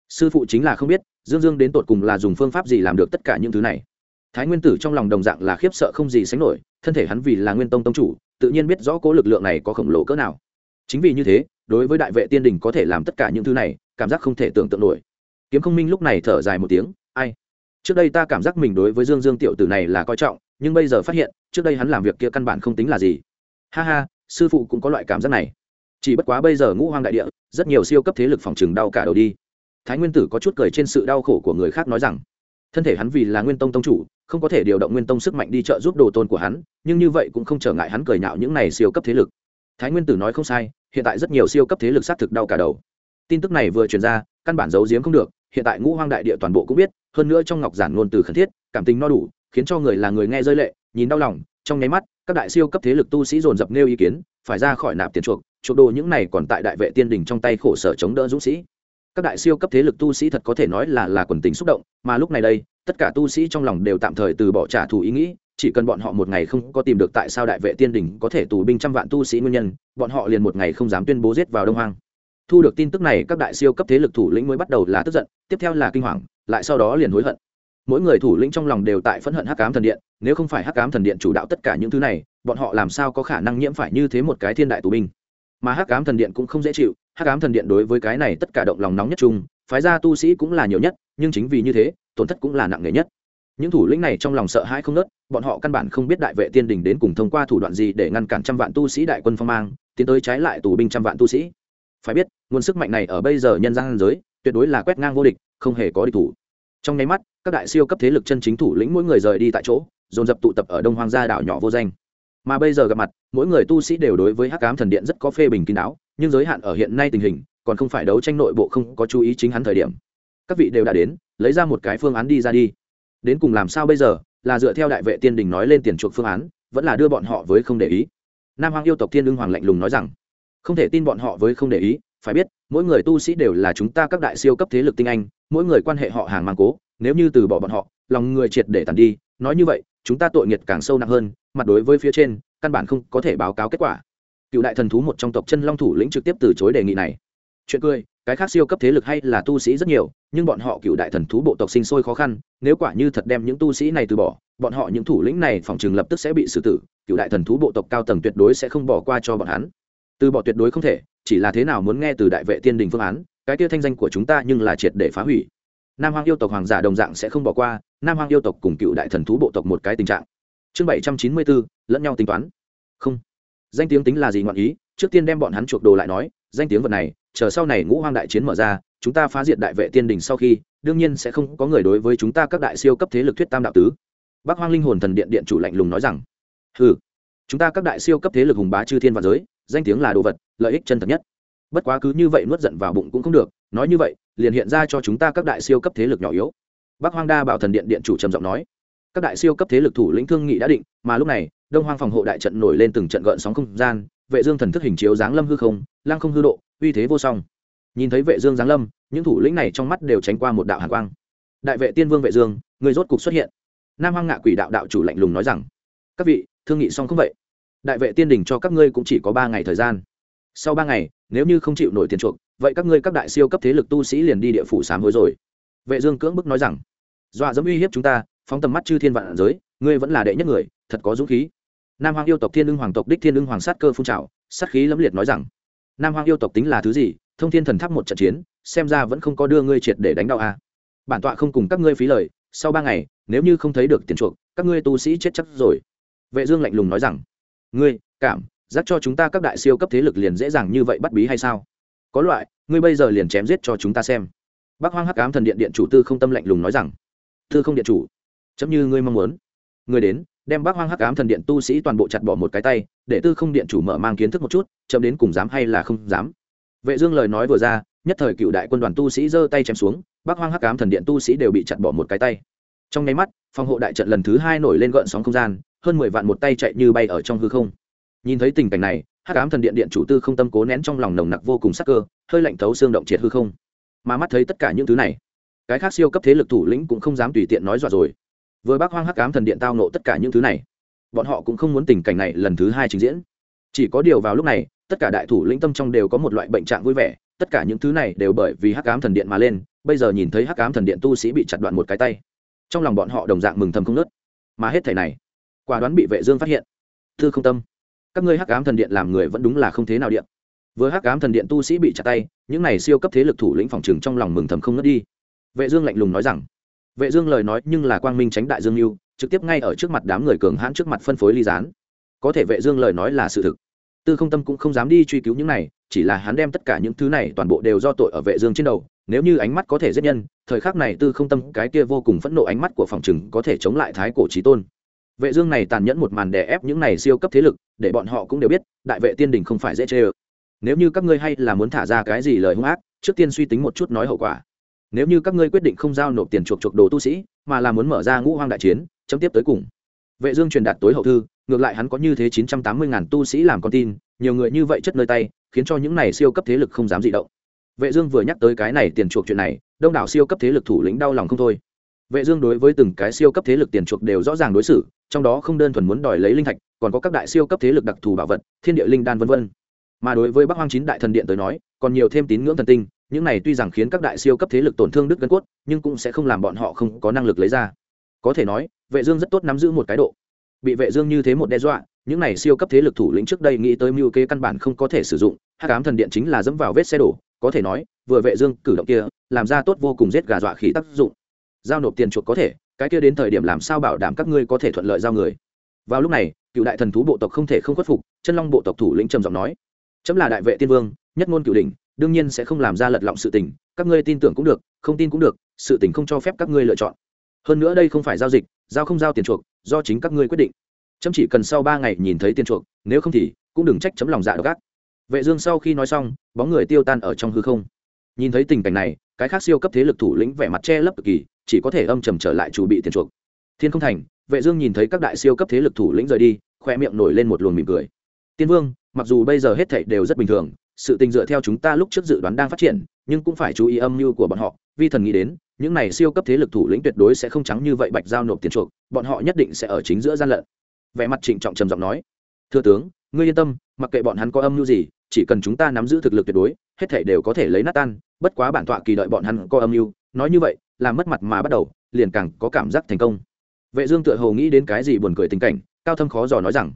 Sư phụ chính là không biết, dương dương đến tột cùng là dùng phương pháp gì làm được tất cả những thứ này. Thái nguyên tử trong lòng đồng dạng là khiếp sợ không gì sánh nổi, thân thể hắn vì là nguyên tông tông chủ, tự nhiên biết rõ cố lực lượng này có khổng lồ cỡ nào. Chính vì như thế, đối với đại vệ tiên đình có thể làm tất cả những thứ này, cảm giác không thể tưởng tượng nổi kiếm không minh lúc này thở dài một tiếng, ai? Trước đây ta cảm giác mình đối với dương dương tiểu tử này là coi trọng, nhưng bây giờ phát hiện, trước đây hắn làm việc kia căn bản không tính là gì. Ha ha, sư phụ cũng có loại cảm giác này. Chỉ bất quá bây giờ ngũ hoang đại địa, rất nhiều siêu cấp thế lực phòng trừng đau cả đầu đi. Thái nguyên tử có chút cười trên sự đau khổ của người khác nói rằng, thân thể hắn vì là nguyên tông tông chủ, không có thể điều động nguyên tông sức mạnh đi trợ giúp đồ tôn của hắn, nhưng như vậy cũng không trở ngại hắn cười nhạo những này siêu cấp thế lực. Thái nguyên tử nói không sai, hiện tại rất nhiều siêu cấp thế lực xác thực đau cả đầu tin tức này vừa truyền ra, căn bản giấu giếm không được, hiện tại ngũ hoang đại địa toàn bộ cũng biết, hơn nữa trong ngọc giản ngôn từ khẩn thiết, cảm tình no đủ, khiến cho người là người nghe rơi lệ, nhìn đau lòng, trong nháy mắt, các đại siêu cấp thế lực tu sĩ dồn dập nêu ý kiến, phải ra khỏi nạp tiền chuộc chuộc đồ những này còn tại đại vệ tiên đình trong tay khổ sở chống đỡ dũng sĩ. Các đại siêu cấp thế lực tu sĩ thật có thể nói là là quần tính xúc động, mà lúc này đây, tất cả tu sĩ trong lòng đều tạm thời từ bỏ trả thù ý nghĩ, chỉ cần bọn họ một ngày không có tìm được tại sao đại vệ tiên đình có thể tù binh trăm vạn tu sĩ nguyên nhân, bọn họ liền một ngày không dám tuyên bố giết vào đông hoang thu được tin tức này, các đại siêu cấp thế lực thủ lĩnh mới bắt đầu là tức giận, tiếp theo là kinh hoàng, lại sau đó liền hối hận. Mỗi người thủ lĩnh trong lòng đều tại phẫn hận hắc cám thần điện, nếu không phải hắc cám thần điện chủ đạo tất cả những thứ này, bọn họ làm sao có khả năng nhiễm phải như thế một cái thiên đại tù binh? Mà hắc cám thần điện cũng không dễ chịu, hắc cám thần điện đối với cái này tất cả động lòng nóng nhất chung, phái gia tu sĩ cũng là nhiều nhất, nhưng chính vì như thế, tổn thất cũng là nặng nề nhất. Những thủ lĩnh này trong lòng sợ hãi không nớt bọn họ căn bản không biết đại vệ tiên đình đến cùng thông qua thủ đoạn gì để ngăn cản trăm vạn tu sĩ đại quân phong mang, tiến tới trái lại tù binh trăm vạn tu sĩ phải biết, nguồn sức mạnh này ở bây giờ nhân gian giới, tuyệt đối là quét ngang vô địch, không hề có địch thủ. Trong nháy mắt, các đại siêu cấp thế lực chân chính thủ lĩnh mỗi người rời đi tại chỗ, dồn dập tụ tập ở đông hoang gia đảo nhỏ vô danh. Mà bây giờ gặp mặt, mỗi người tu sĩ đều đối với hắc cám thần điện rất có phê bình kín đáo, nhưng giới hạn ở hiện nay tình hình, còn không phải đấu tranh nội bộ không có chú ý chính hắn thời điểm. Các vị đều đã đến, lấy ra một cái phương án đi ra đi. Đến cùng làm sao bây giờ, là dựa theo đại vệ tiên đình nói lên tiền chuộc phương án, vẫn là đưa bọn họ với không để ý. Nam hoàng yêu tộc thiên lương hoàng lạnh lùng nói rằng không thể tin bọn họ với không để ý, phải biết, mỗi người tu sĩ đều là chúng ta các đại siêu cấp thế lực tinh anh, mỗi người quan hệ họ hàng mang cố, nếu như từ bỏ bọn họ, lòng người triệt để tàn đi, nói như vậy, chúng ta tội nghiệt càng sâu nặng hơn, mặt đối với phía trên, căn bản không có thể báo cáo kết quả. Cựu đại thần thú một trong tộc chân long thủ lĩnh trực tiếp từ chối đề nghị này. Chuyện cười, cái khác siêu cấp thế lực hay là tu sĩ rất nhiều, nhưng bọn họ cựu đại thần thú bộ tộc sinh sôi khó khăn, nếu quả như thật đem những tu sĩ này từ bỏ, bọn họ những thủ lĩnh này phòng trường lập tức sẽ bị xử tử, cựu đại thần thú bộ tộc cao tầng tuyệt đối sẽ không bỏ qua cho bọn hắn từ bỏ tuyệt đối không thể, chỉ là thế nào muốn nghe từ đại vệ tiên đình phương án, cái kia thanh danh của chúng ta nhưng là triệt để phá hủy. Nam hoàng yêu tộc hoàng giả đồng dạng sẽ không bỏ qua, nam hoàng yêu tộc cùng cựu đại thần thú bộ tộc một cái tình trạng. Chương bảy trăm chín mươi bốn lẫn nhau tính toán. Không. Danh tiếng tính là gì ngoạn ý, trước tiên đem bọn hắn chuộc đồ lại nói, danh tiếng vật này, chờ sau này ngũ hoang đại chiến mở ra, chúng ta phá diệt đại vệ tiên đình sau khi, đương nhiên sẽ không có người đối với chúng ta các đại siêu cấp thế lực thuyết tam đạo tứ. Bác hoang linh hồn thần điện điện chủ lạnh lùng nói rằng ừ chúng ta các đại siêu cấp thế lực hùng bá chư thiên và giới danh tiếng là đồ vật, lợi ích chân thật nhất. Bất quá cứ như vậy nuốt giận vào bụng cũng không được, nói như vậy, liền hiện ra cho chúng ta các đại siêu cấp thế lực nhỏ yếu. Bác hoang đa bảo thần điện điện chủ trầm giọng nói, các đại siêu cấp thế lực thủ lĩnh thương nghị đã định, mà lúc này, đông hoang phòng hộ đại trận nổi lên từng trận gợn sóng không gian, vệ dương thần thức hình chiếu giáng lâm hư không lang không hư độ, uy thế vô song. Nhìn thấy vệ dương giáng lâm, những thủ lĩnh này trong mắt đều tránh qua một đạo hàn quang. Đại vệ tiên vương vệ dương, người rốt cục xuất hiện. Nam hoang ngạ quỷ đạo đạo chủ lạnh lùng nói rằng, các vị, thương nghị xong không vậy? Đại vệ tiên đình cho các ngươi cũng chỉ có ba ngày thời gian. Sau ba ngày, nếu như không chịu nổi tiền chuộc, vậy các ngươi các đại siêu cấp thế lực tu sĩ liền đi địa phủ sám hối rồi. Vệ dương cưỡng bức nói rằng, dọa dẫm uy hiếp chúng ta, phóng tầm mắt chư thiên vạn giới, ngươi vẫn là đệ nhất người, thật có dũng khí. Nam hoàng yêu tộc thiên Lương hoàng tộc đích thiên Lương hoàng sát cơ phun trào, sát khí lẫm liệt nói rằng, nam hoàng yêu tộc tính là thứ gì? Thông thiên thần tháp một trận chiến, xem ra vẫn không có đưa ngươi triệt để đánh đạo a à. bản tọa không cùng các ngươi phí lời, sau ba ngày, nếu như không thấy được tiền chuộc, các ngươi tu sĩ chết chắc rồi. Vệ dương lạnh lùng nói rằng ngươi, cảm giác cho chúng ta các đại siêu cấp thế lực liền dễ dàng như vậy bắt bí hay sao? Có loại, ngươi bây giờ liền chém giết cho chúng ta xem. Bác hoang hắc ám thần điện điện chủ tư không tâm lạnh lùng nói rằng, tư không điện chủ, chấm như ngươi mong muốn. Người đến, đem bác hoang hắc ám thần điện tu sĩ toàn bộ chặt bỏ một cái tay, để tư không điện chủ mở mang kiến thức một chút, chấm đến cùng dám hay là không dám. Vệ dương lời nói vừa ra, nhất thời cựu đại quân đoàn tu sĩ giơ tay chém xuống, bác hoang hắc ám thần điện tu sĩ đều bị chặt bỏ một cái tay. Trong nháy mắt, phòng hộ đại trận lần thứ hai nổi lên gợn sóng không gian hơn mười vạn một tay chạy như bay ở trong hư không. Nhìn thấy tình cảnh này, hắc ám thần điện điện chủ tư không tâm cố nén trong lòng nồng nặc vô cùng sắc cơ, hơi lạnh thấu xương động triệt hư không. Mà mắt thấy tất cả những thứ này, cái khác siêu cấp thế lực thủ lĩnh cũng không dám tùy tiện nói dọa rồi. Vừa bác hoang hắc ám thần điện tao nộ tất cả những thứ này, bọn họ cũng không muốn tình cảnh này lần thứ hai trình diễn. Chỉ có điều vào lúc này, tất cả đại thủ lĩnh tâm trong đều có một loại bệnh trạng vui vẻ, tất cả những thứ này đều bởi vì hắc ám thần điện mà lên, bây giờ nhìn thấy hắc ám thần điện tu sĩ bị chặt đoạn một cái tay, trong lòng bọn họ đồng dạng mừng thầm không nớt mà hết thảy này quả đoán bị vệ dương phát hiện. Thư không tâm. Các ngươi hắc ám thần điện làm người vẫn đúng là không thế nào điện. Vừa hắc ám thần điện tu sĩ bị chặt tay, những này siêu cấp thế lực thủ lĩnh phòng trường trong lòng mừng thầm không ngất đi. Vệ dương lạnh lùng nói rằng, vệ dương lời nói nhưng là quang minh tránh đại dương lưu, trực tiếp ngay ở trước mặt đám người cường hãn trước mặt phân phối ly gián. Có thể vệ dương lời nói là sự thực. Tư không tâm cũng không dám đi truy cứu những này, chỉ là hắn đem tất cả những thứ này toàn bộ đều do tội ở vệ dương trên đầu, nếu như ánh mắt có thể giết nhân, thời khắc này tư không tâm cái kia vô cùng phẫn nộ ánh mắt của phòng trừng có thể chống lại thái cổ chí tôn vệ dương này tàn nhẫn một màn đè ép những này siêu cấp thế lực, để bọn họ cũng đều biết, đại vệ tiên đình không phải dễ chơi ở. nếu như các ngươi hay là muốn thả ra cái gì lời hung ác, trước tiên suy tính một chút nói hậu quả. Nếu như các ngươi quyết định không giao nộp tiền chuộc chuộc đồ tu sĩ, mà là muốn mở ra ngũ hoang đại chiến, chấm tiếp tới cùng. Vệ dương truyền đạt tối hậu thư, ngược lại hắn có như thế chín trăm tám mươi ngàn tu sĩ làm con tin, nhiều người như vậy chất nơi tay, khiến cho những này siêu cấp thế lực không dám dị động. Vệ dương vừa nhắc tới cái này tiền chuộc chuyện này, đông đảo siêu cấp thế lực thủ lĩnh đau lòng không thôi vệ dương đối với từng cái siêu cấp thế lực tiền chuộc đều rõ ràng đối xử, trong đó không đơn thuần muốn đòi lấy linh thạch, còn có các đại siêu cấp thế lực đặc thù bảo vật, thiên địa linh đan vân vân. Mà đối với bắc hoang chín đại thần điện tới nói, còn nhiều thêm tín ngưỡng thần tinh, những này tuy rằng khiến các đại siêu cấp thế lực tổn thương đứt gân cốt, nhưng cũng sẽ không làm bọn họ không có năng lực lấy ra. Có thể nói, vệ dương rất tốt nắm giữ một cái độ. Bị vệ dương như thế một đe dọa, những này siêu cấp thế lực thủ lĩnh trước đây nghĩ tới mưu kế căn bản không có thể sử dụng, hắc ám thần điện chính là dẫm vào vết xe đổ, có thể nói, vừa vệ dương cử động kia, làm ra tốt vô cùng giết gà dọa khí tác dụng giao nộp tiền chuộc có thể, cái kia đến thời điểm làm sao bảo đảm các ngươi có thể thuận lợi giao người. Vào lúc này, cựu đại thần thú bộ tộc không thể không khuất phục, chân long bộ tộc thủ lĩnh trầm giọng nói, chấm là đại vệ tiên vương, nhất ngôn cựu đỉnh, đương nhiên sẽ không làm ra lật lọng sự tình, các ngươi tin tưởng cũng được, không tin cũng được, sự tình không cho phép các ngươi lựa chọn. Hơn nữa đây không phải giao dịch, giao không giao tiền chuộc, do chính các ngươi quyết định. Chấm chỉ cần sau ba ngày nhìn thấy tiền chuộc, nếu không thì cũng đừng trách chấm lòng dạ độc ác vệ dương sau khi nói xong, bóng người tiêu tan ở trong hư không. Nhìn thấy tình cảnh này cái khác siêu cấp thế lực thủ lĩnh vẻ mặt che lấp cực kỳ, chỉ có thể âm trầm trở lại chủ bị tiền chuộc. Thiên không thành, vệ dương nhìn thấy các đại siêu cấp thế lực thủ lĩnh rời đi khoe miệng nổi lên một luồng mỉm cười. Tiên vương, mặc dù bây giờ hết thảy đều rất bình thường, sự tình dựa theo chúng ta lúc trước dự đoán đang phát triển, nhưng cũng phải chú ý âm mưu của bọn họ. Vi thần nghĩ đến, những này siêu cấp thế lực thủ lĩnh tuyệt đối sẽ không trắng như vậy bạch giao nộp tiền chuộc, bọn họ nhất định sẽ ở chính giữa gian lận. Vẻ mặt trịnh trọng trầm giọng nói, thưa tướng, ngươi yên tâm, mặc kệ bọn hắn có âm mưu gì, chỉ cần chúng ta nắm giữ thực lực tuyệt đối, hết thảy đều có thể lấy nát tan bất quá bản tọa kỳ đợi bọn hắn có âm mưu, nói như vậy làm mất mặt mà bắt đầu, liền càng có cảm giác thành công. Vệ dương tựa hồ nghĩ đến cái gì buồn cười tình cảnh, cao thâm khó dò nói rằng,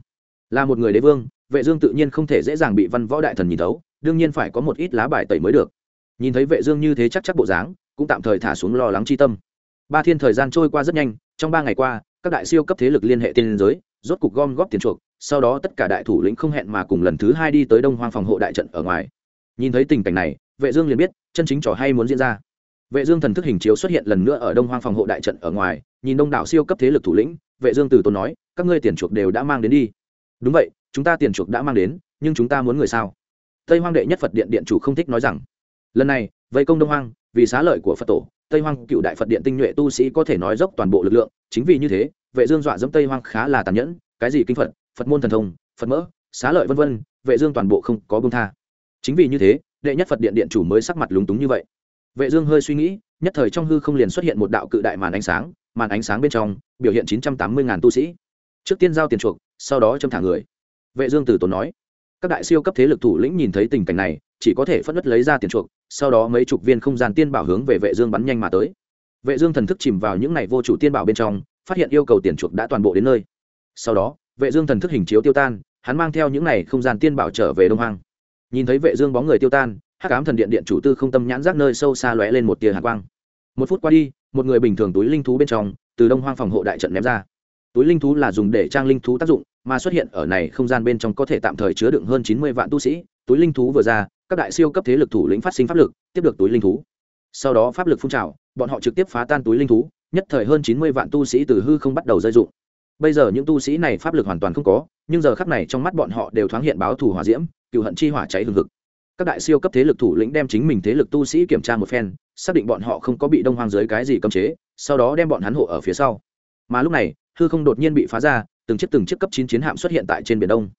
là một người đế vương, vệ dương tự nhiên không thể dễ dàng bị văn võ đại thần nhìn thấu, đương nhiên phải có một ít lá bài tẩy mới được. Nhìn thấy vệ dương như thế chắc chắc bộ dáng, cũng tạm thời thả xuống lo lắng chi tâm. Ba thiên thời gian trôi qua rất nhanh, trong ba ngày qua, các đại siêu cấp thế lực liên hệ tiên giới, rốt cục gom góp tiền chuộc, sau đó tất cả đại thủ lĩnh không hẹn mà cùng lần thứ hai đi tới đông hoang phòng hộ đại trận ở ngoài. Nhìn thấy tình cảnh này, vệ dương liền biết chân chính trò hay muốn diễn ra. Vệ dương thần thức hình chiếu xuất hiện lần nữa ở đông hoang phòng hộ đại trận ở ngoài, nhìn đông đảo siêu cấp thế lực thủ lĩnh, vệ dương từ tôn nói, các ngươi tiền chuộc đều đã mang đến đi. Đúng vậy, chúng ta tiền chuộc đã mang đến, nhưng chúng ta muốn người sao? Tây hoang đệ nhất phật điện điện chủ không thích nói rằng, lần này, vây công đông hoang, vì xá lợi của phật tổ, tây hoang cựu đại phật điện tinh nhuệ tu sĩ có thể nói dốc toàn bộ lực lượng, chính vì như thế, vệ dương dọa dẫm tây hoang khá là tàn nhẫn, cái gì kinh phật phật môn thần thông, phật mỡ, xá lợi vân vân, vệ dương toàn bộ không có buông tha. Chính vì như thế đệ nhất phật điện điện chủ mới sắc mặt lúng túng như vậy. Vệ dương hơi suy nghĩ, nhất thời trong hư không liền xuất hiện một đạo cự đại màn ánh sáng, màn ánh sáng bên trong biểu hiện 980 ngàn tu sĩ. Trước tiên giao tiền chuộc, sau đó châm thả người. Vệ dương từ tốn nói, các đại siêu cấp thế lực thủ lĩnh nhìn thấy tình cảnh này, chỉ có thể phất đất lấy ra tiền chuộc, sau đó mấy chục viên không gian tiên bảo hướng về vệ dương bắn nhanh mà tới. Vệ dương thần thức chìm vào những này vô chủ tiên bảo bên trong, phát hiện yêu cầu tiền chuộc đã toàn bộ đến nơi. Sau đó, vệ dương thần thức hình chiếu tiêu tan, hắn mang theo những này không gian tiên bảo trở về đông hoang nhìn thấy vệ dương bóng người tiêu tan, hắc ám thần điện điện chủ tư không tâm nhãn giác nơi sâu xa lóe lên một tia hàn quang. Một phút qua đi, một người bình thường túi linh thú bên trong, từ đông hoang phòng hộ đại trận ném ra. Túi linh thú là dùng để trang linh thú tác dụng, mà xuất hiện ở này không gian bên trong có thể tạm thời chứa đựng hơn chín mươi vạn tu sĩ. Túi linh thú vừa ra, các đại siêu cấp thế lực thủ lĩnh phát sinh pháp lực, tiếp được túi linh thú. Sau đó pháp lực phun trào, bọn họ trực tiếp phá tan túi linh thú, nhất thời hơn chín mươi vạn tu sĩ từ hư không bắt đầu rơi dụng. Bây giờ những tu sĩ này pháp lực hoàn toàn không có, nhưng giờ khắc này trong mắt bọn họ đều thoáng hiện báo thù hỏa diễm cựu hận chi hỏa cháy hừng hực. Các đại siêu cấp thế lực thủ lĩnh đem chính mình thế lực tu sĩ kiểm tra một phen, xác định bọn họ không có bị đông hoang dưới cái gì cấm chế, sau đó đem bọn hắn hộ ở phía sau. Mà lúc này, hư không đột nhiên bị phá ra, từng chiếc từng chiếc cấp chín chiến hạm xuất hiện tại trên biển đông.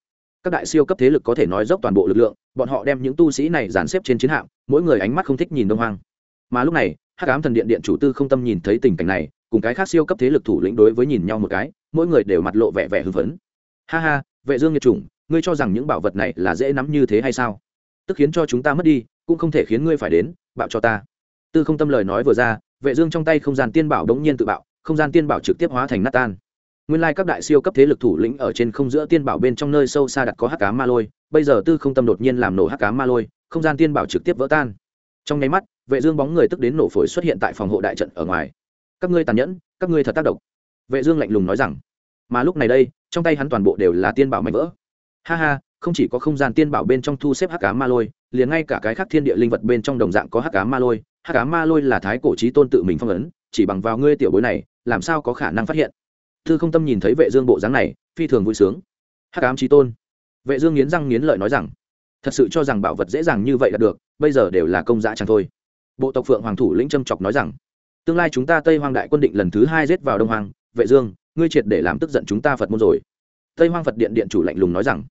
Các đại siêu cấp thế lực có thể nói dốc toàn bộ lực lượng, bọn họ đem những tu sĩ này dàn xếp trên chiến hạm, mỗi người ánh mắt không thích nhìn đông hoang. Mà lúc này, hắc ám thần điện điện chủ tư không tâm nhìn thấy tình cảnh này, cùng cái khác siêu cấp thế lực thủ lĩnh đối với nhìn nhau một cái, mỗi người đều mặt lộ vẻ vẻ hưng phấn. Ha ha, vệ dương nhiệt chủng ngươi cho rằng những bảo vật này là dễ nắm như thế hay sao? Tức khiến cho chúng ta mất đi, cũng không thể khiến ngươi phải đến, bạo cho ta. Tư không tâm lời nói vừa ra, vệ dương trong tay không gian tiên bảo đống nhiên tự bạo, không gian tiên bảo trực tiếp hóa thành nát tan. Nguyên lai các đại siêu cấp thế lực thủ lĩnh ở trên không giữa tiên bảo bên trong nơi sâu xa đặt có hắc cá ma lôi, bây giờ tư không tâm đột nhiên làm nổ hắc cá ma lôi, không gian tiên bảo trực tiếp vỡ tan. Trong nháy mắt, vệ dương bóng người tức đến nổ phổi xuất hiện tại phòng hộ đại trận ở ngoài. Các ngươi tàn nhẫn, các ngươi thật tác động. Vệ dương lạnh lùng nói rằng. Mà lúc này đây, trong tay hắn toàn bộ đều là tiên bảo mạnh vỡ ha ha, không chỉ có không gian tiên bảo bên trong thu xếp hắc cá ma lôi, liền ngay cả cái khác thiên địa linh vật bên trong đồng dạng có hắc cá ma lôi. Hắc cá ma lôi là thái cổ trí tôn tự mình phong ấn, chỉ bằng vào ngươi tiểu bối này, làm sao có khả năng phát hiện? Thư không tâm nhìn thấy vệ dương bộ dáng này, phi thường vui sướng. Hắc ám trí tôn. Vệ dương nghiến răng nghiến lợi nói rằng, thật sự cho rằng bảo vật dễ dàng như vậy là được, bây giờ đều là công dã chẳng thôi. Bộ tộc phượng hoàng thủ lĩnh trâm chọc nói rằng, tương lai chúng ta tây hoang đại quân định lần thứ hai giết vào đông hoàng vệ dương, ngươi triệt để làm tức giận chúng ta phật môn rồi tây hoang phật điện điện chủ lạnh lùng nói rằng,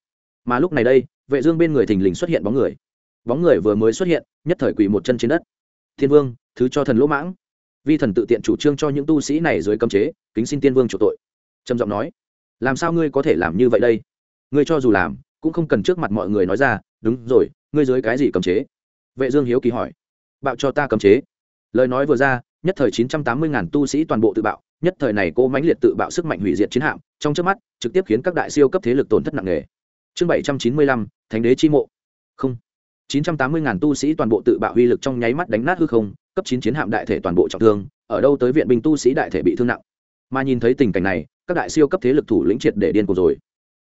mà lúc này đây, vệ dương bên người thình lình xuất hiện bóng người. Bóng người vừa mới xuất hiện, nhất thời quỳ một chân trên đất. Thiên vương, thứ cho thần lỗ mãng. Vi thần tự tiện chủ trương cho những tu sĩ này dưới cấm chế, kính xin tiên vương chủ tội. Trầm giọng nói, làm sao ngươi có thể làm như vậy đây? Ngươi cho dù làm, cũng không cần trước mặt mọi người nói ra, đúng rồi, ngươi dưới cái gì cấm chế? Vệ dương hiếu kỳ hỏi, bạo cho ta cấm chế. Lời nói vừa ra, nhất thời chín trăm tám mươi ngàn tu sĩ toàn bộ tự bạo nhất thời này cô mãnh liệt tự bạo sức mạnh hủy diệt chiến hạm, trong chớp mắt, trực tiếp khiến các đại siêu cấp thế lực tổn thất nặng nề. Chương bảy trăm chín mươi lăm, thánh đế chi mộ. Không. chín trăm tám mươi ngàn tu sĩ toàn bộ tự bạo uy lực trong nháy mắt đánh nát hư không, cấp chín chiến hạm đại thể toàn bộ trọng thương, ở đâu tới viện binh tu sĩ đại thể bị thương nặng. Mà nhìn thấy tình cảnh này, các đại siêu cấp thế lực thủ lĩnh triệt để điên cuồng rồi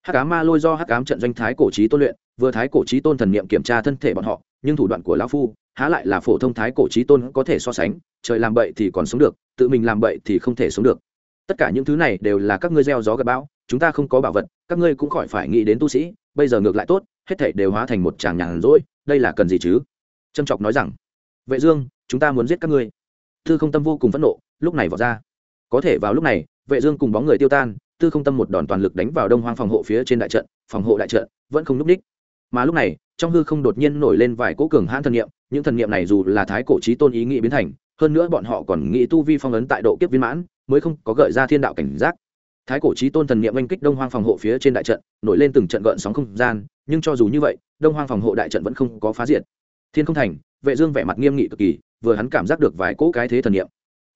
hắc cá ma lôi do hắc cám trận doanh thái cổ trí tôn luyện, vừa thái cổ trí tôn thần niệm kiểm tra thân thể bọn họ, nhưng thủ đoạn của lão phu, há lại là phổ thông thái cổ trí tôn có thể so sánh, trời làm bậy thì còn sống được, tự mình làm bậy thì không thể sống được. Tất cả những thứ này đều là các ngươi gieo gió gặp bão, chúng ta không có bảo vật, các ngươi cũng khỏi phải nghĩ đến tu sĩ, bây giờ ngược lại tốt, hết thảy đều hóa thành một tràng nhàn rỗi, đây là cần gì chứ? Trâm trọc nói rằng, vệ dương, chúng ta muốn giết các ngươi. Thư không tâm vô cùng phẫn nộ, lúc này vọt ra. Có thể vào lúc này, vệ dương cùng bóng người tiêu tan tư không tâm một đòn toàn lực đánh vào đông hoang phòng hộ phía trên đại trận, phòng hộ đại trận vẫn không núp đích. Mà lúc này, trong hư không đột nhiên nổi lên vài cỗ cường hãn thần niệm, những thần niệm này dù là thái cổ chí tôn ý nghĩ biến thành, hơn nữa bọn họ còn nghĩ tu vi phong ấn tại độ kiếp viên mãn, mới không có gợi ra thiên đạo cảnh giác. Thái cổ chí tôn thần niệm oanh kích đông hoang phòng hộ phía trên đại trận, nổi lên từng trận gợn sóng không gian, nhưng cho dù như vậy, đông hoang phòng hộ đại trận vẫn không có phá diệt. Thiên không thành, vệ dương vẻ mặt nghiêm nghị cực kỳ, vừa hắn cảm giác được vài cỗ cái thế thần niệm.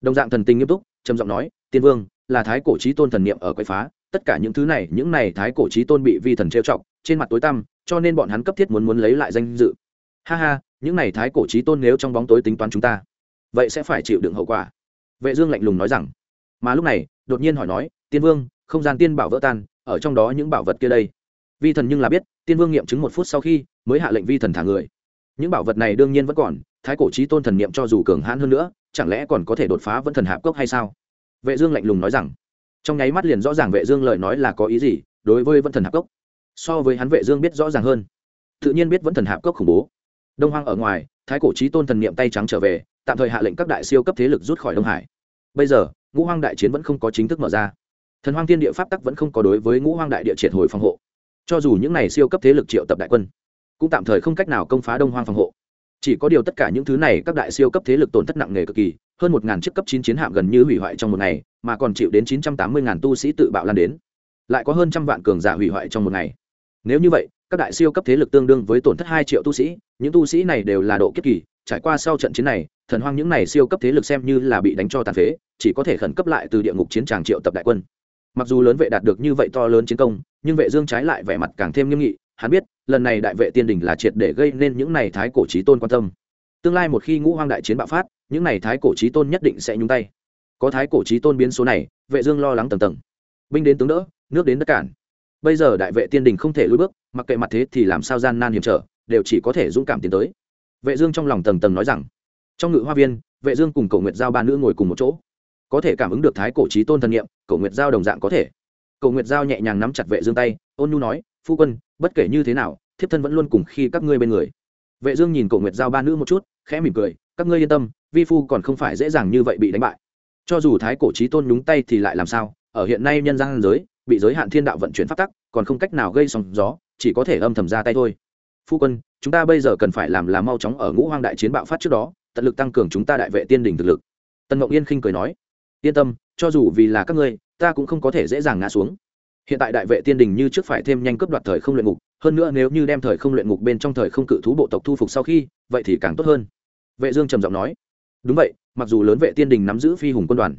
Đồng dạng thần tình nghiêm túc, trầm giọng nói, tiên vương là thái cổ chí tôn thần niệm ở quậy phá. Tất cả những thứ này, những này thái cổ chí tôn bị vi thần trêu chọc, trên mặt tối tăm, cho nên bọn hắn cấp thiết muốn muốn lấy lại danh dự. Ha ha, những này thái cổ chí tôn nếu trong bóng tối tính toán chúng ta, vậy sẽ phải chịu đựng hậu quả. Vệ dương lạnh lùng nói rằng. Mà lúc này, đột nhiên hỏi nói, tiên vương, không gian tiên bảo vỡ tan, ở trong đó những bảo vật kia đây? Vi thần nhưng là biết, tiên vương nghiệm chứng một phút sau khi mới hạ lệnh vi thần thả người. Những bảo vật này đương nhiên vẫn còn, thái cổ chí tôn thần niệm cho dù cường hãn hơn nữa, chẳng lẽ còn có thể đột phá vẫn thần hạp cốc hay sao? Vệ dương lạnh lùng nói rằng, trong nháy mắt liền rõ ràng vệ dương lời nói là có ý gì, đối với vẫn thần hạp cốc. So với hắn vệ dương biết rõ ràng hơn. Tự nhiên biết vẫn thần hạp cốc khủng bố. Đông hoang ở ngoài, thái cổ chí tôn thần niệm tay trắng trở về, tạm thời hạ lệnh các đại siêu cấp thế lực rút khỏi đông hải. Bây giờ, ngũ hoang đại chiến vẫn không có chính thức mở ra. Thần hoang thiên địa pháp tắc vẫn không có đối với ngũ hoang đại địa triệt hồi phòng hộ. Cho dù những này siêu cấp thế lực triệu tập đại quân, cũng tạm thời không cách nào công phá đông hoang phòng hộ chỉ có điều tất cả những thứ này các đại siêu cấp thế lực tổn thất nặng nề cực kỳ, hơn một ngàn chiếc cấp chín chiến hạm gần như hủy hoại trong một ngày, mà còn chịu đến chín trăm tám mươi ngàn tu sĩ tự bạo lan đến. Lại có hơn trăm vạn cường giả hủy hoại trong một ngày. Nếu như vậy, các đại siêu cấp thế lực tương đương với tổn thất hai triệu tu sĩ, những tu sĩ này đều là độ kiếp kỳ, trải qua sau trận chiến này, thần hoang những này siêu cấp thế lực xem như là bị đánh cho tàn phế, chỉ có thể khẩn cấp lại từ địa ngục chiến tràng triệu tập đại quân. Mặc dù lớn vệ đạt được như vậy to lớn chiến công, nhưng vệ dương trái lại vẻ mặt càng thêm nghiêm nghị hắn biết, lần này đại vệ tiên đình là triệt để gây nên những này thái cổ chí tôn quan tâm. Tương lai một khi ngũ hoang đại chiến bạo phát, những này thái cổ chí tôn nhất định sẽ nhúng tay. Có thái cổ chí tôn biến số này, vệ dương lo lắng tầng tầng. Binh đến tướng đỡ, nước đến đất cản. Bây giờ đại vệ tiên đình không thể lùi bước, mặc kệ mặt thế thì làm sao gian nan hiểm trở, đều chỉ có thể dũng cảm tiến tới. Vệ dương trong lòng tầng tầng nói rằng, trong ngự hoa viên, vệ dương cùng cổ nguyệt giao ba nữ ngồi cùng một chỗ. Có thể cảm ứng được thái cổ chí tôn thần niệm cổ nguyệt giao đồng dạng có thể. Cổ nguyệt giao nhẹ nhàng nắm chặt vệ dương tay, ôn nhu nói phu quân, bất kể như thế nào, thiếp thân vẫn luôn cùng khi các ngươi bên người. Vệ dương nhìn cổ nguyệt giao ba nữ một chút, khẽ mỉm cười, các ngươi yên tâm, vi phu còn không phải dễ dàng như vậy bị đánh bại. Cho dù thái cổ chí tôn nhúng tay thì lại làm sao, ở hiện nay nhân gian giới, bị giới hạn thiên đạo vận chuyển pháp tắc, còn không cách nào gây sóng gió, chỉ có thể âm thầm ra tay thôi. Phu quân, chúng ta bây giờ cần phải làm là mau chóng ở ngũ hoang đại chiến bạo phát trước đó, tận lực tăng cường chúng ta đại vệ tiên đỉnh thực lực. Tần ngọc yên khinh cười nói, yên tâm, cho dù vì là các ngươi, ta cũng không có thể dễ dàng ngã xuống hiện tại đại vệ tiên đình như trước phải thêm nhanh cướp đoạt thời không luyện ngục, hơn nữa nếu như đem thời không luyện ngục bên trong thời không cự thú bộ tộc thu phục sau khi, vậy thì càng tốt hơn. Vệ dương trầm giọng nói. Đúng vậy, mặc dù lớn vệ tiên đình nắm giữ phi hùng quân đoàn,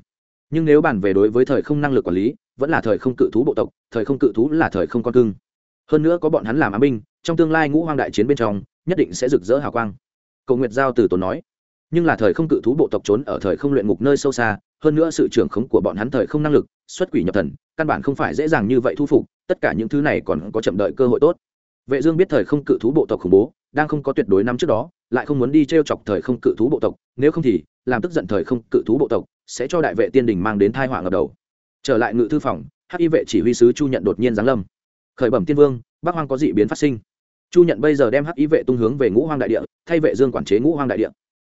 nhưng nếu bàn về đối với thời không năng lực quản lý, vẫn là thời không cự thú bộ tộc, thời không cự thú là thời không con cưng. Hơn nữa có bọn hắn làm ám binh, trong tương lai ngũ hoang đại chiến bên trong, nhất định sẽ rực rỡ hào quang. Cầu nguyệt giao từ tốn nói. Nhưng là thời không cự thú bộ tộc trốn ở thời không luyện ngục nơi sâu xa hơn nữa sự trưởng khống của bọn hắn thời không năng lực, xuất quỷ nhập thần, căn bản không phải dễ dàng như vậy thu phục, tất cả những thứ này còn có chậm đợi cơ hội tốt. Vệ dương biết thời không cự thú bộ tộc khủng bố, đang không có tuyệt đối năm trước đó, lại không muốn đi treo chọc thời không cự thú bộ tộc, nếu không thì, làm tức giận thời không cự thú bộ tộc sẽ cho đại vệ tiên đình mang đến tai họa ngập đầu. Trở lại ngự thư phòng, hắc y vệ chỉ huy sứ chu nhận đột nhiên giáng lâm. Khởi bẩm tiên vương, bắc hoang có dị biến phát sinh. Chu nhận bây giờ đem hắc y vệ tung hướng về ngũ hoang đại địa, thay vệ dương quản chế ngũ hoang đại địa.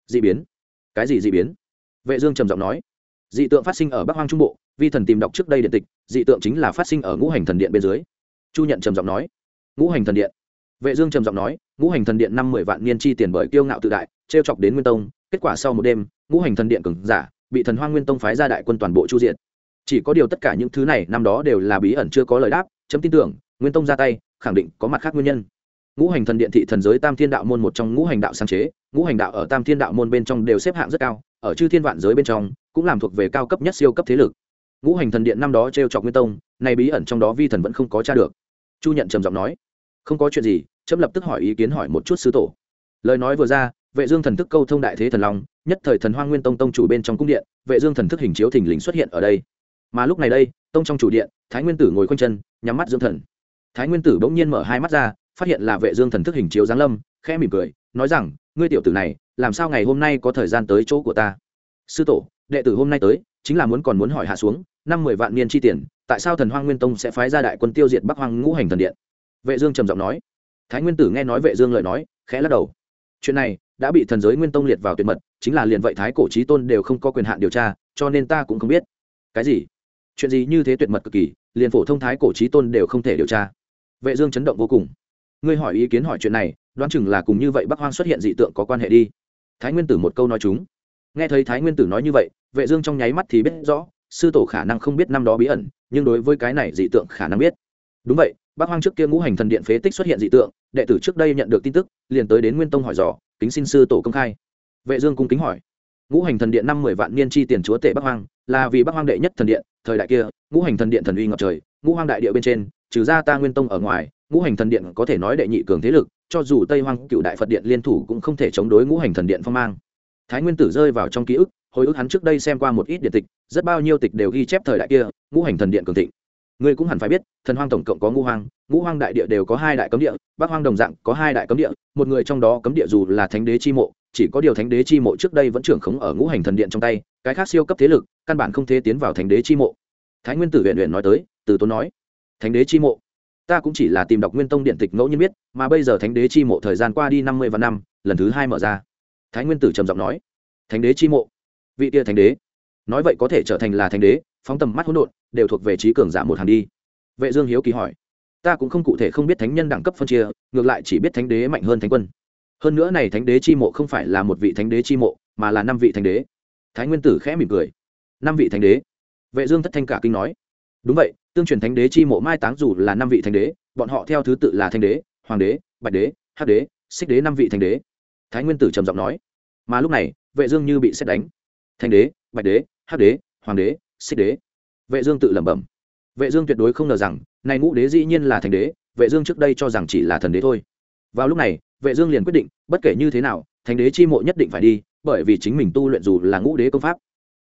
Dị biến? Cái gì dị biến? Vệ dương trầm giọng nói dị tượng phát sinh ở bắc hoang trung bộ, vi thần tìm đọc trước đây điện tịch, dị tượng chính là phát sinh ở ngũ hành thần điện bên dưới. Chu nhận trầm giọng nói. Ngũ hành thần điện. Vệ dương trầm giọng nói, ngũ hành thần điện năm mười vạn niên chi tiền bởi kiêu ngạo tự đại treo chọc đến nguyên tông, kết quả sau một đêm, ngũ hành thần điện cường giả, bị thần hoang nguyên tông phái ra đại quân toàn bộ chu diện chỉ có điều tất cả những thứ này năm đó đều là bí ẩn chưa có lời đáp, chấm tin tưởng, nguyên tông ra tay, khẳng định có mặt khác nguyên nhân. Ngũ hành thần điện thị thần giới tam thiên đạo môn một trong ngũ hành đạo sáng chế, ngũ hành đạo ở tam thiên đạo môn bên trong đều xếp hạng rất cao ở chư thiên vạn giới bên trong, cũng làm thuộc về cao cấp nhất siêu cấp thế lực. Ngũ hành thần điện năm đó t r e o chọc nguyên tông, nay bí ẩn trong đó vi thần vẫn không có t r a được. Chu nhận trầm giọng nói, không có chuyện gì trâm lập tức hỏi ý kiến hỏi một chút sứ tổ. Lời nói vừa ra, vệ dương thần thức câu thông đại thế thần long, nhất thời thần hoang nguyên tông tông chủ bên trong cung điện, vệ dương thần thức hình chiếu thình lình xuất hiện ở đây. Mà lúc này đây, tông trong chủ điện, thái nguyên tử ngồi quanh chân, nhắm mắt dưỡng thần. Thái nguyên tử bỗng nhiên mở hai mắt ra, phát hiện là vệ dương thần thức hình chiếu giáng lâm, khẽ mỉm cười, nói rằng, ngươi tiểu tử này làm sao ngày hôm nay có thời gian tới chỗ của ta? Sư tổ, đệ tử hôm nay tới, chính là muốn còn muốn hỏi hạ xuống, năm mười vạn niên chi tiền, tại sao thần hoang nguyên tông sẽ phái ra đại quân tiêu diệt bắc hoang ngũ hành thần điện? Vệ dương trầm giọng nói. Thái nguyên tử nghe nói vệ dương lời nói, khẽ lắc đầu. Chuyện này đã bị thần giới nguyên tông liệt vào tuyệt mật, chính là liền vậy thái cổ chí tôn đều không có quyền hạn điều tra, cho nên ta cũng không biết. Cái gì? Chuyện gì như thế tuyệt mật cực kỳ, liền phổ thông thái cổ chí tôn đều không thể điều tra. Vệ dương chấn động vô cùng. Ngươi hỏi ý kiến hỏi chuyện này, đoán chừng là cùng như vậy bắc hoang xuất hiện dị tượng có quan hệ đi thái nguyên tử một câu nói chúng. Nghe thấy thái nguyên tử nói như vậy, vệ dương trong nháy mắt thì biết rõ, sư tổ khả năng không biết năm đó bí ẩn, nhưng đối với cái này dị tượng khả năng biết. Đúng vậy, bắc hoang trước kia ngũ hành thần điện phế tích xuất hiện dị tượng, đệ tử trước đây nhận được tin tức, liền tới đến nguyên tông hỏi dò, kính xin sư tổ công khai. Vệ dương cung kính hỏi. Ngũ hành thần điện năm mười vạn niên chi tiền chúa tể bắc hoang, là vì bắc hoang đệ nhất thần điện, thời đại kia, ngũ hành thần điện thần uy ngập trời, ngũ hoang đại địa bên trên, trừ ra ta nguyên tông ở ngoài ngũ hành thần điện có thể nói đệ nhị cường thế lực, cho dù tây hoang cựu đại phật điện liên thủ cũng không thể chống đối ngũ hành thần điện phong mang. Thái nguyên tử rơi vào trong ký ức, hồi ức hắn trước đây xem qua một ít điện tịch, rất bao nhiêu tịch đều ghi chép thời đại kia, ngũ hành thần điện cường thịnh. Ngươi cũng hẳn phải biết, thần hoang tổng cộng có ngũ hoang ngũ hoang đại địa đều có hai đại cấm địa, bắc hoang đồng dạng có hai đại cấm địa, một người trong đó cấm địa dù là thánh đế chi mộ, chỉ có điều thánh đế chi mộ trước đây vẫn trưởng khống ở ngũ hành thần điện trong tay, cái khác siêu cấp thế lực, căn bản không thể tiến vào thánh đế chi mộ. Thái nguyên tử huyện huyện nói tới, từ tốn nói, thánh đế chi mộ ta cũng chỉ là tìm đọc nguyên tông điện tịch ngẫu nhiên biết, mà bây giờ thánh đế chi mộ thời gian qua đi năm mươi và năm, lần thứ hai mở ra. Thái nguyên tử trầm giọng nói. Thánh đế chi mộ. Vị tia thánh đế. Nói vậy có thể trở thành là thánh đế, phóng tầm mắt hỗn độn, đều thuộc về trí cường giả một hàng đi. Vệ dương hiếu kỳ hỏi. Ta cũng không cụ thể không biết thánh nhân đẳng cấp phân chia, ngược lại chỉ biết thánh đế mạnh hơn thánh quân. Hơn nữa này thánh đế chi mộ không phải là một vị thánh đế chi mộ, mà là năm vị thánh đế. Thái nguyên tử khẽ mỉm cười. Năm vị thánh đế. Vệ dương thất thanh cả kinh nói. Đúng vậy tương truyền thánh đế chi mộ mai táng dù là năm vị thánh đế, bọn họ theo thứ tự là thánh đế, hoàng đế, bạch đế, hắc đế, xích đế năm vị thánh đế. Thái nguyên tử trầm giọng nói. Mà lúc này, vệ dương như bị xét đánh. Thánh đế, bạch đế, hắc đế, hoàng đế, xích đế. Vệ dương tự lẩm bẩm. Vệ dương tuyệt đối không ngờ rằng này ngũ đế dĩ nhiên là thánh đế, vệ dương trước đây cho rằng chỉ là thần đế thôi. Vào lúc này, vệ dương liền quyết định, bất kể như thế nào, thánh đế chi mộ nhất định phải đi, bởi vì chính mình tu luyện dù là ngũ đế công pháp.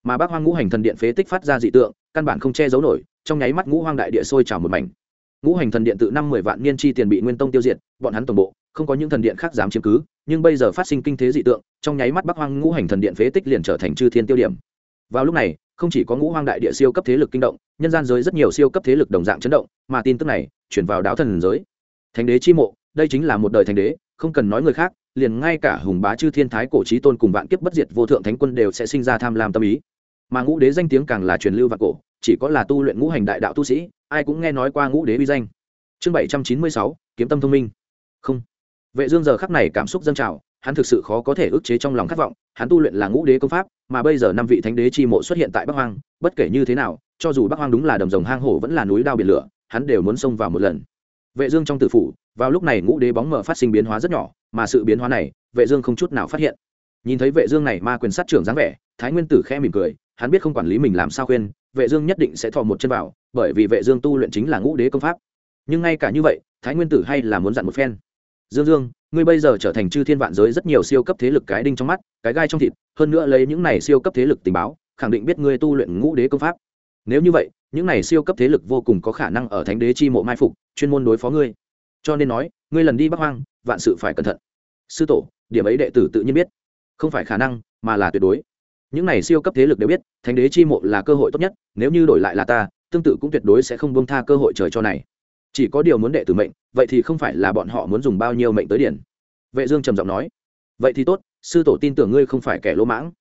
Mà bác hoang ngũ hành thần điện phế tích phát ra dị tượng, căn bản không che giấu nổi trong nháy mắt ngũ hoang đại địa sôi trào một mảnh. Ngũ hành thần điện tự năm mười vạn niên chi tiền bị nguyên tông tiêu diệt, bọn hắn tổng bộ, không có những thần điện khác dám chiếm cứ, nhưng bây giờ phát sinh kinh thế dị tượng, trong nháy mắt bắc hoang ngũ hành thần điện phế tích liền trở thành chư thiên tiêu điểm. Vào lúc này, không chỉ có ngũ hoang đại địa siêu cấp thế lực kinh động, nhân gian giới rất nhiều siêu cấp thế lực đồng dạng chấn động, mà tin tức này chuyển vào đáo thần giới. Thánh đế chi mộ, đây chính là một đời thánh đế, không cần nói người khác, liền ngay cả hùng bá chư thiên thái cổ trí tôn cùng vạn kiếp bất diệt vô thượng thánh quân đều sẽ sinh ra tham lam tâm ý. Mà ngũ đế danh tiếng càng là truyền lưu vạn cổ chỉ có là tu luyện ngũ hành đại đạo tu sĩ, ai cũng nghe nói qua ngũ đế uy danh. Chương bảy trăm chín mươi sáu, kiếm tâm thông minh. Không. Vệ dương giờ khắc này cảm xúc dâng trào, hắn thực sự khó có thể ức chế trong lòng khát vọng, hắn tu luyện là ngũ đế công pháp, mà bây giờ năm vị thánh đế chi mộ xuất hiện tại bắc hoang, bất kể như thế nào, cho dù bắc hoang đúng là đầm rồng hang hổ vẫn là núi đao biển lửa, hắn đều muốn xông vào một lần. Vệ dương trong tử phủ, vào lúc này ngũ đế bóng mở phát sinh biến hóa rất nhỏ, mà sự biến hóa này, vệ dương không chút nào phát hiện. Nhìn thấy vệ dương này ma quyền sát trưởng dáng vẻ, thái nguyên tử khẽ mỉm cười, hắn biết không quản lý mình làm sao khuyên vệ dương nhất định sẽ thò một chân vào, bởi vì vệ dương tu luyện chính là ngũ đế công pháp. Nhưng ngay cả như vậy, thái nguyên tử hay là muốn dặn một phen. Dương dương, ngươi bây giờ trở thành chư thiên vạn giới rất nhiều siêu cấp thế lực cái đinh trong mắt, cái gai trong thịt, hơn nữa lấy những này siêu cấp thế lực tình báo, khẳng định biết ngươi tu luyện ngũ đế công pháp. Nếu như vậy, những này siêu cấp thế lực vô cùng có khả năng ở thánh đế chi mộ mai phục, chuyên môn đối phó ngươi. Cho nên nói, ngươi lần đi bắc hoang, vạn sự phải cẩn thận. Sư tổ, điểm ấy đệ tử tự nhiên biết. Không phải khả năng, mà là tuyệt đối những này siêu cấp thế lực đều biết, thánh đế chi mộ là cơ hội tốt nhất, nếu như đổi lại là ta, tương tự cũng tuyệt đối sẽ không buông tha cơ hội trời cho này. Chỉ có điều muốn đệ tử mệnh, vậy thì không phải là bọn họ muốn dùng bao nhiêu mệnh tới điển vệ dương trầm giọng nói. Vậy thì tốt, sư tổ tin tưởng ngươi không phải kẻ lỗ mãng.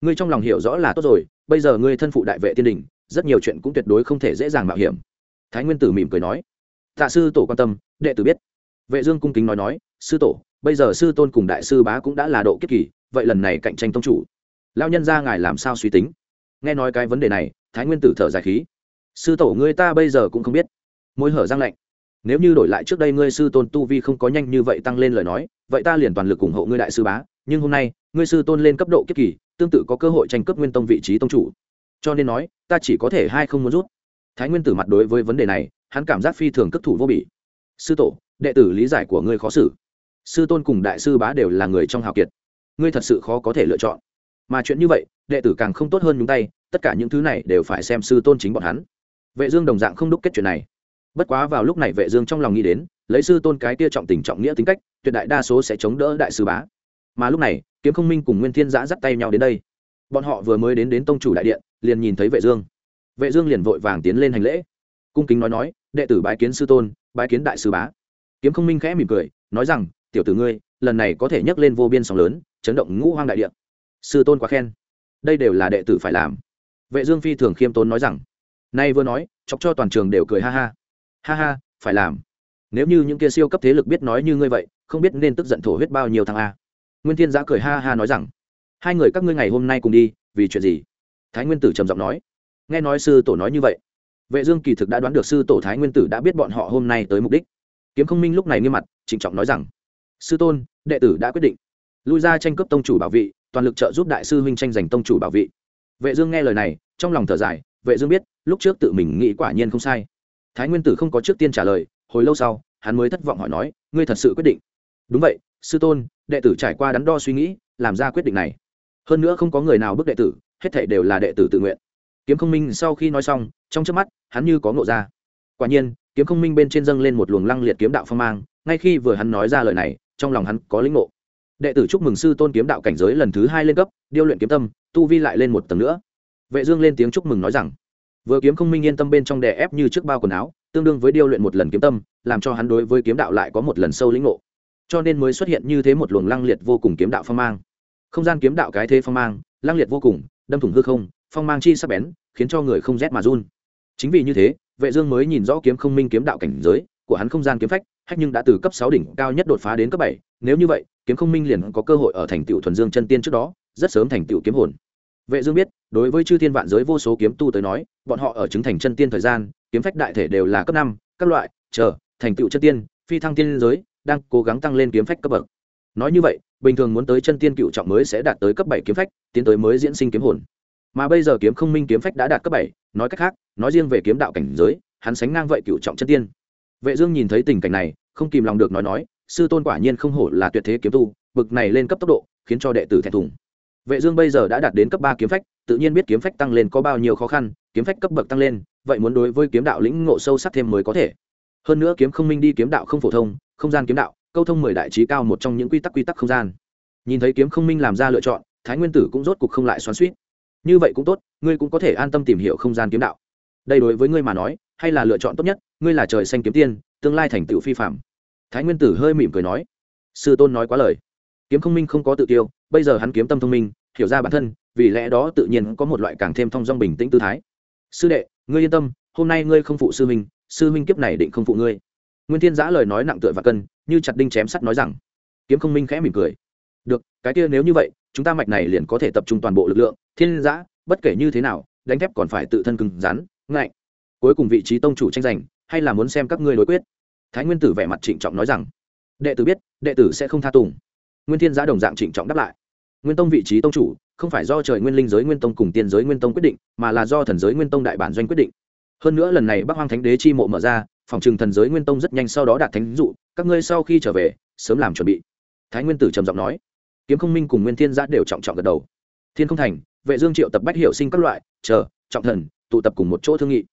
Ngươi trong lòng hiểu rõ là tốt rồi, bây giờ ngươi thân phụ đại vệ tiên đình, rất nhiều chuyện cũng tuyệt đối không thể dễ dàng mạo hiểm. Thái nguyên tử mỉm cười nói. Tạ sư tổ quan tâm, đệ tử biết. Vệ dương cung kính nói nói. Sư tổ, bây giờ sư tôn cùng đại sư bá cũng đã là độ kiếp kỳ, vậy lần này cạnh tranh tông chủ lao nhân ra ngài làm sao suy tính? Nghe nói cái vấn đề này, thái nguyên tử thở dài khí. Sư tổ ngươi ta bây giờ cũng không biết. Môi hở răng lạnh. Nếu như đổi lại trước đây ngươi sư tôn tu vi không có nhanh như vậy tăng lên lời nói, vậy ta liền toàn lực ủng hộ ngươi đại sư bá. Nhưng hôm nay, ngươi sư tôn lên cấp độ kiếp kỳ, tương tự có cơ hội tranh cướp nguyên tông vị trí tông chủ. Cho nên nói, ta chỉ có thể hai không muốn rút. Thái nguyên tử mặt đối với vấn đề này, hắn cảm giác phi thường cất thủ vô bỉ. Sư tổ, đệ tử lý giải của ngươi khó xử. Sư tôn cùng đại sư bá đều là người trong hào kiệt. Ngươi thật sự khó có thể lựa chọn mà chuyện như vậy, đệ tử càng không tốt hơn nhúng tay, tất cả những thứ này đều phải xem sư tôn chính bọn hắn. Vệ dương đồng dạng không đúc kết chuyện này. Bất quá vào lúc này vệ dương trong lòng nghĩ đến, lấy sư tôn cái kia trọng tình trọng nghĩa tính cách, tuyệt đại đa số sẽ chống đỡ đại sư bá. Mà lúc này, kiếm không minh cùng nguyên thiên giã dắt tay nhau đến đây. Bọn họ vừa mới đến đến tông chủ đại điện, liền nhìn thấy vệ dương. Vệ dương liền vội vàng tiến lên hành lễ. Cung kính nói nói, đệ tử bái kiến sư tôn, bái kiến đại sư bá. Kiếm không minh khẽ mỉm cười, nói rằng, tiểu tử ngươi, lần này có thể nhấc lên vô biên sóng lớn, chấn động ngũ hoang đại điện sư tôn quá khen. Đây đều là đệ tử phải làm. Vệ dương phi thường khiêm tốn nói rằng, nay vừa nói, chọc cho toàn trường đều cười ha ha. Ha ha, phải làm. Nếu như những kia siêu cấp thế lực biết nói như ngươi vậy, không biết nên tức giận thổ huyết bao nhiêu thằng a. Nguyên thiên giã cười ha ha nói rằng, hai người các ngươi ngày hôm nay cùng đi, vì chuyện gì? Thái nguyên tử trầm giọng nói. Nghe nói sư tổ nói như vậy, vệ dương kỳ thực đã đoán được sư tổ thái nguyên tử đã biết bọn họ hôm nay tới mục đích. Kiếm không minh lúc này nghiêm mặt, trịnh trọng nói rằng, sư tôn, đệ tử đã quyết định. Lui ra tranh cướp tông chủ bảo vị toàn lực trợ giúp đại sư huynh tranh giành tông chủ bảo vị. Vệ dương nghe lời này, trong lòng thở dài, vệ dương biết, lúc trước tự mình nghĩ quả nhiên không sai. Thái nguyên tử không có trước tiên trả lời, hồi lâu sau, hắn mới thất vọng hỏi nói, ngươi thật sự quyết định? Đúng vậy, sư tôn, đệ tử trải qua đắn đo suy nghĩ, làm ra quyết định này. Hơn nữa không có người nào bức đệ tử, hết thảy đều là đệ tử tự nguyện. Kiếm không minh sau khi nói xong, trong chớp mắt, hắn như có ngộ ra. Quả nhiên, kiếm không minh bên trên dâng lên một luồng lăng liệt kiếm đạo phong mang, ngay khi vừa hắn nói ra lời này, trong lòng hắn có lĩnh ngộ đệ tử chúc mừng sư tôn kiếm đạo cảnh giới lần thứ hai lên cấp, điêu luyện kiếm tâm, tu vi lại lên một tầng nữa. Vệ dương lên tiếng chúc mừng nói rằng, vừa kiếm không minh yên tâm bên trong đè ép như trước bao quần áo, tương đương với điêu luyện một lần kiếm tâm, làm cho hắn đối với kiếm đạo lại có một lần sâu lĩnh ngộ. Cho nên mới xuất hiện như thế một luồng lăng liệt vô cùng kiếm đạo phong mang. Không gian kiếm đạo cái thế phong mang, lăng liệt vô cùng, đâm thủng hư không, phong mang chi sắc bén, khiến cho người không rét mà run. Chính vì như thế, vệ dương mới nhìn rõ kiếm không minh kiếm đạo cảnh giới của hắn không gian kiếm phách hách nhưng đã từ cấp 6 đỉnh cao nhất đột phá đến cấp 7, nếu như vậy kiếm không minh liền có cơ hội ở thành tựu thuần dương chân tiên trước đó rất sớm thành tựu kiếm hồn. Vệ dương biết đối với chư thiên vạn giới vô số kiếm tu tới nói bọn họ ở chứng thành chân tiên thời gian kiếm phách đại thể đều là cấp 5, các loại chờ thành tựu chân tiên phi thăng tiên giới đang cố gắng tăng lên kiếm phách cấp bậc. Nói như vậy bình thường muốn tới chân tiên cựu trọng mới sẽ đạt tới cấp 7 kiếm phách tiến tới mới diễn sinh kiếm hồn. Mà bây giờ kiếm không minh kiếm phách đã đạt cấp 7, nói cách khác nói riêng về kiếm đạo cảnh giới hắn sánh ngang vậy cựu trọng chân tiên vệ dương nhìn thấy tình cảnh này, không kìm lòng được nói nói, sư tôn quả nhiên không hổ là tuyệt thế kiếm tu, bực này lên cấp tốc độ, khiến cho đệ tử thẹn thùng. Vệ dương bây giờ đã đạt đến cấp ba kiếm phách, tự nhiên biết kiếm phách tăng lên có bao nhiêu khó khăn, kiếm phách cấp bậc tăng lên, vậy muốn đối với kiếm đạo lĩnh ngộ sâu sắc thêm mới có thể. Hơn nữa kiếm không minh đi kiếm đạo không phổ thông, không gian kiếm đạo, câu thông mười đại trí cao một trong những quy tắc quy tắc không gian. Nhìn thấy kiếm không minh làm ra lựa chọn, thái nguyên tử cũng rốt cục không lại xoắn xuýt. Như vậy cũng tốt, ngươi cũng có thể an tâm tìm hiểu không gian kiếm đạo. Đây đối với ngươi mà nói hay là lựa chọn tốt nhất, ngươi là trời xanh kiếm tiên, tương lai thành tựu phi phạm thái nguyên tử hơi mỉm cười nói, sư tôn nói quá lời. Kiếm không minh không có tự tiêu, bây giờ hắn kiếm tâm thông minh, hiểu ra bản thân, vì lẽ đó tự nhiên có một loại càng thêm thong dong bình tĩnh tư thái. Sư đệ, ngươi yên tâm, hôm nay ngươi không phụ sư minh sư minh kiếp này định không phụ ngươi. Nguyên thiên giã lời nói nặng tựa và cân, như chặt đinh chém sắt nói rằng. Kiếm không minh khẽ mỉm cười. Được, cái kia nếu như vậy, chúng ta mạch này liền có thể tập trung toàn bộ lực lượng. Thiên giã, bất kể như thế nào, đánh thép còn phải tự thân cứng rắn ngại cuối cùng vị trí tông chủ tranh giành, hay là muốn xem các ngươi đối quyết? Thái nguyên tử vẻ mặt trịnh trọng nói rằng, đệ tử biết, đệ tử sẽ không tha tùng. Nguyên thiên giã đồng dạng trịnh trọng đáp lại. Nguyên tông vị trí tông chủ, không phải do trời nguyên linh giới nguyên tông cùng tiên giới nguyên tông quyết định, mà là do thần giới nguyên tông đại bản doanh quyết định. Hơn nữa lần này bắc hoang thánh đế chi mộ mở ra, phòng trừng thần giới nguyên tông rất nhanh sau đó đạt thánh dụ, các ngươi sau khi trở về, sớm làm chuẩn bị. Thái nguyên tử trầm giọng nói. Kiếm không minh cùng nguyên thiên giã đều trọng trọng gật đầu. Thiên không thành, vệ dương triệu tập bách hiệu sinh các loại, chờ, trọng thần, tụ tập cùng một chỗ thương nghị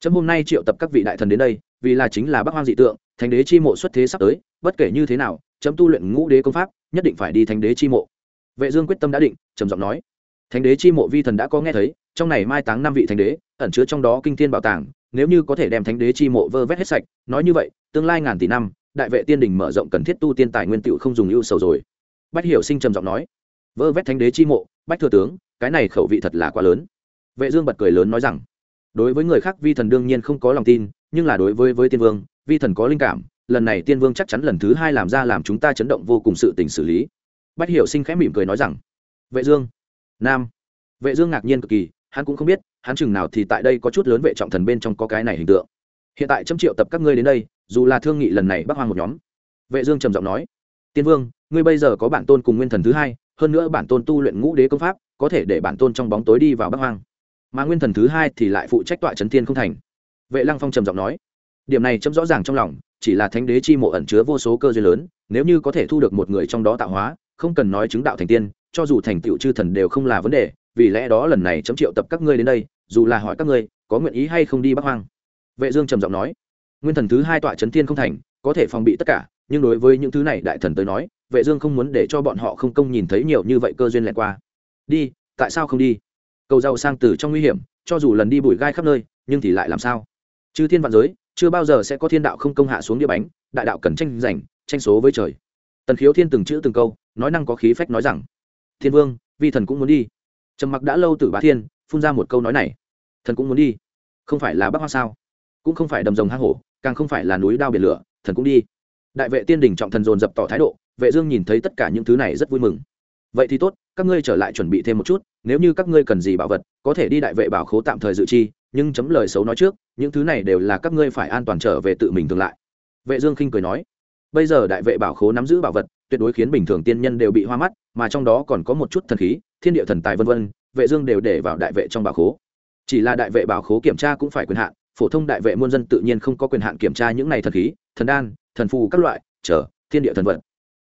chấm hôm nay triệu tập các vị đại thần đến đây, vì là chính là bắc hoang dị tượng, thánh đế chi mộ xuất thế sắp tới, bất kể như thế nào, chấm tu luyện ngũ đế công pháp, nhất định phải đi thánh đế chi mộ. Vệ dương quyết tâm đã định, trầm giọng nói. Thánh đế chi mộ vi thần đã có nghe thấy, trong này mai táng năm vị thánh đế, ẩn chứa trong đó kinh thiên bảo tàng, nếu như có thể đem thánh đế chi mộ vơ vét hết sạch, nói như vậy, tương lai ngàn tỷ năm, đại vệ tiên đình mở rộng cần thiết tu tiên tài nguyên tiệu không dùng ưu sầu rồi. Bách hiểu sinh trầm giọng nói. Vơ vét thánh đế chi mộ, bách thừa tướng, cái này khẩu vị thật là quá lớn. Vệ dương bật cười lớn nói rằng đối với người khác vi thần đương nhiên không có lòng tin, nhưng là đối với với tiên vương, vi thần có linh cảm, lần này tiên vương chắc chắn lần thứ hai làm ra làm chúng ta chấn động vô cùng sự tình xử lý. Bách hiểu sinh khẽ mỉm cười nói rằng, vệ dương, nam. Vệ dương ngạc nhiên cực kỳ, hắn cũng không biết, hắn chừng nào thì tại đây có chút lớn vệ trọng thần bên trong có cái này hình tượng. Hiện tại trăm triệu tập các ngươi đến đây, dù là thương nghị lần này bắc hoang một nhóm. Vệ dương trầm giọng nói, tiên vương, ngươi bây giờ có bản tôn cùng nguyên thần thứ hai, hơn nữa bản tôn tu luyện ngũ đế công pháp, có thể để bản tôn trong bóng tối đi vào bắc hoang mà nguyên thần thứ hai thì lại phụ trách tọa chấn thiên không thành. Vệ lăng phong trầm giọng nói, điểm này chấm rõ ràng trong lòng, chỉ là thánh đế chi mộ ẩn chứa vô số cơ duyên lớn, nếu như có thể thu được một người trong đó tạo hóa, không cần nói chứng đạo thành tiên, cho dù thành tựu chư thần đều không là vấn đề, vì lẽ đó lần này chấm triệu tập các ngươi đến đây, dù là hỏi các ngươi, có nguyện ý hay không đi bắc hoang? Vệ dương trầm giọng nói, nguyên thần thứ hai tọa chấn thiên không thành, có thể phòng bị tất cả, nhưng đối với những thứ này đại thần tới nói, vệ dương không muốn để cho bọn họ không công nhìn thấy nhiều như vậy cơ duyên lẹ qua. Đi, tại sao không đi? Cầu giàu sang từ trong nguy hiểm, cho dù lần đi bụi gai khắp nơi, nhưng thì lại làm sao? Chứ thiên vạn giới, chưa bao giờ sẽ có thiên đạo không công hạ xuống địa bánh, đại đạo cần tranh giành, tranh số với trời. Tần khiếu thiên từng chữ từng câu, nói năng có khí phách nói rằng, thiên vương, vi thần cũng muốn đi. Trầm mặc đã lâu từ bá thiên, phun ra một câu nói này, thần cũng muốn đi. Không phải là bắc hoa sao? Cũng không phải đầm rồng hang hổ, càng không phải là núi đao biển lửa, thần cũng đi. Đại vệ tiên đình trọng thần dồn dập tỏ thái độ, vệ dương nhìn thấy tất cả những thứ này rất vui mừng. Vậy thì tốt các ngươi trở lại chuẩn bị thêm một chút, nếu như các ngươi cần gì bảo vật, có thể đi đại vệ bảo khố tạm thời dự chi, nhưng chấm lời xấu nói trước, những thứ này đều là các ngươi phải an toàn trở về tự mình tương lại. Vệ dương khinh cười nói, bây giờ đại vệ bảo khố nắm giữ bảo vật, tuyệt đối khiến bình thường tiên nhân đều bị hoa mắt, mà trong đó còn có một chút thần khí, thiên địa thần tài vân vân, vệ dương đều để vào đại vệ trong bảo khố. Chỉ là đại vệ bảo khố kiểm tra cũng phải quyền hạn, phổ thông đại vệ muôn dân tự nhiên không có quyền hạn kiểm tra những này thần khí, thần đan, thần phù các loại trở thiên địa thần vật.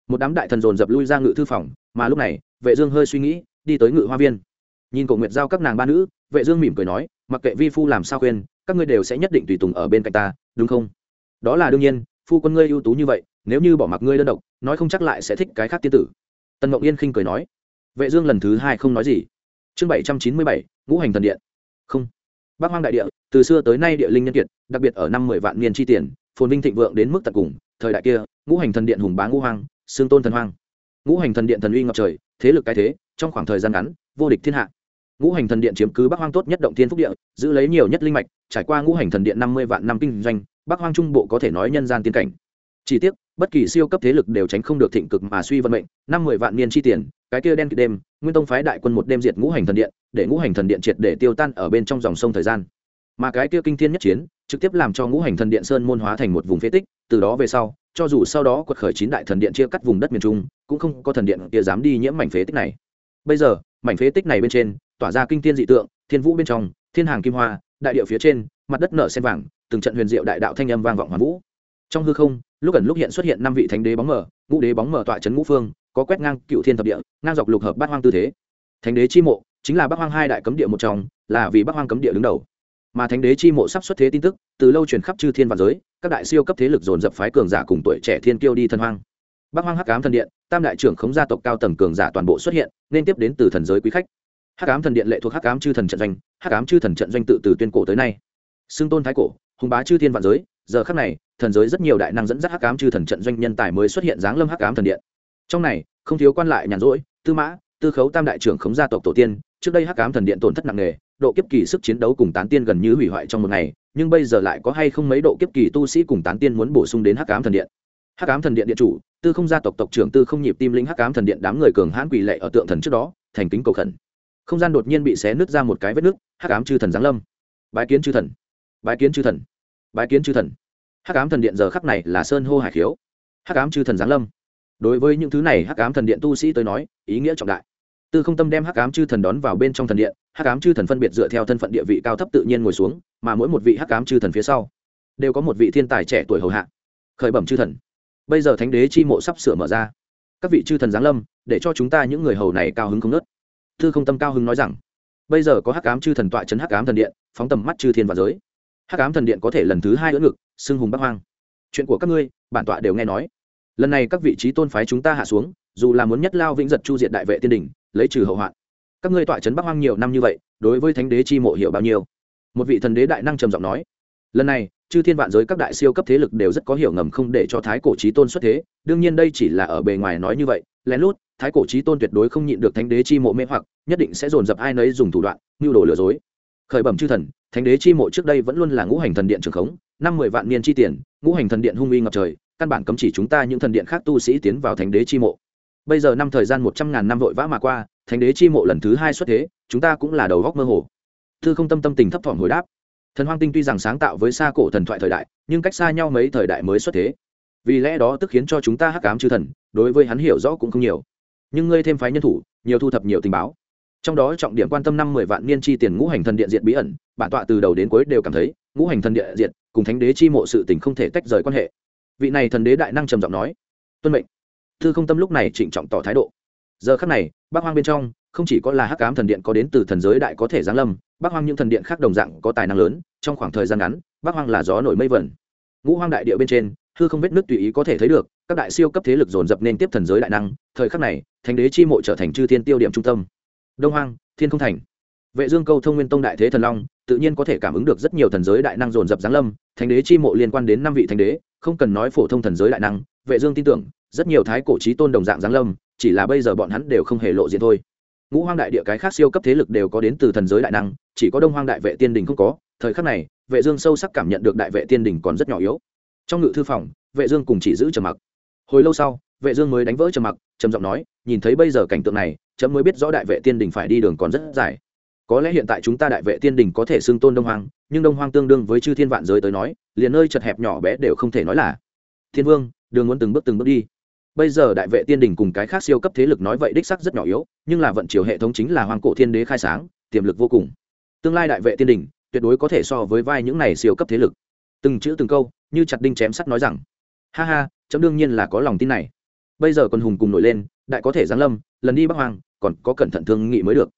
Một đám đại thần dồn dập lui ra ngự thư phòng, mà lúc này vệ dương hơi suy nghĩ, đi tới ngự hoa viên. Nhìn cổ nguyệt giao các nàng ba nữ, vệ dương mỉm cười nói, mặc kệ vi phu làm sao khuyên, các ngươi đều sẽ nhất định tùy tùng ở bên cạnh ta, đúng không? Đó là đương nhiên, phu quân ngươi ưu tú như vậy, nếu như bỏ mặc ngươi đơn độc, nói không chắc lại sẽ thích cái khác tiên tử. Tần ngọc yên khinh cười nói. Vệ dương lần thứ hai không nói gì. Chương bảy trăm chín mươi bảy, ngũ hành thần điện. Không. Bắc hoang đại địa, từ xưa tới nay địa linh nhân kiệt, đặc biệt ở năm mười vạn niên chi tiền, phồn vinh thịnh vượng đến mức tận cùng, thời đại kia, ngũ hành thần điện hùng bá ngũ hoang, xương tôn thần hoang ngũ hành thần điện thần uy ngập trời, thế lực cái thế, trong khoảng thời gian ngắn, vô địch thiên hạ. Ngũ hành thần điện chiếm cứ bắc hoang tốt nhất động thiên phúc địa, giữ lấy nhiều nhất linh mạch, trải qua ngũ hành thần điện năm mươi vạn năm kinh doanh, bắc hoang trung bộ có thể nói nhân gian tiên cảnh. Chỉ tiếc, bất kỳ siêu cấp thế lực đều tránh không được thịnh cực mà suy vận mệnh, năm mười vạn niên chi tiền, cái kia đen kịt đêm, nguyên tông phái đại quân một đêm diệt ngũ hành thần điện, để ngũ hành thần điện triệt để tiêu tan ở bên trong dòng sông thời gian. Mà cái kia kinh thiên nhất chiến, trực tiếp làm cho ngũ hành thần điện sơn môn hóa thành một vùng phế tích, từ đó về sau cho dù sau đó quật khởi chín đại thần điện chia cắt vùng đất miền trung, cũng không có thần điện kia dám đi nhiễm mảnh phế tích này. Bây giờ, mảnh phế tích này bên trên, tỏa ra kinh thiên dị tượng, thiên vũ bên trong, thiên hàng kim hoa, đại điệu phía trên, mặt đất nở sen vàng, từng trận huyền diệu đại đạo thanh âm vang vọng hoàn vũ. Trong hư không, lúc ẩn lúc hiện xuất hiện năm vị thánh đế bóng mờ, ngũ đế bóng mờ tọa trấn ngũ phương, có quét ngang cựu thiên thập địa, ngang dọc lục hợp bát hoang tư thế. Thánh đế chi mộ, chính là bát hoang hai đại cấm địa một trong, là vì bát hoang cấm địa đứng đầu mà thánh đế chi mộ sắp xuất thế tin tức, từ lâu truyền khắp chư thiên và giới, các đại siêu cấp thế lực dồn dập phái cường giả cùng tuổi trẻ thiên kiêu đi thân hoang. Bắc hoang hắc ám thần điện, tam đại trưởng khống gia tộc cao tầng cường giả toàn bộ xuất hiện, nên tiếp đến từ thần giới quý khách. Hắc ám thần điện lệ thuộc hắc ám chư thần trận doanh, hắc ám chư thần trận doanh tự từ tuyên cổ tới nay. Xưng tôn thái cổ, hùng bá chư thiên vạn giới, giờ khắc này, thần giới rất nhiều đại năng dẫn dắt hắc ám chư thần trận doanh nhân tài mới xuất hiện dáng lâm hắc ám thần điện. Trong này, không thiếu quan lại nhàn rỗi, tư mã, tư khấu tam đại trưởng khống gia tộc tổ tiên, trước đây hắc ám thần điện tổn thất nặng nề độ kiếp kỳ sức chiến đấu cùng tán tiên gần như hủy hoại trong một ngày, nhưng bây giờ lại có hay không mấy độ kiếp kỳ tu sĩ cùng tán tiên muốn bổ sung đến hắc ám thần điện. Hắc ám thần điện điện chủ, tư không gia tộc tộc trưởng tư không nhịp tim linh hắc ám thần điện đám người cường hãn quỳ lệ ở tượng thần trước đó, thành kính cầu khẩn. Không gian đột nhiên bị xé nứt ra một cái vết nứt, hắc ám chư thần giáng lâm. Bái kiến chư thần. Bái kiến chư thần. Bái kiến chư thần. Hắc ám thần điện giờ khắc này là sơn hô hải khiếu. Hắc ám chư thần giáng lâm. Đối với những thứ này hắc ám thần điện tu sĩ tới nói, ý nghĩa trọng đại tư không tâm đem hắc ám chư thần đón vào bên trong thần điện, hắc ám chư thần phân biệt dựa theo thân phận địa vị cao thấp tự nhiên ngồi xuống, mà mỗi một vị hắc ám chư thần phía sau đều có một vị thiên tài trẻ tuổi hầu hạ. Khởi bẩm chư thần, bây giờ thánh đế chi mộ sắp sửa mở ra. Các vị chư thần giáng lâm, để cho chúng ta những người hầu này cao hứng không nớt tư không tâm cao hứng nói rằng, bây giờ có hắc ám chư thần tọa chấn hắc ám thần điện, phóng tầm mắt chư thiên và giới. Hắc ám thần điện có thể lần thứ hai ưỡn ngực xưng hùng bắc hoang. Chuyện của các ngươi, bản tọa đều nghe nói. Lần này các vị trí tôn phái chúng ta hạ xuống, dù là muốn nhất lao vĩnh giật chu diện đại vệ tiên đình lấy trừ hậu hoạn. Các ngươi tọa trấn bắc hoang nhiều năm như vậy, đối với thánh đế chi mộ hiểu bao nhiêu? Một vị thần đế đại năng trầm giọng nói. Lần này, chư thiên vạn giới các đại siêu cấp thế lực đều rất có hiểu ngầm không để cho thái cổ trí tôn xuất thế, đương nhiên đây chỉ là ở bề ngoài nói như vậy. Lén lút, thái cổ trí tôn tuyệt đối không nhịn được thánh đế chi mộ mê hoặc, nhất định sẽ dồn dập ai nấy dùng thủ đoạn, mưu đồ lừa dối. Khởi bẩm chư thần, thánh đế chi mộ trước đây vẫn luôn là ngũ hành thần điện trường khống, năm mười vạn niên chi tiền, ngũ hành thần điện hung uy ngập trời, căn bản cấm chỉ chúng ta những thần điện khác tu sĩ tiến vào thánh đế chi mộ bây giờ năm thời gian một trăm ngàn năm vội vã mà qua, thánh đế chi mộ lần thứ hai xuất thế, chúng ta cũng là đầu góc mơ hồ. Thư không tâm tâm tình thấp thỏm hồi đáp. Thần hoang tinh tuy rằng sáng tạo với xa cổ thần thoại thời đại, nhưng cách xa nhau mấy thời đại mới xuất thế. Vì lẽ đó tức khiến cho chúng ta hắc cám chư thần, đối với hắn hiểu rõ cũng không nhiều. Nhưng ngươi thêm phái nhân thủ, nhiều thu thập nhiều tình báo. Trong đó trọng điểm quan tâm năm mười vạn niên chi tiền ngũ hành thần điện diện bí ẩn, bản tọa từ đầu đến cuối đều cảm thấy, ngũ hành thần điện diện cùng thánh đế chi mộ sự tình không thể tách rời quan hệ. Vị này thần đế đại năng trầm giọng nói, tuân mệnh thư không tâm lúc này trịnh trọng tỏ thái độ. Giờ khắc này bác hoang bên trong, không chỉ có là hắc ám thần điện có đến từ thần giới đại có thể giáng lâm bác hoang những thần điện khác đồng dạng có tài năng lớn, trong khoảng thời gian ngắn bác hoang là gió nổi mây vẩn. Ngũ hoang đại địa bên trên, hư không vết nước tùy ý có thể thấy được, các đại siêu cấp thế lực dồn dập nên tiếp thần giới đại năng, thời khắc này, thánh đế chi mộ trở thành chư thiên tiêu điểm trung tâm. Đông hoang, thiên không thành. Vệ dương câu thông nguyên tông đại thế thần long, tự nhiên có thể cảm ứng được rất nhiều thần giới đại năng dồn dập giáng lâm, thánh đế chi mộ liên quan đến năm vị thánh đế, không cần nói phổ thông thần giới đại năng, vệ dương tin tưởng rất nhiều thái cổ chí tôn đồng dạng giáng lâm, chỉ là bây giờ bọn hắn đều không hề lộ diện thôi. Ngũ hoang đại địa cái khác siêu cấp thế lực đều có đến từ thần giới đại năng, chỉ có đông hoang đại vệ tiên đình không có, thời khắc này, vệ dương sâu sắc cảm nhận được đại vệ tiên đình còn rất nhỏ yếu. Trong ngự thư phòng, vệ dương cùng chỉ giữ trầm mặc. Hồi lâu sau, vệ dương mới đánh vỡ trầm mặc, trầm giọng nói, nhìn thấy bây giờ cảnh tượng này, chấm mới biết rõ đại vệ tiên đình phải đi đường còn rất dài. Có lẽ hiện tại chúng ta đại vệ tiên đình có thể xưng tôn đông hoang, nhưng đông hoang tương đương với chư thiên vạn giới tới nói, liền nơi chật hẹp nhỏ bé đều không thể nói là. Thiên vương, đường muốn từng bước từng bước đi bây giờ đại vệ tiên đình cùng cái khác siêu cấp thế lực nói vậy đích sắc rất nhỏ yếu, nhưng là vận chiều hệ thống chính là hoàng cổ thiên đế khai sáng, tiềm lực vô cùng. Tương lai đại vệ tiên đình, tuyệt đối có thể so với vai những này siêu cấp thế lực. Từng chữ từng câu, như chặt đinh chém sắt nói rằng, ha ha, chấm đương nhiên là có lòng tin này. Bây giờ còn hùng cùng nổi lên, đại có thể giáng lâm, lần đi bắc hoàng còn có cẩn thận thương nghị mới được.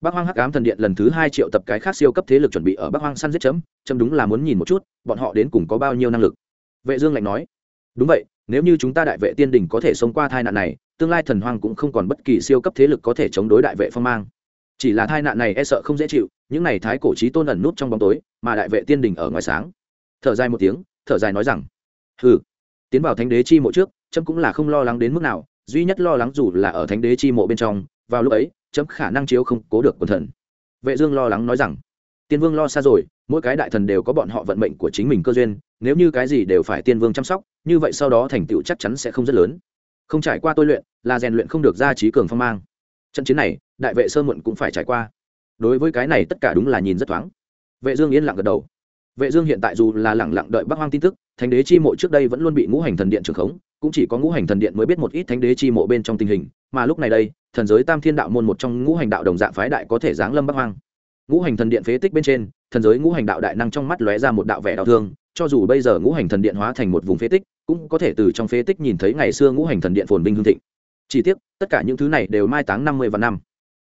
Bắc hoang hắc ám thần điện lần thứ hai triệu tập cái khác siêu cấp thế lực chuẩn bị ở bắc hoang săn giết chấm chấm đúng là muốn nhìn một chút, bọn họ đến cùng có bao nhiêu năng lực. Vệ dương lạnh nói, đúng vậy nếu như chúng ta đại vệ tiên đình có thể sống qua tai nạn này, tương lai thần hoang cũng không còn bất kỳ siêu cấp thế lực có thể chống đối đại vệ phong mang. Chỉ là tai nạn này e sợ không dễ chịu, những này thái cổ trí tôn ẩn nút trong bóng tối, mà đại vệ tiên đình ở ngoài sáng. Thở dài một tiếng, thở dài nói rằng, hừ. Tiến vào thánh đế chi mộ trước, trâm cũng là không lo lắng đến mức nào, duy nhất lo lắng dù là ở thánh đế chi mộ bên trong, vào lúc ấy chấm khả năng chiếu không cố được quần thần. Vệ dương lo lắng nói rằng, tiên vương lo xa rồi mỗi cái đại thần đều có bọn họ vận mệnh của chính mình cơ duyên, nếu như cái gì đều phải tiên vương chăm sóc, như vậy sau đó thành tựu chắc chắn sẽ không rất lớn. Không trải qua tôi luyện, là rèn luyện không được ra trí cường phong mang. Trận chiến này, đại vệ sơ muộn cũng phải trải qua. Đối với cái này tất cả đúng là nhìn rất thoáng. Vệ dương yên lặng gật đầu. Vệ dương hiện tại dù là lặng lặng đợi bắc hoang tin tức, thánh đế chi mộ trước đây vẫn luôn bị ngũ hành thần điện trường khống, cũng chỉ có ngũ hành thần điện mới biết một ít thánh đế chi mộ bên trong tình hình, mà lúc này đây, thần giới tam thiên đạo môn một trong ngũ hành đạo đồng dạng phái đại có thể giáng lâm bắc hoang ngũ hành thần điện phế tích bên trên, thần giới ngũ hành đạo đại năng trong mắt lóe ra một đạo vẻ đau thương, cho dù bây giờ ngũ hành thần điện hóa thành một vùng phế tích, cũng có thể từ trong phế tích nhìn thấy ngày xưa ngũ hành thần điện phồn vinh hương thịnh. Chỉ tiếc, tất cả những thứ này đều mai táng năm mươi và năm.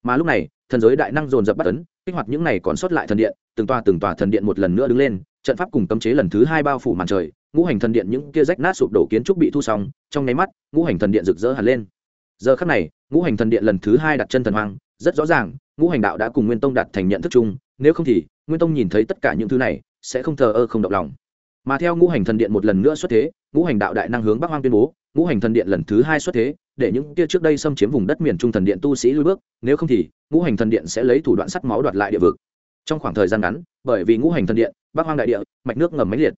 Mà lúc này, thần giới đại năng dồn dập bắt ấn, kích hoạt những này còn sót lại thần điện, từng tòa từng tòa thần điện một lần nữa đứng lên, trận pháp cùng cấm chế lần thứ hai bao phủ màn trời, ngũ hành thần điện những kia rách nát sụp đổ kiến trúc bị thu xong, trong nháy mắt, ngũ hành thần điện rực rỡ hẳn lên. Giờ khắc này, ngũ hành thần điện lần thứ hai đặt chân thần hoang, rất rõ ràng ngũ hành đạo đã cùng nguyên tông đạt thành nhận thức chung, nếu không thì, nguyên tông nhìn thấy tất cả những thứ này, sẽ không thờ ơ không động lòng. Mà theo ngũ hành thần điện một lần nữa xuất thế, ngũ hành đạo đại năng hướng bắc hoang tuyên bố, ngũ hành thần điện lần thứ hai xuất thế, để những kia trước đây xâm chiếm vùng đất miền trung thần điện tu sĩ lui bước, nếu không thì, ngũ hành thần điện sẽ lấy thủ đoạn sắt máu đoạt lại địa vực. Trong khoảng thời gian ngắn, bởi vì ngũ hành thần điện, bắc hoang đại địa, mạch nước ngầm máy liệt.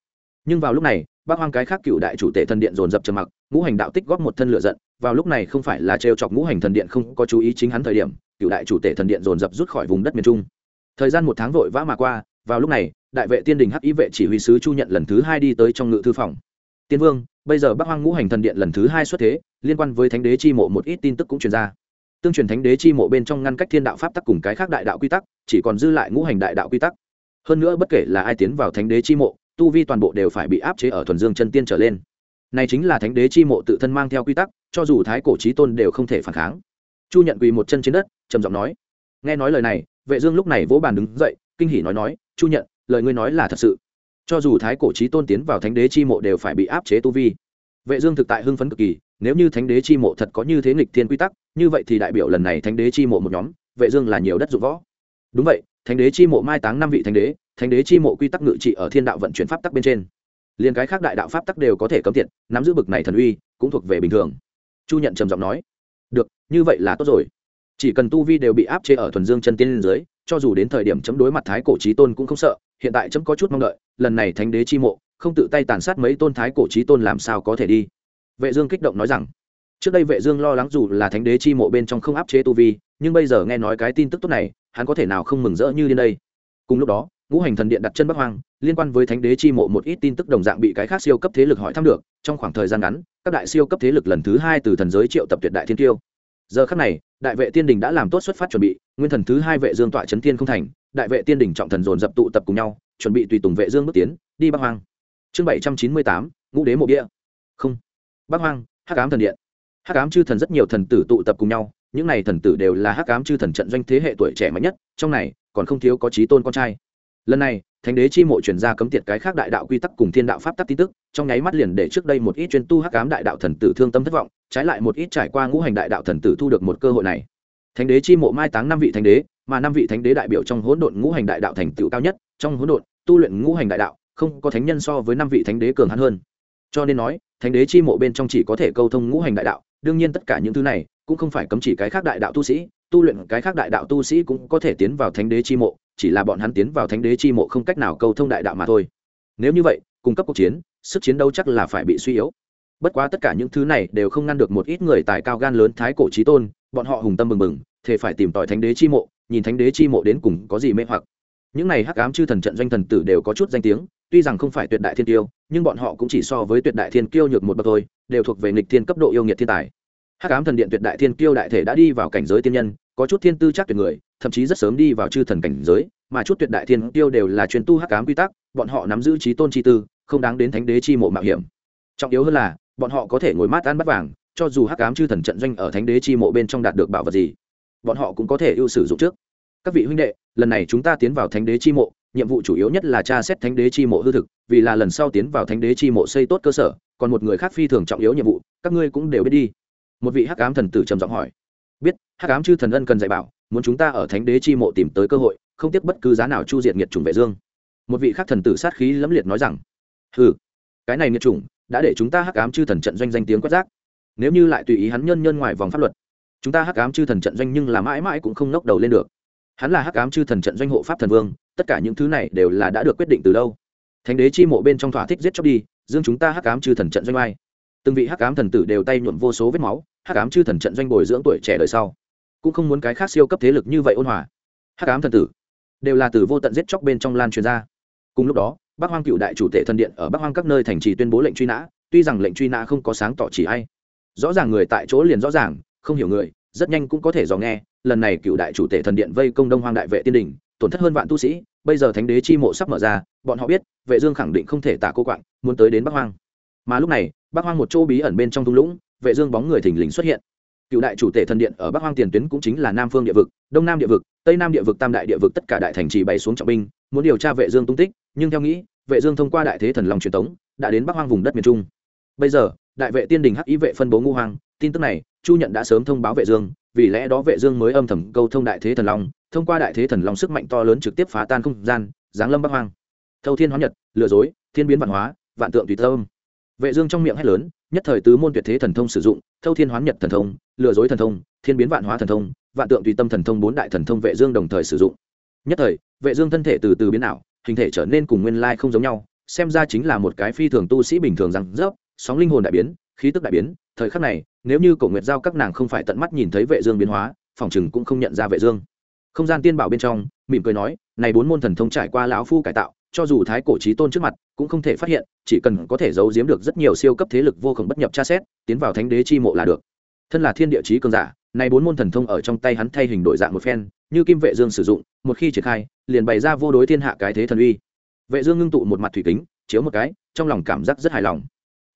Nhưng vào lúc này, bắc hoang cái khác cựu đại chủ tể thần điện dồn dập trầm mặc, ngũ hành đạo tích góp một thân lửa giận, vào lúc này không phải là trêu chọc ngũ hành thần điện không có chú ý chính hắn thời điểm cựu đại chủ tể thần điện dồn dập rút khỏi vùng đất miền trung. Thời gian một tháng vội vã mà qua, vào lúc này, đại vệ tiên đình hắc ý vệ chỉ huy sứ chu nhận lần thứ hai đi tới trong ngự thư phòng. Tiên vương, bây giờ bắc hoang ngũ hành thần điện lần thứ hai xuất thế, liên quan với thánh đế chi mộ một ít tin tức cũng truyền ra. Tương truyền thánh đế chi mộ bên trong ngăn cách thiên đạo pháp tắc cùng cái khác đại đạo quy tắc, chỉ còn dư lại ngũ hành đại đạo quy tắc. Hơn nữa bất kể là ai tiến vào thánh đế chi mộ, tu vi toàn bộ đều phải bị áp chế ở thuần dương chân tiên trở lên. Này chính là thánh đế chi mộ tự thân mang theo quy tắc, cho dù thái cổ trí tôn đều không thể phản kháng chu nhận quỳ một chân trên đất, trầm giọng nói, nghe nói lời này, vệ dương lúc này vỗ bàn đứng dậy, kinh hỉ nói nói, chu nhận, lời ngươi nói là thật sự. Cho dù thái cổ chí tôn tiến vào thánh đế chi mộ đều phải bị áp chế tu vi. Vệ dương thực tại hưng phấn cực kỳ, nếu như thánh đế chi mộ thật có như thế nghịch thiên quy tắc, như vậy thì đại biểu lần này thánh đế chi mộ một nhóm, vệ dương là nhiều đất dụng võ. Đúng vậy, thánh đế chi mộ mai táng năm vị thánh đế thánh đế chi mộ quy tắc ngự trị ở thiên đạo vận chuyển pháp tắc bên trên. Liền cái khác đại đạo pháp tắc đều có thể cấm tiệt, nắm giữ bực này thần uy, cũng thuộc về bình thường. Chu nhận trầm giọng nói được, như vậy là tốt rồi. Chỉ cần tu vi đều bị áp chế ở thuần dương chân tiên lên dưới, cho dù đến thời điểm chấm đối mặt thái cổ trí tôn cũng không sợ, hiện tại chấm có chút mong đợi, lần này thánh đế chi mộ, không tự tay tàn sát mấy tôn thái cổ trí tôn làm sao có thể đi? Vệ dương kích động nói rằng, trước đây vệ dương lo lắng dù là thánh đế chi mộ bên trong không áp chế tu vi, nhưng bây giờ nghe nói cái tin tức tốt này, hắn có thể nào không mừng rỡ như đến đây? Cùng lúc đó, ngũ hành thần điện đặt chân bắc hoang liên quan với thánh đế chi mộ một ít tin tức đồng dạng bị cái khác siêu cấp thế lực hỏi thăm được, trong khoảng thời gian ngắn, các đại siêu cấp thế lực lần thứ hai từ thần giới triệu tập tuyệt đại thiên tiêu giờ khắc này, đại vệ tiên đình đã làm tốt xuất phát chuẩn bị, nguyên thần thứ hai vệ dương tọa chấn thiên không thành, đại vệ tiên đình trọng thần dồn dập tụ tập cùng nhau, chuẩn bị tùy tùng vệ dương bước tiến, đi bắc hoang. Chương bảy trăm chín mươi tám, ngũ đế mộ địa không. Bắc hoang, hắc ám thần điện. Hắc ám chư thần rất nhiều thần tử tụ tập cùng nhau, những này thần tử đều là hắc ám chư thần trận doanh thế hệ tuổi trẻ mạnh nhất, trong này còn không thiếu có trí tôn con trai. Lần này thánh đế chi mộ chuyển ra cấm tiệt cái khác đại đạo quy tắc cùng thiên đạo pháp tắc tin tức, trong nháy mắt liền để trước đây một ít chuyên tu hắc cám đại đạo thần tử thương tâm thất vọng, trái lại một ít trải qua ngũ hành đại đạo thần tử thu được một cơ hội này. Thánh đế chi mộ mai táng năm vị thánh đế, mà năm vị thánh đế đại biểu trong hỗn độn ngũ hành đại đạo thành tựu cao nhất, trong hỗn độn, tu luyện ngũ hành đại đạo, không có thánh nhân so với năm vị thánh đế cường hắn hơn. Cho nên nói, thánh đế chi mộ bên trong chỉ có thể câu thông ngũ hành đại đạo, đương nhiên tất cả những thứ này cũng không phải cấm chỉ cái khác đại đạo tu sĩ, tu luyện cái khác đại đạo tu sĩ cũng có thể tiến vào thánh đế chi mộ, chỉ là bọn hắn tiến vào thánh đế chi mộ không cách nào câu thông đại đạo mà thôi. Nếu như vậy, cung cấp cuộc chiến, sức chiến đấu chắc là phải bị suy yếu. Bất quá tất cả những thứ này đều không ngăn được một ít người tài cao gan lớn thái cổ trí tôn, bọn họ hùng tâm mừng mừng thể phải tìm tòi thánh đế chi mộ, nhìn thánh đế chi mộ đến cùng có gì mê hoặc. Những này hắc ám chư thần trận doanh thần tử đều có chút danh tiếng, tuy rằng không phải tuyệt đại thiên tiêu nhưng bọn họ cũng chỉ so với tuyệt đại thiên kiêu nhược một bậc thôi, đều thuộc về nghịch thiên cấp độ yêu nghiệt thiên tài hắc ám thần điện tuyệt đại thiên kiêu đại thể đã đi vào cảnh giới tiên nhân, có chút thiên tư chắc tuyệt người, thậm chí rất sớm đi vào chư thần cảnh giới, mà chút tuyệt đại thiên kiêu đều là truyền tu hắc ám quy tắc, bọn họ nắm giữ trí tôn chi tư, không đáng đến thánh đế chi mộ mạo hiểm. Trọng yếu hơn là, bọn họ có thể ngồi mát ăn bắt vàng, cho dù hắc ám chư thần trận doanh ở thánh đế chi mộ bên trong đạt được bảo vật gì, bọn họ cũng có thể ưu sử dụng trước. Các vị huynh đệ, lần này chúng ta tiến vào thánh đế chi mộ, nhiệm vụ chủ yếu nhất là tra xét thánh đế chi mộ hư thực, vì là lần sau tiến vào thánh đế chi mộ xây tốt cơ sở, còn một người khác phi thường trọng yếu nhiệm vụ, các ngươi cũng đều biết đi một vị hắc ám thần tử trầm giọng hỏi. Biết, hắc ám chư thần ân cần dạy bảo, muốn chúng ta ở thánh đế chi mộ tìm tới cơ hội, không tiếc bất cứ giá nào chu diệt nghiệt chủng vệ dương. Một vị khác thần tử sát khí lẫm liệt nói rằng. Hừ, cái này nghiệt chủng, đã để chúng ta hắc ám chư thần trận doanh danh tiếng quét rác. Nếu như lại tùy ý hắn nhân nhân ngoài vòng pháp luật, chúng ta hắc ám chư thần trận doanh nhưng là mãi mãi cũng không ngóc đầu lên được. Hắn là hắc ám chư thần trận doanh hộ pháp thần vương, tất cả những thứ này đều là đã được quyết định từ đâu thánh đế chi mộ bên trong thỏa thích giết chóc đi, dương chúng ta hắc ám chư thần trận doanh ai từng vị hắc ám thần tử đều tay nhuộm vô số vết máu hắc ám chư thần trận doanh bồi dưỡng tuổi trẻ đời sau, cũng không muốn cái khác siêu cấp thế lực như vậy ôn hòa. Hắc ám thần tử đều là từ vô tận giết chóc bên trong lan truyền ra. Cùng lúc đó, bắc hoang cựu đại chủ tể thần điện ở bắc hoang các nơi thành trì tuyên bố lệnh truy nã, tuy rằng lệnh truy nã không có sáng tỏ chỉ ai rõ ràng người tại chỗ liền rõ ràng, không hiểu người, rất nhanh cũng có thể dò nghe, lần này cựu đại chủ tể thần điện vây công đông hoang đại vệ tiên đình, tổn thất hơn vạn tu sĩ, bây giờ thánh đế chi mộ sắp mở ra, bọn họ biết, vệ dương khẳng định không thể tả cô quạng, muốn tới đến bắc hoang. Mà lúc này, bắc hoang một chỗ bí ẩn bên trong thung lũng vệ dương bóng người thình lình xuất hiện. Cựu đại chủ tể thần điện ở bắc hoang tiền tuyến cũng chính là nam phương địa vực, đông nam địa vực, tây nam địa vực, tam đại địa vực, tất cả đại thành trì bày xuống trọng binh, muốn điều tra vệ dương tung tích, nhưng theo nghĩ, vệ dương thông qua đại thế thần long truyền tống, đã đến bắc hoang vùng đất miền trung. Bây giờ, đại vệ tiên đình hắc ý vệ phân bố ngũ hoang, tin tức này, chu nhận đã sớm thông báo vệ dương, vì lẽ đó vệ dương mới âm thầm câu thông đại thế thần long, thông qua đại thế thần long sức mạnh to lớn trực tiếp phá tan không gian, giáng lâm bắc hoang. Thâu thiên hóa nhật, lừa dối, thiên biến vạn hóa, vạn tượng tùy tâm. Vệ dương trong miệng hét lớn nhất thời tứ môn tuyệt thế thần thông sử dụng, thâu thiên hoán nhật thần thông, lừa dối thần thông, thiên biến vạn hóa thần thông, vạn tượng tùy tâm thần thông bốn đại thần thông vệ dương đồng thời sử dụng. Nhất thời, vệ dương thân thể từ từ biến ảo, hình thể trở nên cùng nguyên lai không giống nhau, xem ra chính là một cái phi thường tu sĩ bình thường rằng dốc sóng linh hồn đại biến, khí tức đại biến, thời khắc này, nếu như cổ nguyệt giao các nàng không phải tận mắt nhìn thấy vệ dương biến hóa phỏng chừng cũng không nhận ra vệ dương. Không gian tiên bảo bên trong, mỉm cười nói, này bốn môn thần thông trải qua lão phu cải tạo cho dù thái cổ chí tôn trước mặt cũng không thể phát hiện, chỉ cần có thể giấu giếm được rất nhiều siêu cấp thế lực vô cùng bất nhập tra xét, tiến vào thánh đế chi mộ là được. Thân là thiên địa chí cường giả này bốn môn thần thông ở trong tay hắn thay hình đổi dạng một phen, như kim vệ dương sử dụng, một khi triển khai, liền bày ra vô đối thiên hạ cái thế thần uy. Vệ dương ngưng tụ một mặt thủy kính, chiếu một cái, trong lòng cảm giác rất hài lòng.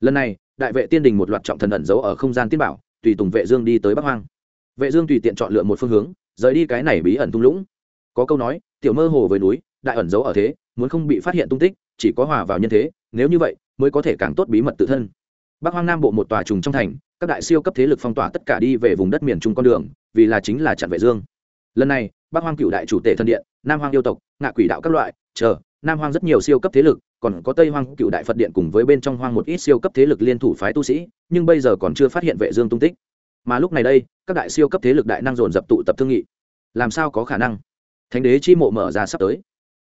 Lần này, đại vệ tiên đình một loạt trọng thần ẩn giấu ở không gian tiên bảo, tùy tùng vệ dương đi tới bắc hoang. Vệ dương tùy tiện chọn lựa một phương hướng, rời đi cái này bí ẩn tung lũng. Có câu nói, tiểu mơ hồ với núi, đại ẩn giấu ở thế muốn không bị phát hiện tung tích, chỉ có hòa vào nhân thế, nếu như vậy, mới có thể càng tốt bí mật tự thân. Bắc hoang nam bộ một tòa trùng trong thành, các đại siêu cấp thế lực phong tỏa tất cả đi về vùng đất miền trung con đường, vì là chính là chặn vệ dương. Lần này, bắc hoang cựu đại chủ tể thân điện, nam hoang yêu tộc, ngạ quỷ đạo các loại, chờ, nam hoang rất nhiều siêu cấp thế lực, còn có tây hoang cựu đại phật điện cùng với bên trong hoang một ít siêu cấp thế lực liên thủ phái tu sĩ, nhưng bây giờ còn chưa phát hiện vệ dương tung tích. Mà lúc này đây, các đại siêu cấp thế lực đại năng dồn dập tụ tập thương nghị. Làm sao có khả năng? Thánh đế chi mộ mở ra sắp tới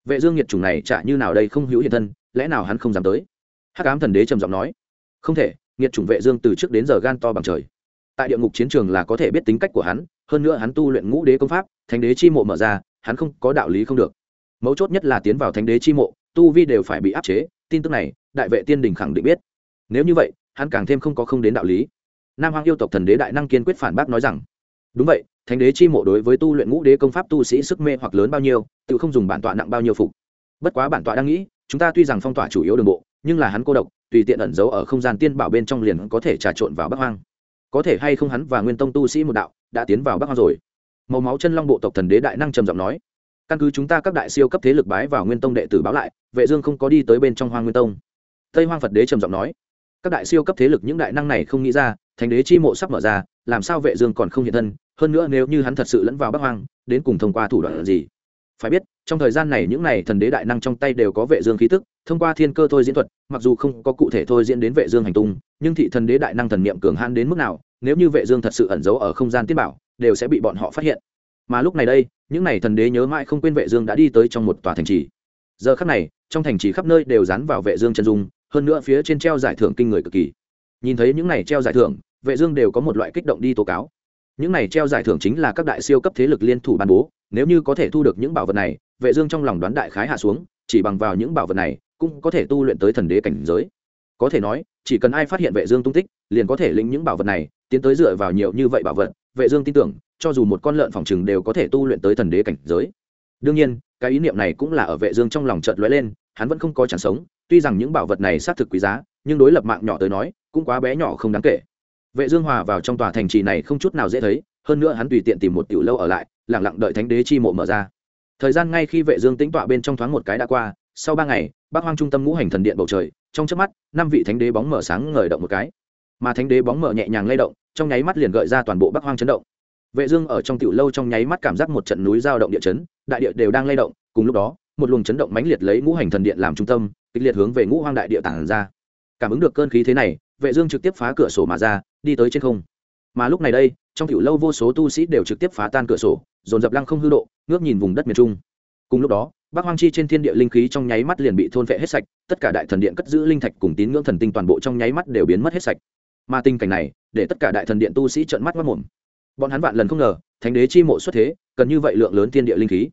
vệ dương nhiệt chủng này chả như nào đây không hữu hiện thân, lẽ nào hắn không dám tới? Hắc ám thần đế trầm giọng nói. Không thể, nhiệt chủng vệ dương từ trước đến giờ gan to bằng trời. Tại địa ngục chiến trường là có thể biết tính cách của hắn, hơn nữa hắn tu luyện ngũ đế công pháp, thánh đế chi mộ mở ra, hắn không có đạo lý không được. Mấu chốt nhất là tiến vào thánh đế chi mộ, tu vi đều phải bị áp chế, tin tức này, đại vệ tiên đình khẳng định biết. Nếu như vậy, hắn càng thêm không có không đến đạo lý. Nam hoàng yêu tộc thần đế đại năng kiên quyết phản bác nói rằng đúng vậy, thánh đế chi mộ đối với tu luyện ngũ đế công pháp tu sĩ sức mê hoặc lớn bao nhiêu, tự không dùng bản tọa nặng bao nhiêu phục. Bất quá bản tọa đang nghĩ, chúng ta tuy rằng phong tỏa chủ yếu đường bộ, nhưng là hắn cô độc, tùy tiện ẩn giấu ở không gian tiên bảo bên trong liền có thể trà trộn vào bắc hoang. Có thể hay không hắn và nguyên tông tu sĩ một đạo, đã tiến vào bắc hoang rồi. Màu máu chân long bộ tộc thần đế đại năng trầm giọng nói, căn cứ chúng ta các đại siêu cấp thế lực bái vào nguyên tông đệ tử báo lại, vệ dương không có đi tới bên trong hoang nguyên tông. Tây hoang phật đế trầm giọng nói, các đại siêu cấp thế lực những đại năng này không nghĩ ra thánh đế chi mộ sắp mở ra, làm sao vệ dương còn không hiện thân? Hơn nữa nếu như hắn thật sự lẫn vào bắc hoang, đến cùng thông qua thủ đoạn gì? Phải biết, trong thời gian này những này thần đế đại năng trong tay đều có vệ dương khí tức, thông qua thiên cơ thôi diễn thuật, mặc dù không có cụ thể thôi diễn đến vệ dương hành tung, nhưng thị thần đế đại năng thần niệm cường hãn đến mức nào, nếu như vệ dương thật sự ẩn giấu ở không gian tiết bảo, đều sẽ bị bọn họ phát hiện. Mà lúc này đây, những này thần đế nhớ mãi không quên vệ dương đã đi tới trong một tòa thành trì. Giờ khắc này, trong thành trì khắp nơi đều dán vào vệ dương chân dung, hơn nữa phía trên treo giải thưởng kinh người cực kỳ. Nhìn thấy những này treo giải thưởng vệ dương đều có một loại kích động đi tố cáo. Những này treo giải thưởng chính là các đại siêu cấp thế lực liên thủ ban bố, nếu như có thể thu được những bảo vật này, vệ dương trong lòng đoán đại khái hạ xuống, chỉ bằng vào những bảo vật này, cũng có thể tu luyện tới thần đế cảnh giới. Có thể nói, chỉ cần ai phát hiện vệ dương tung tích, liền có thể lĩnh những bảo vật này, tiến tới dựa vào nhiều như vậy bảo vật, vệ dương tin tưởng, cho dù một con lợn phòng trừng đều có thể tu luyện tới thần đế cảnh giới. Đương nhiên, cái ý niệm này cũng là ở vệ dương trong lòng chợt lóe lên, hắn vẫn không có chẳng sống, tuy rằng những bảo vật này xác thực quý giá, nhưng đối lập mạng nhỏ tới nói, cũng quá bé nhỏ không đáng kể vệ dương hòa vào trong tòa thành trì này không chút nào dễ thấy, hơn nữa hắn tùy tiện tìm một tiểu lâu ở lại, lặng lặng đợi thánh đế chi mộ mở ra. Thời gian ngay khi vệ dương tĩnh tọa bên trong thoáng một cái đã qua, sau ba ngày, bắc hoang trung tâm ngũ hành thần điện bầu trời, trong chớp mắt, năm vị thánh đế bóng mở sáng ngời động một cái. Mà thánh đế bóng mở nhẹ nhàng lay động, trong nháy mắt liền gợi ra toàn bộ bắc hoang chấn động. Vệ dương ở trong tiểu lâu trong nháy mắt cảm giác một trận núi giao động địa chấn, đại địa đều đang lay động, cùng lúc đó, một luồng chấn động mãnh liệt lấy ngũ hành thần điện làm trung tâm, kịch liệt hướng về ngũ hoang đại địa tản ra. Cảm ứng được cơn khí thế này vệ dương trực tiếp phá cửa sổ mà ra, đi tới trên không. Mà lúc này đây, trong tiểu lâu vô số tu sĩ đều trực tiếp phá tan cửa sổ, dồn dập lăng không hư độ, ngước nhìn vùng đất miền trung. Cùng lúc đó, bắc hoang chi trên thiên địa linh khí trong nháy mắt liền bị thôn phệ hết sạch, tất cả đại thần điện cất giữ linh thạch cùng tín ngưỡng thần tinh toàn bộ trong nháy mắt đều biến mất hết sạch. Mà tình cảnh này, để tất cả đại thần điện tu sĩ trợn mắt mất mồm. Bọn hắn vạn lần không ngờ, thánh đế chi mộ xuất thế, cần như vậy lượng lớn thiên địa linh khí.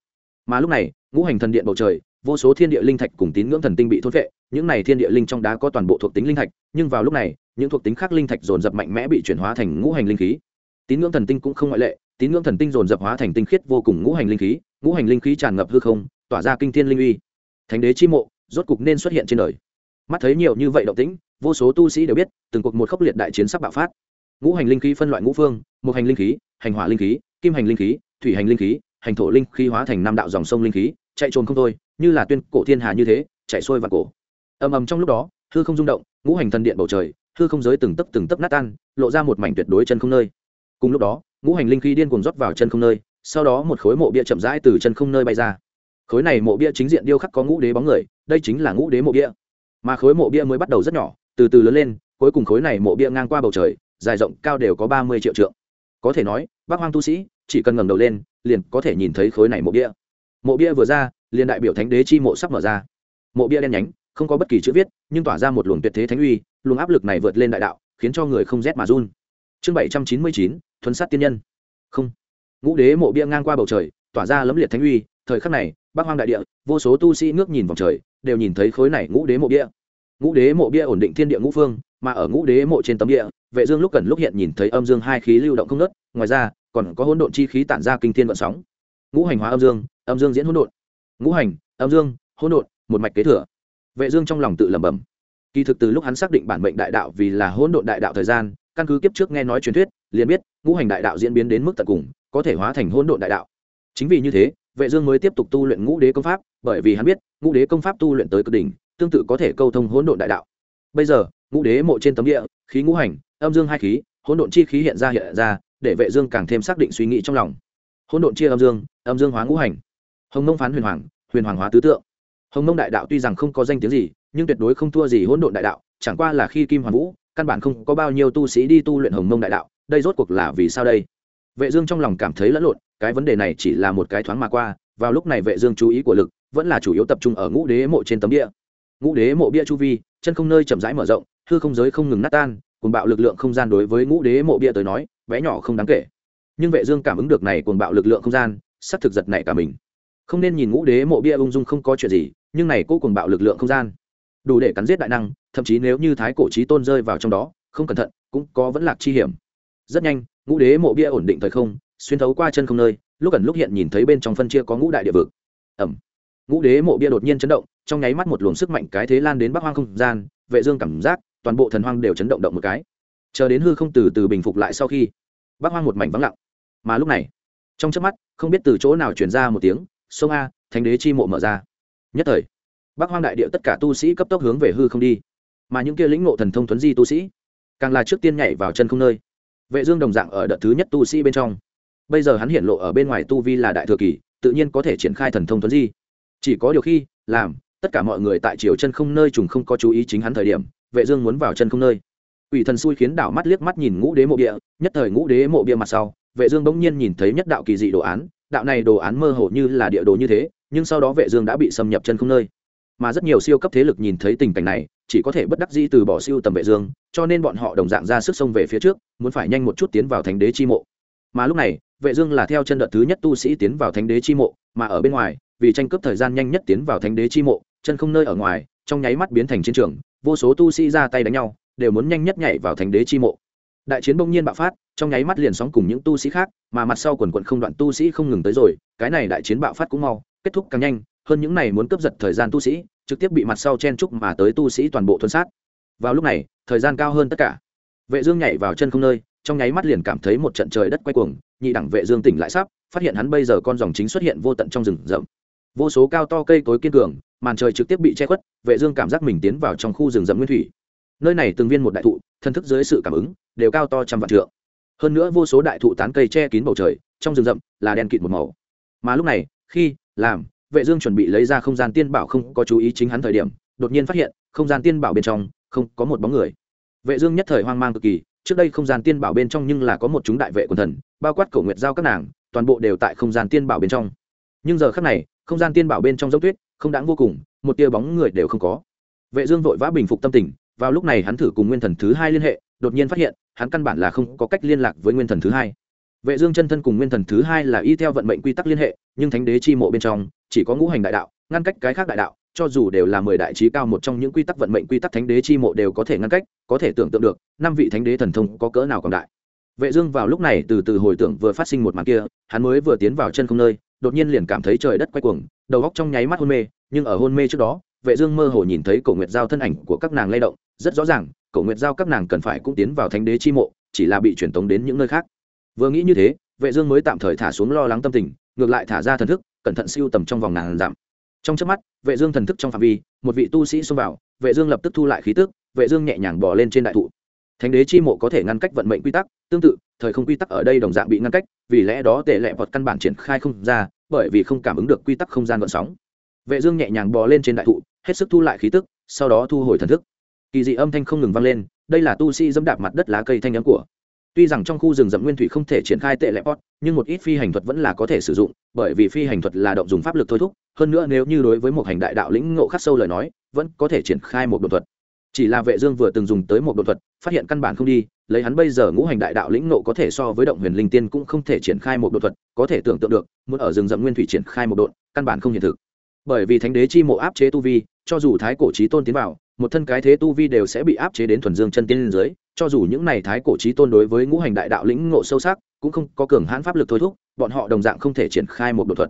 Mà lúc này, ngũ hành thần điện bầu trời, vô số thiên địa linh thạch cùng tín ngưỡng thần tinh bị thôn phệ những này thiên địa linh trong đá có toàn bộ thuộc tính linh thạch, nhưng vào lúc này, những thuộc tính khác linh thạch dồn dập mạnh mẽ bị chuyển hóa thành ngũ hành linh khí. Tín ngưỡng thần tinh cũng không ngoại lệ, tín ngưỡng thần tinh dồn dập hóa thành tinh khiết vô cùng ngũ hành linh khí, ngũ hành linh khí tràn ngập hư không, tỏa ra kinh thiên linh uy. Thánh đế chi mộ, rốt cục nên xuất hiện trên đời. Mắt thấy nhiều như vậy động tĩnh, vô số tu sĩ đều biết, từng cuộc một khốc liệt đại chiến sắp bạo phát. Ngũ hành linh khí phân loại ngũ phương, một hành linh khí, hành hỏa linh khí, kim hành linh khí, thủy hành linh khí, hành thổ linh khí hóa thành năm đạo dòng sông linh khí, chạy trồn không thôi, như là tuyên cổ thiên hà như thế, chạy xuôi vào cổ ầm ầm trong lúc đó, hư không rung động, ngũ hành thần điện bầu trời, hư không giới từng tấc từng tấc nát tan, lộ ra một mảnh tuyệt đối chân không nơi. Cùng lúc đó, ngũ hành linh khí điên cuồng rót vào chân không nơi, sau đó một khối mộ bia chậm rãi từ chân không nơi bay ra. Khối này mộ bia chính diện điêu khắc có ngũ đế bóng người, đây chính là ngũ đế mộ bia. Mà khối mộ bia mới bắt đầu rất nhỏ, từ từ lớn lên, cuối cùng khối này mộ bia ngang qua bầu trời, dài rộng cao đều có ba mươi triệu trượng. Có thể nói, bác hoang tu sĩ, chỉ cần ngẩng đầu lên, liền có thể nhìn thấy khối này mộ bia. Mộ bia vừa ra, liền đại biểu thánh đế chi mộ sắp mở ra. Mộ bia đen nhánh không có bất kỳ chữ viết, nhưng tỏa ra một luồng tuyệt thế thánh uy, luồng áp lực này vượt lên đại đạo, khiến cho người không rét mà run. Chương bảy trăm chín mươi chín, thuấn sát tiên nhân. Không. Ngũ đế mộ bia ngang qua bầu trời, tỏa ra lấm liệt thánh uy, thời khắc này, bắc hoang đại địa, vô số tu sĩ ngước nhìn vòng trời, đều nhìn thấy khối này ngũ đế mộ bia. Ngũ đế mộ bia ổn định thiên địa ngũ phương, mà ở ngũ đế mộ trên tấm địa, vệ dương lúc cần lúc hiện nhìn thấy âm dương hai khí lưu động không nớt ngoài ra, còn có hỗn độn chi khí tản ra kinh thiên vận sóng. Ngũ hành hóa âm dương âm dương diễn hỗn độn. Ngũ hành, âm dương, hỗn độn, một mạch kế thừa vệ dương trong lòng tự lẩm bẩm. Kỳ thực từ lúc hắn xác định bản mệnh đại đạo vì là hỗn độn đại đạo thời gian, căn cứ kiếp trước nghe nói truyền thuyết, liền biết, ngũ hành đại đạo diễn biến đến mức tận cùng, có thể hóa thành hỗn độn đại đạo. Chính vì như thế, vệ dương mới tiếp tục tu luyện ngũ đế công pháp, bởi vì hắn biết, ngũ đế công pháp tu luyện tới cực đỉnh, tương tự có thể câu thông hỗn độn đại đạo. Bây giờ, ngũ đế mộ trên tấm địa, khí ngũ hành, âm dương hai khí, hỗn độn chi khí hiện ra hiện ra, để vệ dương càng thêm xác định suy nghĩ trong lòng. Hỗn độn chia âm dương âm dương hóa ngũ hành. Hồng nông phán huyền hoàng huyền hoàng hóa tứ tượng hồng mông đại đạo tuy rằng không có danh tiếng gì, nhưng tuyệt đối không thua gì hỗn độn đại đạo, chẳng qua là khi kim hoàn vũ, căn bản không có bao nhiêu tu sĩ đi tu luyện hồng mông đại đạo, đây rốt cuộc là vì sao đây? Vệ dương trong lòng cảm thấy lẫn lộn, cái vấn đề này chỉ là một cái thoáng mà qua, vào lúc này vệ dương chú ý của lực, vẫn là chủ yếu tập trung ở ngũ đế mộ trên tấm địa ngũ đế mộ bia chu vi, chân không nơi chậm rãi mở rộng, hư không giới không ngừng nát tan, cuồng bạo lực lượng không gian đối với ngũ đế mộ bia tới nói, bé nhỏ không đáng kể. Nhưng vệ dương cảm ứng được này cuồng bạo lực lượng không gian, sắp thực giật nảy cả mình không nên nhìn ngũ đế mộ bia ung dung không có chuyện gì, nhưng này cô cuồng bạo lực lượng không gian. Đủ để cắn giết đại năng, thậm chí nếu như thái cổ chí tôn rơi vào trong đó, không cẩn thận, cũng có vẫn lạc chi hiểm. Rất nhanh, ngũ đế mộ bia ổn định thời không, xuyên thấu qua chân không nơi, lúc ẩn lúc hiện nhìn thấy bên trong phân chia có ngũ đại địa vực. Ẩm. Ngũ đế mộ bia đột nhiên chấn động, trong nháy mắt một luồng sức mạnh cái thế lan đến bắc hoang không gian, vệ dương cảm giác, toàn bộ thần hoang đều chấn động động một cái. Chờ đến hư không từ từ bình phục lại sau khi, bắc hoang một mảnh vắng lặng. Mà lúc này, trong chớp mắt, không biết từ chỗ nào truyền ra một tiếng sông a, thánh đế chi mộ mở ra. Nhất thời, bắc hoang đại địa tất cả tu sĩ cấp tốc hướng về hư không đi. Mà những kia lĩnh ngộ thần thông thuấn di tu sĩ, càng là trước tiên nhảy vào chân không nơi. Vệ dương đồng dạng ở đợt thứ nhất tu sĩ bên trong. Bây giờ hắn hiện lộ ở bên ngoài tu vi là đại thừa kỳ, tự nhiên có thể triển khai thần thông thuấn di. Chỉ có điều khi, làm, tất cả mọi người tại chiều chân không nơi trùng không có chú ý chính hắn thời điểm, vệ dương muốn vào chân không nơi. Ủy thần xui khiến đảo mắt liếc mắt nhìn ngũ đế mộ địa, nhất thời ngũ đế mộ bia mặt sau, vệ dương bỗng nhiên nhìn thấy nhất đạo kỳ dị đồ án đạo này đồ án mơ hồ như là địa đồ như thế, nhưng sau đó vệ dương đã bị xâm nhập chân không nơi. Mà rất nhiều siêu cấp thế lực nhìn thấy tình cảnh này, chỉ có thể bất đắc dĩ từ bỏ siêu tầm vệ dương, cho nên bọn họ đồng dạng ra sức xông về phía trước, muốn phải nhanh một chút tiến vào thánh đế chi mộ. Mà lúc này, vệ dương là theo chân đợt thứ nhất tu sĩ tiến vào thánh đế chi mộ, mà ở bên ngoài, vì tranh cướp thời gian nhanh nhất tiến vào thánh đế chi mộ, chân không nơi ở ngoài, trong nháy mắt biến thành chiến trường, vô số tu sĩ ra tay đánh nhau, đều muốn nhanh nhất nhảy vào thánh đế chi mộ. Đại chiến bỗng nhiên bạo phát trong nháy mắt liền sóng cùng những tu sĩ khác, mà mặt sau quần quận không đoạn tu sĩ không ngừng tới rồi, cái này đại chiến bạo phát cũng mau, kết thúc càng nhanh, hơn những này muốn cướp giật thời gian tu sĩ, trực tiếp bị mặt sau chen trúc mà tới tu sĩ toàn bộ thuần sát. Vào lúc này, thời gian cao hơn tất cả. Vệ dương nhảy vào chân không nơi, trong nháy mắt liền cảm thấy một trận trời đất quay cuồng, nhị đẳng vệ dương tỉnh lại sắp, phát hiện hắn bây giờ con dòng chính xuất hiện vô tận trong rừng rậm. Vô số cao to cây cối kiên cường, màn trời trực tiếp bị che khuất, vệ dương cảm giác mình tiến vào trong khu rừng rậm nguyên thủy. Nơi này từng viên một đại thụ thân thức dưới sự cảm ứng, đều cao to trăm vạn trượng hơn nữa vô số đại thụ tán cây che kín bầu trời, trong rừng rậm là đen kịt một màu. Mà lúc này, khi làm, vệ dương chuẩn bị lấy ra không gian tiên bảo không có chú ý chính hắn thời điểm, đột nhiên phát hiện, không gian tiên bảo bên trong không có một bóng người. Vệ dương nhất thời hoang mang cực kỳ, trước đây không gian tiên bảo bên trong nhưng là có một chúng đại vệ quần thần, bao quát cổ nguyệt giao các nàng, toàn bộ đều tại không gian tiên bảo bên trong. Nhưng giờ khắc này, không gian tiên bảo bên trong giống tuyết, không đáng vô cùng, một tia bóng người đều không có. Vệ dương vội vã bình phục tâm tình, vào lúc này hắn thử cùng nguyên thần thứ hai liên hệ, đột nhiên phát hiện hắn căn bản là không có cách liên lạc với nguyên thần thứ hai. Vệ dương chân thân cùng nguyên thần thứ hai là y theo vận mệnh quy tắc liên hệ, nhưng thánh đế chi mộ bên trong, chỉ có ngũ hành đại đạo, ngăn cách cái khác đại đạo, cho dù đều là mười đại trí cao một trong những quy tắc vận mệnh quy tắc thánh đế chi mộ đều có thể ngăn cách, có thể tưởng tượng được, năm vị thánh đế thần thông có cỡ nào còn đại. Vệ dương vào lúc này từ từ hồi tưởng vừa phát sinh một màn kia, hắn mới vừa tiến vào chân không nơi, đột nhiên liền cảm thấy trời đất quay cuồng, đầu óc trong nháy mắt hôn mê, nhưng ở hôn mê trước đó, vệ dương mơ hồ nhìn thấy cổ nguyệt giao thân ảnh của các nàng lay động, rất rõ ràng cổ nguyệt giao các nàng cần phải cũng tiến vào thánh đế chi mộ, chỉ là bị truyền tống đến những nơi khác. Vừa nghĩ như thế, vệ dương mới tạm thời thả xuống lo lắng tâm tình, ngược lại thả ra thần thức, cẩn thận siêu tầm trong vòng ngàn dặm. Trong chớp mắt, vệ dương thần thức trong phạm vi, một vị tu sĩ xông vào, vệ dương lập tức thu lại khí tức, vệ dương nhẹ nhàng bò lên trên đại thụ. Thánh đế chi mộ có thể ngăn cách vận mệnh quy tắc, tương tự, thời không quy tắc ở đây đồng dạng bị ngăn cách, vì lẽ đó tệ lệ vật căn bản triển khai không ra, bởi vì không cảm ứng được quy tắc không gian gợn sóng. Vệ dương nhẹ nhàng bò lên trên đại thụ, hết sức thu lại khí tức, sau đó thu hồi thần thức kỳ dị âm thanh không ngừng vang lên, đây là tu sĩ dẫm đạp mặt đất lá cây thanh âm của. Tuy rằng trong khu rừng rậm nguyên thủy không thể triển khai tệ lệ pot, nhưng một ít phi hành thuật vẫn là có thể sử dụng, bởi vì phi hành thuật là động dùng pháp lực thôi thúc, hơn nữa nếu như đối với một hành đại đạo lĩnh ngộ khắc sâu lời nói, vẫn có thể triển khai một đột thuật. Chỉ là vệ dương vừa từng dùng tới một đột thuật, phát hiện căn bản không đi, lấy hắn bây giờ ngũ hành đại đạo lĩnh ngộ có thể so với động huyền linh tiên cũng không thể triển khai một đột thuật, có thể tưởng tượng được, muốn ở rừng rậm nguyên thủy triển khai một đột căn bản không hiện thực. Bởi vì thánh đế chi mộ áp chế tu vi, cho dù thái cổ chí tôn tiến vào một thân cái thế tu vi đều sẽ bị áp chế đến thuần dương chân tiên dưới, cho dù những này thái cổ chí tôn đối với ngũ hành đại đạo lĩnh ngộ sâu sắc, cũng không có cường hãn pháp lực thôi thúc, bọn họ đồng dạng không thể triển khai một đột thuật.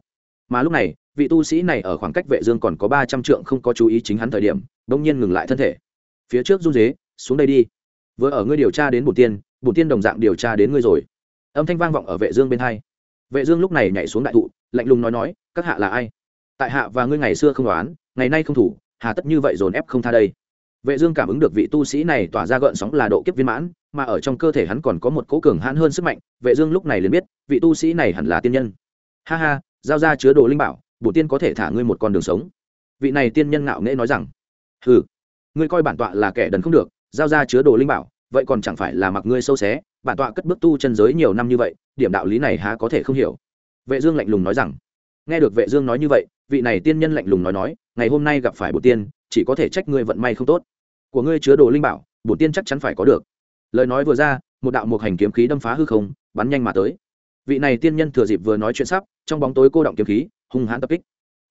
Mà lúc này, vị tu sĩ này ở khoảng cách vệ dương còn có ba trăm trượng không có chú ý chính hắn thời điểm đung nhiên ngừng lại thân thể. Phía trước run rế, xuống đây đi. Vừa ở ngươi điều tra đến bổn tiên bổn tiên đồng dạng điều tra đến ngươi rồi. Âm thanh vang vọng ở vệ dương bên hai. Vệ dương lúc này nhảy xuống đại thụ, lạnh lùng nói nói, các hạ là ai? Tại hạ và ngươi ngày xưa không đoán, ngày nay không thủ hà tất như vậy dồn ép không tha đây. Vệ dương cảm ứng được vị tu sĩ này tỏa ra gợn sóng là độ kiếp viên mãn, mà ở trong cơ thể hắn còn có một cố cường hãn hơn sức mạnh, vệ dương lúc này liền biết, vị tu sĩ này hẳn là tiên nhân. Ha ha, giao ra chứa đồ linh bảo, bổ tiên có thể thả ngươi một con đường sống. Vị này tiên nhân ngạo nghễ nói rằng, hừ, ngươi coi bản tọa là kẻ đần không được, giao ra chứa đồ linh bảo, vậy còn chẳng phải là mặc ngươi sâu xé, bản tọa cất bước tu chân giới nhiều năm như vậy, điểm đạo lý này há có thể không hiểu. Vệ dương lạnh lùng nói rằng nghe được vệ dương nói như vậy, vị này tiên nhân lạnh lùng nói nói, ngày hôm nay gặp phải bổn tiên, chỉ có thể trách ngươi vận may không tốt. Của ngươi chứa đồ linh bảo, bổn tiên chắc chắn phải có được. Lời nói vừa ra, một đạo một hành kiếm khí đâm phá hư không, bắn nhanh mà tới. Vị này tiên nhân thừa dịp vừa nói chuyện sắp, trong bóng tối cô động kiếm khí, hung hãn tập kích.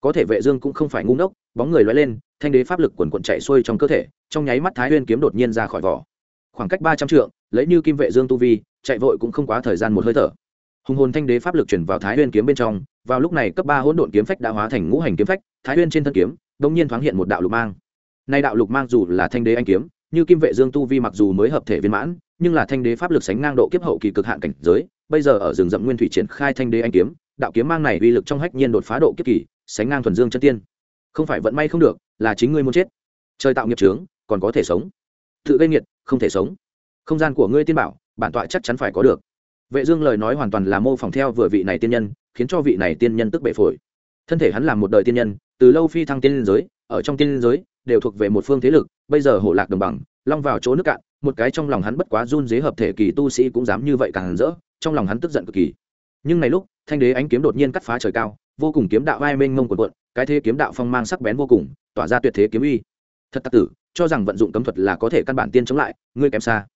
Có thể vệ dương cũng không phải ngu ngốc, bóng người lói lên, thanh đế pháp lực cuồn cuộn chạy xuôi trong cơ thể, trong nháy mắt thái nguyên kiếm đột nhiên ra khỏi vỏ. Khoảng cách ba trăm trượng, lấy như kim vệ dương tu vi, chạy vội cũng không quá thời gian một hơi thở. Hùng hồn thanh đế pháp lực chuyển vào thái nguyên kiếm bên trong vào lúc này cấp ba hỗn độn kiếm phách đã hóa thành ngũ hành kiếm phách, thái nguyên trên thân kiếm đống nhiên thoáng hiện một đạo lục mang. Nay đạo lục mang dù là thanh đế anh kiếm, như kim vệ dương tu vi mặc dù mới hợp thể viên mãn, nhưng là thanh đế pháp lực sánh ngang độ kiếp hậu kỳ cực hạn cảnh giới, bây giờ ở rừng rậm nguyên thủy triển khai thanh đế anh kiếm, đạo kiếm mang này uy lực trong hách nhiên đột phá độ kiếp kỳ, sánh ngang thuần dương chân tiên. Không phải vận may không được, là chính ngươi muốn chết. Trời tạo nghiệp trướng còn có thể sống. Tự gây nghiệt, không thể sống. Không gian của ngươi tiên bảo, bản tọa chắc chắn phải có được. Vệ dương lời nói hoàn toàn là mô phỏng theo vừa vị này tiên nhân khiến cho vị này tiên nhân tức bệ phổi. Thân thể hắn làm một đời tiên nhân, từ lâu phi thăng tiên giới, ở trong tiên giới, đều thuộc về một phương thế lực, bây giờ hổ lạc đồng bằng, long vào chỗ nước cạn, một cái trong lòng hắn bất quá run dế hợp thể kỳ tu sĩ cũng dám như vậy càng rỡ, trong lòng hắn tức giận cực kỳ. Nhưng này lúc, thanh đế ánh kiếm đột nhiên cắt phá trời cao, vô cùng kiếm đạo vai mênh mông quần quận cái thế kiếm đạo phong mang sắc bén vô cùng, tỏa ra tuyệt thế kiếm uy. Thật tặc tử, cho rằng vận dụng cấm thuật là có thể căn bản tiên chống lại, ngươi kém xa.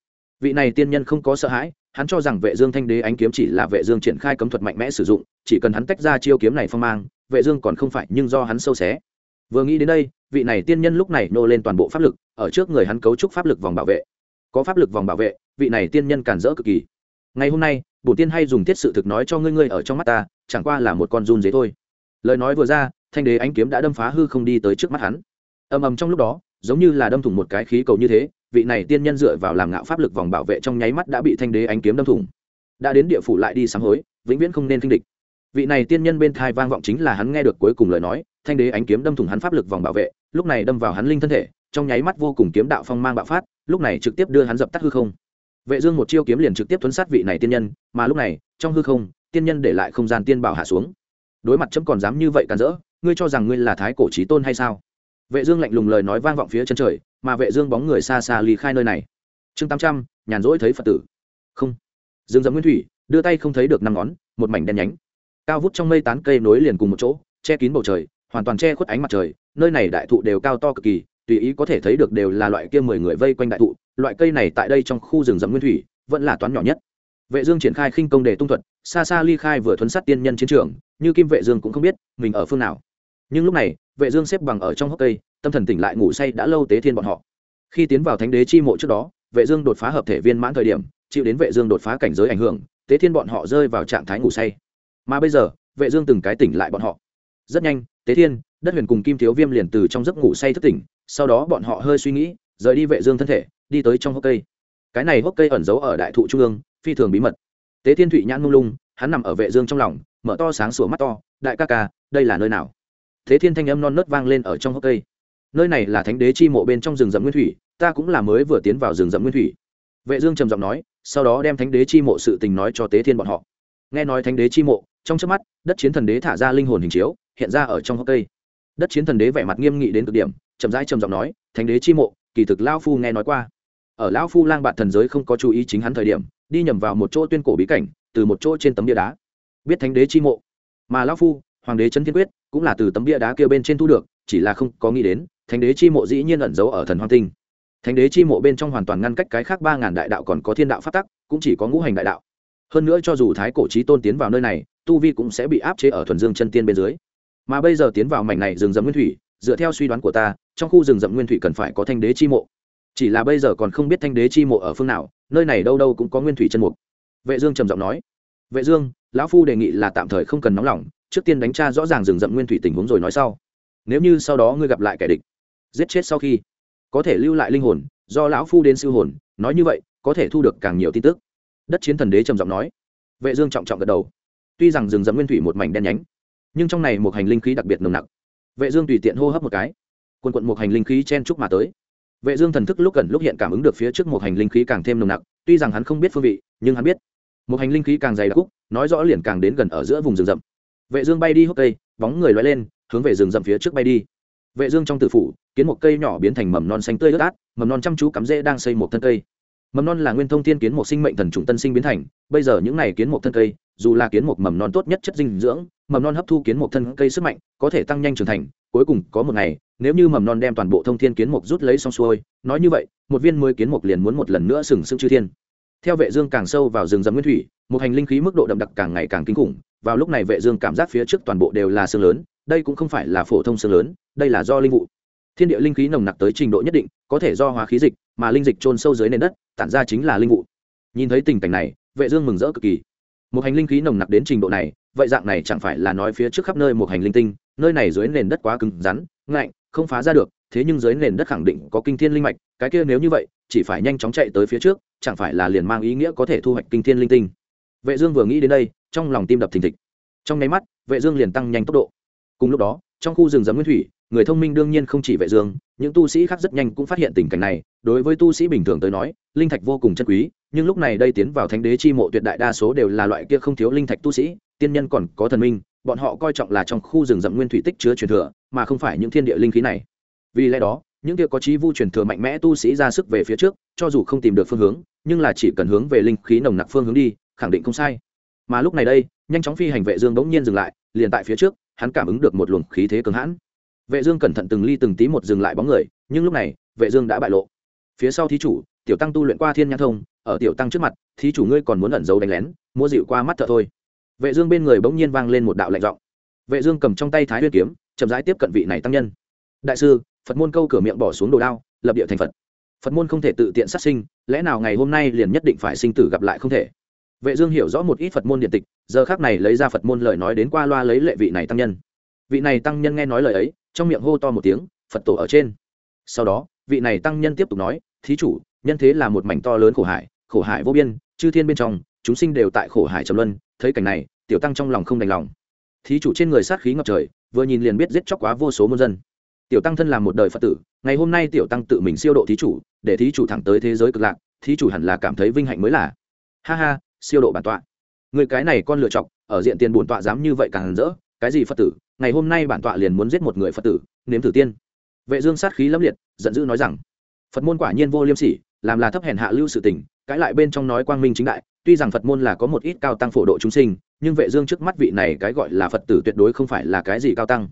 Vị này tiên nhân không có sợ hãi hắn cho rằng vệ dương thanh đế ánh kiếm chỉ là vệ dương triển khai cấm thuật mạnh mẽ sử dụng, chỉ cần hắn tách ra chiêu kiếm này phong mang, vệ dương còn không phải nhưng do hắn sâu xé. Vừa nghĩ đến đây, vị này tiên nhân lúc này nô lên toàn bộ pháp lực, ở trước người hắn cấu trúc pháp lực vòng bảo vệ. Có pháp lực vòng bảo vệ, vị này tiên nhân càn rỡ cực kỳ. Ngày hôm nay bổ tiên hay dùng thiết sự thực nói cho ngươi ngươi ở trong mắt ta, chẳng qua là một con run dế thôi. Lời nói vừa ra, thanh đế ánh kiếm đã đâm phá hư không đi tới trước mắt hắn. Ầm ầm trong lúc đó, giống như là đâm thủng một cái khí cầu như thế vị này tiên nhân dựa vào làm ngạo pháp lực vòng bảo vệ trong nháy mắt đã bị thanh đế ánh kiếm đâm thủng. Đã đến địa phủ lại đi sáng hối, vĩnh viễn không nên kinh địch. Vị này tiên nhân bên thai vang vọng chính là hắn nghe được cuối cùng lời nói, thanh đế ánh kiếm đâm thủng hắn pháp lực vòng bảo vệ, lúc này đâm vào hắn linh thân thể, trong nháy mắt vô cùng kiếm đạo phong mang bạo phát, lúc này trực tiếp đưa hắn dập tắt hư không. Vệ dương một chiêu kiếm liền trực tiếp thuấn sát vị này tiên nhân, mà lúc này, trong hư không, tiên nhân để lại không gian tiên bảo hạ xuống. Đối mặt chấm còn dám như vậy cản rỡ, ngươi cho rằng ngươi là thái cổ chí tôn hay sao? Vệ dương lạnh lùng lời nói vang vọng phía chân trời mà vệ dương bóng người xa xa ly khai nơi này. Chương 800, nhàn rỗi thấy phật tử. Không. Dương dẫm nguyên thủy đưa tay không thấy được năm ngón một mảnh đen nhánh. Cao vút trong mây tán cây nối liền cùng một chỗ che kín bầu trời hoàn toàn che khuất ánh mặt trời. Nơi này đại thụ đều cao to cực kỳ tùy ý có thể thấy được đều là loại kia mười người vây quanh đại thụ. Loại cây này tại đây trong khu rừng rậm nguyên thủy vẫn là toán nhỏ nhất. Vệ dương triển khai khinh công để tung thuật xa xa ly khai vừa thuấn sát tiên nhân chiến trường như kim vệ dương cũng không biết mình ở phương nào nhưng lúc này, vệ dương xếp bằng ở trong hốc cây, tâm thần tỉnh lại ngủ say đã lâu tế thiên bọn họ. Khi tiến vào thánh đế chi mộ trước đó, vệ dương đột phá hợp thể viên mãn thời điểm, chịu đến vệ dương đột phá cảnh giới ảnh hưởng, tế thiên bọn họ rơi vào trạng thái ngủ say. Mà bây giờ, vệ dương từng cái tỉnh lại bọn họ. Rất nhanh, tế thiên, đất huyền cùng kim thiếu viêm liền từ trong giấc ngủ say thức tỉnh, sau đó bọn họ hơi suy nghĩ, rời đi vệ dương thân thể, đi tới trong hốc cây. Cái này hốc cây ẩn giấu ở đại thụ trung ương, phi thường bí mật. Tế thiên thụy nhãn mông lung, hắn nằm ở vệ dương trong lòng, mở to sáng sủa mắt to, đại ca ca, đây là nơi nào? Thế thiên thanh âm non nớt vang lên ở trong hốc cây. Nơi này là thánh đế chi mộ bên trong rừng rậm nguyên thủy, ta cũng là mới vừa tiến vào rừng rậm nguyên thủy. Vệ dương trầm giọng nói, sau đó đem thánh đế chi mộ sự tình nói cho tế thiên bọn họ. Nghe nói thánh đế chi mộ, trong chớp mắt, đất chiến thần đế thả ra linh hồn hình chiếu, hiện ra ở trong hốc cây. Đất chiến thần đế vẻ mặt nghiêm nghị đến cực điểm, chậm rãi trầm giọng nói, thánh đế chi mộ, kỳ thực lão phu nghe nói qua. Ở lão phu lang bạn thần giới không có chú ý chính hắn thời điểm, đi nhầm vào một chỗ tuyên cổ bí cảnh, từ một chỗ trên tấm bia đá. Biết thánh đế chi mộ. Mà lão phu, hoàng đế trấn thiên quyết cũng là từ tấm bia đá kia bên trên thu được, chỉ là không có nghĩ đến, thánh đế chi mộ dĩ nhiên ẩn giấu ở thần hoang tinh. Thánh đế chi mộ bên trong hoàn toàn ngăn cách cái khác ba ngàn đại đạo còn có thiên đạo phát tắc, cũng chỉ có ngũ hành đại đạo. Hơn nữa cho dù thái cổ trí tôn tiến vào nơi này, tu vi cũng sẽ bị áp chế ở thuần dương chân tiên bên dưới. Mà bây giờ tiến vào mảnh này rừng rậm nguyên thủy, dựa theo suy đoán của ta, trong khu rừng rậm nguyên thủy cần phải có thanh đế chi mộ. Chỉ là bây giờ còn không biết thanh đế chi mộ ở phương nào, nơi này đâu đâu cũng có nguyên thủy chân mục. Vệ dương trầm giọng nói. Vệ dương, lão phu đề nghị là tạm thời không cần nóng lòng trước tiên đánh tra rõ ràng rừng rậm nguyên thủy tình huống rồi nói sau. Nếu như sau đó ngươi gặp lại kẻ địch, giết chết sau khi, có thể lưu lại linh hồn, do lão phu đến siêu hồn, nói như vậy, có thể thu được càng nhiều tin tức. Đất chiến thần đế trầm giọng nói. Vệ dương trọng trọng gật đầu. Tuy rằng rừng rậm nguyên thủy một mảnh đen nhánh, nhưng trong này một hành linh khí đặc biệt nồng nặc. Vệ dương tùy tiện hô hấp một cái. Quần quận một hành linh khí chen chúc mà tới. Vệ dương thần thức lúc gần lúc hiện cảm ứng được phía trước một hành linh khí càng thêm nồng nặc, tuy rằng hắn không biết phương vị, nhưng hắn biết. Một hành linh khí càng dày đặc cúc nói rõ liền càng đến gần ở giữa vùng rừng rậm vệ dương bay đi hốc cây, bóng người lói lên, hướng về rừng rậm phía trước bay đi. Vệ dương trong tử phủ, kiến một cây nhỏ biến thành mầm non xanh tươi ướt át, mầm non chăm chú cắm rễ đang xây một thân cây. Mầm non là nguyên thông thiên kiến một sinh mệnh thần trùng tân sinh biến thành, bây giờ những này kiến một thân cây, dù là kiến một mầm non tốt nhất chất dinh dưỡng, mầm non hấp thu kiến một thân cây sức mạnh, có thể tăng nhanh trưởng thành, cuối cùng có một ngày, nếu như mầm non đem toàn bộ thông thiên kiến mục rút lấy xong xuôi, nói như vậy, một viên mới kiến mục liền muốn một lần nữa sừng sững chư thiên theo vệ dương càng sâu vào rừng rậm nguyên thủy, một hành linh khí mức độ đậm đặc càng ngày càng kinh khủng. Vào lúc này vệ dương cảm giác phía trước toàn bộ đều là xương lớn, đây cũng không phải là phổ thông xương lớn, đây là do linh vụ. Thiên địa linh khí nồng nặc tới trình độ nhất định, có thể do hóa khí dịch, mà linh dịch trôn sâu dưới nền đất, tản ra chính là linh vụ. Nhìn thấy tình cảnh này, vệ dương mừng rỡ cực kỳ. Một hành linh khí nồng nặc đến trình độ này, vậy dạng này chẳng phải là nói phía trước khắp nơi một hành linh tinh, nơi này dưới nền đất quá cứng rắn, ngạnh, không phá ra được, thế nhưng dưới nền đất khẳng định có kinh thiên linh mạch, cái kia nếu như vậy chỉ phải nhanh chóng chạy tới phía trước, chẳng phải là liền mang ý nghĩa có thể thu hoạch kinh thiên linh tinh. Vệ dương vừa nghĩ đến đây, trong lòng tim đập thình thịch. Trong nháy mắt, vệ dương liền tăng nhanh tốc độ. Cùng lúc đó, trong khu rừng rậm nguyên thủy, người thông minh đương nhiên không chỉ vệ dương, những tu sĩ khác rất nhanh cũng phát hiện tình cảnh này. Đối với tu sĩ bình thường tới nói, linh thạch vô cùng chân quý, nhưng lúc này đây tiến vào thánh đế chi mộ tuyệt đại đa số đều là loại kia không thiếu linh thạch tu sĩ, tiên nhân còn có thần minh, bọn họ coi trọng là trong khu rừng rậm nguyên thủy tích chứa truyền thừa, mà không phải những thiên địa linh khí này. Vì lẽ đó những kia có trí vu truyền thừa mạnh mẽ tu sĩ ra sức về phía trước, cho dù không tìm được phương hướng, nhưng là chỉ cần hướng về linh khí nồng nặc phương hướng đi, khẳng định không sai. Mà lúc này đây, nhanh chóng phi hành vệ dương bỗng nhiên dừng lại, liền tại phía trước, hắn cảm ứng được một luồng khí thế cường hãn. Vệ dương cẩn thận từng ly từng tí một dừng lại bóng người, nhưng lúc này, vệ dương đã bại lộ. Phía sau thí chủ, tiểu tăng tu luyện qua thiên nhãn thông, ở tiểu tăng trước mặt, thí chủ ngươi còn muốn ẩn giấu đánh lén mua dịu qua mắt thợ thôi. Vệ dương bên người bỗng nhiên vang lên một đạo lạnh giọng. Vệ dương cầm trong tay thái nguyên kiếm, chậm rãi tiếp cận vị này tăng nhân. Đại sư phật môn câu cửa miệng bỏ xuống đồ đao, lập địa thành phật. Phật môn không thể tự tiện sát sinh, lẽ nào ngày hôm nay liền nhất định phải sinh tử gặp lại không thể? Vệ dương hiểu rõ một ít phật môn điện tịch, giờ khắc này lấy ra phật môn lời nói đến qua loa lấy lệ vị này tăng nhân. Vị này tăng nhân nghe nói lời ấy, trong miệng hô to một tiếng, phật tổ ở trên. Sau đó, vị này tăng nhân tiếp tục nói, thí chủ, nhân thế là một mảnh to lớn khổ hải khổ hải vô biên, chư thiên bên trong, chúng sinh đều tại khổ hải trầm luân, thấy cảnh này, tiểu tăng trong lòng không đành lòng. Thí chủ trên người sát khí ngập trời, vừa nhìn liền biết giết chóc quá vô số muôn dân tiểu tăng thân làm một đời phật tử, ngày hôm nay tiểu tăng tự mình siêu độ thí chủ, để thí chủ thẳng tới thế giới cực lạc, thí chủ hẳn là cảm thấy vinh hạnh mới là. Ha ha, siêu độ bản tọa. Người cái này con lựa chọc, ở diện tiền bổn tọa dám như vậy càng hẳn rỡ, cái gì phật tử, ngày hôm nay bản tọa liền muốn giết một người phật tử, nếm thử tiên. Vệ dương sát khí lâm liệt, giận dữ nói rằng, phật môn quả nhiên vô liêm sỉ, làm là thấp hèn hạ lưu sự tình cãi lại bên trong nói quang minh chính đại, tuy rằng phật môn là có một ít cao tăng phổ độ chúng sinh, nhưng vệ dương trước mắt vị này cái gọi là phật tử tuyệt đối không phải là cái gì cao tăng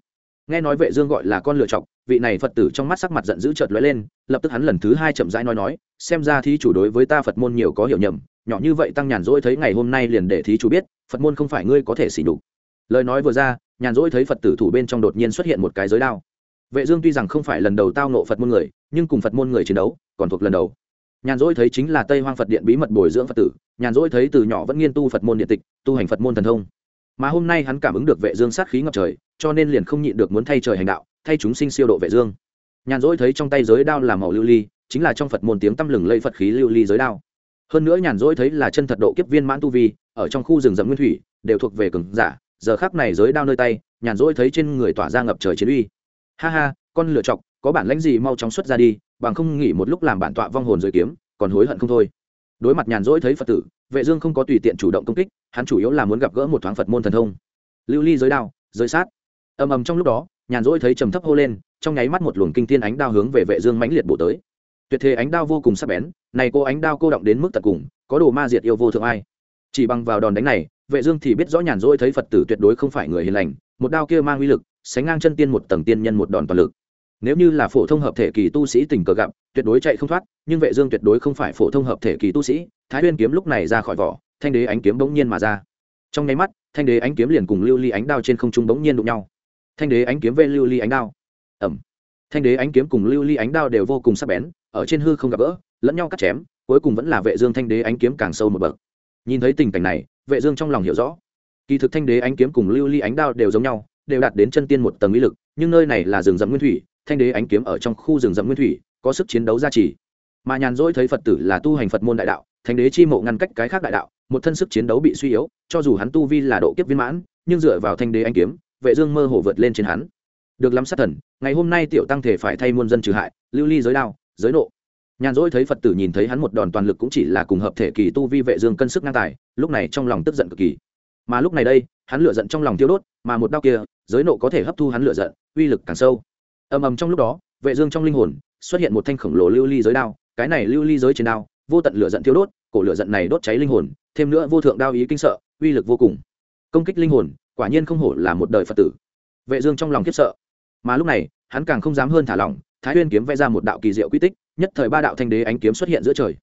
nghe nói vệ dương gọi là con lựa chọc, vị này phật tử trong mắt sắc mặt giận dữ chợt lóe lên, lập tức hắn lần thứ hai chậm rãi nói nói, xem ra thí chủ đối với ta phật môn nhiều có hiểu nhầm, nhỏ như vậy tăng nhàn rỗi thấy ngày hôm nay liền để thí chủ biết, phật môn không phải ngươi có thể xỉ nhục. Lời nói vừa ra, nhàn rỗi thấy phật tử thủ bên trong đột nhiên xuất hiện một cái giới đao. Vệ dương tuy rằng không phải lần đầu tao nộ phật môn người, nhưng cùng phật môn người chiến đấu, còn thuộc lần đầu. Nhàn rỗi thấy chính là tây hoang phật điện bí mật bồi dưỡng phật tử, nhàn rỗi thấy từ nhỏ vẫn nghiên tu phật môn điện tịch, tu hành phật môn thần thông mà hôm nay hắn cảm ứng được vệ dương sát khí ngập trời, cho nên liền không nhịn được muốn thay trời hành đạo, thay chúng sinh siêu độ vệ dương. Nhàn rỗi thấy trong tay giới đao là màu lưu ly, chính là trong phật môn tiếng tâm lừng lây phật khí lưu ly giới đao. Hơn nữa nhàn rỗi thấy là chân thật độ kiếp viên mãn tu vi, ở trong khu rừng rậm nguyên thủy, đều thuộc về cường giả, giờ khắc này giới đao nơi tay, nhàn rỗi thấy trên người tỏa ra ngập trời chiến uy. Ha ha, con lựa chọc, có bản lãnh gì mau chóng xuất ra đi, bằng không nghỉ một lúc làm bản tọa vong hồn giới kiếm, còn hối hận không thôi. Đối mặt nhàn rỗi thấy phật tử vệ dương không có tùy tiện chủ động công kích, hắn chủ yếu là muốn gặp gỡ một thoáng phật môn thần thông. Lưu ly giới đao, giới sát. Ầm ầm trong lúc đó, nhàn rỗi thấy trầm thấp hô lên, trong nháy mắt một luồng kinh thiên ánh đao hướng về vệ dương mãnh liệt bổ tới. Tuyệt thế ánh đao vô cùng sắc bén, này cô ánh đao cô động đến mức tận cùng, có đồ ma diệt yêu vô thượng ai. Chỉ bằng vào đòn đánh này, vệ dương thì biết rõ nhàn rỗi thấy phật tử tuyệt đối không phải người hiền lành, một đao kia mang uy lực, sánh ngang chân tiên một tầng tiên nhân một đòn toàn lực nếu như là phổ thông hợp thể kỳ tu sĩ tình cờ gặp, tuyệt đối chạy không thoát, nhưng vệ dương tuyệt đối không phải phổ thông hợp thể kỳ tu sĩ. Thái nguyên kiếm lúc này ra khỏi vỏ, thanh đế ánh kiếm bỗng nhiên mà ra. Trong nháy mắt, thanh đế ánh kiếm liền cùng lưu ly ánh đao trên không trung bỗng nhiên đụng nhau. Thanh đế ánh kiếm về lưu ly ánh đao. Ầm. thanh đế ánh kiếm cùng lưu ly ánh đao đều vô cùng sắc bén, ở trên hư không gặp gỡ, lẫn nhau cắt chém, cuối cùng vẫn là vệ dương thanh đế ánh kiếm càng sâu một bậc. Nhìn thấy tình cảnh này, vệ dương trong lòng hiểu rõ. Kỳ thực thanh đế ánh kiếm cùng lưu ly ánh đao đều giống nhau, đều đạt đến chân tiên một tầng uy lực, nhưng nơi này là rừng rậm nguyên thủy thanh đế ánh kiếm ở trong khu rừng rậm nguyên thủy, có sức chiến đấu gia trì. Mà nhàn rỗi thấy phật tử là tu hành phật môn đại đạo, thanh đế chi mộ ngăn cách cái khác đại đạo, một thân sức chiến đấu bị suy yếu, cho dù hắn tu vi là độ kiếp viên mãn, nhưng dựa vào thanh đế ánh kiếm, vệ dương mơ hồ vượt lên trên hắn. Được lắm sát thần, ngày hôm nay tiểu tăng thể phải thay muôn dân trừ hại, lưu ly giới đao, giới nộ. Nhàn rỗi thấy phật tử nhìn thấy hắn một đòn toàn lực cũng chỉ là cùng hợp thể kỳ tu vi vệ dương cân sức ngang tài, lúc này trong lòng tức giận cực kỳ. Mà lúc này đây, hắn lửa giận trong lòng tiêu đốt, mà một đao kia, giới nộ có thể hấp thu hắn lửa giận, uy lực càng sâu ầm ầm trong lúc đó, vệ dương trong linh hồn xuất hiện một thanh khổng lồ lưu ly giới đao, cái này lưu ly giới trên đao, vô tận lửa giận thiêu đốt, cổ lửa giận này đốt cháy linh hồn, thêm nữa vô thượng đao ý kinh sợ, uy lực vô cùng. Công kích linh hồn, quả nhiên không hổ là một đời phật tử. Vệ dương trong lòng khiếp sợ. Mà lúc này, hắn càng không dám hơn thả lỏng, thái nguyên kiếm vẽ ra một đạo kỳ diệu quy tích, nhất thời ba đạo thanh đế ánh kiếm xuất hiện giữa trời.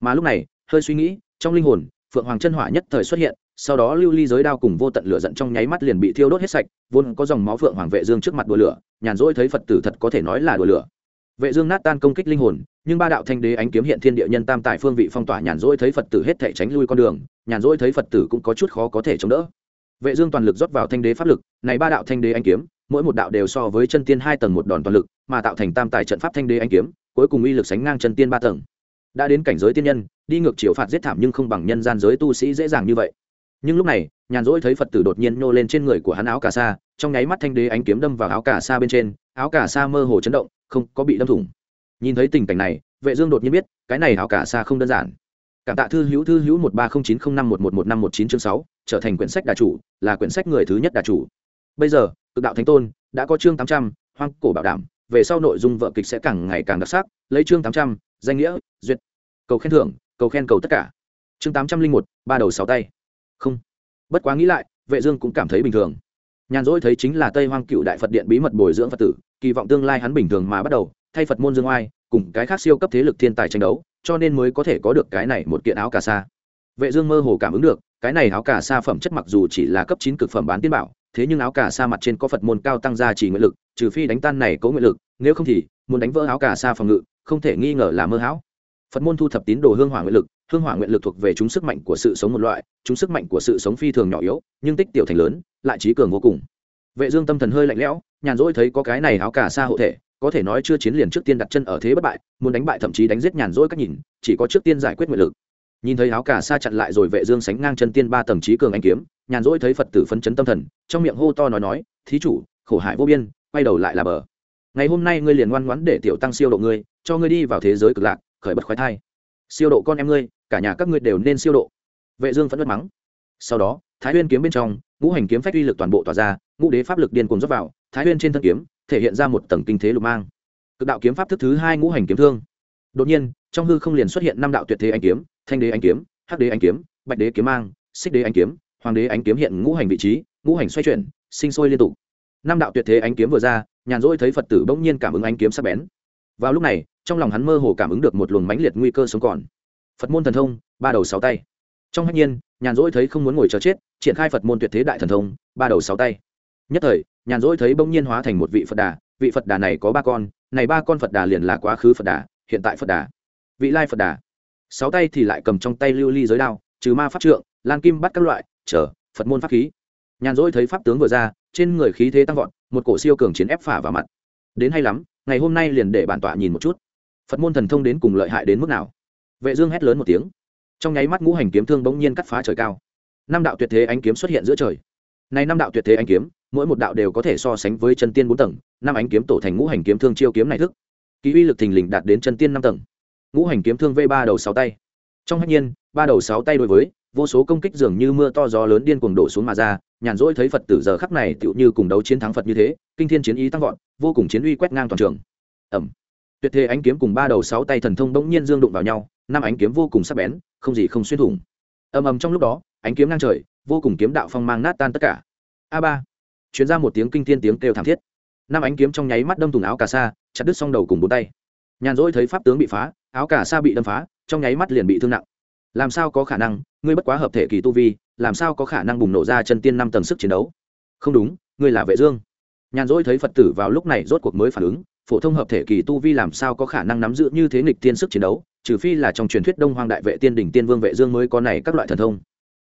Mà lúc này, hơi suy nghĩ, trong linh hồn, phượng hoàng chân hỏa nhất thời xuất hiện sau đó lưu ly giới đao cùng vô tận lửa giận trong nháy mắt liền bị thiêu đốt hết sạch, vốn có dòng máu phượng hoàng vệ dương trước mặt đùa lửa, nhàn rỗi thấy phật tử thật có thể nói là đùa lửa. Vệ dương nát tan công kích linh hồn, nhưng ba đạo thanh đế ánh kiếm hiện thiên địa nhân tam tài phương vị phong tỏa nhàn rỗi thấy phật tử hết thể tránh lui con đường, nhàn rỗi thấy phật tử cũng có chút khó có thể chống đỡ. Vệ dương toàn lực rót vào thanh đế pháp lực, này ba đạo thanh đế ánh kiếm, mỗi một đạo đều so với chân tiên hai tầng một đòn toàn lực, mà tạo thành tam tài trận pháp thanh đế ánh kiếm, cuối cùng uy lực sánh ngang chân tiên ba tầng. Đã đến cảnh giới tiên nhân, đi ngược chiều phạt giết thảm nhưng không bằng nhân gian giới tu sĩ dễ dàng như vậy nhưng lúc này, nhàn rỗi thấy phật tử đột nhiên nhô lên trên người của hắn áo cà sa, trong nháy mắt thanh đế ánh kiếm đâm vào áo cà sa bên trên, áo cà sa mơ hồ chấn động, không có bị đâm thủng. Nhìn thấy tình cảnh này, vệ dương đột nhiên biết, cái này áo cà sa không đơn giản. Cảm tạ thư hữu thư hữu một ba không chín không năm một một một năm một chín chương sáu, trở thành quyển sách đà chủ, là quyển sách người thứ nhất đà chủ. Bây giờ, cực đạo thánh tôn đã có chương tám trăm, hoang cổ bảo đảm, về sau nội dung vợ kịch sẽ càng ngày càng đặc sắc, lấy chương tám trăm, danh nghĩa, duyệt, cầu khen thưởng, cầu khen cầu tất cả. Chương tám trăm linh một, ba đầu sáu tay không. Bất quá nghĩ lại, vệ dương cũng cảm thấy bình thường. Nhàn rỗi thấy chính là tây hoang cựu đại phật điện bí mật bồi dưỡng phật tử, kỳ vọng tương lai hắn bình thường mà bắt đầu, thay phật môn dương oai, cùng cái khác siêu cấp thế lực thiên tài tranh đấu, cho nên mới có thể có được cái này một kiện áo cà sa. Vệ dương mơ hồ cảm ứng được, cái này áo cà sa phẩm chất mặc dù chỉ là cấp chín cực phẩm bán tiên bảo, thế nhưng áo cà sa mặt trên có phật môn cao tăng gia chỉ nguyện lực, trừ phi đánh tan này có nguyện lực, nếu không thì, muốn đánh vỡ áo cà sa phòng ngự, không thể nghi ngờ là mơ hão. Phật môn thu thập tín đồ hương hỏa nguyện lực hương hỏa nguyện lực thuộc về chúng sức mạnh của sự sống một loại, chúng sức mạnh của sự sống phi thường nhỏ yếu, nhưng tích tiểu thành lớn, lại trí cường vô cùng. Vệ dương tâm thần hơi lạnh lẽo, nhàn rỗi thấy có cái này áo cà sa hộ thể, có thể nói chưa chiến liền trước tiên đặt chân ở thế bất bại, muốn đánh bại thậm chí đánh giết nhàn rỗi cách nhìn, chỉ có trước tiên giải quyết nguyện lực. Nhìn thấy áo cà sa chặn lại rồi vệ dương sánh ngang chân tiên ba tầng trí cường anh kiếm, nhàn rỗi thấy phật tử phấn chấn tâm thần, trong miệng hô to nói nói, thí chủ, khổ hại vô biên, quay đầu lại là bờ. Ngày hôm nay ngươi liền ngoan ngoãn để tiểu tăng siêu độ ngươi, cho ngươi đi vào thế giới cực lạc, khởi bật khoái thai siêu độ con em ngươi, cả nhà các ngươi đều nên siêu độ. Vệ dương phẫn nộ mắng. Sau đó, thái nguyên kiếm bên trong, ngũ hành kiếm phách uy lực toàn bộ tỏa ra, ngũ đế pháp lực điên cuồng dốc vào, thái nguyên trên thân kiếm, thể hiện ra một tầng kinh thế lục mang. Cực đạo kiếm pháp thức thứ hai ngũ hành kiếm thương. Đột nhiên, trong hư không liền xuất hiện năm đạo tuyệt thế anh kiếm, thanh đế anh kiếm, hắc đế anh kiếm, bạch đế kiếm mang, xích đế anh kiếm, hoàng đế anh kiếm hiện ngũ hành vị trí, ngũ hành xoay chuyển, sinh sôi liên tục. Năm đạo tuyệt thế anh kiếm vừa ra, nhàn rỗi thấy phật tử bỗng nhiên cảm ứng anh kiếm sắc bén vào lúc này, trong lòng hắn mơ hồ cảm ứng được một luồng mãnh liệt nguy cơ sống còn. Phật môn thần thông, ba đầu sáu tay. Trong hạnh nhiên, nhàn rỗi thấy không muốn ngồi chờ chết, triển khai phật môn tuyệt thế đại thần thông, ba đầu sáu tay. Nhất thời, nhàn rỗi thấy bỗng nhiên hóa thành một vị phật đà, vị phật đà này có ba con, này ba con phật đà liền là quá khứ phật đà, hiện tại phật đà. Vị lai phật đà. Sáu tay thì lại cầm trong tay lưu ly giới đao, trừ ma pháp trượng, lan kim bắt các loại chờ phật môn pháp khí. Nhàn rỗi thấy pháp tướng vừa ra, trên người khí thế tăng vọt, một cổ siêu cường chiến ép phả vào mặt đến hay lắm, ngày hôm nay liền để bản tọa nhìn một chút. Phật môn thần thông đến cùng lợi hại đến mức nào? Vệ dương hét lớn một tiếng. Trong nháy mắt ngũ hành kiếm thương bỗng nhiên cắt phá trời cao. Năm đạo tuyệt thế ánh kiếm xuất hiện giữa trời. Này năm đạo tuyệt thế ánh kiếm, mỗi một đạo đều có thể so sánh với chân tiên bốn tầng, năm ánh kiếm tổ thành ngũ hành kiếm thương chiêu kiếm này thức. Kỳ uy lực thình lình đạt đến chân tiên năm tầng. Ngũ hành kiếm thương v ba đầu sáu tay. Trong hạnh nhiên, ba đầu sáu tay đối với, vô số công kích dường như mưa to gió lớn điên cuồng đổ xuống mà ra nhàn rỗi thấy phật tử giờ khắc này tựu như cùng đấu chiến thắng phật như thế, kinh thiên chiến ý tăng vọt, vô cùng chiến uy quét ngang toàn trường. Ẩm. Tuyệt thế ánh kiếm cùng ba đầu sáu tay thần thông bỗng nhiên dương đụng vào nhau, năm ánh kiếm vô cùng sắc bén, không gì không xuyên thủng. Ầm ầm trong lúc đó, ánh kiếm ngang trời, vô cùng kiếm đạo phong mang nát tan tất cả. A ba. Chuyến ra một tiếng kinh thiên tiếng kêu thảm thiết. Năm ánh kiếm trong nháy mắt đâm thủng áo cà sa, chặt đứt xong đầu cùng bốn tay. Nhàn rỗi thấy pháp tướng bị phá, áo cà sa bị đâm phá, trong nháy mắt liền bị thương nặng. Làm sao có khả năng? Ngươi bất quá hợp thể kỳ tu vi làm sao có khả năng bùng nổ ra chân tiên năm tầng sức chiến đấu? Không đúng, ngươi là vệ dương. Nhàn rỗi thấy phật tử vào lúc này rốt cuộc mới phản ứng, phổ thông hợp thể kỳ tu vi làm sao có khả năng nắm giữ như thế nghịch tiên sức chiến đấu, trừ phi là trong truyền thuyết đông hoang đại vệ tiên đỉnh tiên vương vệ dương mới có này các loại thần thông.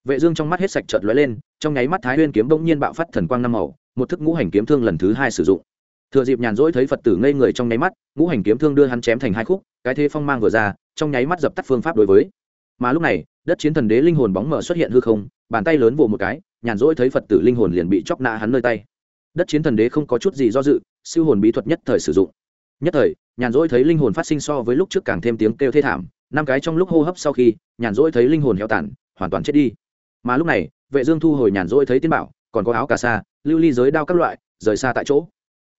Vệ dương trong mắt hết sạch chợt lóe lên, trong nháy mắt thái nguyên kiếm bỗng nhiên bạo phát thần quang năm màu, một thức ngũ hành kiếm thương lần thứ hai sử dụng. Thừa dịp nhàn rỗi thấy phật tử ngây người trong nháy mắt, ngũ hành kiếm thương đưa hắn chém thành hai khúc, cái thế phong mang vừa ra, trong nháy mắt dập tắt phương pháp đối với. Mà lúc này, đất chiến thần đế linh hồn bóng mở xuất hiện hư không bàn tay lớn vồ một cái, nhàn rỗi thấy phật tử linh hồn liền bị chóc nã hắn nơi tay. Đất chiến thần đế không có chút gì do dự, siêu hồn bí thuật nhất thời sử dụng. Nhất thời, nhàn rỗi thấy linh hồn phát sinh so với lúc trước càng thêm tiếng kêu thê thảm, năm cái trong lúc hô hấp sau khi, nhàn rỗi thấy linh hồn heo tản hoàn toàn chết đi. Mà lúc này, vệ dương thu hồi nhàn rỗi thấy tiên bảo, còn có áo cà sa, lưu ly giới đao các loại, rời xa tại chỗ.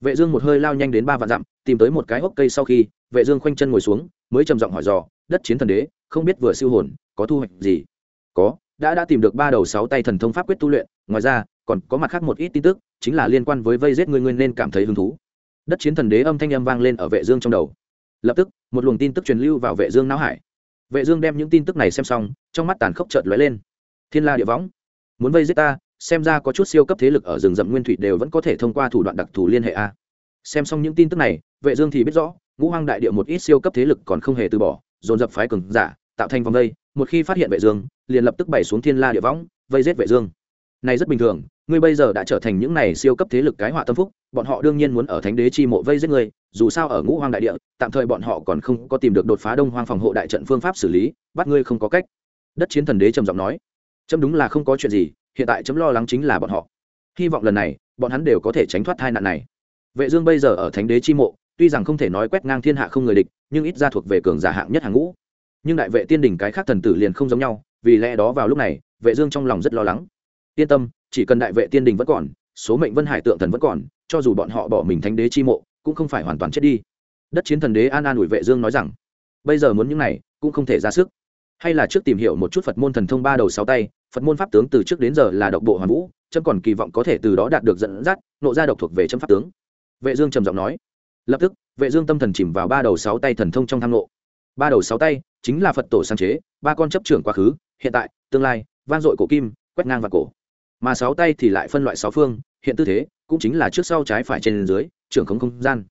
Vệ dương một hơi lao nhanh đến ba vạn dặm, tìm tới một cái hốc cây sau khi, vệ dương khoanh chân ngồi xuống, mới trầm giọng hỏi dò, đất chiến thần đế, không biết vừa siêu hồn, có thu hoạch gì? Có đã đã tìm được ba đầu sáu tay thần thông pháp quyết tu luyện, ngoài ra, còn có mặt khác một ít tin tức, chính là liên quan với vây giết ngươi ngươi nên cảm thấy hứng thú. Đất chiến thần đế âm thanh âm vang lên ở vệ dương trong đầu. Lập tức, một luồng tin tức truyền lưu vào vệ dương não hải. Vệ dương đem những tin tức này xem xong, trong mắt tàn khốc chợt lóe lên. Thiên la địa võng. Muốn vây giết ta, xem ra có chút siêu cấp thế lực ở rừng rậm nguyên thủy đều vẫn có thể thông qua thủ đoạn đặc thù liên hệ a. Xem xong những tin tức này, vệ dương thì biết rõ, ngũ hoang đại địa một ít siêu cấp thế lực còn không hề từ bỏ, dồn dập phái cường giả, tạo thành vòng đây một khi phát hiện vệ dương, liền lập tức bày xuống thiên la địa võng, vây giết vệ dương. Này rất bình thường, ngươi bây giờ đã trở thành những này siêu cấp thế lực cái họa tâm phúc, bọn họ đương nhiên muốn ở thánh đế chi mộ vây giết ngươi, dù sao ở ngũ hoang đại địa, tạm thời bọn họ còn không có tìm được đột phá đông hoang phòng hộ đại trận phương pháp xử lý, bắt ngươi không có cách. Đất chiến thần đế trầm giọng nói, chấm đúng là không có chuyện gì, hiện tại chấm lo lắng chính là bọn họ. Hy vọng lần này, bọn hắn đều có thể tránh thoát tai nạn này. Vệ dương bây giờ ở thánh đế chi mộ, tuy rằng không thể nói quét ngang thiên hạ không người địch, nhưng ít ra thuộc về cường giả hạng nhất hàng ngũ nhưng đại vệ tiên đỉnh cái khác thần tử liền không giống nhau, vì lẽ đó vào lúc này, vệ dương trong lòng rất lo lắng. Yên tâm, chỉ cần đại vệ tiên đình vẫn còn, số mệnh vân hải tượng thần vẫn còn, cho dù bọn họ bỏ mình thánh đế chi mộ, cũng không phải hoàn toàn chết đi. Đất chiến thần đế an an ủi vệ dương nói rằng, bây giờ muốn những này, cũng không thể ra sức. Hay là trước tìm hiểu một chút phật môn thần thông ba đầu sáu tay, phật môn pháp tướng từ trước đến giờ là độc bộ hoàn vũ trâm còn kỳ vọng có thể từ đó đạt được dẫn dắt, nộ ra độc thuộc về chân pháp tướng. Vệ dương trầm giọng nói. Lập tức, vệ dương tâm thần chìm vào ba đầu sáu tay thần thông trong tham nộ ba đầu sáu tay chính là phật tổ sáng chế, ba con chấp trưởng quá khứ, hiện tại, tương lai van dội cổ kim, quét ngang và cổ. Mà sáu tay thì lại phân loại sáu phương, hiện tư thế, cũng chính là trước sau trái phải trên dưới, trưởng không không gian.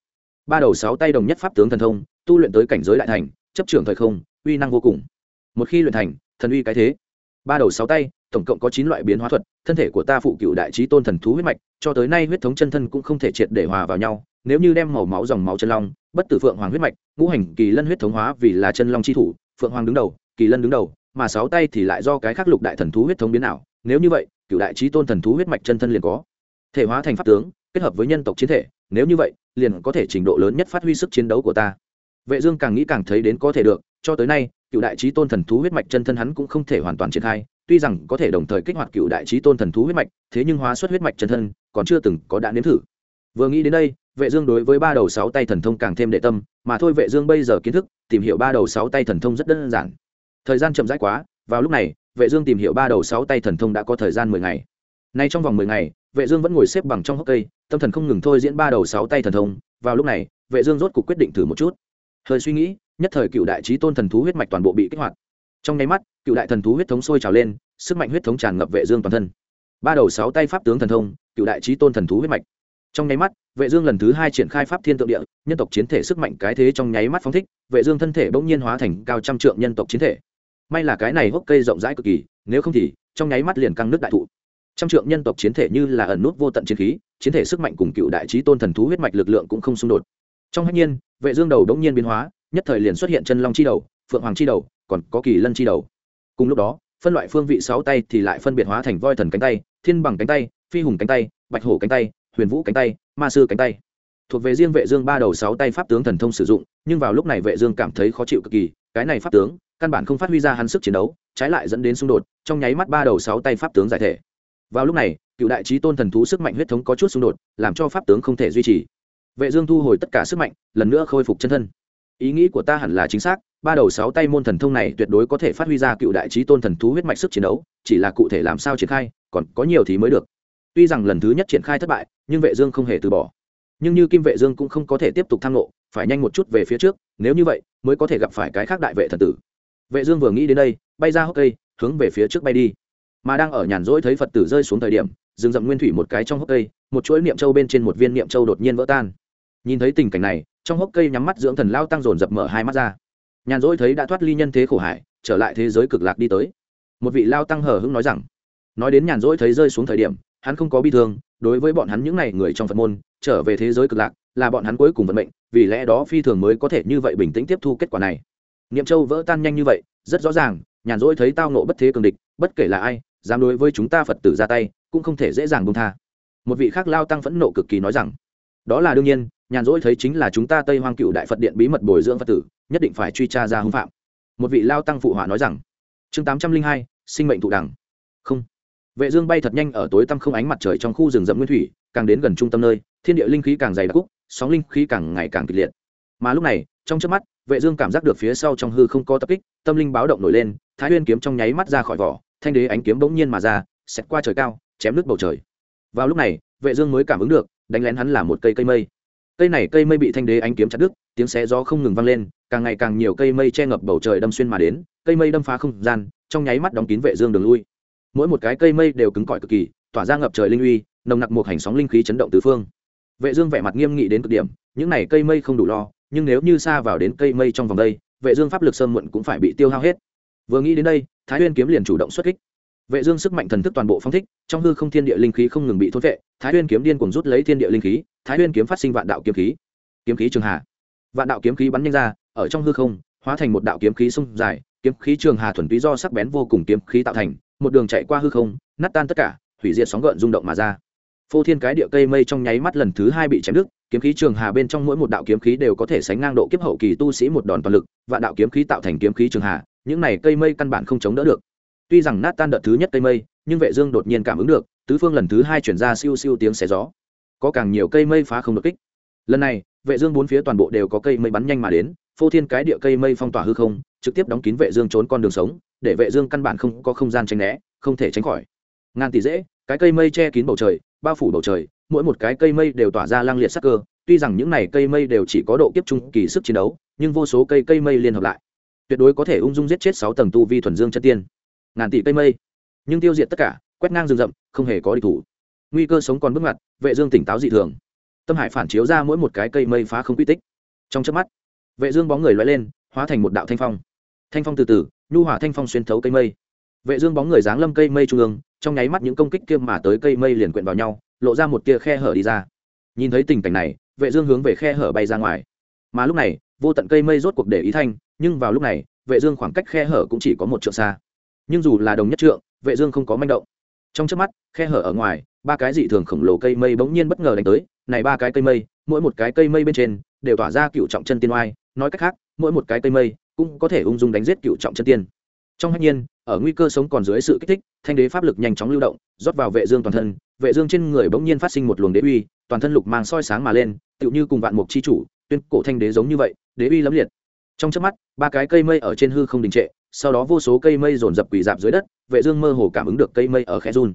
Ba đầu sáu tay đồng nhất pháp tướng thần thông, tu luyện tới cảnh giới đại thành, chấp trưởng thời không, uy năng vô cùng. Một khi luyện thành, thần uy cái thế. Ba đầu sáu tay tổng cộng có chín loại biến hóa thuật, thân thể của ta phụ cựu đại trí tôn thần thú huyết mạch, cho tới nay huyết thống chân thân cũng không thể triệt để hòa vào nhau, nếu như đem màu máu dòng máu chân long, bất tử phượng hoàng huyết mạch, ngũ hành kỳ lân huyết thống hóa vì là chân long chi thủ, phượng hoàng đứng đầu, kỳ lân đứng đầu, mà sáu tay thì lại do cái khắc lục đại thần thú huyết thống biến ảo, nếu như vậy, cựu đại trí tôn thần thú huyết mạch chân thân liền có thể hóa thành pháp tướng, kết hợp với nhân tộc chiến thể, nếu như vậy, liền có thể trình độ lớn nhất phát huy sức chiến đấu của ta. Vệ dương càng nghĩ càng thấy đến có thể được, cho tới nay, cựu đại trí tôn thần thú huyết mạch chân thân hắn cũng không thể hoàn toàn triển khai tuy rằng có thể đồng thời kích hoạt cựu đại trí tôn thần thú huyết mạch, thế nhưng hóa xuất huyết mạch chân thân còn chưa từng có đã nếm thử. Vừa nghĩ đến đây, vệ dương đối với ba đầu sáu tay thần thông càng thêm đệ tâm, mà thôi vệ dương bây giờ kiến thức, tìm hiểu ba đầu sáu tay thần thông rất đơn giản. Thời gian chậm rãi quá, vào lúc này, vệ dương tìm hiểu ba đầu sáu tay thần thông đã có thời gian mười ngày. Nay trong vòng mười ngày, vệ dương vẫn ngồi xếp bằng trong hốc cây, tâm thần không ngừng thôi diễn ba đầu sáu tay thần thông. Vào lúc này, vệ dương rốt cục quyết định thử một chút. Hơi suy nghĩ, nhất thời cựu đại trí tôn thần thú huyết mạch toàn bộ bị kích hoạt. Trong nháy mắt cựu đại thần thú huyết thống sôi trào lên, sức mạnh huyết thống tràn ngập vệ dương toàn thân. Ba đầu sáu tay pháp tướng thần thông, cựu đại trí tôn thần thú huyết mạch. Trong nháy mắt, vệ dương lần thứ hai triển khai pháp thiên tượng địa, nhân tộc chiến thể sức mạnh cái thế trong nháy mắt phóng thích, vệ dương thân thể bỗng nhiên hóa thành cao trăm trượng nhân tộc chiến thể. May là cái này hốc cây rộng rãi cực kỳ, nếu không thì, trong nháy mắt liền căng nước đại thụ. Trăm trượng nhân tộc chiến thể như là ẩn nút vô tận chiến khí, chiến thể sức mạnh cùng cựu đại trí tôn thần thú huyết mạch lực lượng cũng không xung đột. Trong hạnh nhiên, vệ dương đầu đống nhiên biến hóa, nhất thời liền xuất hiện chân long chi đầu, phượng hoàng chi đầu, còn có kỳ lân chi đầu cùng lúc đó, phân loại phương vị sáu tay thì lại phân biệt hóa thành voi thần cánh tay, thiên bằng cánh tay, phi hùng cánh tay, bạch hổ cánh tay, huyền vũ cánh tay, ma sư cánh tay. Thuộc về riêng vệ dương ba đầu sáu tay pháp tướng thần thông sử dụng, nhưng vào lúc này vệ dương cảm thấy khó chịu cực kỳ, cái này pháp tướng, căn bản không phát huy ra hắn sức chiến đấu, trái lại dẫn đến xung đột, trong nháy mắt ba đầu sáu tay pháp tướng giải thể. Vào lúc này, cựu đại trí tôn thần thú sức mạnh huyết thống có chút xung đột, làm cho pháp tướng không thể duy trì. Vệ dương thu hồi tất cả sức mạnh, lần nữa khôi phục chân thân ý nghĩ của ta hẳn là chính xác, ba đầu sáu tay môn thần thông này tuyệt đối có thể phát huy ra cựu đại trí tôn thần thú huyết mạch sức chiến đấu, chỉ là cụ thể làm sao triển khai, còn có nhiều thì mới được. Tuy rằng lần thứ nhất triển khai thất bại, nhưng vệ dương không hề từ bỏ. Nhưng như kim vệ dương cũng không có thể tiếp tục tham ngộ, phải nhanh một chút về phía trước, nếu như vậy, mới có thể gặp phải cái khác đại vệ thần tử. Vệ dương vừa nghĩ đến đây, bay ra hốc cây, hướng về phía trước bay đi. Mà đang ở nhàn rỗi thấy phật tử rơi xuống thời điểm dừng dậm nguyên thủy một cái trong hốc cây, một chuỗi niệm châu bên trên một viên niệm châu đột nhiên vỡ tan. Nhìn thấy tình cảnh này trong hốc cây nhắm mắt dưỡng thần lao tăng dồn dập mở hai mắt ra. Nhàn rỗi thấy đã thoát ly nhân thế khổ hải, trở lại thế giới cực lạc đi tới. Một vị lao tăng hờ hững nói rằng, nói đến nhàn rỗi thấy rơi xuống thời điểm, hắn không có bi thương, đối với bọn hắn những n à y người trong phật môn, trở về thế giới cực lạc, là bọn hắn cuối cùng vận mệnh, vì lẽ đó phi thường mới có thể như vậy bình tĩnh tiếp thu kết quả này. Niệm châu vỡ tan nhanh như vậy, rất rõ ràng, nhàn rỗi thấy tao nộ bất thế cường địch, bất kể là ai, dám đối với chúng ta phật tử ra tay, cũng không thể dễ dàng bông tha. Một vị khác lao tăng phẫn nộ cực kỳ nói rằng, đó là đương nhiên nhàn rỗi thấy chính là chúng ta tây hoang cựu đại phật điện bí mật bồi dưỡng phật tử, nhất định phải truy tra ra hưng phạm. Một vị lao tăng phụ họa nói rằng, chương tám trăm linh hai, sinh mệnh thụ đẳng. Không. Vệ dương bay thật nhanh ở tối tăm không ánh mặt trời trong khu rừng rậm nguyên thủy, càng đến gần trung tâm nơi, thiên địa linh khí càng dày đặc cúc, sóng linh khí càng ngày càng kịch liệt. Mà lúc này, trong chớp mắt, vệ dương cảm giác được phía sau trong hư không có tập kích, tâm linh báo động nổi lên, thái nguyên kiếm trong nháy mắt ra khỏi vỏ, thanh đế ánh kiếm bỗng nhiên mà ra, xẹt qua trời cao, chém nước bầu trời. Vào lúc này, vệ dương mới cảm ứng được, đánh lén hắn là một cây cây mây cây này cây mây bị thanh đế ánh kiếm chặt đứt, tiếng xé gió không ngừng vang lên, càng ngày càng nhiều cây mây che ngập bầu trời đâm xuyên mà đến, cây mây đâm phá không gian, trong nháy mắt đóng kín vệ dương đường lui. Mỗi một cái cây mây đều cứng cỏi cực kỳ, tỏa ra ngập trời linh uy, nồng nặc một hành sóng linh khí chấn động tứ phương. Vệ dương vẻ mặt nghiêm nghị đến cực điểm, những này cây mây không đủ lo, nhưng nếu như xa vào đến cây mây trong vòng đây, vệ dương pháp lực sơn muộn cũng phải bị tiêu hao hết. Vừa nghĩ đến đây, thái nguyên kiếm liền chủ động xuất kích vệ dương sức mạnh thần thức toàn bộ phóng thích, trong hư không thiên địa linh khí không ngừng bị thôn vệ, thái nguyên kiếm điên cuồng rút lấy thiên địa linh khí, thái nguyên kiếm phát sinh vạn đạo kiếm khí. Kiếm khí trường hà. Vạn đạo kiếm khí bắn nhanh ra, ở trong hư không, hóa thành một đạo kiếm khí sung dài, kiếm khí trường hà thuần túy do sắc bén vô cùng kiếm khí tạo thành, một đường chạy qua hư không, nát tan tất cả, hủy diệt sóng gợn rung động mà ra. Phô thiên cái địa cây mây trong nháy mắt lần thứ hai bị chém đứt, kiếm khí trường hà bên trong mỗi một đạo kiếm khí đều có thể sánh ngang độ kiếp hậu kỳ tu sĩ một đòn toàn lực, Vạn đạo kiếm khí tạo thành kiếm khí trường hà, những này cây mây căn bản không chống đỡ được tuy rằng nát tan đợt thứ nhất cây mây, nhưng vệ dương đột nhiên cảm ứng được, tứ phương lần thứ hai chuyển ra siêu siêu tiếng xé gió. Có càng nhiều cây mây phá không được kích. Lần này, vệ dương bốn phía toàn bộ đều có cây mây bắn nhanh mà đến, phô thiên cái địa cây mây phong tỏa hư không, trực tiếp đóng kín vệ dương trốn con đường sống, để vệ dương căn bản không có không gian tránh né, không thể tránh khỏi. Ngàn tỷ dễ, cái cây mây che kín bầu trời, bao phủ bầu trời, mỗi một cái cây mây đều tỏa ra lang liệt sắc cơ. Tuy rằng những này cây mây đều chỉ có độ kiếp trung kỳ sức chiến đấu, nhưng vô số cây cây mây liên hợp lại. Tuyệt đối có thể ung dung giết chết sáu tầng tu vi thuần dương chân tiên ngàn tỷ cây mây. Nhưng tiêu diệt tất cả, quét ngang rừng rậm, không hề có địch thủ. Nguy cơ sống còn bước ngoặt, vệ dương tỉnh táo dị thường. Tâm hải phản chiếu ra mỗi một cái cây mây phá không quy tích. Trong chớp mắt, vệ dương bóng người lói lên, hóa thành một đạo thanh phong. Thanh phong từ từ, nhu hỏa thanh phong xuyên thấu cây mây. Vệ dương bóng người dáng lâm cây mây trung ương, trong nháy mắt những công kích kia mà tới cây mây liền quyện vào nhau, lộ ra một tia khe hở đi ra. Nhìn thấy tình cảnh này, vệ dương hướng về khe hở bay ra ngoài. Mà lúc này, vô tận cây mây rốt cuộc để ý thanh, nhưng vào lúc này, vệ dương khoảng cách khe hở cũng chỉ có một trượng xa nhưng dù là đồng nhất trượng, vệ dương không có manh động. Trong chớp mắt, khe hở ở ngoài, ba cái dị thường khổng lồ cây mây bỗng nhiên bất ngờ đánh tới, này ba cái cây mây, mỗi một cái cây mây bên trên, đều tỏa ra cựu trọng chân tiên oai, nói cách khác, mỗi một cái cây mây cũng có thể ung dung đánh giết cựu trọng chân tiên. Trong hách nhiên, ở nguy cơ sống còn dưới sự kích thích, thanh đế pháp lực nhanh chóng lưu động, rót vào vệ dương toàn thân, vệ dương trên người bỗng nhiên phát sinh một luồng đế uy, toàn thân lục mang soi sáng mà lên, tựu như cùng vạn mục chi chủ, tuyên cổ thanh đế giống như vậy, đế uy lẫm liệt trong chớp mắt, ba cái cây mây ở trên hư không đình trệ, sau đó vô số cây mây dồn dập quỳ dạp dưới đất, vệ dương mơ hồ cảm ứng được cây mây ở khẽ run.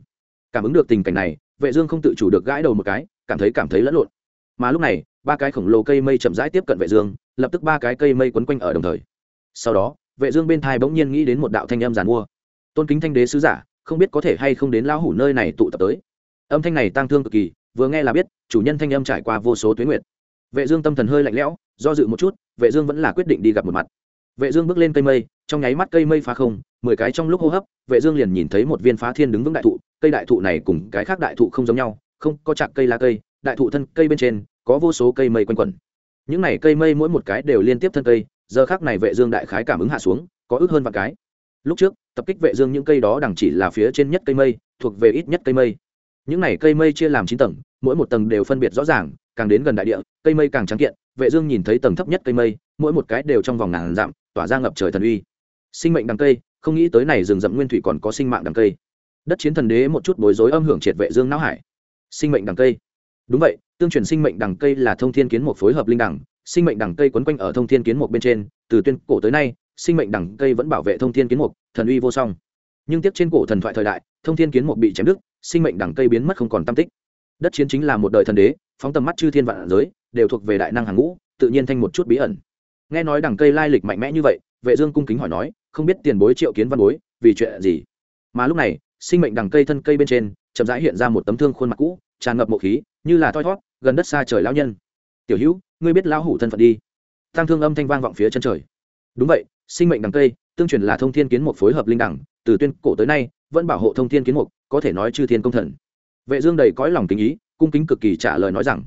Cảm ứng được tình cảnh này, vệ dương không tự chủ được gãi đầu một cái, cảm thấy cảm thấy lẫn lộn. Mà lúc này, ba cái khổng lồ cây mây chậm rãi tiếp cận vệ dương, lập tức ba cái cây mây quấn quanh ở đồng thời. Sau đó, vệ dương bên thai bỗng nhiên nghĩ đến một đạo thanh âm giàn mua. Tôn kính thanh đế sứ giả, không biết có thể hay không đến lão hủ nơi này tụ tập tới. Âm thanh này tang thương cực kỳ, vừa nghe là biết, chủ nhân thanh âm trải qua vô số tuyến nguyệt. Vệ dương tâm thần hơi lạnh lẽo do dự một chút, vệ dương vẫn là quyết định đi gặp một mặt. Vệ dương bước lên cây mây, trong nháy mắt cây mây phá không, mười cái trong lúc hô hấp, vệ dương liền nhìn thấy một viên phá thiên đứng vững đại thụ, cây đại thụ này cùng cái khác đại thụ không giống nhau, không, có chạc cây lá cây, đại thụ thân cây bên trên, có vô số cây mây quanh quẩn. Những này cây mây mỗi một cái đều liên tiếp thân cây, giờ khắc này vệ dương đại khái cảm ứng hạ xuống, có ước hơn vạn cái. Lúc trước, tập kích vệ dương những cây đó đằng chỉ là phía trên nhất cây mây, thuộc về ít nhất cây mây. Những này cây mây chia làm chín tầng, mỗi một tầng đều phân biệt rõ ràng, càng đến gần đại địa, cây mây càng trắng kiện vệ dương nhìn thấy tầng thấp nhất cây mây, mỗi một cái đều trong vòng ngàn dặm, tỏa ra ngập trời thần uy. Sinh mệnh đằng cây, không nghĩ tới này rừng rậm nguyên thủy còn có sinh mạng đằng cây. Đất chiến thần đế một chút bối rối âm hưởng triệt vệ dương não hải. Sinh mệnh đằng cây. Đúng vậy, tương truyền sinh mệnh đằng cây là thông thiên kiến một phối hợp linh đằng, sinh mệnh đằng cây quấn quanh ở thông thiên kiến một bên trên, từ tuyên cổ tới nay, sinh mệnh đằng cây vẫn bảo vệ thông thiên kiến một thần uy vô song. Nhưng tiếc trên cổ thần thoại thời đại, thông thiên kiến một bị chém đứt, sinh mệnh đằng cây biến mất không còn tam tích. Đất chiến chính là một đời thần đế, phóng tầm mắt chư thiên vạn giới đều thuộc về đại năng hàng ngũ, tự nhiên thanh một chút bí ẩn. Nghe nói đằng cây lai lịch mạnh mẽ như vậy, vệ dương cung kính hỏi nói, không biết tiền bối triệu kiến văn bối, vì chuyện gì? Mà lúc này, sinh mệnh đằng cây thân cây bên trên, chậm rãi hiện ra một tấm thương khuôn mặt cũ, tràn ngập mộ khí, như là thoi thoát gần đất xa trời lão nhân. Tiểu hữu, ngươi biết lão hủ thân phận đi. Tăng thương âm thanh vang vọng phía chân trời. Đúng vậy, sinh mệnh đằng cây, tương truyền là thông thiên kiến một phối hợp linh đẳng, từ tuyên cổ tới nay, vẫn bảo hộ thông thiên kiến mục, có thể nói chư thiên công thần. Vệ dương đầy cõi lòng kính ý, cung kính cực kỳ trả lời nói rằng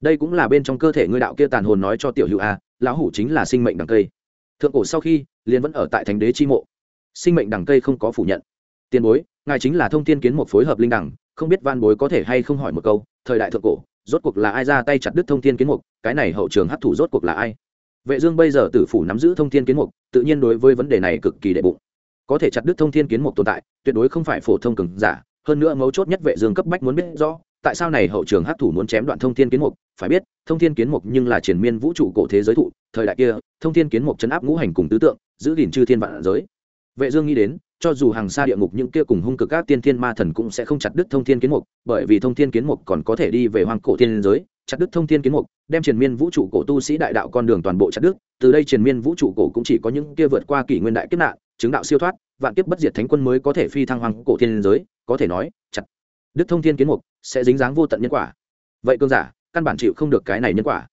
đây cũng là bên trong cơ thể ngươi đạo kia tàn hồn nói cho tiểu hữu a, lão hủ chính là sinh mệnh đằng cây. Thượng cổ sau khi, liền vẫn ở tại thánh đế chi mộ. Sinh mệnh đằng cây không có phủ nhận. Tiền bối, ngài chính là thông thiên kiến một phối hợp linh đẳng, không biết van bối có thể hay không hỏi một câu, thời đại thượng cổ, rốt cuộc là ai ra tay chặt đứt thông thiên kiến mục, cái này hậu trường hấp thụ rốt cuộc là ai? Vệ dương bây giờ tử phủ nắm giữ thông thiên kiến mục, tự nhiên đối với vấn đề này cực kỳ đệ bụng. Có thể chặt đứt thông thiên kiến mục tồn tại, tuyệt đối không phải phổ thông cường giả, hơn nữa mấu chốt nhất vệ dương cấp bách muốn biết rõ tại sao này hậu trường hắc thủ muốn chém đoạn thông thiên kiến mục? Phải biết, thông thiên kiến mục nhưng là triển miên vũ trụ cổ thế giới thụ, thời đại kia, thông thiên kiến mục chấn áp ngũ hành cùng tứ tượng, giữ gìn chư thiên vạn giới. Vệ dương nghĩ đến, cho dù hàng xa địa ngục những kia cùng hung cực các tiên thiên ma thần cũng sẽ không chặt đứt thông thiên kiến mục, bởi vì thông thiên kiến mục còn có thể đi về hoang cổ thiên giới, chặt đứt thông thiên kiến mục, đem triển miên vũ trụ cổ tu sĩ đại đạo con đường toàn bộ chặt đứt, từ đây triển miên vũ trụ cổ cũng chỉ có những kia vượt qua kỷ nguyên đại kiếp nạn, chứng đạo siêu thoát, vạn kiếp bất diệt thánh quân mới có thể phi thăng hoang cổ thiên giới, có thể nói, chặt đức thông thiên kiến mục sẽ dính dáng vô tận nhân quả. Vậy cương giả, căn bản chịu không được cái này nhân quả.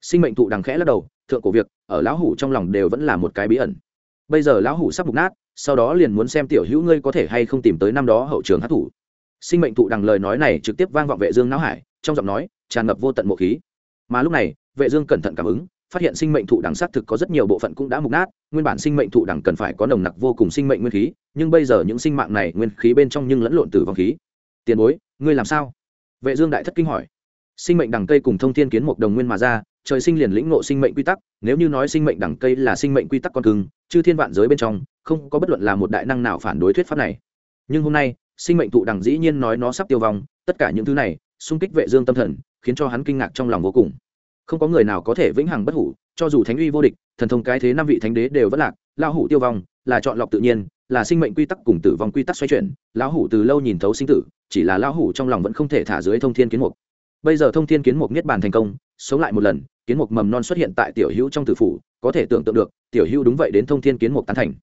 Sinh mệnh thụ đằng khẽ lắc đầu, thượng cổ việc, ở lão hủ trong lòng đều vẫn là một cái bí ẩn. Bây giờ lão hủ sắp mục nát, sau đó liền muốn xem tiểu hữu ngươi có thể hay không tìm tới năm đó hậu trường hát thủ sinh mệnh thụ đằng lời nói này trực tiếp vang vọng vệ dương não hải, trong giọng nói tràn ngập vô tận mộ khí. Mà lúc này, vệ dương cẩn thận cảm ứng, phát hiện sinh mệnh thụ đằng xác thực có rất nhiều bộ phận cũng đã mục nát, nguyên bản sinh mệnh thụ đằng cần phải có nồng nặc vô cùng sinh mệnh nguyên khí, nhưng bây giờ những sinh mạng này nguyên khí bên trong nhưng lẫn lộn tử vong khí tiền bối, ngươi làm sao? Vệ dương đại thất kinh hỏi. Sinh mệnh đằng cây cùng thông thiên kiến một đồng nguyên mà ra, trời sinh liền lĩnh ngộ sinh mệnh quy tắc, nếu như nói sinh mệnh đẳng cây là sinh mệnh quy tắc con cưng, chư thiên vạn giới bên trong, không có bất luận là một đại năng nào phản đối thuyết pháp này. Nhưng hôm nay, sinh mệnh thụ đẳng dĩ nhiên nói nó sắp tiêu vong, tất cả những thứ này, xung kích vệ dương tâm thần, khiến cho hắn kinh ngạc trong lòng vô cùng. Không có người nào có thể vĩnh hằng bất hủ, cho dù thánh uy vô địch, thần thông cái thế năm vị thánh đế đều vẫn lạc lao hủ tiêu vong, là chọn lọc tự nhiên là sinh mệnh quy tắc cùng tử vong quy tắc xoay chuyển, lão hủ từ lâu nhìn thấu sinh tử, chỉ là lão hủ trong lòng vẫn không thể thả dưới thông thiên kiến mục. Bây giờ thông thiên kiến mục niết bàn thành công, sống lại một lần, kiến mục mầm non xuất hiện tại tiểu hữu trong tử phủ, có thể tưởng tượng được, tiểu hữu đúng vậy đến thông thiên kiến mục tán thành.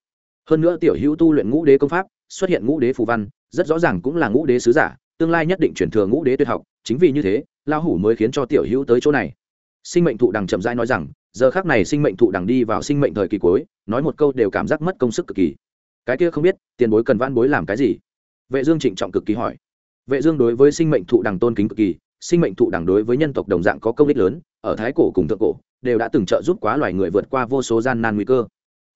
Hơn nữa tiểu hữu tu luyện ngũ đế công pháp, xuất hiện ngũ đế phù văn, rất rõ ràng cũng là ngũ đế sứ giả, tương lai nhất định chuyển thừa ngũ đế tuyệt học, chính vì như thế, lão hủ mới khiến cho tiểu hữu tới chỗ này. Sinh mệnh thụ đằng chậm rãi nói rằng, giờ khác này sinh mệnh thụ đằng đi vào sinh mệnh thời kỳ cuối, nói một câu đều cảm giác mất công sức cực kỳ cái kia không biết, tiền bối cần van bối làm cái gì? Vệ dương trịnh trọng cực kỳ hỏi. Vệ dương đối với sinh mệnh thụ đẳng tôn kính cực kỳ, sinh mệnh thụ đẳng đối với nhân tộc đồng dạng có công ích lớn, ở thái cổ cùng thượng cổ, đều đã từng trợ giúp quá loài người vượt qua vô số gian nan nguy cơ.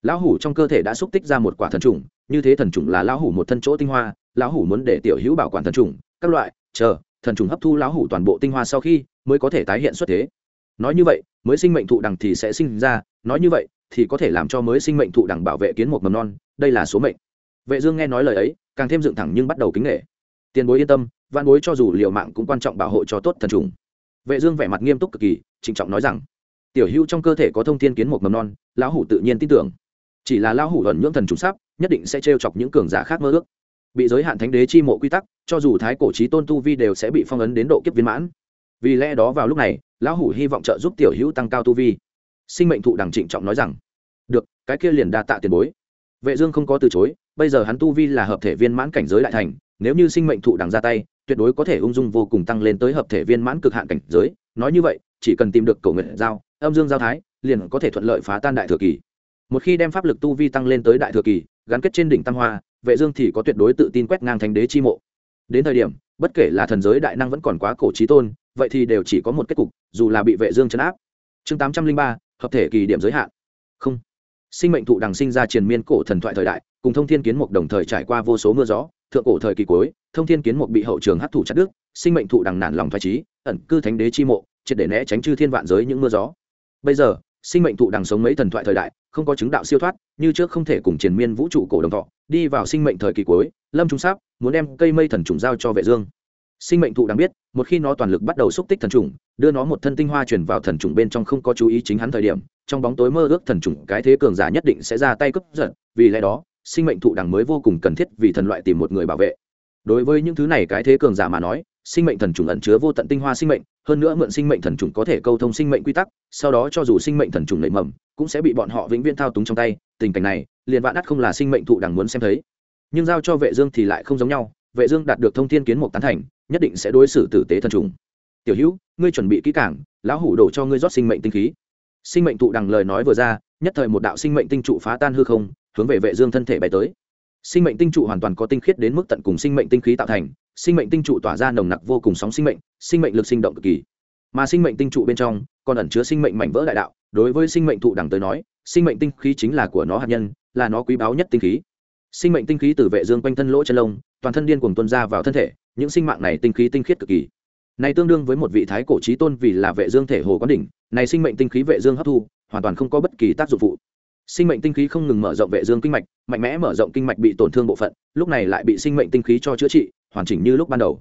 Lão hủ trong cơ thể đã xúc tích ra một quả thần trùng, như thế thần trùng là lão hủ một thân chỗ tinh hoa, lão hủ muốn để tiểu hữu bảo quản thần trùng, các loại, chờ, thần trùng hấp thu lão hủ toàn bộ tinh hoa sau khi mới có thể tái hiện xuất thế. Nói như vậy, mới sinh mệnh thụ đẳng thì sẽ sinh ra, nói như vậy, thì có thể làm cho mới sinh mệnh thụ đẳng bảo vệ kiến một mầm non đây là số mệnh. Vệ dương nghe nói lời ấy, càng thêm dựng thẳng nhưng bắt đầu kính nể. Tiền bối yên tâm văn bối cho dù liều mạng cũng quan trọng bảo hộ cho tốt thần trùng. Vệ dương vẻ mặt nghiêm túc cực kỳ, trịnh trọng nói rằng, tiểu hưu trong cơ thể có thông thiên kiến một mầm non, lão hủ tự nhiên tin tưởng. Chỉ là lão hủ thuần nhưỡng thần trùng sắp, nhất định sẽ treo chọc những cường giả khác mơ ước. Bị giới hạn thánh đế chi mộ quy tắc, cho dù thái cổ chí tôn tu vi đều sẽ bị phong ấn đến độ kiếp viên mãn. Vì lẽ đó vào lúc này, lão hủ hy vọng trợ giúp tiểu hữu tăng cao tu vi. Sinh mệnh thụ đằng trịnh trọng nói rằng, được, cái kia liền đa tạ tiền bối vệ dương không có từ chối bây giờ hắn tu vi là hợp thể viên mãn cảnh giới đại thành nếu như sinh mệnh thụ đằng ra tay tuyệt đối có thể ung dung vô cùng tăng lên tới hợp thể viên mãn cực hạn cảnh giới. Nói như vậy chỉ cần tìm được cổ nguyện giao âm dương giao thái liền có thể thuận lợi phá tan đại thừa kỳ. Một khi đem pháp lực tu vi tăng lên tới đại thừa kỳ gắn kết trên đỉnh tam hoa vệ dương thì có tuyệt đối tự tin quét ngang thánh đế chi mộ. Đến thời điểm bất kể là thần giới đại năng vẫn còn quá cổ trí tôn vậy thì đều chỉ có một kết cục dù là bị vệ dương chấn áp. Chương 803, hợp thể kỳ điểm giới hạn. Không sinh mệnh thụ đằng sinh ra triền miên cổ thần thoại thời đại, cùng thông thiên kiến mục đồng thời trải qua vô số mưa gió, thượng cổ thời kỳ cuối, thông thiên kiến mục bị hậu trường hấp thụ chặt đứt, sinh mệnh thụ đằng nản lòng thoái trí ẩn cư thánh đế chi mộ, triệt để né tránh chư thiên vạn giới những mưa gió. Bây giờ, sinh mệnh thụ đằng sống mấy thần thoại thời đại, không có chứng đạo siêu thoát, như trước không thể cùng triền miên vũ trụ cổ đồng thọ, đi vào sinh mệnh thời kỳ cuối, lâm trung sáp, muốn đem cây mây thần trùng giao cho vệ dương. Sinh mệnh thụ đằng biết, một khi nó toàn lực bắt đầu xúc tích thần trùng, đưa nó một thân tinh hoa truyền vào thần trùng bên trong không có chú ý chính hắn thời điểm trong bóng tối mơ ước thần trùng cái thế cường giả nhất định sẽ ra tay cướp giật, vì lẽ đó, sinh mệnh thụ đằng mới vô cùng cần thiết vì thần loại tìm một người bảo vệ. Đối với những thứ này cái thế cường giả mà nói, sinh mệnh thần trùng ẩn chứa vô tận tinh hoa sinh mệnh, hơn nữa mượn sinh mệnh thần trùng có thể câu thông sinh mệnh quy tắc, sau đó cho dù sinh mệnh thần trùng nảy mầm, cũng sẽ bị bọn họ vĩnh viễn thao túng trong tay, tình cảnh này, liền vạn ắt không là sinh mệnh thụ đằng muốn xem thấy. Nhưng giao cho vệ dương thì lại không giống nhau, vệ dương đạt được thông thiên kiến một tán thành, nhất định sẽ đối xử tử tế thần trùng tiểu hữu, ngươi chuẩn bị kỹ càng, lão hủ đổ cho ngươi rót sinh mệnh tinh khí sinh mệnh thụ đằng lời nói vừa ra, nhất thời một đạo sinh mệnh tinh trụ phá tan hư không, hướng về vệ dương thân thể bay tới. Sinh mệnh tinh trụ hoàn toàn có tinh khiết đến mức tận cùng sinh mệnh tinh khí tạo thành, sinh mệnh tinh trụ tỏa ra nồng nặc vô cùng sóng sinh mệnh sinh mệnh lực sinh động cực kỳ. Mà sinh mệnh tinh trụ bên trong, còn ẩn chứa sinh mệnh mảnh vỡ đại đạo, đối với sinh mệnh thụ đằng tới nói, sinh mệnh tinh khí chính là của nó hạt nhân, là nó quý báu nhất tinh khí. Sinh mệnh tinh khí từ vệ dương quanh thân lỗ chân lông, toàn thân điên cuồng tuôn ra vào thân thể, những sinh mạng này tinh khí tinh khiết cực kỳ này tương đương với một vị thái cổ trí tôn vì là vệ dương thể hồ quán đỉnh, này sinh mệnh tinh khí vệ dương hấp thu, hoàn toàn không có bất kỳ tác dụng phụ. Sinh mệnh tinh khí không ngừng mở rộng vệ dương kinh mạch, mạnh mẽ mở rộng kinh mạch bị tổn thương bộ phận, lúc này lại bị sinh mệnh tinh khí cho chữa trị, hoàn chỉnh như lúc ban đầu.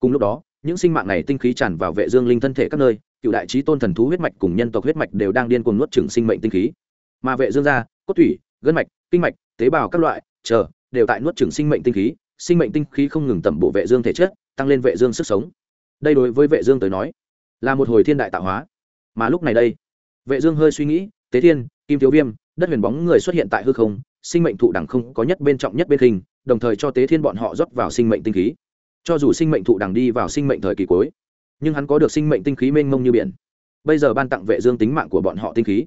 Cùng lúc đó, những sinh mạng này tinh khí tràn vào vệ dương linh thân thể các nơi, cựu đại trí tôn thần thú huyết mạch cùng nhân tộc huyết mạch đều đang điên cuồng nuốt chửng sinh mệnh tinh khí. Mà vệ dương da cốt thủy, gân mạch, kinh mạch, tế bào các loại, chờ, đều tại nuốt chửng sinh mệnh tinh khí. Sinh mệnh tinh khí không ngừng tẩm bổ vệ dương thể chất, tăng lên vệ dương sức sống đây đối với vệ dương tới nói là một hồi thiên đại tạo hóa. Mà lúc này đây, vệ dương hơi suy nghĩ, tế thiên, kim thiếu viêm, đất huyền bóng người xuất hiện tại hư không, sinh mệnh thụ đẳng không có nhất bên trọng nhất bên hình, đồng thời cho tế thiên bọn họ rót vào sinh mệnh tinh khí. Cho dù sinh mệnh thụ đẳng đi vào sinh mệnh thời kỳ cuối, nhưng hắn có được sinh mệnh tinh khí mênh mông như biển. Bây giờ ban tặng vệ dương tính mạng của bọn họ tinh khí.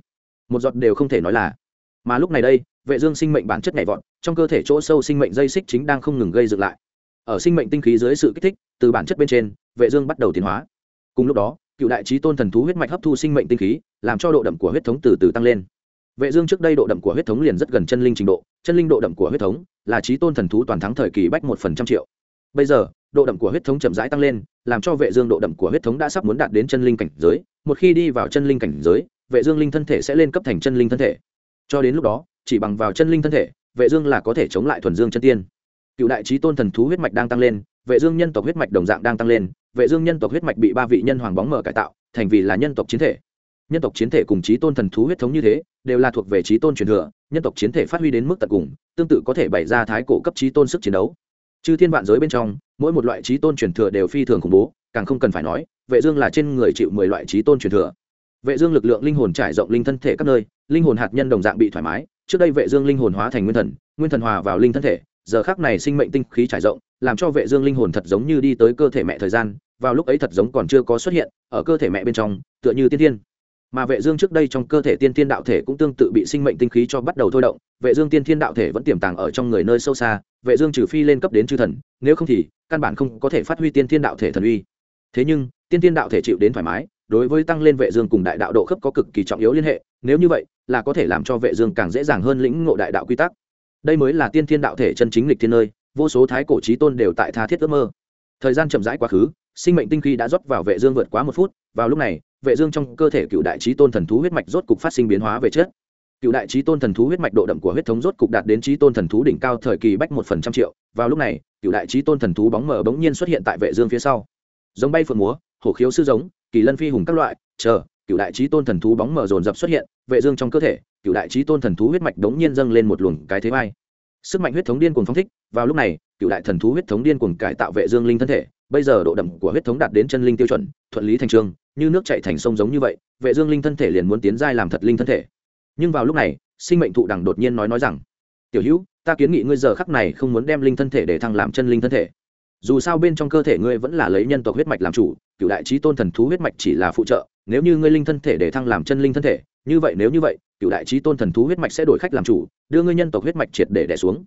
Một giọt đều không thể nói là. Mà lúc này đây, vệ dương sinh mệnh bản chất nhảy vọt, trong cơ thể chỗ sâu sinh mệnh dây xích chính đang không ngừng gây dựng lại. Ở sinh mệnh tinh khí dưới sự kích thích, từ bản chất bên trên vệ dương bắt đầu tiến hóa. Cùng lúc đó, cựu đại trí tôn thần thú huyết mạch hấp thu sinh mệnh tinh khí, làm cho độ đậm của huyết thống từ từ tăng lên. Vệ dương trước đây độ đậm của huyết thống liền rất gần chân linh trình độ, chân linh độ đậm của huyết thống là trí tôn thần thú toàn thắng thời kỳ bách một phần trăm triệu. Bây giờ, độ đậm của huyết thống chậm rãi tăng lên, làm cho vệ dương độ đậm của huyết thống đã sắp muốn đạt đến chân linh cảnh giới. Một khi đi vào chân linh cảnh giới, vệ dương linh thân thể sẽ lên cấp thành chân linh thân thể. Cho đến lúc đó, chỉ bằng vào chân linh thân thể, vệ dương là có thể chống lại thuần dương chân tiên. Cựu đại trí tôn thần thú huyết mạch đang tăng lên, vệ dương nhân tộc huyết mạch đồng dạng đang tăng lên vệ dương nhân tộc huyết mạch bị ba vị nhân hoàng bóng mở cải tạo, thành vì là nhân tộc chiến thể. Nhân tộc chiến thể cùng trí tôn thần thú huyết thống như thế, đều là thuộc về trí tôn truyền thừa, nhân tộc chiến thể phát huy đến mức tận cùng, tương tự có thể bày ra thái cổ cấp trí tôn sức chiến đấu. Chư thiên vạn giới bên trong, mỗi một loại trí tôn truyền thừa đều phi thường khủng bố, càng không cần phải nói, vệ dương là trên người chịu mười loại trí tôn truyền thừa. Vệ dương lực lượng linh hồn trải rộng linh thân thể các nơi, linh hồn hạt nhân đồng dạng bị thoải mái, trước đây vệ dương linh hồn hóa thành nguyên thần nguyên thần hòa vào linh thân thể giờ khắc này sinh mệnh tinh khí trải rộng, làm cho vệ dương linh hồn thật giống như đi tới cơ thể mẹ thời gian, vào lúc ấy thật giống còn chưa có xuất hiện, ở cơ thể mẹ bên trong, tựa như tiên thiên mà vệ dương trước đây trong cơ thể tiên thiên đạo thể cũng tương tự bị sinh mệnh tinh khí cho bắt đầu thôi động, vệ dương tiên thiên đạo thể vẫn tiềm tàng ở trong người nơi sâu xa, vệ dương trừ phi lên cấp đến chư thần, nếu không thì, căn bản không có thể phát huy tiên thiên đạo thể thần uy. Thế nhưng, tiên thiên đạo thể chịu đến thoải mái, đối với tăng lên vệ dương cùng đại đạo độ khớp có cực kỳ trọng yếu liên hệ, nếu như vậy, là có thể làm cho vệ dương càng dễ dàng hơn lĩnh ngộ đại đạo quy tắc đây mới là tiên thiên đạo thể chân chính lịch thiên nơi, vô số thái cổ trí tôn đều tại tha thiết ước mơ. Thời gian chậm rãi quá khứ, sinh mệnh tinh khí đã rót vào vệ dương vượt quá một phút, vào lúc này, vệ dương trong cơ thể cựu đại trí tôn thần thú huyết mạch rốt cục phát sinh biến hóa về chất cựu đại trí tôn thần thú huyết mạch độ đậm của huyết thống rốt cục đạt đến trí tôn thần thú đỉnh cao thời kỳ bách một phần trăm triệu. Vào lúc này, cựu đại trí tôn thần thú bóng mờ bỗng nhiên xuất hiện tại vệ dương phía sau. Giống bay phượng múa, hổ khiếu sư giống, kỳ lân phi hùng các loại, chờ cựu đại chí tôn thần thú bóng mờ dồn dập xuất hiện, vệ dương trong cơ thể, cựu đại chí tôn thần thú huyết mạch đống nhiên dâng lên một luồng cái thế vai. Sức mạnh huyết thống điên cuồng phong thích, vào lúc này, cựu đại thần thú huyết thống điên cuồng cải tạo vệ dương linh thân thể, bây giờ độ đậm của huyết thống đạt đến chân linh tiêu chuẩn, thuận lý thành trường, như nước chảy thành sông giống như vậy, vệ dương linh thân thể liền muốn tiến giai làm thật linh thân thể. Nhưng vào lúc này, sinh mệnh thụ đẳng đột nhiên nói nói rằng, tiểu hữu, ta kiến nghị ngươi giờ khắc này không muốn đem linh thân thể để thăng làm chân linh thân thể. Dù sao bên trong cơ thể ngươi vẫn là lấy nhân tộc huyết mạch làm chủ, cựu đại trí tôn thần thú huyết mạch chỉ là phụ trợ nếu như ngươi linh thân thể để thăng làm chân linh thân thể, như vậy nếu như vậy, cựu đại trí tôn thần thú huyết mạch sẽ đổi khách làm chủ, đưa ngươi nhân tộc huyết mạch triệt để đẻ xuống.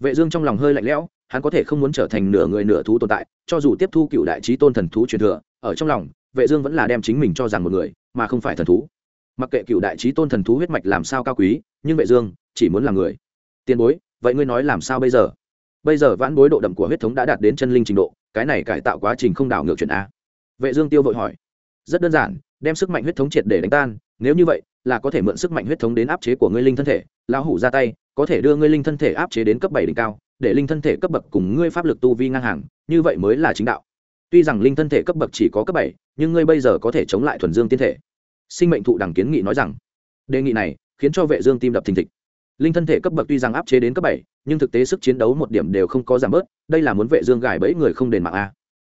Vệ dương trong lòng hơi lạnh lẽo, hắn có thể không muốn trở thành nửa người nửa thú tồn tại, cho dù tiếp thu cựu đại trí tôn thần thú truyền thừa, ở trong lòng, vệ dương vẫn là đem chính mình cho rằng một người, mà không phải thần thú. Mặc kệ cựu đại trí tôn thần thú huyết mạch làm sao cao quý, nhưng vệ dương chỉ muốn là người. Tiền bối, vậy ngươi nói làm sao bây giờ? Bây giờ vãn bối độ đậm của huyết thống đã đạt đến chân linh trình độ, cái này cải tạo quá trình không đảo ngược chuyện a. Vệ dương tiêu vội hỏi rất đơn giản, đem sức mạnh huyết thống triệt để đánh tan, nếu như vậy, là có thể mượn sức mạnh huyết thống đến áp chế của ngươi linh thân thể. Lão hủ ra tay, có thể đưa ngươi linh thân thể áp chế đến cấp bảy đỉnh cao, để linh thân thể cấp bậc cùng ngươi pháp lực tu vi ngang hàng, như vậy mới là chính đạo. Tuy rằng linh thân thể cấp bậc chỉ có cấp bảy, nhưng ngươi bây giờ có thể chống lại thuần dương tiên thể. Sinh mệnh thụ đẳng kiến nghị nói rằng, đề nghị này khiến cho vệ dương tim đập thình thịch. Linh thân thể cấp bậc tuy rằng áp chế đến cấp bảy, nhưng thực tế sức chiến đấu một điểm đều không có giảm bớt, đây là muốn vệ dương gài bẫy người không đền mạng a.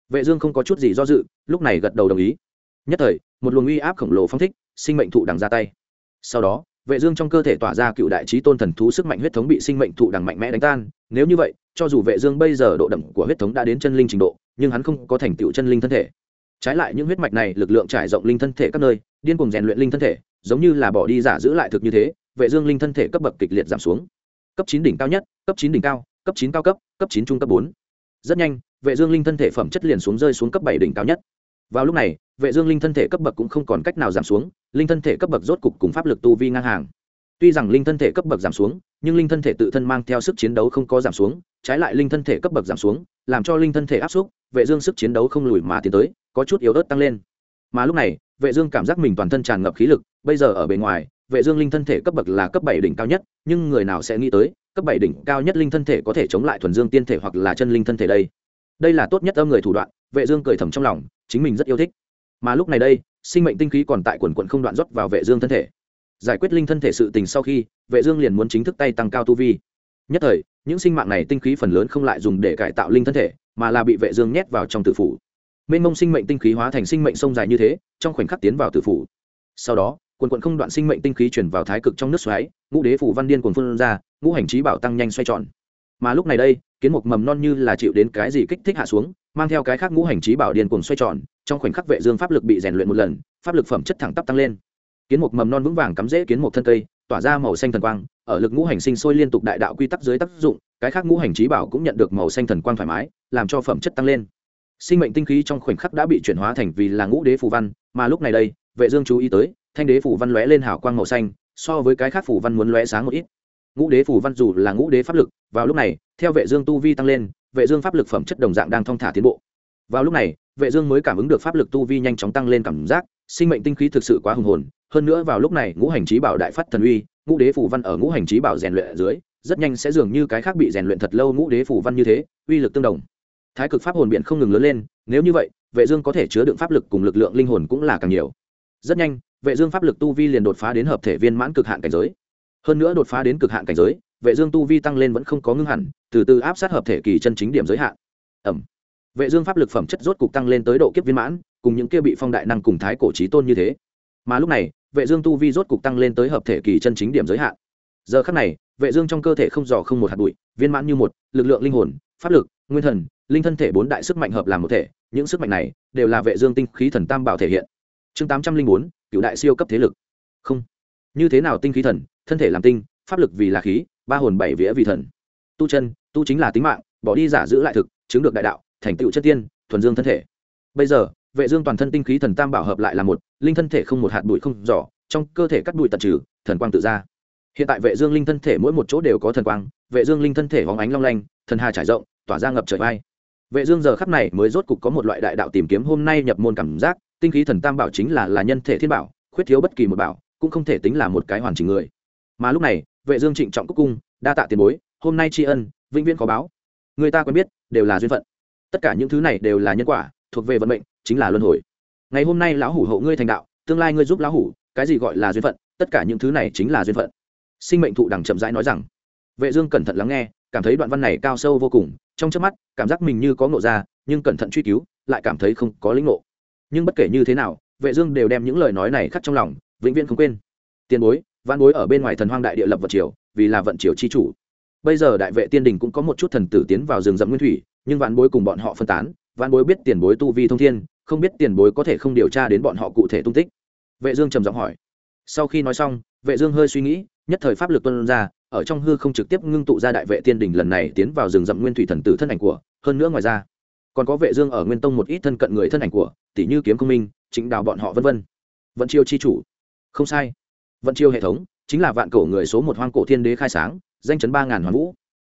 Vệ dương không có chút gì do dự, lúc này gật đầu đồng ý nhất thời, một luồng uy áp khổng lồ phong thích, sinh mệnh thụ đằng ra tay. Sau đó, vệ dương trong cơ thể tỏa ra cựu đại chí tôn thần thú sức mạnh huyết thống bị sinh mệnh thụ đằng mạnh mẽ đánh tan. Nếu như vậy, cho dù vệ dương bây giờ độ đậm của huyết thống đã đến chân linh trình độ, nhưng hắn không có thành tựu chân linh thân thể. Trái lại những huyết mạch này, lực lượng trải rộng linh thân thể các nơi, điên cuồng rèn luyện linh thân thể, giống như là bỏ đi giả giữ lại thực như thế, vệ dương linh thân thể cấp bậc kịch liệt giảm xuống. Cấp chín đỉnh cao nhất, cấp chín đỉnh cao, cấp chín cao cấp cấp chín trung cấp bốn. Rất nhanh, vệ dương linh thân thể phẩm chất liền xuống rơi xuống cấp bảy đỉnh cao nhất. Vào lúc này vệ dương linh thân thể cấp bậc cũng không còn cách nào giảm xuống, linh thân thể cấp bậc rốt cục cùng pháp lực tu vi ngang hàng. Tuy rằng linh thân thể cấp bậc giảm xuống, nhưng linh thân thể tự thân mang theo sức chiến đấu không có giảm xuống, trái lại linh thân thể cấp bậc giảm xuống, làm cho linh thân thể áp suất. vệ dương sức chiến đấu không lùi mà tiến tới, có chút yếu ớt tăng lên. Mà lúc này, vệ dương cảm giác mình toàn thân tràn ngập khí lực, bây giờ ở bề ngoài, vệ dương linh thân thể cấp bậc là cấp bảy đỉnh cao nhất, nhưng người nào sẽ nghĩ tới, cấp bảy đỉnh cao nhất linh thân thể có thể chống lại thuần dương tiên thể hoặc là chân linh thân thể đây? Đây là tốt nhất âm người thủ đoạn, vệ dương cười thầm trong lòng, chính mình rất yêu thích mà lúc này đây, sinh mệnh tinh khí còn tại quần quận không đoạn rót vào vệ dương thân thể. Giải quyết linh thân thể sự tình sau khi, vệ dương liền muốn chính thức tay tăng cao tu vi. Nhất thời, những sinh mạng này tinh khí phần lớn không lại dùng để cải tạo linh thân thể, mà là bị vệ dương nhét vào trong tử phủ. Mênh mông sinh mệnh tinh khí hóa thành sinh mệnh sông dài như thế, trong khoảnh khắc tiến vào tử phủ. Sau đó, quần quận không đoạn sinh mệnh tinh khí chuyển vào thái cực trong nước xoáy, ngũ đế phủ văn điên cuồng phun ra, ngũ hành trí bảo tăng nhanh xoay tròn. Mà lúc này đây, kiến mục mầm non như là chịu đến cái gì kích thích hạ xuống, mang theo cái khác ngũ hành trí bảo điên cuồng xoay tròn trong khoảnh khắc vệ dương pháp lực bị rèn luyện một lần, pháp lực phẩm chất thẳng tắp tăng lên. Kiến mục mầm non vững vàng cắm rễ kiến mục thân cây, tỏa ra màu xanh thần quang, ở lực ngũ hành sinh sôi liên tục đại đạo quy tắc dưới tác dụng, cái khác ngũ hành trí bảo cũng nhận được màu xanh thần quang thoải mái, làm cho phẩm chất tăng lên. Sinh mệnh tinh khí trong khoảnh khắc đã bị chuyển hóa thành vì là ngũ đế phù văn, mà lúc này đây, vệ dương chú ý tới, thanh đế phù văn lóe lên hào quang màu xanh, so với cái khác phù văn muốn lóe sáng một ít. Ngũ đế phù văn dù là ngũ đế pháp lực, vào lúc này, theo vệ dương tu vi tăng lên, vệ dương pháp lực phẩm chất đồng dạng đang thong thả tiến bộ. Vào lúc này vệ dương mới cảm ứng được pháp lực tu vi nhanh chóng tăng lên cảm giác, sinh mệnh tinh khí thực sự quá hùng hồn, hơn nữa vào lúc này, ngũ hành trí bảo đại phát thần uy, ngũ đế phủ văn ở ngũ hành trí bảo rèn luyện ở dưới, rất nhanh sẽ dường như cái khác bị rèn luyện thật lâu ngũ đế phủ văn như thế, uy lực tương đồng. Thái cực pháp hồn biển không ngừng lớn lên, nếu như vậy, vệ dương có thể chứa đựng pháp lực cùng lực lượng linh hồn cũng là càng nhiều. Rất nhanh, vệ dương pháp lực tu vi liền đột phá đến hợp thể viên mãn cực hạn cảnh giới. Hơn nữa đột phá đến cực hạn cảnh giới, vệ dương tu vi tăng lên vẫn không có ngưng hẳn, từ từ áp sát hợp thể kỳ chân chính điểm giới hạn. Ẩm vệ dương pháp lực phẩm chất rốt cục tăng lên tới độ kiếp viên mãn, cùng những kia bị phong đại năng cùng thái cổ chí tôn như thế. Mà lúc này, vệ dương tu vi rốt cục tăng lên tới hợp thể kỳ chân chính điểm giới hạn. Giờ khắc này, vệ dương trong cơ thể không dò không một hạt bụi, viên mãn như một, lực lượng linh hồn, pháp lực, nguyên thần, linh thân thể bốn đại sức mạnh hợp làm một thể, những sức mạnh này đều là vệ dương tinh khí thần tam bảo thể hiện. Chương 804 cửu đại siêu cấp thế lực. Không. Như thế nào tinh khí thần, thân thể làm tinh, pháp lực vì là khí, ba hồn bảy vía vì thần. Tu chân, tu chính là tính mạng, bỏ đi giả giữ lại thực, chứng được đại đạo thành tựu chất tiên, thuần dương thân thể. Bây giờ, vệ dương toàn thân tinh khí thần tam bảo hợp lại là một, linh thân thể không một hạt bụi không giỏ, trong cơ thể cắt bụi tận trừ, thần quang tự ra. Hiện tại vệ dương linh thân thể mỗi một chỗ đều có thần quang, vệ dương linh thân thể hóng ánh long lanh, thần hà trải rộng, tỏa ra ngập trời vai. Vệ dương giờ khắc này mới rốt cục có một loại đại đạo tìm kiếm hôm nay nhập môn cảm giác, tinh khí thần tam bảo chính là là nhân thể thiên bảo, khuyết thiếu bất kỳ một bảo, cũng không thể tính là một cái hoàn chỉnh người. Mà lúc này, vệ dương trịnh trọng cúc cung, đa tạ tiền bối, hôm nay tri ân, vĩnh viễn có báo. Người ta quen biết, đều là duyên phận tất cả những thứ này đều là nhân quả, thuộc về vận mệnh, chính là luân hồi. Ngày hôm nay lão hủ hậu ngươi thành đạo, tương lai ngươi giúp lão hủ, cái gì gọi là duyên phận, tất cả những thứ này chính là duyên phận. Sinh mệnh thụ đằng chậm rãi nói rằng. Vệ dương cẩn thận lắng nghe, cảm thấy đoạn văn này cao sâu vô cùng, trong chớp mắt, cảm giác mình như có ngộ ra, nhưng cẩn thận truy cứu, lại cảm thấy không có lĩnh ngộ. Nhưng bất kể như thế nào, vệ dương đều đem những lời nói này khắc trong lòng, vĩnh viễn không quên. Tiền bối văn bối ở bên ngoài thần hoang đại địa lập vật triều, vì là vận triều chi chủ. Bây giờ đại vệ tiên đình cũng có một chút thần tử tiến vào rừng rậm nguyên thủy nhưng vạn bối cùng bọn họ phân tán vạn bối biết tiền bối tu vi thông thiên, không biết tiền bối có thể không điều tra đến bọn họ cụ thể tung tích. Vệ dương trầm giọng hỏi. Sau khi nói xong, vệ dương hơi suy nghĩ, nhất thời pháp lực tuôn ra, ở trong hư không trực tiếp ngưng tụ ra đại vệ tiên đình lần này tiến vào rừng rậm nguyên thủy thần tử thân ảnh của, hơn nữa ngoài ra, còn có vệ dương ở nguyên tông một ít thân cận người thân ảnh của, tỷ như kiếm công minh, chính đào bọn họ vân vân. Vận chiêu chi chủ. Không sai. Vận chiêu hệ thống, chính là vạn cổ người số một hoang cổ thiên đế khai sáng, danh chấn ba ngàn hoàn vũ.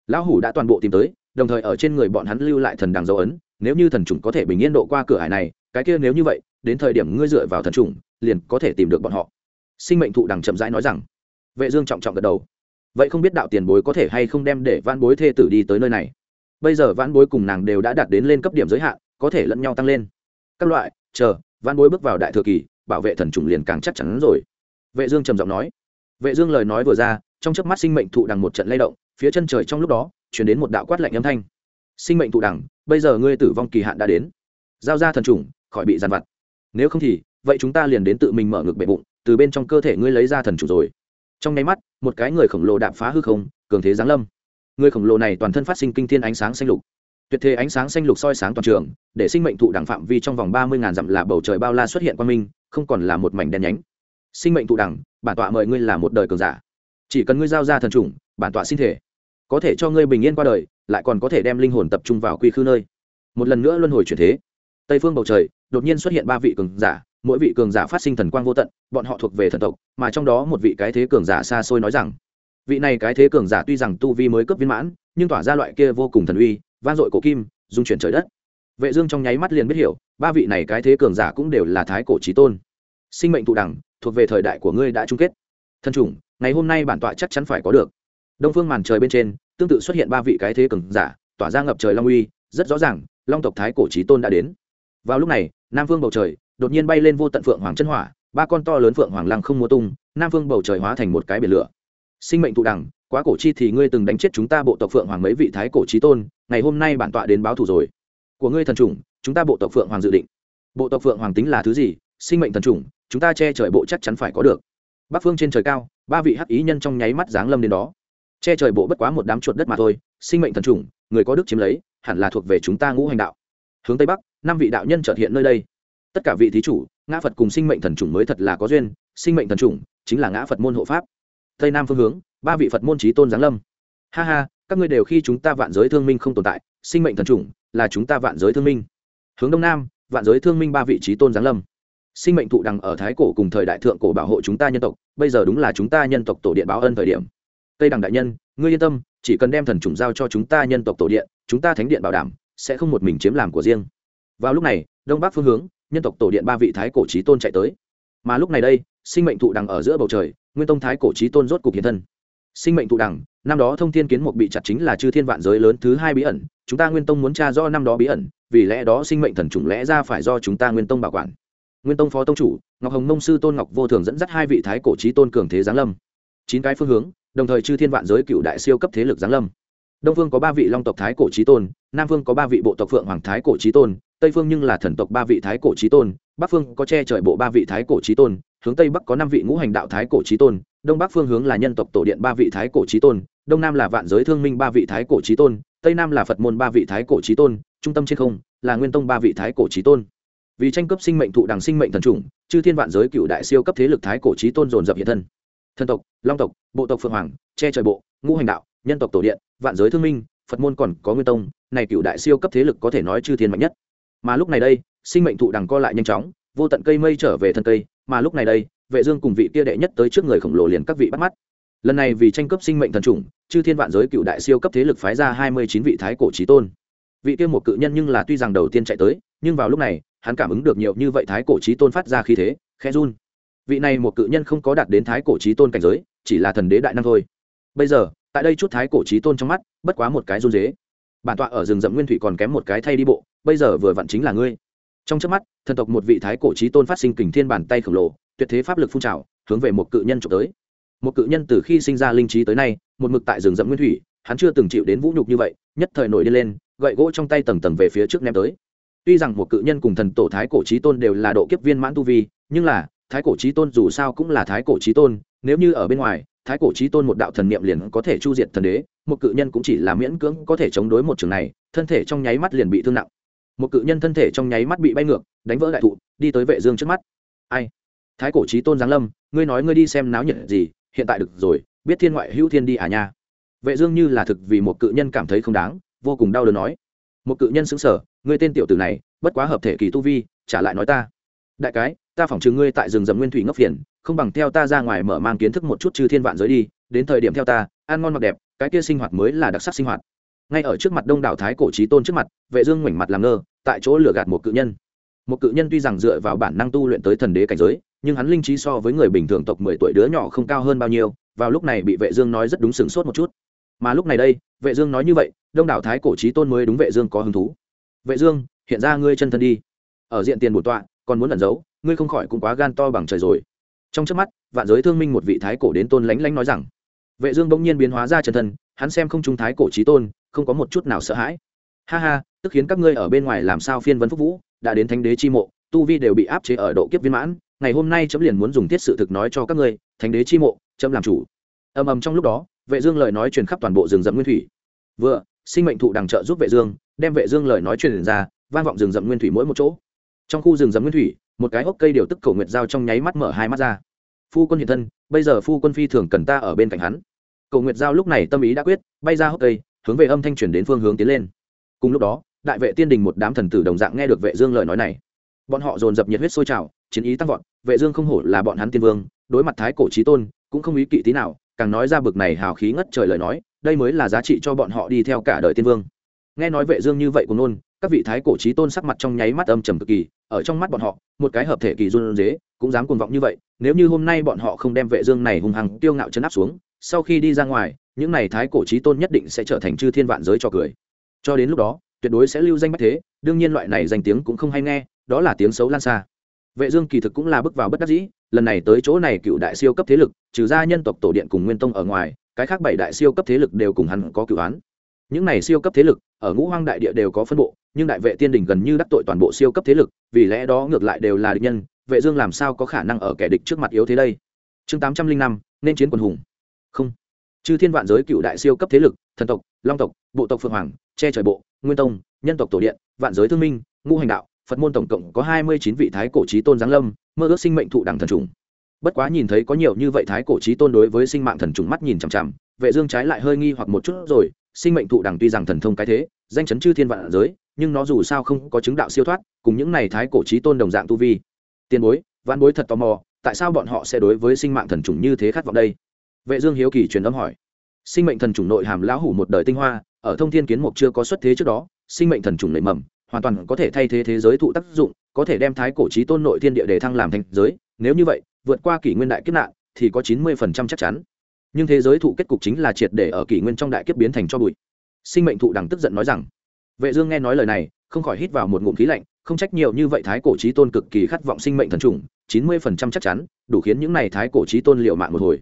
Lão hủ đã toàn bộ tìm tới đồng thời ở trên người bọn hắn lưu lại thần đằng dấu ấn, nếu như thần trùng có thể bình yên độ qua cửa hải này, cái kia nếu như vậy, đến thời điểm ngươi dựa vào thần trùng liền có thể tìm được bọn họ. Sinh mệnh thụ đằng chậm rãi nói rằng. Vệ dương trọng trọng gật đầu. Vậy không biết đạo tiền bối có thể hay không đem để vãn bối thê tử đi tới nơi này? Bây giờ vãn bối cùng nàng đều đã đạt đến lên cấp điểm giới hạn, có thể lẫn nhau tăng lên. Các loại, chờ, vãn bối bước vào đại thừa kỳ, bảo vệ thần trùng liền càng chắc chắn rồi. Vệ dương trầm giọng nói. Vệ dương lời nói vừa ra, trong chớp mắt sinh mệnh thụ đằng một trận lay động, phía chân trời trong lúc đó truyền đến một đạo quát lạnh âm thanh. Sinh mệnh thụ đẳng, bây giờ ngươi tử vong kỳ hạn đã đến. Giao ra thần trùng, khỏi bị giàn vặt. Nếu không thì, vậy chúng ta liền đến tự mình mở ngực bệ bụng, từ bên trong cơ thể ngươi lấy ra thần trùng rồi. Trong nháy mắt, một cái người khổng lồ đạp phá hư không, cường thế giáng lâm. Người khổng lồ này toàn thân phát sinh kinh thiên ánh sáng xanh lục. Tuyệt thế ánh sáng xanh lục soi sáng toàn trường, để sinh mệnh thụ đẳng phạm vi trong vòng ba mươi ngàn dặm là bầu trời bao la xuất hiện qua minh, không còn là một mảnh đen nhánh. Sinh mệnh thụ đẳng, bản tọa mời ngươi là một đời cường giả. Chỉ cần ngươi giao ra thần trùng, bản tọa xin thể có thể cho ngươi bình yên qua đời, lại còn có thể đem linh hồn tập trung vào quy khư nơi. Một lần nữa luân hồi chuyển thế. Tây phương bầu trời, đột nhiên xuất hiện ba vị cường giả, mỗi vị cường giả phát sinh thần quang vô tận, bọn họ thuộc về thần tộc, mà trong đó một vị cái thế cường giả xa xôi nói rằng, vị này cái thế cường giả tuy rằng tu vi mới cấp viên mãn, nhưng tỏa ra loại kia vô cùng thần uy van dội cổ kim, dung chuyển trời đất. Vệ dương trong nháy mắt liền biết hiểu, ba vị này cái thế cường giả cũng đều là thái cổ chí tôn. Sinh mệnh tụ đẳng, thuộc về thời đại của ngươi đã chung kết. Thân chủng, ngày hôm nay bản tọa chắc chắn phải có được đông phương màn trời bên trên, tương tự xuất hiện ba vị cái thế cường giả, tỏa ra ngập trời long uy, rất rõ ràng, long tộc thái cổ trí tôn đã đến. Vào lúc này, nam phương bầu trời đột nhiên bay lên vô tận phượng hoàng chân hỏa, ba con to lớn phượng hoàng lăng không mua tung, nam phương bầu trời hóa thành một cái biển lửa. Sinh mệnh thụ đẳng, quá cổ chi thì ngươi từng đánh chết chúng ta bộ tộc phượng hoàng mấy vị thái cổ trí tôn, ngày hôm nay bản tọa đến báo thù rồi. Của ngươi thần chủng, chúng ta bộ tộc phượng hoàng dự định. Bộ tộc phượng hoàng tính là thứ gì? Sinh mệnh thần chủng, chúng ta che trời bộ chắc chắn phải có được. Bắc phương trên trời cao, ba vị hắc ý nhân trong nháy mắt giáng lâm đến đó che trời bộ bất quá một đám chuột đất mà thôi, sinh mệnh thần chủng người có đức chiếm lấy, hẳn là thuộc về chúng ta ngũ hành đạo. Hướng tây bắc, năm vị đạo nhân trợt hiện nơi đây. Tất cả vị thí chủ, ngã phật cùng sinh mệnh thần chủng mới thật là có duyên, sinh mệnh thần chủng chính là ngã phật môn hộ pháp. Tây nam phương hướng, ba vị phật môn trí tôn giáng lâm. Ha ha, các ngươi đều khi chúng ta vạn giới thương minh không tồn tại, sinh mệnh thần chủng là chúng ta vạn giới thương minh. Hướng đông nam, vạn giới thương minh ba vị trí tôn giáng lâm. Sinh mệnh thụ đằng ở thái cổ cùng thời đại thượng cổ bảo hộ chúng ta nhân tộc, bây giờ đúng là chúng ta nhân tộc tổ điện báo ân thời điểm tây đằng đại nhân, ngươi yên tâm, chỉ cần đem thần trùng giao cho chúng ta nhân tộc tổ điện, chúng ta thánh điện bảo đảm, sẽ không một mình chiếm làm của riêng. Vào lúc này, đông bắc phương hướng, nhân tộc tổ điện ba vị thái cổ trí tôn chạy tới. Mà lúc này đây, sinh mệnh thụ đằng ở giữa bầu trời, nguyên tông thái cổ trí tôn rốt cục hiện thân. Sinh mệnh thụ đằng, năm đó thông thiên kiến một bị chặt chính là chư thiên vạn giới lớn thứ hai bí ẩn, chúng ta nguyên tông muốn tra do năm đó bí ẩn, vì lẽ đó sinh mệnh thần trùng lẽ ra phải do chúng ta nguyên tông bảo quản. Nguyên tông phó tông chủ, ngọc hồng mông sư tôn ngọc vô thường dẫn dắt hai vị thái cổ trí tôn cường thế giáng lâm. Chín cái phương hướng đồng thời chư thiên vạn giới cựu đại siêu cấp thế lực giáng lâm đông phương có ba vị long tộc thái cổ trí tôn nam phương có ba vị bộ tộc phượng hoàng thái cổ trí tôn tây phương nhưng là thần tộc ba vị thái cổ trí tôn bắc phương có che trời bộ ba vị thái cổ trí tôn hướng tây bắc có năm vị ngũ hành đạo thái cổ trí tôn đông bắc phương hướng là nhân tộc tổ điện ba vị thái cổ trí tôn đông nam là vạn giới thương minh ba vị thái cổ trí tôn tây nam là phật môn ba vị thái cổ trí tôn trung tâm trên không là nguyên tông ba vị thái cổ trí tôn vì tranh cấp sinh mệnh thụ đằng sinh mệnh thần trùng chư thiên vạn giới cựu đại siêu cấp thế lực thái cổ trí tôn dồn dập hiện thân thần tộc long tộc bộ tộc phượng hoàng, che trời bộ, ngũ hành đạo, nhân tộc tổ điện, vạn giới thương minh, phật môn còn có nguyên tông, này cựu đại siêu cấp thế lực có thể nói chư thiên mạnh nhất. Mà lúc này đây, sinh mệnh thụ đằng co lại nhanh chóng, vô tận cây mây trở về thân cây, mà lúc này đây, vệ dương cùng vị kia đệ nhất tới trước người khổng lồ liền các vị bắt mắt. Lần này vì tranh cấp sinh mệnh thần trùng chư thiên vạn giới cựu đại siêu cấp thế lực phái ra hai mươi chín vị thái cổ chí tôn. Vị kia một cự nhân nhưng là tuy rằng đầu tiên chạy tới, nhưng vào lúc này, hắn cảm ứng được nhiều như vậy thái cổ chí tôn phát ra khí thế, khẽ run. Vị này một cự nhân không có đạt đến thái cổ chí tôn cảnh giới chỉ là thần đế đại năng thôi. Bây giờ, tại đây chút thái cổ trí tôn trong mắt, bất quá một cái run dế. Bản tọa ở rừng rậm nguyên thủy còn kém một cái thay đi bộ, bây giờ vừa vặn chính là ngươi. Trong trước mắt, thần tộc một vị thái cổ trí tôn phát sinh kình thiên bàn tay khổng lồ, tuyệt thế pháp lực phun trào, hướng về một cự nhân trộm tới. Một cự nhân từ khi sinh ra linh trí tới nay, một mực tại rừng rậm nguyên thủy, hắn chưa từng chịu đến vũ nhục như vậy, nhất thời nổi đi lên, gậy gỗ trong tay tầng tầng về phía trước ném tới. Tuy rằng một cự nhân cùng thần tổ thái cổ trí tôn đều là độ kiếp viên mãn tu vi, nhưng là, thái cổ trí tôn dù sao cũng là thái cổ trí tôn nếu như ở bên ngoài, thái cổ trí tôn một đạo thần niệm liền có thể chu diệt thần đế, một cự nhân cũng chỉ là miễn cưỡng có thể chống đối một trường này, thân thể trong nháy mắt liền bị thương nặng. Một cự nhân thân thể trong nháy mắt bị bay ngược, đánh vỡ đại thụ, đi tới vệ dương trước mắt. Ai? Thái cổ trí tôn giáng lâm, ngươi nói ngươi đi xem náo nhiệt gì, hiện tại được rồi, biết thiên ngoại hữu thiên đi à nha. Vệ dương như là thực vì một cự nhân cảm thấy không đáng, vô cùng đau đớn nói. Một cự nhân sững sờ, ngươi tên tiểu tử này, bất quá hợp thể kỳ tu vi, trả lại nói ta đại cái, ta phỏng chừng ngươi tại rừng rậm nguyên thủy ngốc phiền, không bằng theo ta ra ngoài mở mang kiến thức một chút chư thiên vạn giới đi, đến thời điểm theo ta, ăn ngon mặc đẹp, cái kia sinh hoạt mới là đặc sắc sinh hoạt. Ngay ở trước mặt đông đảo thái cổ trí tôn trước mặt, vệ dương ngoảnh mặt làm ngơ, tại chỗ lừa gạt một cự nhân. Một cự nhân tuy rằng dựa vào bản năng tu luyện tới thần đế cảnh giới, nhưng hắn linh trí so với người bình thường tộc mười tuổi đứa nhỏ không cao hơn bao nhiêu, vào lúc này bị vệ dương nói rất đúng sừng sốt một chút. Mà lúc này đây, vệ dương nói như vậy, đông đảo thái cổ trí tôn mới đúng vệ dương có hứng thú. Vệ dương, hiện ra ngươi chân thân đi. Ở diện tiền bổn tọa còn muốn ẩn giấu, ngươi không khỏi cũng quá gan to bằng trời rồi. Trong chớp mắt, vạn giới thương minh một vị thái cổ đến tôn lánh lánh nói rằng, vệ dương bỗng nhiên biến hóa ra chân thân, hắn xem không trung thái cổ trí tôn, không có một chút nào sợ hãi. Ha ha, tức khiến các ngươi ở bên ngoài làm sao phiên vấn phúc vũ, đã đến thánh đế chi mộ, tu vi đều bị áp chế ở độ kiếp viên mãn, ngày hôm nay chấm liền muốn dùng tiết sự thực nói cho các ngươi, thánh đế chi mộ, chấm làm chủ. Ầm ầm trong lúc đó, vệ dương lời nói truyền khắp toàn bộ rừng rậm nguyên thủy. Vừa, sinh mệnh thụ đằng trợ giúp vệ dương, đem vệ dương lời nói truyền ra, vang vọng rừng rậm nguyên thủy mỗi một chỗ trong khu rừng rậm nguyên thủy, một cái hốc cây điều tức cầu nguyệt giao trong nháy mắt mở hai mắt ra. Phu quân hiện thân, bây giờ phu quân phi thường cần ta ở bên cạnh hắn. Cầu nguyệt giao lúc này tâm ý đã quyết, bay ra hốc cây, hướng về âm thanh truyền đến phương hướng tiến lên. Cùng lúc đó, đại vệ tiên đình một đám thần tử đồng dạng nghe được vệ dương lời nói này. Bọn họ dồn dập nhiệt huyết sôi trào, chiến ý tăng vọt, vệ dương không hổ là bọn hắn tiên vương, đối mặt thái cổ chí tôn, cũng không ý kỵ tí nào, càng nói ra bực này hào khí ngất trời lời nói, đây mới là giá trị cho bọn họ đi theo cả đời tiên vương. Nghe nói vệ dương như vậy cũng nôn, các vị thái cổ chí tôn sắc mặt trong nháy mắt âm trầm cực kỳ ở trong mắt bọn họ, một cái hợp thể kỳ run dế cũng dám cuồng vọng như vậy, nếu như hôm nay bọn họ không đem vệ dương này hung hăng tiêu ngạo chấn áp xuống, sau khi đi ra ngoài, những này thái cổ chí tôn nhất định sẽ trở thành chư thiên vạn giới cho cười. Cho đến lúc đó, tuyệt đối sẽ lưu danh bách thế, đương nhiên loại này danh tiếng cũng không hay nghe, đó là tiếng xấu lan xa. Vệ dương kỳ thực cũng là bước vào bất đắc dĩ, lần này tới chỗ này cựu đại siêu cấp thế lực, trừ ra nhân tộc tổ điện cùng nguyên tông ở ngoài, cái khác bảy đại siêu cấp thế lực đều cùng hắn có cựu án những này siêu cấp thế lực ở ngũ hoang đại địa đều có phân bộ nhưng đại vệ tiên đỉnh gần như đắc tội toàn bộ siêu cấp thế lực vì lẽ đó ngược lại đều là địch nhân. Vệ dương làm sao có khả năng ở kẻ địch trước mặt yếu thế đây? Chương 805, nên chiến quần hùng. Không. Chư thiên vạn giới cựu đại siêu cấp thế lực thần tộc long tộc bộ tộc phượng hoàng che trời bộ nguyên tông nhân tộc tổ điện vạn giới thương minh ngũ hành đạo phật môn tổng cộng có hai mươi chín vị thái cổ trí tôn giáng lâm mơ ước sinh mệnh thụ đẳng thần trùng bất quá nhìn thấy có nhiều như vậy thái cổ trí tôn đối với sinh mạng thần trùng mắt nhìn chằm chằm vệ dương trái lại hơi nghi hoặc một chút rồi sinh mệnh thụ đẳng tuy rằng thần thông cái thế, danh chấn chư thiên vạn giới, nhưng nó dù sao không có chứng đạo siêu thoát, cùng những này thái cổ trí tôn đồng dạng tu vi. Tiền bối, vạn bối thật tò mò, tại sao bọn họ sẽ đối với sinh mạng thần trùng như thế khát vọng đây? Vệ dương hiếu kỳ truyền âm hỏi. Sinh mệnh thần trùng nội hàm lão hủ một đời tinh hoa, ở thông thiên kiến mục chưa có xuất thế trước đó, sinh mệnh thần trùng nảy mầm, hoàn toàn có thể thay thế thế giới thụ tác dụng, có thể đem thái cổ trí tôn nội thiên địa để thăng làm thành giới, nếu như vậy, vượt qua kỷ nguyên đại kiếp nạn, thì có chín mươi phần trăm chắc chắn nhưng thế giới thụ kết cục chính là triệt để ở kỷ nguyên trong đại kiếp biến thành cho bụi. Sinh mệnh thụ đằng tức giận nói rằng, vệ dương nghe nói lời này, không khỏi hít vào một ngụm khí lạnh, không trách nhiều như vậy thái cổ chí tôn cực kỳ khát vọng sinh mệnh thần trùng, chín mươi phần trăm chắc chắn, đủ khiến những này thái cổ chí tôn liều mạng một hồi.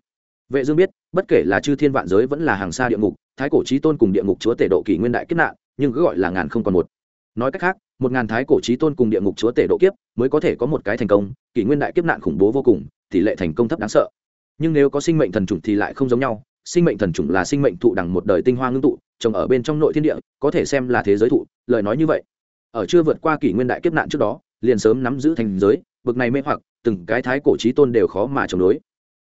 Vệ dương biết, bất kể là chư thiên vạn giới vẫn là hàng xa địa ngục, thái cổ chí tôn cùng địa ngục chúa tể độ kỷ nguyên đại kiếp nạn, nhưng cứ gọi là ngàn không còn một. Nói cách khác, một ngàn thái cổ chí tôn cùng địa ngục chúa tể độ kiếp mới có thể có một cái thành công, kỷ nguyên đại kiếp nạn khủng bố vô cùng, tỷ lệ thành công thấp đáng sợ nhưng nếu có sinh mệnh thần trùng thì lại không giống nhau. Sinh mệnh thần trùng là sinh mệnh thụ đằng một đời tinh hoa ngưng tụ, trồng ở bên trong nội thiên địa, có thể xem là thế giới thụ, lời nói như vậy. Ở chưa vượt qua kỷ nguyên đại kiếp nạn trước đó, liền sớm nắm giữ thành giới, bực này mê hoặc, từng cái thái cổ trí tôn đều khó mà chống đối.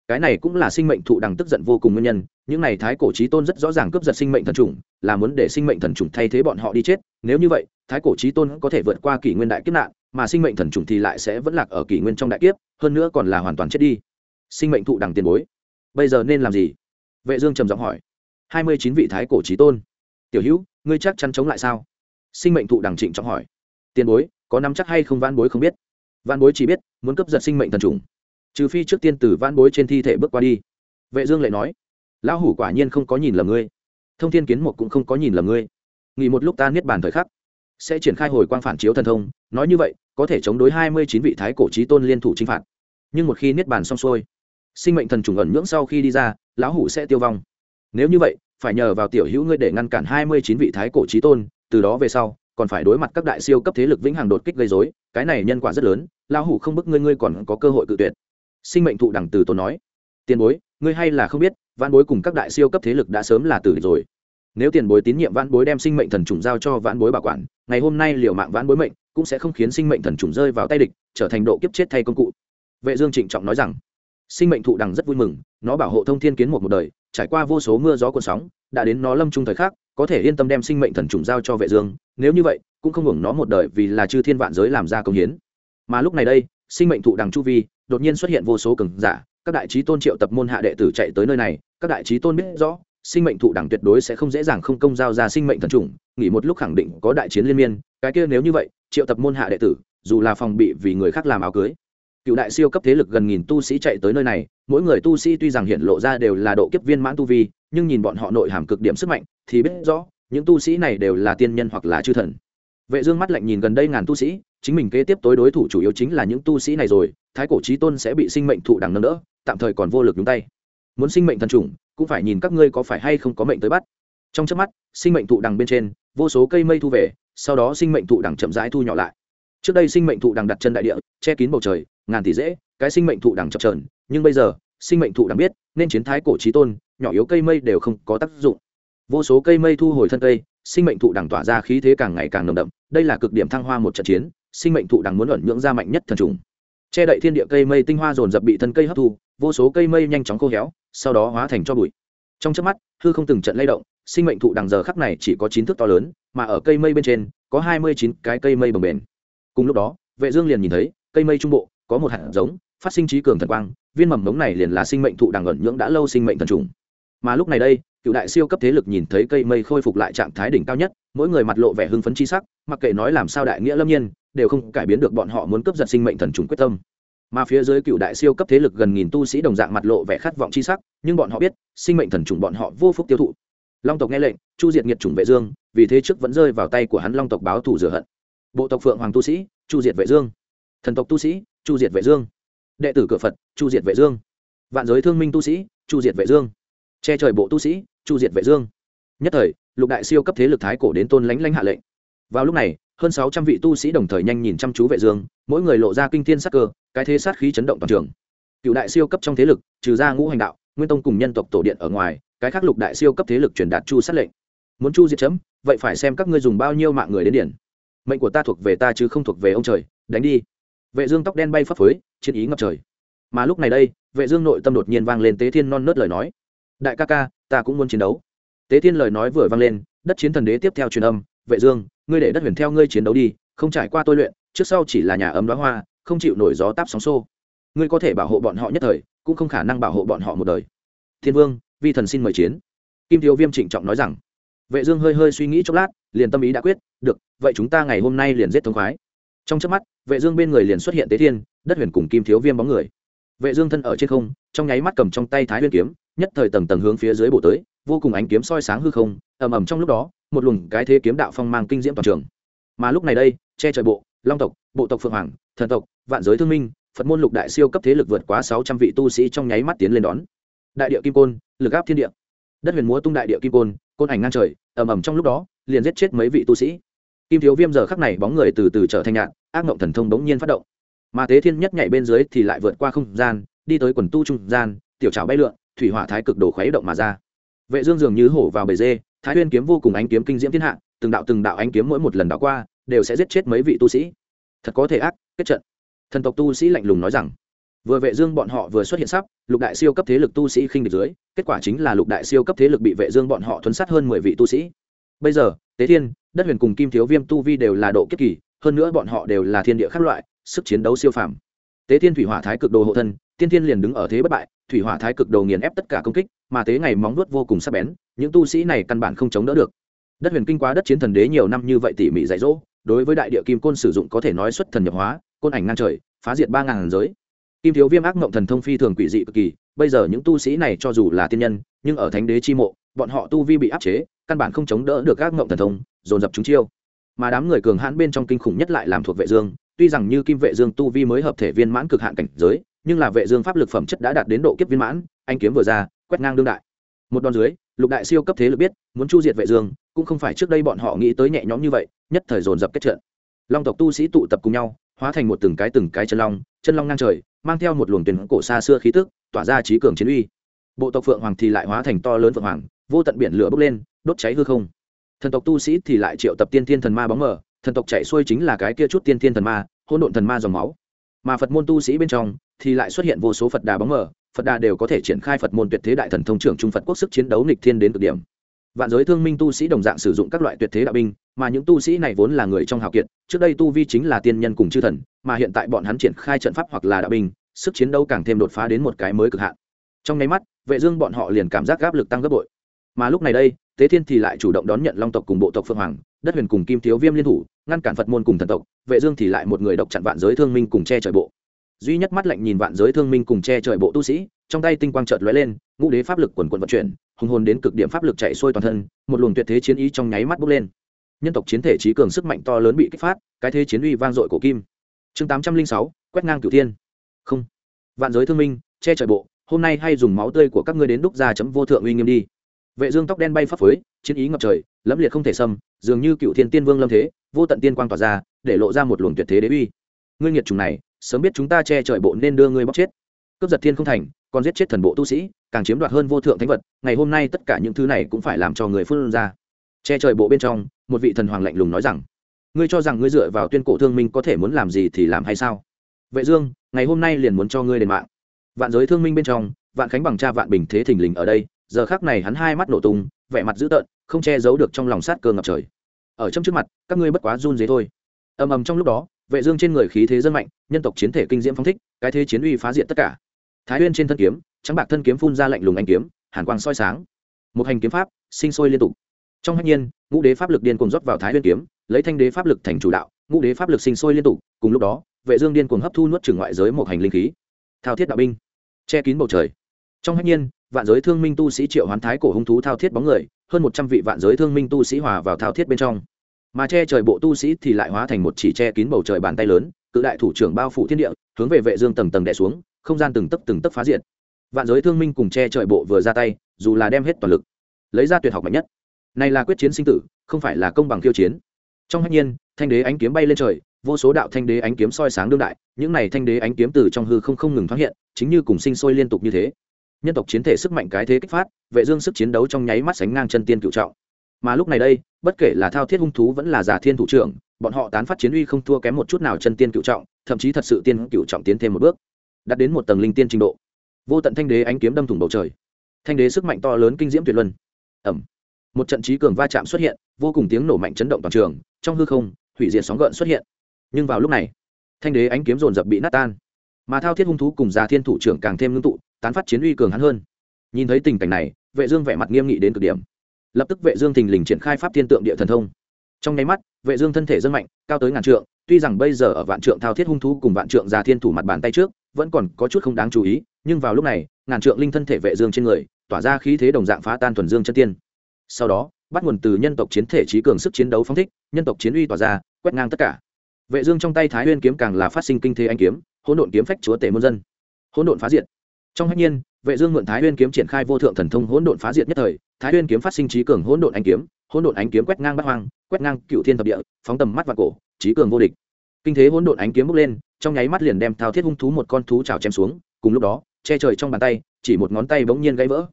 Cái này cũng là sinh mệnh thụ đằng tức giận vô cùng nguyên nhân, những này thái cổ trí tôn rất rõ ràng cướp giật sinh mệnh thần trùng là muốn để sinh mệnh thần trùng thay thế bọn họ đi chết. Nếu như vậy, thái cổ trí tôn có thể vượt qua kỷ nguyên đại kiếp nạn, mà sinh mệnh thần trùng thì lại sẽ vẫn lạc ở kỷ nguyên trong đại kiếp, hơn nữa còn là hoàn toàn chết đi sinh mệnh thụ đằng tiền bối. Bây giờ nên làm gì? Vệ dương trầm giọng hỏi. Hai mươi chín vị thái cổ trí tôn. Tiểu hữu, ngươi chắc chắn chống lại sao? Sinh mệnh thụ đằng trịnh trọng hỏi. Tiền bối, có nắm chắc hay không van bối không biết. Van bối chỉ biết, muốn cấp giật sinh mệnh thần trùng. Trừ phi trước tiên từ van bối trên thi thể bước qua đi. Vệ dương lại nói. Lão hủ quả nhiên không có nhìn lầm ngươi. Thông thiên kiến một cũng không có nhìn lầm ngươi. Nghỉ một lúc ta niết bàn thời khắc. Sẽ triển khai hồi quang phản chiếu thần thông. Nói như vậy, có thể chống đối hai mươi chín vị thái cổ trí tôn liên thủ chinh phạt. Nhưng một khi niết bàn xong xuôi sinh mệnh thần trùng ẩn nhưỡng sau khi đi ra, lão hủ sẽ tiêu vong. Nếu như vậy, phải nhờ vào tiểu hữu ngươi để ngăn cản hai mươi chín vị thái cổ trí tôn, từ đó về sau, còn phải đối mặt các đại siêu cấp thế lực vĩnh hằng đột kích gây dối cái này nhân quả rất lớn, lão hủ không bức ngươi ngươi còn có cơ hội cự tuyệt. Sinh mệnh thụ đẳng từ tôn nói. Tiền bối, ngươi hay là không biết văn bối cùng các đại siêu cấp thế lực đã sớm là tử rồi. Nếu tiền bối tín nhiệm vãn bối đem sinh mệnh thần trùng giao cho vãn bối bảo quản, ngày hôm nay liều mạng vãn bối mệnh, cũng sẽ không khiến sinh mệnh thần trùng rơi vào tay địch, trở thành độ kiếp chết thay công cụ. Vệ dương trịnh trọng nói rằng sinh mệnh thụ đằng rất vui mừng, nó bảo hộ thông thiên kiến một một đời, trải qua vô số mưa gió cuộn sóng, đã đến nó lâm trung thời khắc, có thể yên tâm đem sinh mệnh thần trùng giao cho vệ dương, nếu như vậy, cũng không hưởng nó một đời vì là chư thiên vạn giới làm ra công hiến. Mà lúc này đây, sinh mệnh thụ đằng chu vi, đột nhiên xuất hiện vô số cường giả, các đại trí tôn triệu tập môn hạ đệ tử chạy tới nơi này, các đại trí tôn biết rõ, sinh mệnh thụ đẳng tuyệt đối sẽ không dễ dàng không công giao ra sinh mệnh thần trùng, nghỉ một lúc khẳng định có đại chiến liên miên, cái kia nếu như vậy, triệu tập môn hạ đệ tử, dù là phòng bị vì người khác làm áo cưới cựu đại siêu cấp thế lực gần nghìn tu sĩ chạy tới nơi này, mỗi người tu sĩ tuy rằng hiện lộ ra đều là độ kiếp viên mãn tu vi, nhưng nhìn bọn họ nội hàm cực điểm sức mạnh, thì biết rõ, những tu sĩ này đều là tiên nhân hoặc là chư thần. Vệ dương mắt lạnh nhìn gần đây ngàn tu sĩ, chính mình kế tiếp tối đối thủ chủ yếu chính là những tu sĩ này rồi, thái cổ chí tôn sẽ bị sinh mệnh thụ đằng nâng đỡ, tạm thời còn vô lực nhúng tay. Muốn sinh mệnh thần trùng cũng phải nhìn các ngươi có phải hay không có mệnh tới bắt. Trong chớp mắt, sinh mệnh thụ đằng bên trên, vô số cây mây thu về, sau đó sinh mệnh thụ đằng chậm rãi thu nhỏ lại trước đây sinh mệnh thụ đằng đặt chân đại địa, che kín bầu trời, ngàn tỷ dễ, cái sinh mệnh thụ đằng chập trờn nhưng bây giờ, sinh mệnh thụ đằng biết, nên chiến thái cổ trí tôn, nhỏ yếu cây mây đều không có tác dụng. Vô số cây mây thu hồi thân cây, sinh mệnh thụ đằng tỏa ra khí thế càng ngày càng nồng đậm, đây là cực điểm thăng hoa một trận chiến, sinh mệnh thụ đằng muốn ẩn nhưỡng ra mạnh nhất thần trùng. Che đậy thiên địa cây mây tinh hoa dồn dập bị thân cây hấp thu, vô số cây mây nhanh chóng khô héo, sau đó hóa thành cho bụi. Trong chớp mắt, hư không từng trận lay động, sinh mệnh thụ đằng giờ khắc này chỉ có chín thước to lớn, mà ở cây mây bên trên, có hai mươi chín cái cây mây bồng bền cùng lúc đó, vệ dương liền nhìn thấy, cây mây trung bộ, có một hạt giống, phát sinh trí cường thần quang, viên mầm mống này liền là sinh mệnh thụ đằng ẩn nhưỡng đã lâu sinh mệnh thần trùng. Mà lúc này đây, cựu đại siêu cấp thế lực nhìn thấy cây mây khôi phục lại trạng thái đỉnh cao nhất, mỗi người mặt lộ vẻ hưng phấn chi sắc, mặc kệ nói làm sao đại nghĩa lâm nhiên, đều không cải biến được bọn họ muốn cướp giật sinh mệnh thần trùng quyết tâm. Mà phía dưới cựu đại siêu cấp thế lực gần nghìn tu sĩ đồng dạng mặt lộ vẻ khát vọng chi sắc, nhưng bọn họ biết, sinh mệnh thần trùng bọn họ vô phúc tiêu thụ. Long tộc nghe lệnh, chu diệt nghiệt trùng vệ dương, vì thế trước vẫn rơi vào tay của hắn long tộc báo thủ rửa hận bộ tộc phượng hoàng tu sĩ, chu diệt vệ dương. Thần tộc tu sĩ, chu diệt vệ dương. Đệ tử cửa phật, chu diệt vệ dương. Vạn giới thương minh tu sĩ, chu diệt vệ dương. Che trời bộ tu sĩ, chu diệt vệ dương. Nhất thời, lục đại siêu cấp thế lực thái cổ đến tôn lãnh lãnh hạ lệnh. Vào lúc này, hơn sáu trăm vị tu sĩ đồng thời nhanh nhìn chăm chú vệ dương, mỗi người lộ ra kinh thiên sát cơ, cái thế sát khí chấn động toàn trường. Cựu đại siêu cấp trong thế lực, trừ ra ngũ hành đạo, nguyên tông cùng nhân tộc tổ điện ở ngoài, cái khác lục đại siêu cấp thế lực truyền đạt chu sát lệnh. Muốn chu diệt chấm, vậy phải xem các ngươi dùng bao nhiêu mạng người đến điển mệnh của ta thuộc về ta chứ không thuộc về ông trời, đánh đi. Vệ dương tóc đen bay phấp phới, chiến ý ngập trời. Mà lúc này đây, vệ dương nội tâm đột nhiên vang lên tế thiên non nớt lời nói. Đại ca ca, ta cũng muốn chiến đấu. Tế thiên lời nói vừa vang lên, đất chiến thần đế tiếp theo truyền âm, vệ dương, ngươi để đất huyền theo ngươi chiến đấu đi, không trải qua tôi luyện, trước sau chỉ là nhà ấm đóa hoa, không chịu nổi gió táp sóng xô. Ngươi có thể bảo hộ bọn họ nhất thời, cũng không khả năng bảo hộ bọn họ một đời. Thiên vương, vi thần xin mời chiến. Kim thiếu viêm trịnh trọng nói rằng vệ dương hơi hơi suy nghĩ chốc lát, liền tâm ý đã quyết, được, vậy chúng ta ngày hôm nay liền giết thống khoái. Trong chớp mắt, vệ dương bên người liền xuất hiện tế thiên, đất huyền cùng kim thiếu viêm bóng người. Vệ dương thân ở trên không, trong nháy mắt cầm trong tay thái huyền kiếm, nhất thời tầng tầng hướng phía dưới bổ tới, vô cùng ánh kiếm soi sáng hư không, ầm ầm trong lúc đó, một luồng cái thế kiếm đạo phong mang kinh diễm toàn trường. Mà lúc này đây, che trời bộ, long tộc, bộ tộc phượng hoàng, thần tộc, vạn giới thương minh, phật môn lục đại siêu cấp thế lực vượt quá sáu trăm vị tu sĩ trong nháy mắt tiến lên đón. Đại địa kim côn, lực áp thiên địa đất huyền múa tung đại địa kim côn côn ảnh ngang trời, ầm ầm trong lúc đó, liền giết chết mấy vị tu sĩ. Kim thiếu viêm giờ khắc này bóng người từ từ trở thành nhạn ác mộng thần thông bỗng nhiên phát động. Mà tế thiên nhất nhảy bên dưới thì lại vượt qua không gian, đi tới quần tu trung gian, tiểu trào bay lượn, thủy hỏa thái cực đồ khuấy động mà ra. Vệ dương dường như hổ vào bầy dê, thái huyên kiếm vô cùng ánh kiếm kinh diễm thiên hạ, từng đạo từng đạo ánh kiếm mỗi một lần đảo qua, đều sẽ giết chết mấy vị tu sĩ. Thật có thể ác, kết trận. Thần tộc tu sĩ lạnh lùng nói rằng vừa vệ dương bọn họ vừa xuất hiện sắp, lục đại siêu cấp thế lực tu sĩ khinh địch dưới, kết quả chính là lục đại siêu cấp thế lực bị vệ dương bọn họ thuấn sát hơn mười vị tu sĩ. Bây giờ, tế thiên, đất huyền cùng kim thiếu viêm tu vi đều là độ kiếp kỳ, hơn nữa bọn họ đều là thiên địa khác loại, sức chiến đấu siêu phàm. Tế thiên thủy hỏa thái cực đồ hộ thân, tiên thiên liền đứng ở thế bất bại, thủy hỏa thái cực đồ nghiền ép tất cả công kích, mà tế ngày móng vuốt vô cùng sắc bén, những tu sĩ này căn bản không chống đỡ được. Đất huyền kinh quá đất chiến thần đế nhiều năm như vậy tỉ mỉ dạy dỗ, đối với đại địa kim côn sử dụng có thể nói xuất thần nhập hóa, côn ảnh ngang trời, phá diệt ba ngàn giới kim thiếu viêm ác mộng thần thông phi thường quỷ dị cực kỳ, bây giờ những tu sĩ này cho dù là tiên nhân, nhưng ở thánh đế chi mộ, bọn họ tu vi bị áp chế, căn bản không chống đỡ được ác mộng thần thông, dồn dập chúng chiêu. Mà đám người cường hãn bên trong kinh khủng nhất lại làm thuộc vệ dương, tuy rằng như kim vệ dương tu vi mới hợp thể viên mãn cực hạn cảnh giới, nhưng là vệ dương pháp lực phẩm chất đã đạt đến độ kiếp viên mãn, anh kiếm vừa ra, quét ngang đương đại. Một đòn dưới, lục đại siêu cấp thế lực biết, muốn chu diệt vệ dương, cũng không phải trước đây bọn họ nghĩ tới nhẹ nhõm như vậy, nhất thời dồn dập kết trận. Long tộc tu sĩ tụ tập cùng nhau hóa thành một từng cái từng cái chân long chân long ngang trời, mang theo một luồng tuyển cổ xa xưa khí tức, tỏa ra trí cường chiến uy. Bộ tộc phượng hoàng thì lại hóa thành to lớn phượng hoàng, vô tận biển lửa bốc lên, đốt cháy hư không. Thần tộc tu sĩ thì lại triệu tập tiên thiên thần ma bóng mờ, thần tộc chạy xuôi chính là cái kia chút tiên thiên thần ma, hỗn độn thần ma dòng máu. Mà phật môn tu sĩ bên trong thì lại xuất hiện vô số phật đà bóng mờ, phật đà đều có thể triển khai phật môn tuyệt thế đại thần thông trưởng trung phật quốc sức chiến đấu nghịch thiên đến cực điểm. Vạn giới thương minh tu sĩ đồng dạng sử dụng các loại tuyệt thế đạo binh mà những tu sĩ này vốn là người trong hào kiệt, trước đây tu vi chính là tiên nhân cùng chư thần, mà hiện tại bọn hắn triển khai trận pháp hoặc là đạo binh, sức chiến đấu càng thêm đột phá đến một cái mới cực hạn. Trong nháy mắt, vệ dương bọn họ liền cảm giác áp lực tăng gấp bội. Mà lúc này đây, tế thiên thì lại chủ động đón nhận long tộc cùng bộ tộc phương hoàng, đất huyền cùng kim thiếu viêm liên thủ, ngăn cản phật môn cùng thần tộc, vệ dương thì lại một người độc chặn vạn giới thương minh cùng che trời bộ. Duy nhất mắt lạnh nhìn vạn giới thương minh cùng che trời bộ tu sĩ, trong tay tinh quang chợt lóe lên, ngũ đế pháp lực quần quần vận chuyển, hùng hồn đến cực điểm pháp lực chạy xuôi toàn thân, một luồng tuyệt thế chiến ý trong nháy mắt bốc lên nhân tộc chiến thể trí cường sức mạnh to lớn bị kích phát, cái thế chiến uy vang dội của kim. Chương tám trăm linh sáu, quét ngang cửu thiên. Không. Vạn giới thương minh, che trời bộ, hôm nay hay dùng máu tươi của các ngươi đến đúc ra chấm vô thượng uy nghiêm đi. Vệ dương tóc đen bay phấp phới, chiến ý ngập trời, lẫm liệt không thể xâm, dường như cựu thiên tiên vương lâm thế, vô tận tiên quang tỏa ra, để lộ ra một luồng tuyệt thế đế uy. Ngươi nghiệt trùng này, sớm biết chúng ta che trời bộ nên đưa ngươi bóc chết. Cướp giật thiên không thành, còn giết chết thần bộ tu sĩ, càng chiếm đoạt hơn vô thượng thánh vật, ngày hôm nay tất cả những thứ này cũng phải làm cho người phun ra che trời bộ bên trong, một vị thần hoàng lạnh lùng nói rằng, ngươi cho rằng ngươi dựa vào tuyên cổ thương minh có thể muốn làm gì thì làm hay sao? Vệ dương, ngày hôm nay liền muốn cho ngươi đền mạng. Vạn giới thương minh bên trong, vạn khánh bằng cha vạn bình thế thình lình ở đây. Giờ khắc này hắn hai mắt nổ tung, vẻ mặt dữ tợn, không che giấu được trong lòng sát cơ ngập trời. Ở trong trước mặt, các ngươi bất quá run rẩy thôi. Ầm ầm trong lúc đó, vệ dương trên người khí thế dân mạnh, nhân tộc chiến thể kinh diễm phong thích, cái thế chiến uy phá diệt tất cả. Thái nguyên trên thân kiếm, trắng bạc thân kiếm phun ra lạnh lùng anh kiếm, hàn quang soi sáng. Một hành kiếm pháp, sinh sôi liên tục trong hách nhiên, ngũ đế pháp lực điên cuồng rót vào thái nguyên kiếm, lấy thanh đế pháp lực thành chủ đạo, ngũ đế pháp lực sinh sôi liên tục, cùng lúc đó, vệ dương điên cuồng hấp thu nuốt chửng ngoại giới một hành linh khí. Thao thiết đạo binh, che kín bầu trời. Trong hách nhiên, vạn giới thương minh tu sĩ triệu hoán thái cổ hung thú thao thiết bóng người, hơn một trăm vị vạn giới thương minh tu sĩ hòa vào thao thiết bên trong. Mà che trời bộ tu sĩ thì lại hóa thành một chỉ che kín bầu trời bàn tay lớn, cự đại thủ trưởng bao phủ thiên địa, hướng về vệ dương tầng tầng đè xuống, không gian từng tấc từng tấc phá diệt. Vạn giới thương minh cùng che trời bộ vừa ra tay, dù là đem hết toàn lực, lấy ra tuyệt học mạnh nhất này là quyết chiến sinh tử, không phải là công bằng khiêu chiến. Trong hách nhiên, thanh đế ánh kiếm bay lên trời, vô số đạo thanh đế ánh kiếm soi sáng đương đại, những này thanh đế ánh kiếm từ trong hư không không ngừng thoáng hiện, chính như cùng sinh sôi liên tục như thế. Nhân tộc chiến thể sức mạnh cái thế kích phát, vệ dương sức chiến đấu trong nháy mắt sánh ngang chân tiên cựu trọng. Mà lúc này đây, bất kể là thao thiết hung thú vẫn là giả thiên thủ trưởng, bọn họ tán phát chiến uy không thua kém một chút nào chân tiên cựu trọng, thậm chí thật sự tiên cựu trọng tiến thêm một bước, đạt đến một tầng linh tiên trình độ. Vô tận thanh đế ánh kiếm đâm thủng bầu trời. Thanh đế sức mạnh to lớn kinh diễm tuyệt luân. Ẩm một trận trí cường va chạm xuất hiện, vô cùng tiếng nổ mạnh chấn động toàn trường, trong hư không, hủy diệt sóng gợn xuất hiện. Nhưng vào lúc này, thanh đế ánh kiếm dồn dập bị nát tan. Mà thao thiết hung thú cùng già thiên thủ trưởng càng thêm ngưng tụ, tán phát chiến uy cường hắn hơn. Nhìn thấy tình cảnh này, vệ dương vẻ mặt nghiêm nghị đến cực điểm. Lập tức vệ dương thình lình triển khai pháp thiên tượng địa thần thông. Trong nháy mắt, vệ dương thân thể dâng mạnh, cao tới ngàn trượng, tuy rằng bây giờ ở vạn trượng thao thiết hung thú cùng vạn trượng già thiên thủ mặt bàn tay trước, vẫn còn có chút không đáng chú ý, nhưng vào lúc này, ngàn trượng linh thân thể vệ dương trên người, tỏa ra khí thế đồng dạng phá tan thuần dương chân tiên sau đó, bắt nguồn từ nhân tộc chiến thể trí cường sức chiến đấu phóng thích, nhân tộc chiến uy tỏa ra, quét ngang tất cả. Vệ dương trong tay thái nguyên kiếm càng là phát sinh kinh thế anh kiếm, hỗn độn kiếm phách chúa tể muôn dân. Hỗn độn phá diệt. Trong khách nhiên, vệ dương mượn thái nguyên kiếm triển khai vô thượng thần thông hỗn độn phá diệt nhất thời, thái nguyên kiếm phát sinh trí cường hỗn độn ánh kiếm, hỗn độn ánh kiếm quét ngang bát hoang, quét ngang cựu thiên thập địa, phóng tầm mắt và cổ, trí cường vô địch. Kinh thế hỗn độn ánh kiếm bốc lên, trong nháy mắt liền đem thao thiết hung thú một con thú chảo chém xuống, cùng lúc đó, che trời trong bàn tay, chỉ một ngón tay bỗng nhiên gãy vỡ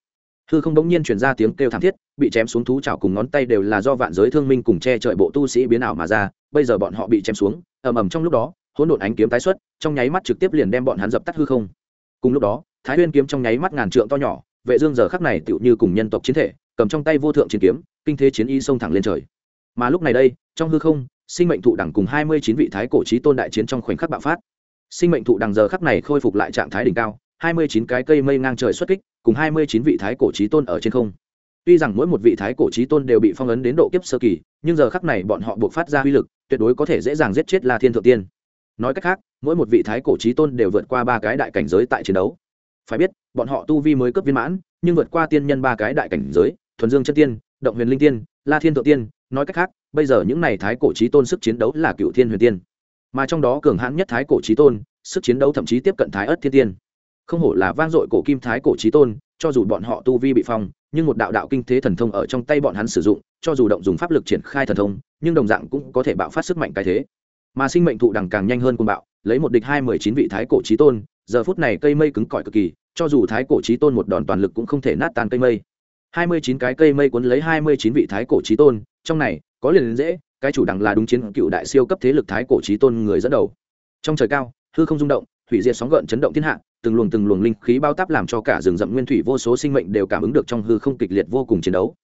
hư không đống nhiên truyền ra tiếng kêu thảm thiết, bị chém xuống thú chảo cùng ngón tay đều là do vạn giới thương minh cùng che trời bộ tu sĩ biến ảo mà ra, bây giờ bọn họ bị chém xuống, ầm ầm trong lúc đó, hỗn độn ánh kiếm tái xuất, trong nháy mắt trực tiếp liền đem bọn hắn dập tắt hư không. Cùng lúc đó, thái huyên kiếm trong nháy mắt ngàn trượng to nhỏ, vệ dương giờ khắc này tựu như cùng nhân tộc chiến thể, cầm trong tay vô thượng chiến kiếm, kinh thế chiến y xông thẳng lên trời. Mà lúc này đây, trong hư không, sinh mệnh thụ đẳng cùng hai mươi chín vị thái cổ trí tôn đại chiến trong khoảnh khắc bạo phát. Sinh mệnh thụ đẳng giờ khắc này khôi phục lại trạng thái đỉnh cao hai mươi chín cái cây mây ngang trời xuất kích, cùng hai mươi chín vị thái cổ trí tôn ở trên không. Tuy rằng mỗi một vị thái cổ trí tôn đều bị phong ấn đến độ kiếp sơ kỳ, nhưng giờ khắc này bọn họ buộc phát ra uy lực, tuyệt đối có thể dễ dàng giết chết la thiên thượng tiên. Nói cách khác, mỗi một vị thái cổ trí tôn đều vượt qua ba cái đại cảnh giới tại chiến đấu. Phải biết, bọn họ tu vi mới cấp viên mãn, nhưng vượt qua tiên nhân ba cái đại cảnh giới, thuần dương chân tiên, động huyền linh tiên, la thiên thượng tiên, nói cách khác, bây giờ những này thái cổ trí tôn sức chiến đấu là cựu thiên huyền tiên. Mà trong đó cường hãn nhất thái cổ trí tôn, sức chiến đấu thậm chí tiếp cận thái ất thiên tiên không hổ là vang dội cổ kim thái cổ trí tôn, cho dù bọn họ tu vi bị phong, nhưng một đạo đạo kinh thế thần thông ở trong tay bọn hắn sử dụng, cho dù động dùng pháp lực triển khai thần thông, nhưng đồng dạng cũng có thể bạo phát sức mạnh cái thế. Mà sinh mệnh thụ đằng càng nhanh hơn côn bạo, lấy một địch hai mười chín vị thái cổ trí tôn, giờ phút này cây mây cứng cỏi cực kỳ, cho dù thái cổ trí tôn một đòn toàn lực cũng không thể nát tan cây mây. Hai mươi chín cái cây mây cuốn lấy hai mươi chín vị thái cổ trí tôn, trong này, có liền dễ, cái chủ đằng là đúng chiến cựu đại siêu cấp thế lực thái cổ trí tôn người dẫn đầu. Trong trời cao, hư không rung động hủy diệt sóng gợn chấn động thiên hạ từng luồng từng luồng linh khí bao táp làm cho cả rừng rậm nguyên thủy vô số sinh mệnh đều cảm ứng được trong hư không kịch liệt vô cùng chiến đấu.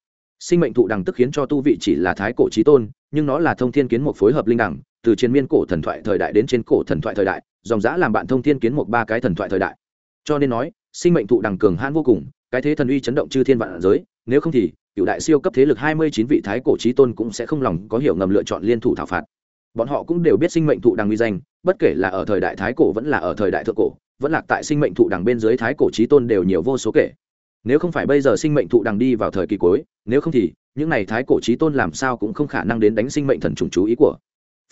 Sinh mệnh thụ đằng tức khiến cho tu vị chỉ là thái cổ trí tôn, nhưng nó là thông thiên kiến một phối hợp linh đẳng, từ chiến miên cổ thần thoại thời đại đến trên cổ thần thoại thời đại, dòng giã làm bạn thông thiên kiến một ba cái thần thoại thời đại. Cho nên nói, sinh mệnh thụ đằng cường hãn vô cùng, cái thế thần uy chấn động chư thiên vạn giới, nếu không thì, cựu đại siêu cấp thế lực hai mươi chín vị thái cổ trí tôn cũng sẽ không lòng có hiểu ngầm lựa chọn liên thủ thảo phạt. Bọn họ cũng đều biết sinh mệnh thụ đằng uy danh, bất kể là ở thời đại thái cổ vẫn là ở thời đại thượng cổ vẫn lạc tại sinh mệnh thụ đằng bên dưới thái cổ trí tôn đều nhiều vô số kể. Nếu không phải bây giờ sinh mệnh thụ đằng đi vào thời kỳ cuối, nếu không thì, những n à y thái cổ trí tôn làm sao cũng không khả năng đến đánh sinh mệnh thần trùng chú ý của.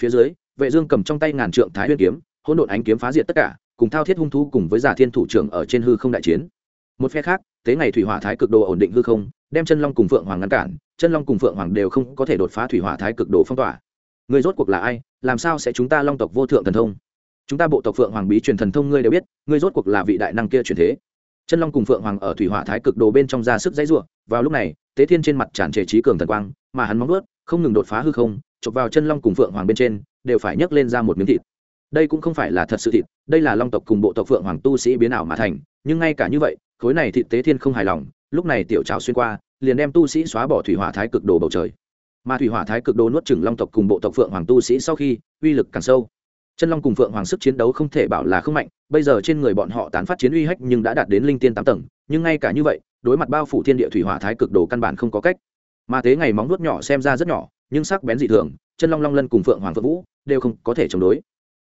Phía dưới, vệ dương cầm trong tay ngàn trượng thái huyên kiếm, hỗn độn ánh kiếm phá diệt tất cả, cùng thao thiết hung thú cùng với giả thiên thủ trưởng ở trên hư không đại chiến. Một phe khác tế ngày thủy hỏa thái cực đồ ổn định hư không, đem chân long cùng phượng hoàng ngăn cản, chân long cùng phượng hoàng đều không có thể đột phá thủy hỏa thái cực đồ phong tỏa. Người rốt cuộc là ai? Làm sao sẽ chúng ta long tộc vô thượng thần thông? Chúng ta bộ tộc phượng hoàng bí truyền thần thông ngươi đều biết, ngươi rốt cuộc là vị đại năng kia truyền thế. Chân long cùng phượng hoàng ở thủy hỏa thái cực đồ bên trong ra sức dãy ruộng vào lúc này, tế thiên trên mặt tràn trề trí cường thần quang, mà hắn móng ướt không ngừng đột phá hư không, chụp vào chân long cùng phượng hoàng bên trên, đều phải nhấc lên ra một miếng thịt. Đây cũng không phải là thật sự thịt, đây là long tộc cùng bộ tộc phượng hoàng tu sĩ biến ảo mà thành, nhưng ngay cả như vậy, khối này thịt tế thiên không hài lòng, lúc này tiểu trào xuyên qua, liền đem tu sĩ xóa bỏ thủy hỏa thái cực đồ bầu trời. Mà thủy hỏa thái cực đồ nuốt chừng long tộc cùng bộ tộc phượng hoàng tu sĩ sau khi, uy lực càng sâu chân long cùng phượng hoàng sức chiến đấu không thể bảo là không mạnh, bây giờ trên người bọn họ tán phát chiến uy hách nhưng đã đạt đến linh tiên tám tầng, nhưng ngay cả như vậy, đối mặt bao phủ thiên địa thủy hỏa thái cực đồ căn bản không có cách. Mà tế ngày móng nuốt nhỏ xem ra rất nhỏ, nhưng sắc bén dị thường, chân long long lân cùng phượng hoàng phượng vũ đều không có thể chống đối.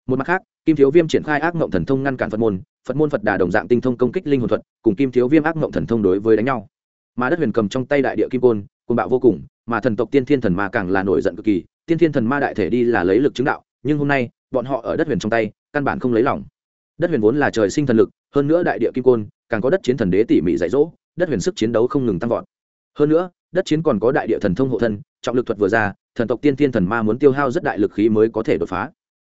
Một mặt khác, kim thiếu viêm triển khai ác mộng thần thông ngăn cản phật môn phật môn phật đà đồng dạng tinh thông công kích linh hồn thuật, cùng kim thiếu viêm ác mộng thần thông đối với đánh nhau. Mà đất huyền cầm trong tay đại địa kim côn côn bạo vô cùng, mà thần tộc tiên thiên thần ma càng là nổi giận cực kỳ, tiên thiên thần ma đại thể đi là lấy lực chứng đạo, nhưng hôm nay bọn họ ở đất huyền trong tay, căn bản không lấy lòng. Đất huyền vốn là trời sinh thần lực, hơn nữa đại địa kim côn, càng có đất chiến thần đế tỉ mỉ dạy dỗ, đất huyền sức chiến đấu không ngừng tăng vọt. Hơn nữa, đất chiến còn có đại địa thần thông hộ thân, trọng lực thuật vừa ra, thần tộc tiên thiên thần ma muốn tiêu hao rất đại lực khí mới có thể đột phá.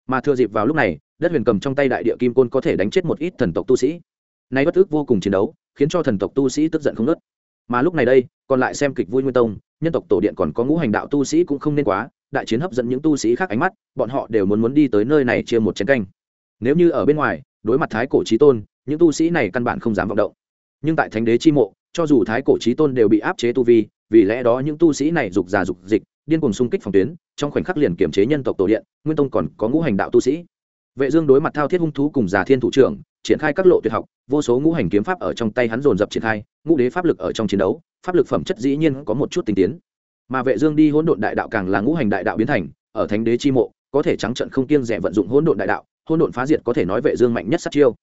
Mà thừa dịp vào lúc này, đất huyền cầm trong tay đại địa kim côn có thể đánh chết một ít thần tộc tu sĩ. Nay bất ước vô cùng chiến đấu, khiến cho thần tộc tu sĩ tức giận không nớt mà lúc này đây, còn lại xem kịch vui nguyên tông, nhân tộc tổ điện còn có ngũ hành đạo tu sĩ cũng không nên quá đại chiến hấp dẫn những tu sĩ khác ánh mắt, bọn họ đều muốn muốn đi tới nơi này chia một chén canh. Nếu như ở bên ngoài, đối mặt thái cổ trí tôn, những tu sĩ này căn bản không dám vọng động. Nhưng tại thánh đế chi mộ, cho dù thái cổ trí tôn đều bị áp chế tu vi, vì lẽ đó những tu sĩ này dục già dục dịch, điên cuồng xung kích phòng tuyến, trong khoảnh khắc liền kiểm chế nhân tộc tổ điện, nguyên tông còn có ngũ hành đạo tu sĩ. Vệ dương đối mặt thao thiết hung thú cùng già thiên thủ trưởng, triển khai các lộ tuyệt học, vô số ngũ hành kiếm pháp ở trong tay hắn dồn dập triển khai, ngũ đế pháp lực ở trong chiến đấu, pháp lực phẩm chất dĩ nhiên có một chút tinh tiến mà vệ dương đi hỗn độn đại đạo càng là ngũ hành đại đạo biến thành, ở thánh đế chi mộ, có thể trắng trận không kiêng dè vận dụng hỗn độn đại đạo, hỗn độn phá diệt có thể nói vệ dương mạnh nhất sát chiêu.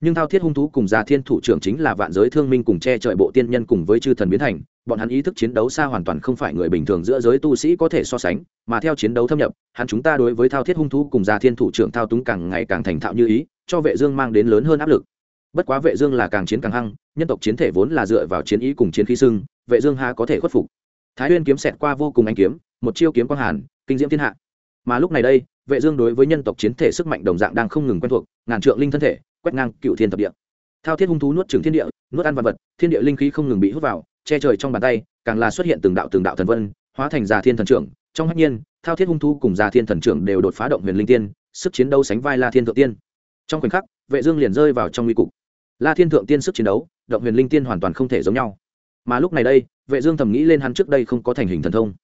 Nhưng thao thiết hung thú cùng già thiên thủ trưởng chính là vạn giới thương minh cùng che trời bộ tiên nhân cùng với chư thần biến thành, bọn hắn ý thức chiến đấu xa hoàn toàn không phải người bình thường giữa giới tu sĩ có thể so sánh, mà theo chiến đấu thâm nhập, hắn chúng ta đối với thao thiết hung thú cùng già thiên thủ trưởng thao túng càng ngày càng thành thạo như ý, cho vệ dương mang đến lớn hơn áp lực. Bất quá vệ dương là càng chiến càng hăng, nhân tộc chiến thể vốn là dựa vào chiến ý cùng chiến khí sưng vệ dương ha có thể khuất phục thái huyên kiếm xẹt qua vô cùng anh kiếm, một chiêu kiếm quang hàn, kinh diễm thiên hạ. Mà lúc này đây, vệ dương đối với nhân tộc chiến thể sức mạnh đồng dạng đang không ngừng quen thuộc, ngàn trượng linh thân thể, quét ngang cựu thiên thập địa. Thao thiết hung thú nuốt trường thiên địa, nuốt ăn vật vật, thiên địa linh khí không ngừng bị hút vào, che trời trong bàn tay, càng là xuất hiện từng đạo từng đạo thần vân, hóa thành già thiên thần trưởng. Trong hắc nhiên, thao thiết hung thú cùng già thiên thần trưởng đều đột phá động huyền linh tiên, sức chiến đấu sánh vai la thiên thượng tiên. Trong khoảnh khắc, vệ dương liền rơi vào trong nguy cục. La thiên thượng tiên sức chiến đấu, động huyền linh tiên hoàn toàn không thể giống nhau mà lúc này đây, vệ dương thầm nghĩ lên hắn trước đây không có thành hình thần thông.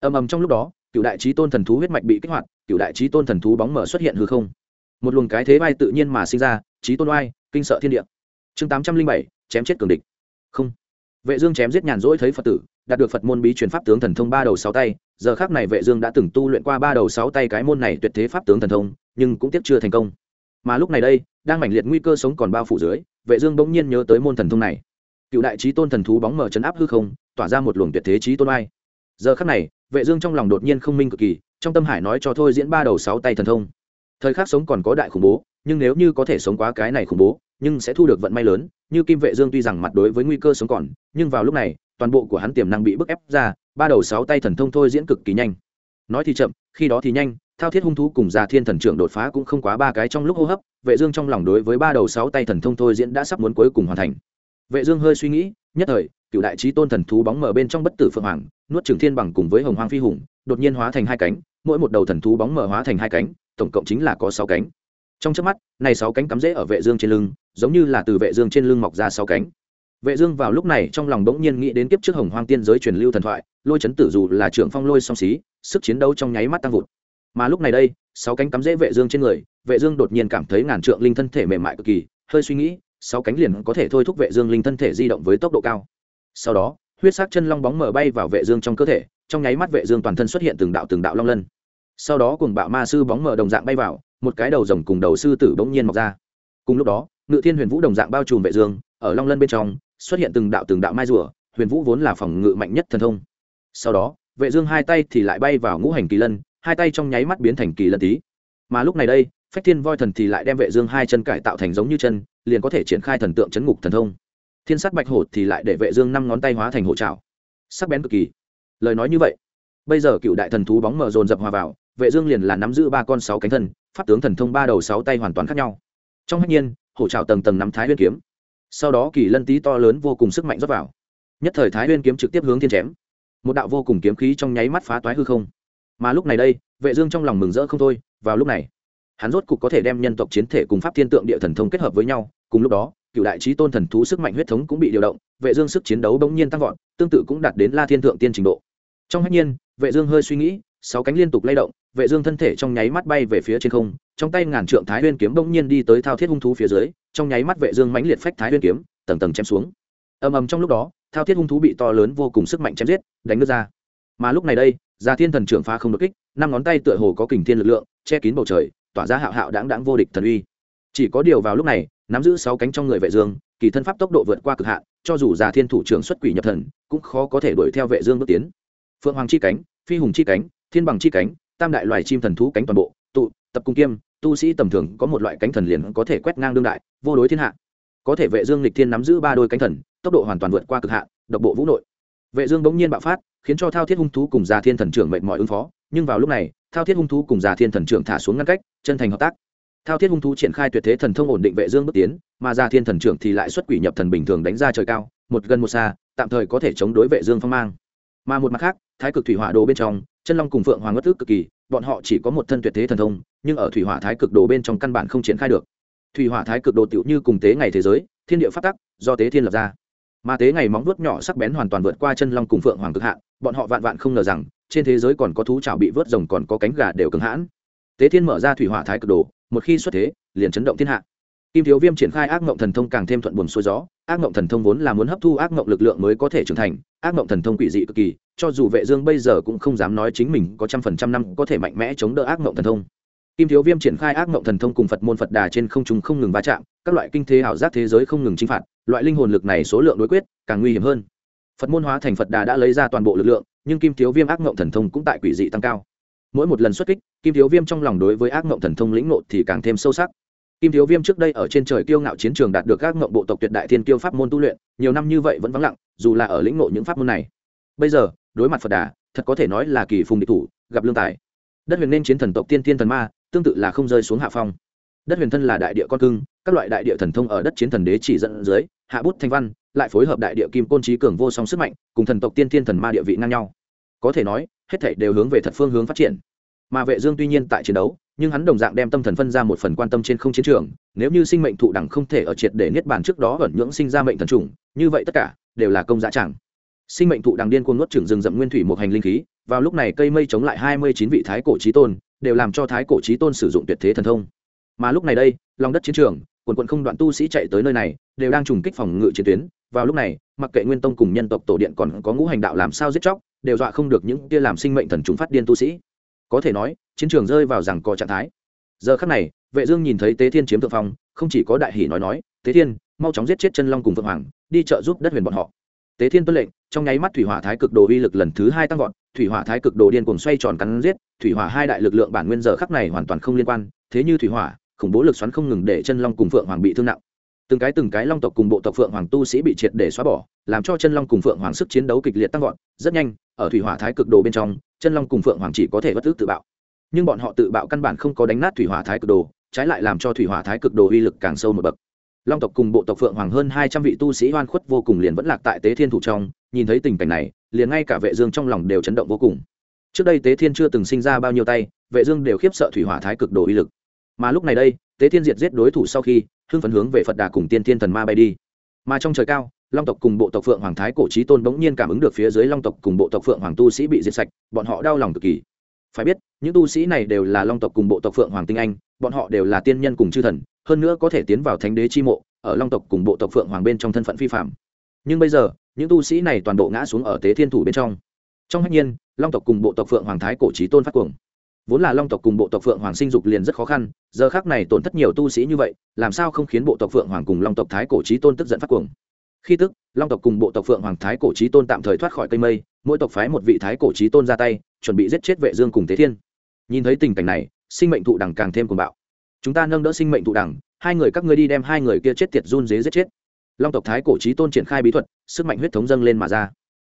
Ầm ầm trong lúc đó, cựu đại trí tôn thần thú huyết mạch bị kích hoạt, cựu đại trí tôn thần thú bóng mở xuất hiện hư không. Một luồng cái thế bay tự nhiên mà sinh ra, trí tôn oai, kinh sợ thiên địa. Chương tám trăm linh bảy, chém chết cường địch. Không. Vệ dương chém giết nhàn rỗi thấy phật tử, đạt được phật môn bí truyền pháp tướng thần thông ba đầu sáu tay. Giờ khắc này vệ dương đã từng tu luyện qua ba đầu sáu tay cái môn này tuyệt thế pháp tướng thần thông, nhưng cũng tiếc chưa thành công. Mà lúc này đây, đang mảnh liệt nguy cơ sống còn bao phủ dưới, vệ dương bỗng nhiên nhớ tới môn thần thông này cựu đại trí tôn thần thú bóng mở chấn áp hư không, tỏa ra một luồng tuyệt thế trí tôn ai. giờ khắc này, vệ dương trong lòng đột nhiên không minh cực kỳ, trong tâm hải nói cho thôi diễn ba đầu sáu tay thần thông. Thời khắc sống còn có đại khủng bố, nhưng nếu như có thể sống quá cái này khủng bố, nhưng sẽ thu được vận may lớn, như kim vệ dương tuy rằng mặt đối với nguy cơ sống còn, nhưng vào lúc này, toàn bộ của hắn tiềm năng bị bức ép ra, ba đầu sáu tay thần thông thôi diễn cực kỳ nhanh. Nói thì chậm, khi đó thì nhanh, thao thiết hung thú cùng già thiên thần trưởng đột phá cũng không quá ba cái trong lúc hô hấp, vệ dương trong lòng đối với ba đầu sáu tay thần thông thôi diễn đã sắp muốn cuối cùng hoàn thành vệ dương hơi suy nghĩ, nhất thời cựu đại trí tôn thần thú bóng mở bên trong bất tử phượng hoàng, nuốt trường thiên bằng cùng với hồng hoang phi hùng, đột nhiên hóa thành hai cánh, mỗi một đầu thần thú bóng mở hóa thành hai cánh, tổng cộng chính là có sáu cánh. Trong chớp mắt, này sáu cánh cắm rễ ở vệ dương trên lưng, giống như là từ vệ dương trên lưng mọc ra sáu cánh. Vệ dương vào lúc này trong lòng đống nhiên nghĩ đến kiếp trước hồng hoang tiên giới truyền lưu thần thoại, lôi chấn tử dù là trưởng phong lôi song xí, sức chiến đấu trong nháy mắt tăng vụt. Mà lúc này đây, sáu cánh cắm rễ vệ dương trên người, vệ dương đột nhiên cảm thấy ngàn trượng linh thân thể mềm mại cực kỳ, hơi suy nghĩ sáu cánh liền có thể thôi thúc vệ dương linh thân thể di động với tốc độ cao. Sau đó, huyết sắc chân long bóng mở bay vào vệ dương trong cơ thể, trong nháy mắt vệ dương toàn thân xuất hiện từng đạo từng đạo long lân. Sau đó cùng bạo ma sư bóng mở đồng dạng bay vào, một cái đầu rồng cùng đầu sư tử bỗng nhiên mọc ra. Cùng lúc đó, ngự thiên huyền vũ đồng dạng bao trùm vệ dương, ở long lân bên trong, xuất hiện từng đạo từng đạo mai rùa, huyền vũ vốn là phòng ngự mạnh nhất thần thông. Sau đó, vệ dương hai tay thì lại bay vào ngũ hành kỳ lân, hai tay trong nháy mắt biến thành kỳ lân tí. Mà lúc này đây, phách thiên voi thần thì lại đem vệ dương hai chân cải tạo thành giống như chân liền có thể triển khai thần tượng chấn ngục thần thông. Thiên sát bạch hổ thì lại để vệ dương năm ngón tay hóa thành hổ trảo. Sắc bén cực kỳ. Lời nói như vậy, bây giờ cựu đại thần thú bóng mờ dồn dập hòa vào, vệ dương liền là nắm giữ ba con sáu cánh thần, pháp tướng thần thông ba đầu sáu tay hoàn toàn khác nhau. Trong hách nhiên, hổ trảo tầng tầng nắm thái nguyên kiếm. Sau đó kỳ lân tí to lớn vô cùng sức mạnh rót vào. Nhất thời thái nguyên kiếm trực tiếp hướng thiên chém. Một đạo vô cùng kiếm khí trong nháy mắt phá toái hư không. Mà lúc này đây, vệ dương trong lòng mừng rỡ không thôi, vào lúc này, hắn rốt cục có thể đem nhân tộc chiến thể cùng pháp thiên tượng địa thần thông kết hợp với nhau cùng lúc đó, cựu đại trí tôn thần thú sức mạnh huyết thống cũng bị điều động, vệ dương sức chiến đấu bỗng nhiên tăng vọt, tương tự cũng đạt đến la thiên thượng tiên trình độ. Trong hách nhiên, vệ dương hơi suy nghĩ, sáu cánh liên tục lay động, vệ dương thân thể trong nháy mắt bay về phía trên không, trong tay ngàn trượng thái nguyên kiếm bỗng nhiên đi tới thao thiết hung thú phía dưới, trong nháy mắt vệ dương mãnh liệt phách thái nguyên kiếm, tầng tầng chém xuống. Ầm ầm trong lúc đó, thao thiết hung thú bị to lớn vô cùng sức mạnh chém giết, đánh nước ra. Mà lúc này đây, gia thiên thần trưởng phá không đột kích, năm ngón tay tựa hồ có kình thiên lực lượng, che kín bầu trời, tỏa ra hạo hạo đáng đáng vô địch thần uy. Chỉ có điều vào lúc này nắm giữ sáu cánh trong người vệ dương, kỳ thân pháp tốc độ vượt qua cực hạn, cho dù già thiên thủ trưởng xuất quỷ nhập thần, cũng khó có thể đuổi theo vệ dương bước tiến. Phượng hoàng chi cánh, phi hùng chi cánh, thiên bằng chi cánh, tam đại loài chim thần thú cánh toàn bộ, tụ, tập cung kiêm, tu sĩ tầm thường có một loại cánh thần liền có thể quét ngang đương đại, vô đối thiên hạ. Có thể vệ dương lịch thiên nắm giữ ba đôi cánh thần, tốc độ hoàn toàn vượt qua cực hạn, độc bộ vũ nội. Vệ dương bỗng nhiên bạo phát, khiến cho thao thiết hung thú cùng già thiên thần trưởng mệt mỏi ứng phó, nhưng vào lúc này, thao thiết hung thú cùng già thiên thần trưởng thả xuống ngăn cách, chân thành hợp tác thao thiết hung thú triển khai tuyệt thế thần thông ổn định vệ dương bước tiến, mà Ra thiên thần trưởng thì lại xuất quỷ nhập thần bình thường đánh ra trời cao, một gần một xa, tạm thời có thể chống đối vệ dương phong mang. Mà một mặt khác, thái cực thủy hỏa đồ bên trong, chân long cùng phượng hoàng ngất tức cực kỳ, bọn họ chỉ có một thân tuyệt thế thần thông, nhưng ở thủy hỏa thái cực đồ bên trong căn bản không triển khai được. Thủy hỏa thái cực đồ tiểu như cùng tế ngày thế giới, thiên địa phát tắc, do tế thiên lập ra. Mà tế ngày móng vuốt nhỏ sắc bén hoàn toàn vượt qua chân long cùng phượng hoàng cực hạn, bọn họ vạn vạn không ngờ rằng, trên thế giới còn có thú chảo bị vớt rồng còn có cánh gà đều cứng hãn. Tế thiên mở ra thủy hỏa thái cực đồ một khi xuất thế, liền chấn động thiên hạ. Kim thiếu viêm triển khai ác mộng thần thông càng thêm thuận buồm xuôi gió, ác mộng thần thông vốn là muốn hấp thu ác mộng lực lượng mới có thể trưởng thành, ác mộng thần thông quỷ dị cực kỳ, cho dù vệ dương bây giờ cũng không dám nói chính mình có trăm phần trăm năm có thể mạnh mẽ chống đỡ ác mộng thần thông. Kim thiếu viêm triển khai ác mộng thần thông cùng phật môn phật đà trên không trung không ngừng va chạm, các loại kinh thế ảo giác thế giới không ngừng chinh phạt, loại linh hồn lực này số lượng đối quyết càng nguy hiểm hơn. Phật môn hóa thành phật đà đã lấy ra toàn bộ lực lượng, nhưng kim thiếu viêm ác mộng thần thông cũng tại quỷ dị tăng cao mỗi một lần xuất kích, kim thiếu viêm trong lòng đối với ác mộng thần thông lĩnh nộ thì càng thêm sâu sắc. Kim thiếu viêm trước đây ở trên trời kiêu ngạo chiến trường đạt được các mộng bộ tộc tuyệt đại thiên kiêu pháp môn tu luyện, nhiều năm như vậy vẫn vắng lặng, dù là ở lĩnh nộ những pháp môn này. Bây giờ, đối mặt phật đà, thật có thể nói là kỳ phùng địch thủ, gặp lương tài. Đất huyền nên chiến thần tộc tiên tiên thần ma, tương tự là không rơi xuống hạ phong. Đất huyền thân là đại địa con cưng, các loại đại địa thần thông ở đất chiến thần đế chỉ dẫn dưới, hạ bút thanh văn, lại phối hợp đại địa kim côn trí cường vô song sức mạnh, cùng thần tộc tiên tiên thần ma địa vị ngang nhau có thể nói, hết thảy đều hướng về thật phương hướng phát triển. Mà vệ dương tuy nhiên tại chiến đấu, nhưng hắn đồng dạng đem tâm thần phân ra một phần quan tâm trên không chiến trường, nếu như sinh mệnh thụ đẳng không thể ở triệt để niết bàn trước đó ẩn nhưỡng sinh ra mệnh thần trùng, như vậy tất cả đều là công dạ chẳng. Sinh mệnh thụ đằng điên cuồng nuốt trưởng rừng rậm nguyên thủy một hành linh khí, vào lúc này cây mây chống lại hai mươi chín vị thái cổ chí tôn, đều làm cho thái cổ chí tôn sử dụng tuyệt thế thần thông. Mà lúc này đây, lòng đất chiến trường, quần quần không đoạn tu sĩ chạy tới nơi này, đều đang trùng kích phòng ngự chiến tuyến. Vào lúc này, mặc kệ nguyên tông cùng nhân tộc tổ điện còn có ngũ hành đạo làm sao giết chóc đều dọa không được những kia làm sinh mệnh thần trùng phát điên tu sĩ. Có thể nói, chiến trường rơi vào rằng có trạng thái. Giờ khắc này, vệ dương nhìn thấy tế thiên chiếm thượng phong, không chỉ có đại hỉ nói nói, tế thiên, mau chóng giết chết chân long cùng vượng hoàng, đi trợ giúp đất huyền bọn họ. Tế thiên tuân lệnh, trong nháy mắt thủy hỏa thái cực đồ uy lực lần thứ hai tăng vọt, thủy hỏa thái cực đồ điên cuồng xoay tròn cắn giết, thủy hỏa hai đại lực lượng bản nguyên giờ khắc này hoàn toàn không liên quan, thế như thủy hỏa, khủng bố lực xoắn không ngừng để chân long cùng phượng hoàng bị thương nặng. Từng cái từng cái long tộc cùng bộ tộc phượng hoàng tu sĩ bị triệt để xóa bỏ, làm cho chân long cùng phượng hoàng sức chiến đấu kịch liệt tăng vọt, rất nhanh ở thủy hỏa thái cực đồ bên trong, chân long cùng phượng hoàng chỉ có thể bất tức tự bạo. Nhưng bọn họ tự bạo căn bản không có đánh nát thủy hỏa thái cực đồ, trái lại làm cho thủy hỏa thái cực đồ uy lực càng sâu một bậc. Long tộc cùng bộ tộc phượng hoàng hơn hai trăm vị tu sĩ oan khuất vô cùng liền vẫn lạc tại tế thiên thủ trong, nhìn thấy tình cảnh này, liền ngay cả vệ dương trong lòng đều chấn động vô cùng. Trước đây tế thiên chưa từng sinh ra bao nhiêu tay, vệ dương đều khiếp sợ thủy hỏa thái cực đồ uy lực. Mà lúc này đây, tế thiên diệt giết đối thủ sau khi, hưng phấn hướng về phật đà cùng tiên thiên thần ma bay đi. Mà trong trời cao long tộc cùng bộ tộc phượng hoàng thái cổ trí tôn bỗng nhiên cảm ứng được phía dưới long tộc cùng bộ tộc phượng hoàng tu sĩ bị diệt sạch, bọn họ đau lòng cực kỳ. Phải biết, những tu sĩ này đều là long tộc cùng bộ tộc phượng hoàng tinh anh, bọn họ đều là tiên nhân cùng chư thần, hơn nữa có thể tiến vào thánh đế chi mộ, ở long tộc cùng bộ tộc phượng hoàng bên trong thân phận phi phạm nhưng bây giờ, những tu sĩ này toàn bộ ngã xuống ở tế thiên thủ bên trong. Trong hạnh nhiên, long tộc cùng bộ tộc phượng hoàng thái cổ trí tôn phát cuồng. Vốn là long tộc cùng bộ tộc phượng hoàng sinh dục liền rất khó khăn, giờ khác này tổn thất nhiều tu sĩ như vậy, làm sao không khiến bộ tộc phượng hoàng cùng long tộc thái cổ trí tôn tức giận phát cuồng? Khi tức, long tộc cùng bộ tộc phượng hoàng thái cổ trí tôn tạm thời thoát khỏi cây mây, mỗi tộc phái một vị thái cổ trí tôn ra tay, chuẩn bị giết chết vệ dương cùng tế thiên. Nhìn thấy tình cảnh này, sinh mệnh thụ đằng càng thêm cuồng bạo. Chúng ta nâng đỡ sinh mệnh thụ đằng hai người các ngươi đi đem hai người kia chết tiệt run dế giết chết. Long tộc thái cổ trí tôn triển khai bí thuật, sức mạnh huyết thống dâng lên mà ra.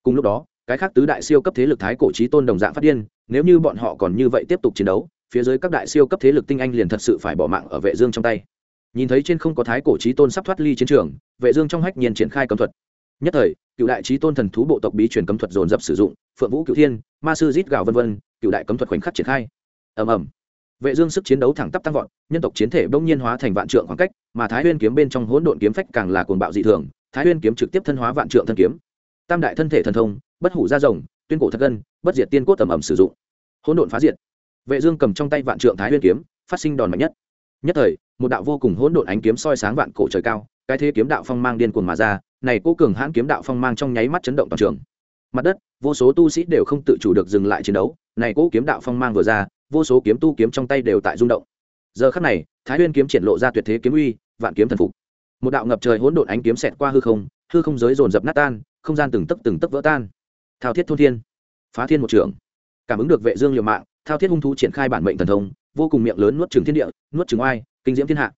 Cùng lúc đó, cái khác tứ đại siêu cấp thế lực thái cổ trí tôn đồng dạng phát điên, nếu như bọn họ còn như vậy tiếp tục chiến đấu, phía dưới các đại siêu cấp thế lực tinh anh liền thật sự phải bỏ mạng ở vệ dương trong tay nhìn thấy trên không có thái cổ trí tôn sắp thoát ly chiến trường, vệ dương trong hách nhiên triển khai cấm thuật. Nhất thời, cựu đại trí tôn thần thú bộ tộc bí truyền cấm thuật dồn dập sử dụng, phượng vũ cựu thiên, ma sư giết gào vân vân, cựu đại cấm thuật khoảnh khắc triển khai. Ầm ầm. Vệ dương sức chiến đấu thẳng tắp tăng vọt, nhân tộc chiến thể bỗng nhiên hóa thành vạn trượng khoảng cách, mà thái nguyên kiếm bên trong hỗn độn kiếm phách càng là cuồng bạo dị thường, thái nguyên kiếm trực tiếp thân hóa vạn trượng thân kiếm. Tam đại thân thể thần thông, bất hủ ra rồng, tuyên cổ thật gân, bất diệt tiên cốt tầm ẩm sử dụng. Hỗn độn phá diệt. Vệ dương cầm trong tay vạn trượng thái nguyên kiếm, phát sinh đòn mạnh nhất nhất thời, một đạo vô cùng hỗn độn ánh kiếm soi sáng vạn cổ trời cao, cái thế kiếm đạo phong mang điên cuồng mà ra, này cố cường hãn kiếm đạo phong mang trong nháy mắt chấn động toàn trường. Mặt đất, vô số tu sĩ đều không tự chủ được dừng lại chiến đấu, này cố kiếm đạo phong mang vừa ra, vô số kiếm tu kiếm trong tay đều tại rung động. Giờ khắc này, thái nguyên kiếm triển lộ ra tuyệt thế kiếm uy, vạn kiếm thần phục. Một đạo ngập trời hỗn độn ánh kiếm xẹt qua hư không hư không giới dồn dập nát tan, không gian từng tấc từng tấc vỡ tan. Thao thiết thôn thiên, phá thiên một trưởng cảm ứng được vệ dương liều mạng, thao thiết hung thú triển khai bản mệnh thần thông vô cùng miệng lớn nuốt trường thiên địa, nuốt trường oai, kinh diễm thiên hạ.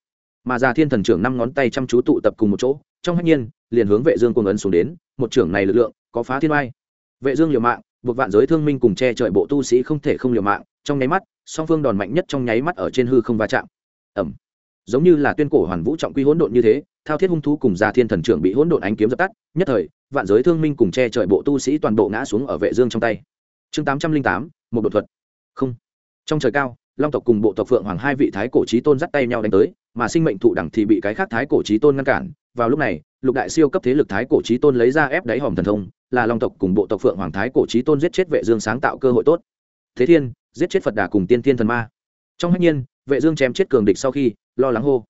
Mà già thiên thần trưởng năm ngón tay chăm chú tụ tập cùng một chỗ, trong hách nhiên, liền hướng vệ dương cuồng ấn xuống đến, một trưởng này lực lượng có phá thiên oai. Vệ dương liều mạng, buộc vạn giới thương minh cùng che trời bộ tu sĩ không thể không liều mạng, trong nháy mắt, song phương đòn mạnh nhất trong nháy mắt ở trên hư không va chạm. Ẩm giống như là tuyên cổ hoàn vũ trọng quy hỗn độn như thế, thao thiết hung thú cùng già thiên thần trưởng bị hỗn độn ánh kiếm dập tắt, nhất thời, vạn giới thương minh cùng che trời bộ tu sĩ toàn bộ ngã xuống ở vệ dương trong tay. Chương tám trăm linh tám, một đột thuật. Không. Trong trời cao long tộc cùng bộ tộc phượng hoàng hai vị thái cổ trí tôn dắt tay nhau đánh tới, mà sinh mệnh thụ đẳng thì bị cái khác thái cổ trí tôn ngăn cản. Vào lúc này, lục đại siêu cấp thế lực thái cổ trí tôn lấy ra ép đáy hòm thần thông, là long tộc cùng bộ tộc phượng hoàng thái cổ trí tôn giết chết vệ dương sáng tạo cơ hội tốt. Thế thiên, giết chết phật đà cùng tiên thiên thần ma. Trong hách nhiên, vệ dương chém chết cường địch sau khi, lo lắng hô.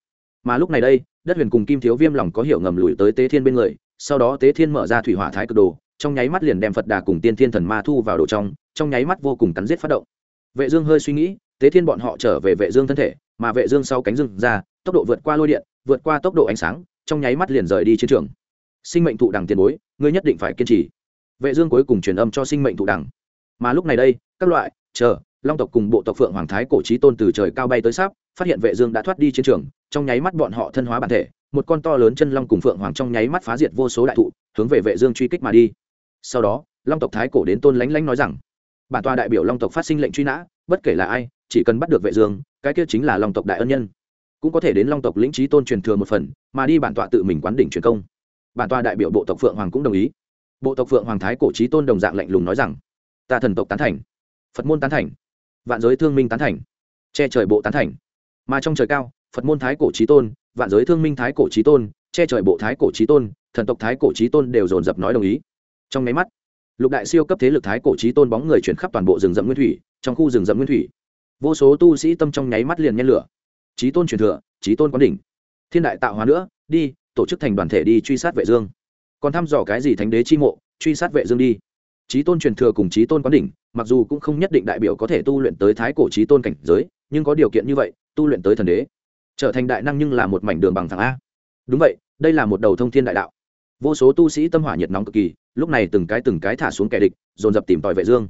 Mà lúc này đây, đất huyền cùng kim thiếu viêm lòng có hiểu ngầm lùi tới tế thiên bên người, sau đó tế thiên mở ra thủy hỏa thái cực đồ, trong nháy mắt liền đem phật đà cùng tiên thiên thần ma thu vào đồ trong trong nháy mắt vô cùng cắn giết phát động. Vệ dương hơi suy nghĩ tế thiên bọn họ trở về vệ dương thân thể, mà vệ dương sau cánh rừng ra, tốc độ vượt qua lôi điện, vượt qua tốc độ ánh sáng, trong nháy mắt liền rời đi chiến trường. Sinh mệnh thụ đằng tiền bối, ngươi nhất định phải kiên trì. Vệ dương cuối cùng truyền âm cho sinh mệnh thụ đằng mà lúc này đây, các loại, chờ, long tộc cùng bộ tộc phượng hoàng thái cổ trí tôn từ trời cao bay tới sáp, phát hiện vệ dương đã thoát đi chiến trường, trong nháy mắt bọn họ thân hóa bản thể, một con to lớn chân long cùng phượng hoàng trong nháy mắt phá diệt vô số đại thụ, hướng về vệ dương truy kích mà đi. Sau đó, long tộc thái cổ đến tôn lánh lánh nói rằng bản tòa đại biểu long tộc phát sinh lệnh truy nã, bất kể là ai, chỉ cần bắt được vệ dương, cái kia chính là long tộc đại ân nhân. Cũng có thể đến long tộc lĩnh trí tôn truyền thừa một phần, mà đi bản tọa tự mình quán đỉnh truyền công. Bản tọa đại biểu bộ tộc phượng hoàng cũng đồng ý. Bộ tộc phượng hoàng thái cổ trí tôn đồng dạng lạnh lùng nói rằng, ta thần tộc tán thành. Phật môn tán thành. Vạn giới thương minh tán thành. Che trời bộ tán thành. Mà trong trời cao, phật môn thái cổ trí tôn, vạn giới thương minh thái cổ trí tôn, che trời bộ thái cổ trí tôn, thần tộc thái cổ trí tôn đều dồn dập nói đồng ý. Trong máy mắt lục đại siêu cấp thế lực thái cổ trí tôn bóng người chuyển khắp toàn bộ rừng rậm nguyên thủy, trong khu rừng rậm nguyên thủy. Vô số tu sĩ tâm trong nháy mắt liền nhen lửa. Trí tôn truyền thừa trí tôn quán đỉnh. Thiên đại tạo hóa nữa, đi, tổ chức thành đoàn thể đi truy sát vệ dương. Còn thăm dò cái gì thánh đế chi mộ, truy sát vệ dương đi. Trí tôn truyền thừa cùng trí tôn quán đỉnh, mặc dù cũng không nhất định đại biểu có thể tu luyện tới thái cổ trí tôn cảnh giới, nhưng có điều kiện như vậy, tu luyện tới thần đế. Trở thành đại năng nhưng là một mảnh đường bằng thẳng a. Đúng vậy, đây là một đầu thông thiên đại đạo vô số tu sĩ tâm hỏa nhiệt nóng cực kỳ, lúc này từng cái từng cái thả xuống kẻ địch, dồn dập tìm tòi vệ dương.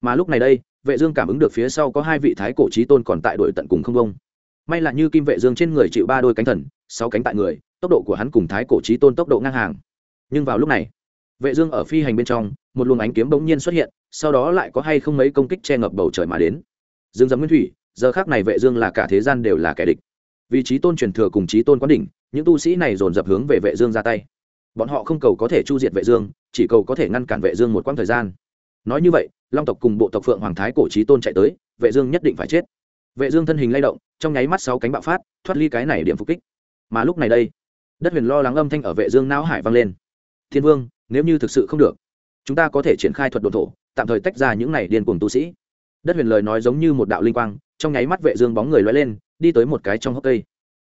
Mà lúc này đây, vệ dương cảm ứng được phía sau có hai vị thái cổ chí tôn còn tại đội tận cùng không công may là như kim vệ dương trên người chịu ba đôi cánh thần, sáu cánh tại người, tốc độ của hắn cùng thái cổ chí tôn tốc độ ngang hàng. Nhưng vào lúc này, vệ dương ở phi hành bên trong, một luồng ánh kiếm bỗng nhiên xuất hiện, sau đó lại có hay không mấy công kích che ngập bầu trời mà đến. Dương dầm nguyên thủy, giờ khắc này vệ dương là cả thế gian đều là kẻ địch. Vị trí tôn truyền thừa cùng trí tôn quán đỉnh, những tu sĩ này dồn dập hướng về vệ dương ra tay bọn họ không cầu có thể chu diệt vệ dương, chỉ cầu có thể ngăn cản vệ dương một quãng thời gian. Nói như vậy, long tộc cùng bộ tộc phượng hoàng thái cổ trí tôn chạy tới, vệ dương nhất định phải chết. Vệ dương thân hình lay động, trong nháy mắt sáu cánh bạo phát, thoát ly cái này điểm phục kích. Mà lúc này đây, đất huyền lo lắng âm thanh ở vệ dương não hải vang lên. Thiên vương, nếu như thực sự không được, chúng ta có thể triển khai thuật đồn thổ, tạm thời tách ra những này điên cuồng tu sĩ. Đất huyền lời nói giống như một đạo linh quang, trong nháy mắt vệ dương bóng người lóe lên, đi tới một cái trong hốc cây.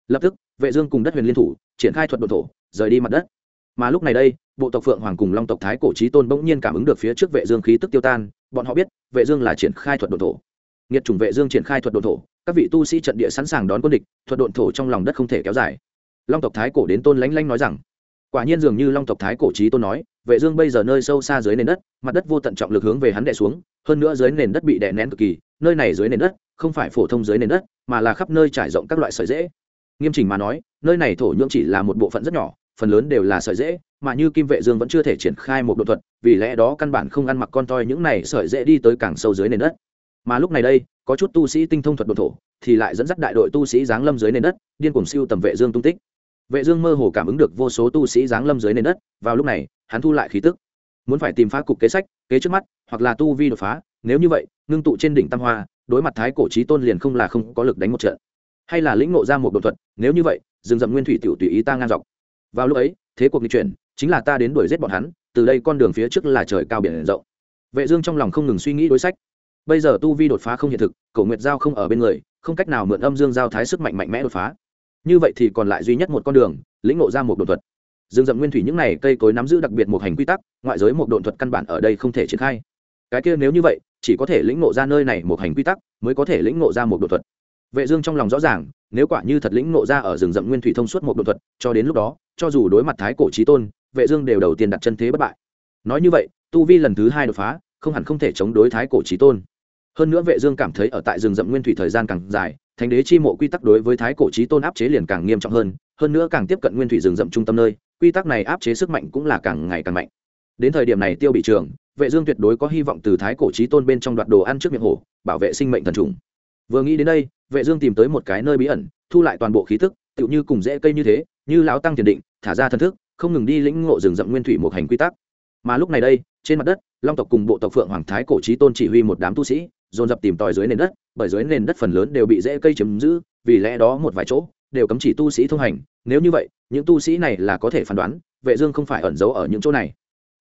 Lập tức, vệ dương cùng đất huyền liên thủ, triển khai thuật đồn thổ, rời đi mặt đất mà lúc này đây, bộ tộc phượng hoàng cùng long tộc thái cổ trí tôn bỗng nhiên cảm ứng được phía trước vệ dương khí tức tiêu tan, bọn họ biết, vệ dương là triển khai thuật độn thổ. Nghiệt chủng vệ dương triển khai thuật độn thổ, các vị tu sĩ trận địa sẵn sàng đón quân địch, thuật độn thổ trong lòng đất không thể kéo dài. Long tộc thái cổ đến tôn lãnh lãnh nói rằng, quả nhiên dường như long tộc thái cổ trí tôn nói, vệ dương bây giờ nơi sâu xa dưới nền đất, mặt đất vô tận trọng lực hướng về hắn đè xuống, hơn nữa dưới nền đất bị đè nén cực kỳ, nơi này dưới nền đất, không phải phổ thông dưới nền đất, mà là khắp nơi trải rộng các loại sợi dễ nghiêm chỉnh mà nói, nơi này thổ nhưỡng chỉ là một bộ phận rất nhỏ phần lớn đều là sợi dễ, mà như kim vệ dương vẫn chưa thể triển khai một độ thuật, vì lẽ đó căn bản không ăn mặc con toi những này sợi dễ đi tới càng sâu dưới nền đất. Mà lúc này đây, có chút tu sĩ tinh thông thuật đột thổ, thì lại dẫn dắt đại đội tu sĩ giáng lâm dưới nền đất, điên cuồng siêu tầm vệ dương tung tích. Vệ dương mơ hồ cảm ứng được vô số tu sĩ giáng lâm dưới nền đất, vào lúc này, hắn thu lại khí tức. Muốn phải tìm phá cục kế sách, kế trước mắt, hoặc là tu vi đột phá, nếu như vậy, ngưng tụ trên đỉnh tam hoa, đối mặt thái cổ chí tôn liền không là không có lực đánh một trận. Hay là lĩnh ngộ ra một đột thuật, nếu như vậy dừng dậm nguyên thủy tiểu tùy ý ta ngang dọc vào lúc ấy, thế cuộc nghịch chuyển chính là ta đến đuổi giết bọn hắn, từ đây con đường phía trước là trời cao biển rộng. Vệ dương trong lòng không ngừng suy nghĩ đối sách. Bây giờ tu vi đột phá không hiện thực, cổ nguyệt giao không ở bên người, không cách nào mượn âm dương giao thái sức mạnh mạnh mẽ đột phá. Như vậy thì còn lại duy nhất một con đường, lĩnh ngộ ra một đột thuật. Dương dậm nguyên thủy những này cây cối nắm giữ đặc biệt một hành quy tắc, ngoại giới một đột thuật căn bản ở đây không thể triển khai. Cái kia nếu như vậy, chỉ có thể lĩnh ngộ ra nơi này một hành quy tắc, mới có thể lĩnh ngộ ra một đột thuật. Vệ dương trong lòng rõ ràng nếu quả như thật lĩnh nộ ra ở rừng rậm nguyên thủy thông suốt một đột thuật, cho đến lúc đó, cho dù đối mặt thái cổ chí tôn, vệ dương đều đầu tiên đặt chân thế bất bại. Nói như vậy, tu vi lần thứ hai đột phá, không hẳn không thể chống đối thái cổ chí tôn. Hơn nữa vệ dương cảm thấy ở tại rừng rậm nguyên thủy thời gian càng dài, thánh đế chi mộ quy tắc đối với thái cổ chí tôn áp chế liền càng nghiêm trọng hơn hơn nữa càng tiếp cận nguyên thủy rừng rậm trung tâm nơi, quy tắc này áp chế sức mạnh cũng là càng ngày càng mạnh. Đến thời điểm này tiêu bị trường, vệ dương tuyệt đối có hy vọng từ thái cổ chí tôn bên trong đoạt đồ ăn trước miệng hổ, bảo vệ sinh mệnh thần trùng. Vừa nghĩ đến đây vệ dương tìm tới một cái nơi bí ẩn, thu lại toàn bộ khí tức, tựu như cùng rễ cây như thế, như lão tăng tiền định, thả ra thần thức, không ngừng đi lĩnh ngộ rừng rậm nguyên thủy một hành quy tắc. Mà lúc này đây, trên mặt đất, long tộc cùng bộ tộc phượng hoàng thái cổ chí tôn chỉ huy một đám tu sĩ, dồn dập tìm tòi dưới nền đất, bởi dưới nền đất phần lớn đều bị rễ cây chiếm giữ, vì lẽ đó một vài chỗ đều cấm chỉ tu sĩ thông hành. Nếu như vậy, những tu sĩ này là có thể phán đoán, vệ dương không phải ẩn giấu ở những chỗ này.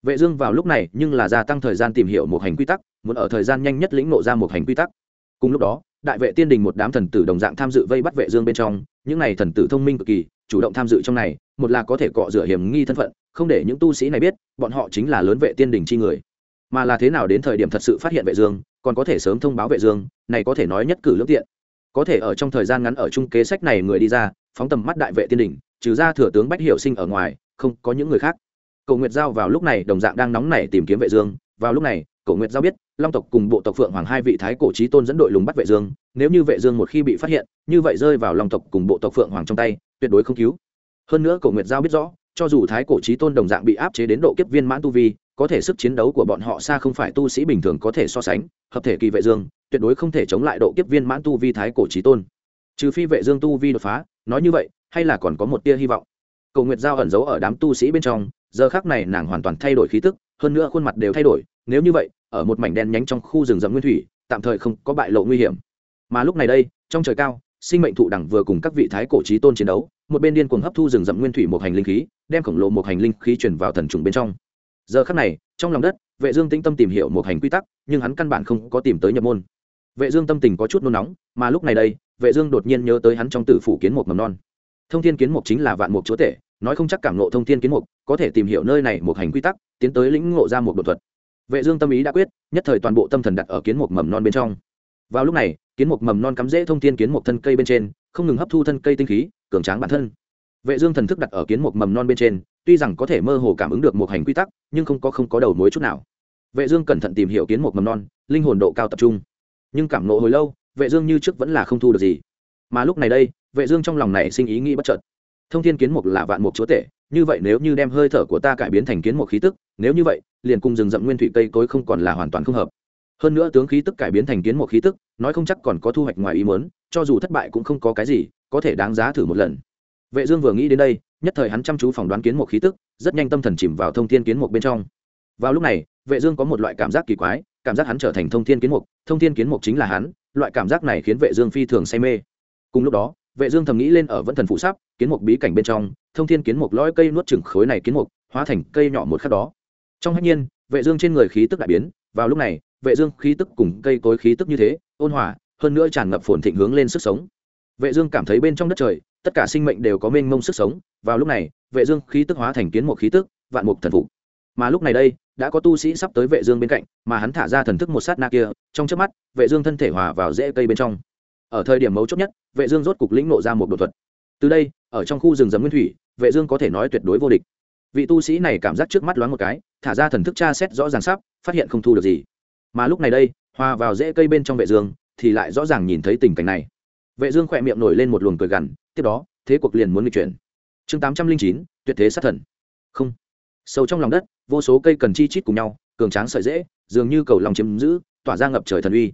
Vệ dương vào lúc này nhưng là gia tăng thời gian tìm hiểu một hành quy tắc, muốn ở thời gian nhanh nhất lĩnh ngộ ra một hành quy tắc cùng lúc đó, đại vệ tiên đình một đám thần tử đồng dạng tham dự vây bắt vệ dương bên trong, những này thần tử thông minh cực kỳ, chủ động tham dự trong này, một là có thể cọ rửa hiểm nghi thân phận, không để những tu sĩ này biết, bọn họ chính là lớn vệ tiên đình chi người. Mà là thế nào đến thời điểm thật sự phát hiện vệ dương, còn có thể sớm thông báo vệ dương, này có thể nói nhất cử lưỡng tiện. Có thể ở trong thời gian ngắn ở trung kế sách này người đi ra, phóng tầm mắt đại vệ tiên đình, trừ ra thừa tướng bách hiểu sinh ở ngoài, không có những người khác. Cầu nguyệt giao vào lúc này đồng dạng đang nóng nảy tìm kiếm vệ dương, vào lúc này Cổ nguyệt giao biết, long tộc cùng bộ tộc phượng hoàng hai vị thái cổ trí tôn dẫn đội lùng bắt vệ dương, nếu như vệ dương một khi bị phát hiện, như vậy rơi vào long tộc cùng bộ tộc phượng hoàng trong tay, tuyệt đối không cứu. Hơn nữa Cổ nguyệt giao biết rõ, cho dù thái cổ trí tôn đồng dạng bị áp chế đến độ kiếp viên mãn tu vi, có thể sức chiến đấu của bọn họ xa không phải tu sĩ bình thường có thể so sánh, hợp thể kỳ vệ dương, tuyệt đối không thể chống lại độ kiếp viên mãn tu vi thái cổ trí tôn. Trừ phi vệ dương tu vi đột phá, nói như vậy, hay là còn có một tia hy vọng. Cầu nguyệt giao ẩn giấu ở đám tu sĩ bên trong, giờ khắc này nàng hoàn toàn thay đổi khí tức, hơn nữa khuôn mặt đều thay đổi nếu như vậy, ở một mảnh đen nhánh trong khu rừng rậm nguyên thủy, tạm thời không có bại lộ nguy hiểm. Mà lúc này đây, trong trời cao, sinh mệnh thụ đẳng vừa cùng các vị thái cổ trí tôn chiến đấu, một bên điên cuồng hấp thu rừng rậm nguyên thủy một hành linh khí, đem khổng lồ một hành linh khí chuyển vào thần trùng bên trong. Giờ khắc này, trong lòng đất, vệ dương tĩnh tâm tìm hiểu một hành quy tắc, nhưng hắn căn bản không có tìm tới nhập môn. Vệ dương tâm tình có chút nôn nóng, mà lúc này đây, vệ dương đột nhiên nhớ tới hắn trong tử phủ kiến một mầm non. Thông thiên kiến mục chính là vạn mục chúa tể, nói không chắc cảm ngộ thông thiên kiến mục, có thể tìm hiểu nơi này một hành quy tắc, tiến tới lĩnh ngộ ra một đột thuật vệ dương tâm ý đã quyết, nhất thời toàn bộ tâm thần đặt ở kiến mục mầm non bên trong. Vào lúc này, kiến mục mầm non cắm rễ thông thiên kiến mục thân cây bên trên, không ngừng hấp thu thân cây tinh khí, cường tráng bản thân. Vệ dương thần thức đặt ở kiến mục mầm non bên trên, tuy rằng có thể mơ hồ cảm ứng được một hành quy tắc, nhưng không có không có đầu mối chút nào. Vệ dương cẩn thận tìm hiểu kiến mục mầm non, linh hồn độ cao tập trung. Nhưng cảm ngộ hồi lâu, vệ dương như trước vẫn là không thu được gì. Mà lúc này đây, vệ dương trong lòng này sinh ý nghĩ bất chợt. Thông thiên kiến mục là vạn mục chúa tể như vậy nếu như đem hơi thở của ta cải biến thành kiến một khí tức, nếu như vậy, liền cùng rừng rậm nguyên thủy cây cối không còn là hoàn toàn không hợp. Hơn nữa tướng khí tức cải biến thành kiến một khí tức, nói không chắc còn có thu hoạch ngoài ý muốn, cho dù thất bại cũng không có cái gì, có thể đáng giá thử một lần. Vệ dương vừa nghĩ đến đây, nhất thời hắn chăm chú phỏng đoán kiến một khí tức, rất nhanh tâm thần chìm vào thông thiên kiến một bên trong. Vào lúc này, vệ dương có một loại cảm giác kỳ quái, cảm giác hắn trở thành thông thiên kiến mục thông thiên kiến mục chính là hắn, loại cảm giác này khiến vệ dương phi thường say mê. Cùng lúc đó vệ dương thầm nghĩ lên ở vẫn thần phụ sắp kiến mục bí cảnh bên trong, thông thiên kiến mục lõi cây nuốt chửng khối này kiến mục, hóa thành cây nhỏ một khắc đó. Trong hách nhiên, vệ dương trên người khí tức đại biến, vào lúc này, vệ dương khí tức cùng cây cối khí tức như thế, ôn hòa, hơn nữa tràn ngập phồn thịnh hướng lên sức sống. Vệ dương cảm thấy bên trong đất trời, tất cả sinh mệnh đều có mênh mông sức sống, vào lúc này, vệ dương khí tức hóa thành kiến mục khí tức, vạn mục thần phục. Mà lúc này đây, đã có tu sĩ sắp tới vệ dương bên cạnh, mà hắn thả ra thần thức một sát na kia, trong chớp mắt, vệ dương thân thể hòa vào rễ cây bên trong ở thời điểm mấu chốt nhất, vệ dương rốt cục lĩnh nộ ra một đột thuật. Từ đây, ở trong khu rừng rậm nguyên thủy, vệ dương có thể nói tuyệt đối vô địch. Vị tu sĩ này cảm giác trước mắt loáng một cái, thả ra thần thức tra xét rõ ràng sắp, phát hiện không thu được gì. Mà lúc này đây, hòa vào rễ cây bên trong vệ dương, thì lại rõ ràng nhìn thấy tình cảnh này. Vệ dương khoẹt miệng nổi lên một luồng cười gằn, tiếp đó, thế cuộc liền muốn nghịch chuyển. Chương 809 tuyệt thế sát thần. Không. Sâu trong lòng đất, vô số cây cần chi chít cùng nhau, cường tráng sợi dễ dường như cầu lòng chiếm giữ, tỏa ra ngập trời thần uy.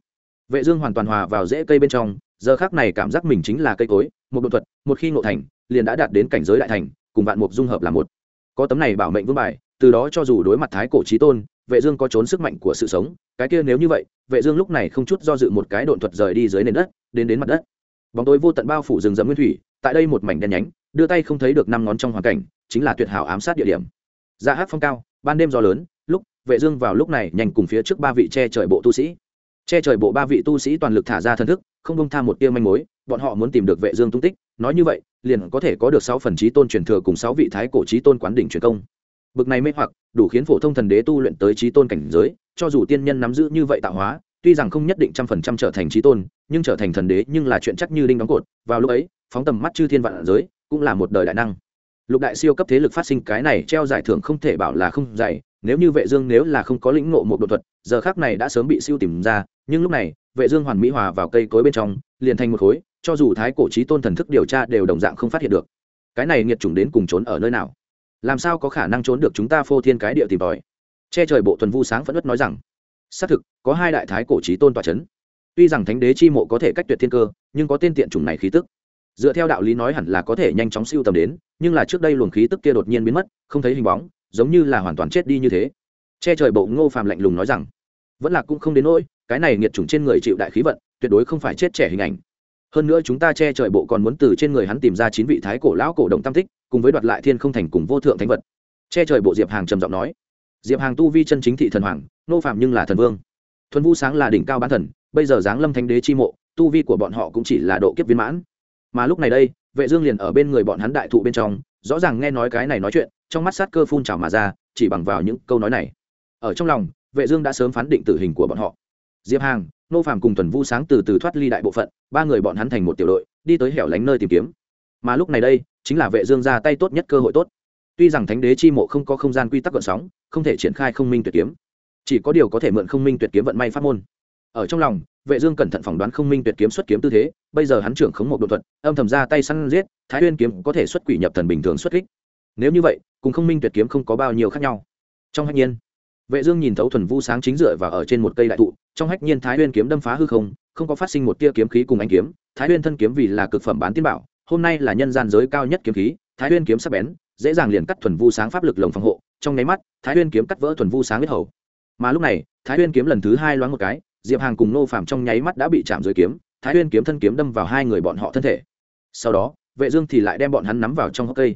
Vệ dương hoàn toàn hòa vào rễ cây bên trong giờ khác này cảm giác mình chính là cây cối, một đột thuật, một khi ngộ thành, liền đã đạt đến cảnh giới đại thành, cùng vạn mục dung hợp là một. Có tấm này bảo mệnh vương bài, từ đó cho dù đối mặt thái cổ chí tôn, vệ dương có trốn sức mạnh của sự sống, cái kia nếu như vậy, vệ dương lúc này không chút do dự một cái độn thuật rời đi dưới nền đất, đến đến mặt đất. Bóng tối vô tận bao phủ rừng rậm nguyên thủy, tại đây một mảnh đen nhánh, đưa tay không thấy được năm ngón trong hoàn cảnh, chính là tuyệt hảo ám sát địa điểm. Dạ Ra hát phong cao, ban đêm gió lớn, lúc, vệ dương vào lúc này nhanh cùng phía trước ba vị che trời bộ tu sĩ che trời bộ ba vị tu sĩ toàn lực thả ra thần thức, không bông tham một tia manh mối, bọn họ muốn tìm được vệ dương tung tích, nói như vậy, liền có thể có được sáu phần trí tôn truyền thừa cùng sáu vị thái cổ trí tôn quán đỉnh truyền công. Bực này mê hoặc, đủ khiến phổ thông thần đế tu luyện tới trí tôn cảnh giới, cho dù tiên nhân nắm giữ như vậy tạo hóa, tuy rằng không nhất định trăm phần trăm trở thành trí tôn, nhưng trở thành thần đế nhưng là chuyện chắc như đinh đóng cột, vào lúc ấy, phóng tầm mắt chư thiên vạn giới, cũng là một đời đại năng. Lục đại siêu cấp thế lực phát sinh cái này treo giải thưởng không thể bảo là không dày nếu như vệ dương nếu là không có lĩnh ngộ một đột thuật, giờ khắc này đã sớm bị siêu tìm ra, nhưng lúc này, vệ dương hoàn mỹ hòa vào cây cối bên trong, liền thành một khối, cho dù thái cổ chí tôn thần thức điều tra đều đồng dạng không phát hiện được. Cái này nghiệt chủng đến cùng trốn ở nơi nào? Làm sao có khả năng trốn được chúng ta phô thiên cái địa tìm tòi? Che trời bộ tuần vu sáng phẫn ất nói rằng, xác thực, có hai đại thái cổ chí tôn tòa chấn. Tuy rằng thánh đế chi mộ có thể cách tuyệt thiên cơ, nhưng có tên tiện chủng này khí tức. Dựa theo đạo lý nói hẳn là có thể nhanh chóng siêu tầm đến, nhưng là trước đây luồng khí tức kia đột nhiên biến mất, không thấy hình bóng giống như là hoàn toàn chết đi như thế. Che trời bộ ngô phàm lạnh lùng nói rằng, vẫn là cũng không đến nỗi, cái này nghiệt chủng trên người chịu đại khí vận, tuyệt đối không phải chết trẻ hình ảnh. Hơn nữa chúng ta che trời bộ còn muốn từ trên người hắn tìm ra chín vị thái cổ lão cổ động tam tích, cùng với đoạt lại thiên không thành cùng vô thượng thánh vật. Che trời bộ diệp hàng trầm giọng nói. Diệp hàng tu vi chân chính thị thần hoàng nô phạm nhưng là thần vương. Thuần vu sáng là đỉnh cao bán thần, bây giờ giáng lâm thánh đế chi mộ, tu vi của bọn họ cũng chỉ là độ kiếp viên mãn. Mà lúc này đây, vệ dương liền ở bên người bọn hắn đại thụ bên trong, rõ ràng nghe nói cái này nói chuyện trong mắt sát cơ phun trào mà ra, chỉ bằng vào những câu nói này. Ở trong lòng, vệ dương đã sớm phán định tử hình của bọn họ. Diệp hàng, nô phàm cùng tuần vu sáng từ từ thoát ly đại bộ phận, ba người bọn hắn thành một tiểu đội, đi tới hẻo lánh nơi tìm kiếm. Mà lúc này đây, chính là vệ dương ra tay tốt nhất cơ hội tốt. Tuy rằng thánh đế chi mộ không có không gian quy tắc gợn sóng, không thể triển khai không minh tuyệt kiếm, chỉ có điều có thể mượn không minh tuyệt kiếm vận may pháp môn. Ở trong lòng, vệ dương cẩn thận phỏng đoán không minh tuyệt kiếm xuất kiếm tư thế, bây giờ hắn trưởng khống một độ thuật, âm thầm ra tay săn giết, thái nguyên kiếm có thể xuất quỷ nhập thần bình thường xuất kích. Nếu như vậy cùng không minh tuyệt kiếm không có bao nhiêu khác nhau. Trong hách nhiên, vệ dương nhìn thấu thuần vu sáng chính dựa và ở trên một cây đại thụ, trong hách nhiên thái nguyên kiếm đâm phá hư không không có phát sinh một tia kiếm khí cùng anh kiếm. Thái nguyên thân kiếm vì là cực phẩm bán tiên bảo, hôm nay là nhân gian giới cao nhất kiếm khí, thái nguyên kiếm sắc bén, dễ dàng liền cắt thuần vu sáng pháp lực lồng phòng hộ. Trong nháy mắt, thái nguyên kiếm cắt vỡ thuần vu sáng huyết hầu. Mà lúc này, thái nguyên kiếm lần thứ hai loáng một cái, diệp hàng cùng nô phạm trong nháy mắt đã bị chạm dưới kiếm, thái nguyên kiếm thân kiếm đâm vào hai người bọn họ thân thể. Sau đó, vệ dương thì lại đem bọn hắn nắm vào trong hốc cây.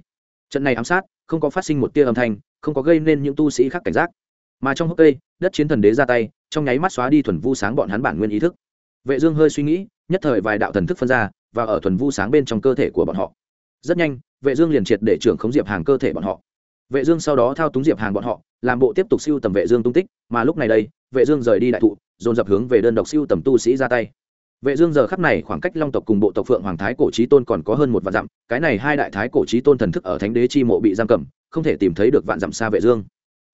Trận này ám sát không có phát sinh một tia âm thanh, không có gây nên những tu sĩ khác cảnh giác. Mà trong hốc cây, đất chiến thần đế ra tay, trong nháy mắt xóa đi thuần vu sáng bọn hắn bản nguyên ý thức. Vệ dương hơi suy nghĩ, nhất thời vài đạo thần thức phân ra, và ở thuần vu sáng bên trong cơ thể của bọn họ. Rất nhanh, vệ dương liền triệt để trưởng khống diệp hàng cơ thể bọn họ. Vệ dương sau đó thao túng diệp hàng bọn họ, làm bộ tiếp tục siêu tầm vệ dương tung tích, mà lúc này đây, vệ dương rời đi đại thụ, dồn dập hướng về đơn độc siêu tầm tu sĩ ra tay vệ dương giờ khắc này khoảng cách long tộc cùng bộ tộc phượng hoàng thái cổ chí tôn còn có hơn một vạn dặm, cái này hai đại thái cổ chí tôn thần thức ở thánh đế chi mộ bị giam cầm, không thể tìm thấy được vạn dặm xa vệ dương.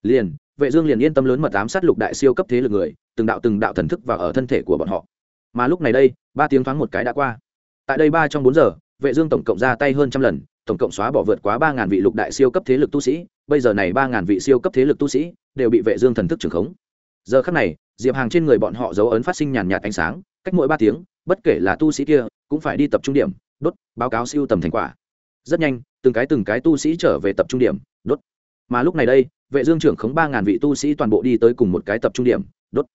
Liền, vệ dương liền yên tâm lớn mật ám sát lục đại siêu cấp thế lực người, từng đạo từng đạo thần thức vào ở thân thể của bọn họ. Mà lúc này đây, ba tiếng thoáng một cái đã qua. Tại đây ba trong bốn giờ, vệ dương tổng cộng ra tay hơn trăm lần, tổng cộng xóa bỏ vượt quá ba ngàn vị lục đại siêu cấp thế lực tu sĩ, bây giờ này ba ngàn vị siêu cấp thế lực tu sĩ đều bị vệ dương thần thức trưởng khống giờ khắc này, diệp hàng trên người bọn họ dấu ấn phát sinh nhàn nhạt ánh sáng, cách mỗi ba tiếng, bất kể là tu sĩ kia, cũng phải đi tập trung điểm, đốt, báo cáo siêu tầm thành quả. Rất nhanh, từng cái từng cái tu sĩ trở về tập trung điểm, đốt. Mà lúc này đây, vệ dương trưởng khống ba ngàn vị tu sĩ toàn bộ đi tới cùng một cái tập trung điểm, đốt.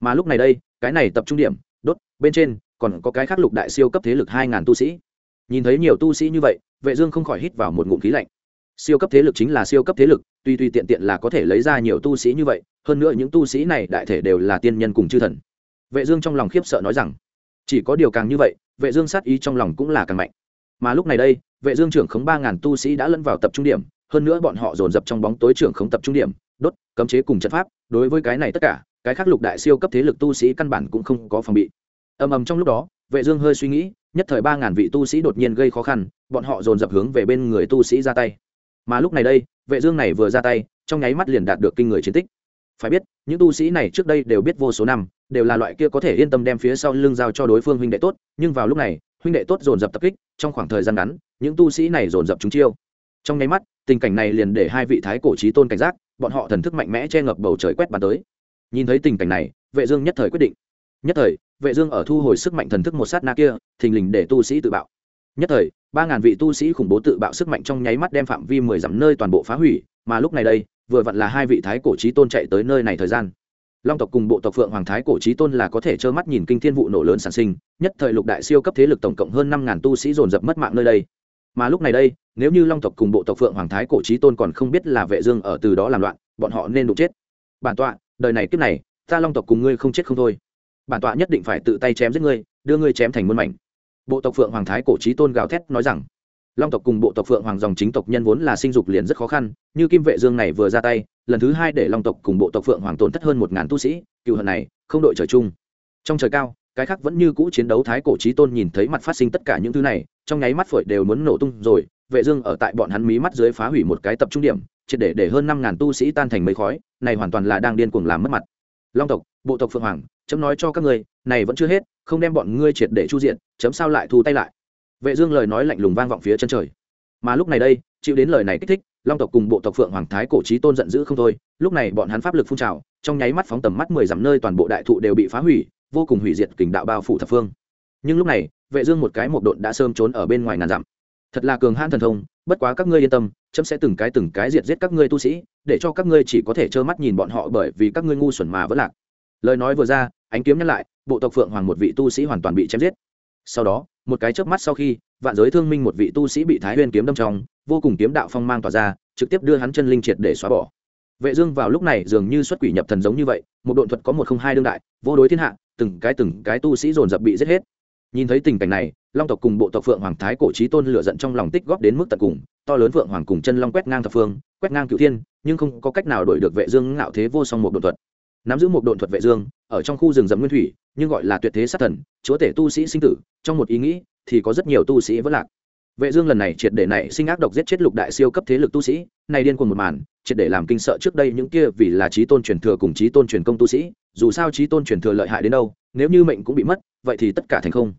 Mà lúc này đây, cái này tập trung điểm, đốt, bên trên, còn có cái khác lục đại siêu cấp thế lực hai ngàn tu sĩ. Nhìn thấy nhiều tu sĩ như vậy, vệ dương không khỏi hít vào một ngụm khí lạnh siêu cấp thế lực chính là siêu cấp thế lực, tuy tuy tiện tiện là có thể lấy ra nhiều tu sĩ như vậy, hơn nữa những tu sĩ này đại thể đều là tiên nhân cùng chư thần. Vệ dương trong lòng khiếp sợ nói rằng, chỉ có điều càng như vậy, vệ dương sát ý trong lòng cũng là càng mạnh. Mà lúc này đây, vệ dương trưởng khống ba ngàn tu sĩ đã lẫn vào tập trung điểm, hơn nữa bọn họ dồn dập trong bóng tối trưởng khống tập trung điểm, đốt, cấm chế cùng trận pháp, đối với cái này tất cả, cái khác lục đại siêu cấp thế lực tu sĩ căn bản cũng không có phòng bị. Ầm ầm trong lúc đó, vệ dương hơi suy nghĩ, nhất thời ba ngàn vị tu sĩ đột nhiên gây khó khăn, bọn họ dồn dập hướng về bên người tu sĩ ra tay mà lúc này đây, vệ dương này vừa ra tay, trong nháy mắt liền đạt được kinh người chiến tích. Phải biết, những tu sĩ này trước đây đều biết vô số năm, đều là loại kia có thể yên tâm đem phía sau lưng giao cho đối phương huynh đệ tốt, nhưng vào lúc này, huynh đệ tốt dồn dập tập kích, trong khoảng thời gian ngắn, những tu sĩ này dồn dập chúng chiêu. Trong nháy mắt, tình cảnh này liền để hai vị thái cổ trí tôn cảnh giác, bọn họ thần thức mạnh mẽ che ngập bầu trời quét bàn tới. Nhìn thấy tình cảnh này, vệ dương nhất thời quyết định. Nhất thời, vệ dương ở thu hồi sức mạnh thần thức một sát na kia, thình lình để tu sĩ tự bạo. Nhất thời ba ngàn vị tu sĩ khủng bố tự bạo sức mạnh trong nháy mắt đem phạm vi mười dặm nơi toàn bộ phá hủy, mà lúc này đây, vừa vặn là hai vị thái cổ trí tôn chạy tới nơi này thời gian. Long tộc cùng bộ tộc phượng hoàng thái cổ trí tôn là có thể trơ mắt nhìn kinh thiên vụ nổ lớn sản sinh, nhất thời lục đại siêu cấp thế lực tổng cộng hơn năm ngàn tu sĩ dồn dập mất mạng nơi đây. Mà lúc này đây, nếu như long tộc cùng bộ tộc phượng hoàng thái cổ trí tôn còn không biết là vệ dương ở từ đó làm loạn, bọn họ nên đụng chết. Bản tọa, đời này kiếp này, ta long tộc cùng ngươi không chết không thôi. Bản tọa nhất định phải tự tay chém giết ngươi, đưa ngươi chém thành muôn mảnh bộ tộc phượng hoàng thái cổ trí tôn gào thét nói rằng, long tộc cùng bộ tộc phượng hoàng dòng chính tộc nhân vốn là sinh dục liền rất khó khăn, như kim vệ dương này vừa ra tay, lần thứ hai để long tộc cùng bộ tộc phượng hoàng tổn thất hơn một ngàn tu sĩ, cựu hận này, không đội trời chung. Trong trời cao, cái khác vẫn như cũ chiến đấu thái cổ trí tôn nhìn thấy mặt phát sinh tất cả những thứ này, trong nháy mắt phổi đều muốn nổ tung rồi, vệ dương ở tại bọn hắn mí mắt dưới phá hủy một cái tập trung điểm, triệt để để hơn năm ngàn tu sĩ tan thành mây khói, này hoàn toàn là đang điên cuồng làm mất mặt. Long tộc, bộ tộc phượng hoàng, chấm nói cho các ngươi này vẫn chưa hết, không đem bọn ngươi triệt để chu diện, chấm sao lại thu tay lại? Vệ dương lời nói lạnh lùng vang vọng phía chân trời. Mà lúc này đây, chịu đến lời này kích thích, long tộc cùng bộ tộc phượng hoàng thái cổ trí tôn giận dữ không thôi, lúc này bọn hắn pháp lực phun trào, trong nháy mắt phóng tầm mắt mười dặm nơi toàn bộ đại thụ đều bị phá hủy, vô cùng hủy diệt kình đạo bao phủ thập phương. Nhưng lúc này, vệ dương một cái một độn đã sớm trốn ở bên ngoài ngàn dặm. Thật là cường hãn thần thông, bất quá các ngươi yên tâm, chấm sẽ từng cái từng cái diệt giết các ngươi tu sĩ, để cho các ngươi chỉ có thể trơ mắt nhìn bọn họ bởi vì các ngươi ngu xuẩn mà vẫn lạc. Lời nói vừa ra, ánh kiếm nhắc lại bộ tộc phượng hoàng một vị tu sĩ hoàn toàn bị chém giết. Sau đó, một cái chớp mắt sau khi, vạn giới thương minh một vị tu sĩ bị thái huyên kiếm đâm trong, vô cùng kiếm đạo phong mang tỏa ra, trực tiếp đưa hắn chân linh triệt để xóa bỏ. Vệ dương vào lúc này dường như xuất quỷ nhập thần giống như vậy, một độn thuật có một không hai đương đại, vô đối thiên hạ, từng cái từng cái tu sĩ dồn dập bị giết hết. Nhìn thấy tình cảnh này, long tộc cùng bộ tộc phượng hoàng thái cổ trí tôn lửa giận trong lòng tích góp đến mức tận cùng, to lớn phượng hoàng cùng chân long quét ngang thập phương, quét ngang cửu thiên, nhưng không có cách nào đổi được vệ dương ngạo thế vô song một độn thuật. Nắm giữ một độn thuật vệ dương, ở trong khu rừng rậm nguyên thủy nhưng gọi là tuyệt thế sát thần, chúa tể tu sĩ sinh tử, trong một ý nghĩ thì có rất nhiều tu sĩ vẫn lạc. Vệ dương lần này triệt để này sinh ác độc giết chết lục đại siêu cấp thế lực tu sĩ này điên cuồng một màn, triệt để làm kinh sợ trước đây những kia vì là trí tôn truyền thừa cùng trí tôn truyền công tu sĩ, dù sao trí tôn truyền thừa lợi hại đến đâu, nếu như mệnh cũng bị mất, vậy thì tất cả thành không.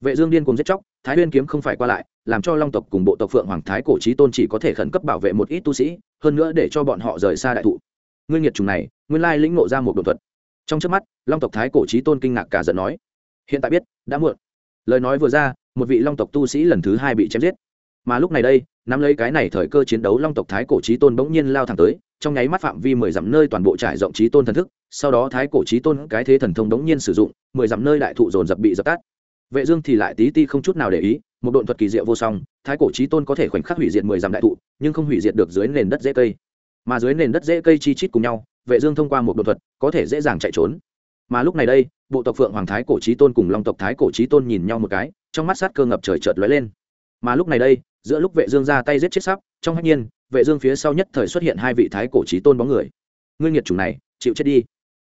Vệ dương điên cuồng giết chóc, thái nguyên kiếm không phải qua lại, làm cho long tộc cùng bộ tộc phượng hoàng thái cổ trí tôn chỉ có thể khẩn cấp bảo vệ một ít tu sĩ, hơn nữa để cho bọn họ rời xa đại thụ. Nguyên nghiệt trùng này, nguyên lai lĩnh ngộ ra một đột thuật trong trước mắt, long tộc thái cổ trí tôn kinh ngạc cả giận nói, hiện tại biết, đã muộn. Lời nói vừa ra, một vị long tộc tu sĩ lần thứ hai bị chém giết. Mà lúc này đây, nắm lấy cái này thời cơ chiến đấu, long tộc thái cổ trí tôn bỗng nhiên lao thẳng tới, trong nháy mắt phạm vi mười dặm nơi toàn bộ trải rộng trí tôn thần thức, sau đó thái cổ trí tôn cái thế thần thông bỗng nhiên sử dụng, mười dặm nơi đại thụ dồn dập bị dập tắt. Vệ dương thì lại tí ti không chút nào để ý, một độn thuật kỳ diệu vô song, thái cổ trí tôn có thể khoảnh khắc hủy diệt mười dặm đại thụ, nhưng không hủy diệt được dưới nền đất dễ cây. Mà dưới nền đất dễ cây chi chít cùng nhau vệ dương thông qua một đột thuật có thể dễ dàng chạy trốn. Mà lúc này đây bộ tộc phượng hoàng thái cổ chí tôn cùng long tộc thái cổ chí tôn nhìn nhau một cái trong mắt sát cơ ngập trời chợt lóe lên. Mà lúc này đây giữa lúc vệ dương ra tay giết chết sắp trong hắc nhiên vệ dương phía sau nhất thời xuất hiện hai vị thái cổ chí tôn bóng người. Ngươi nghiệt chủng này chịu chết đi.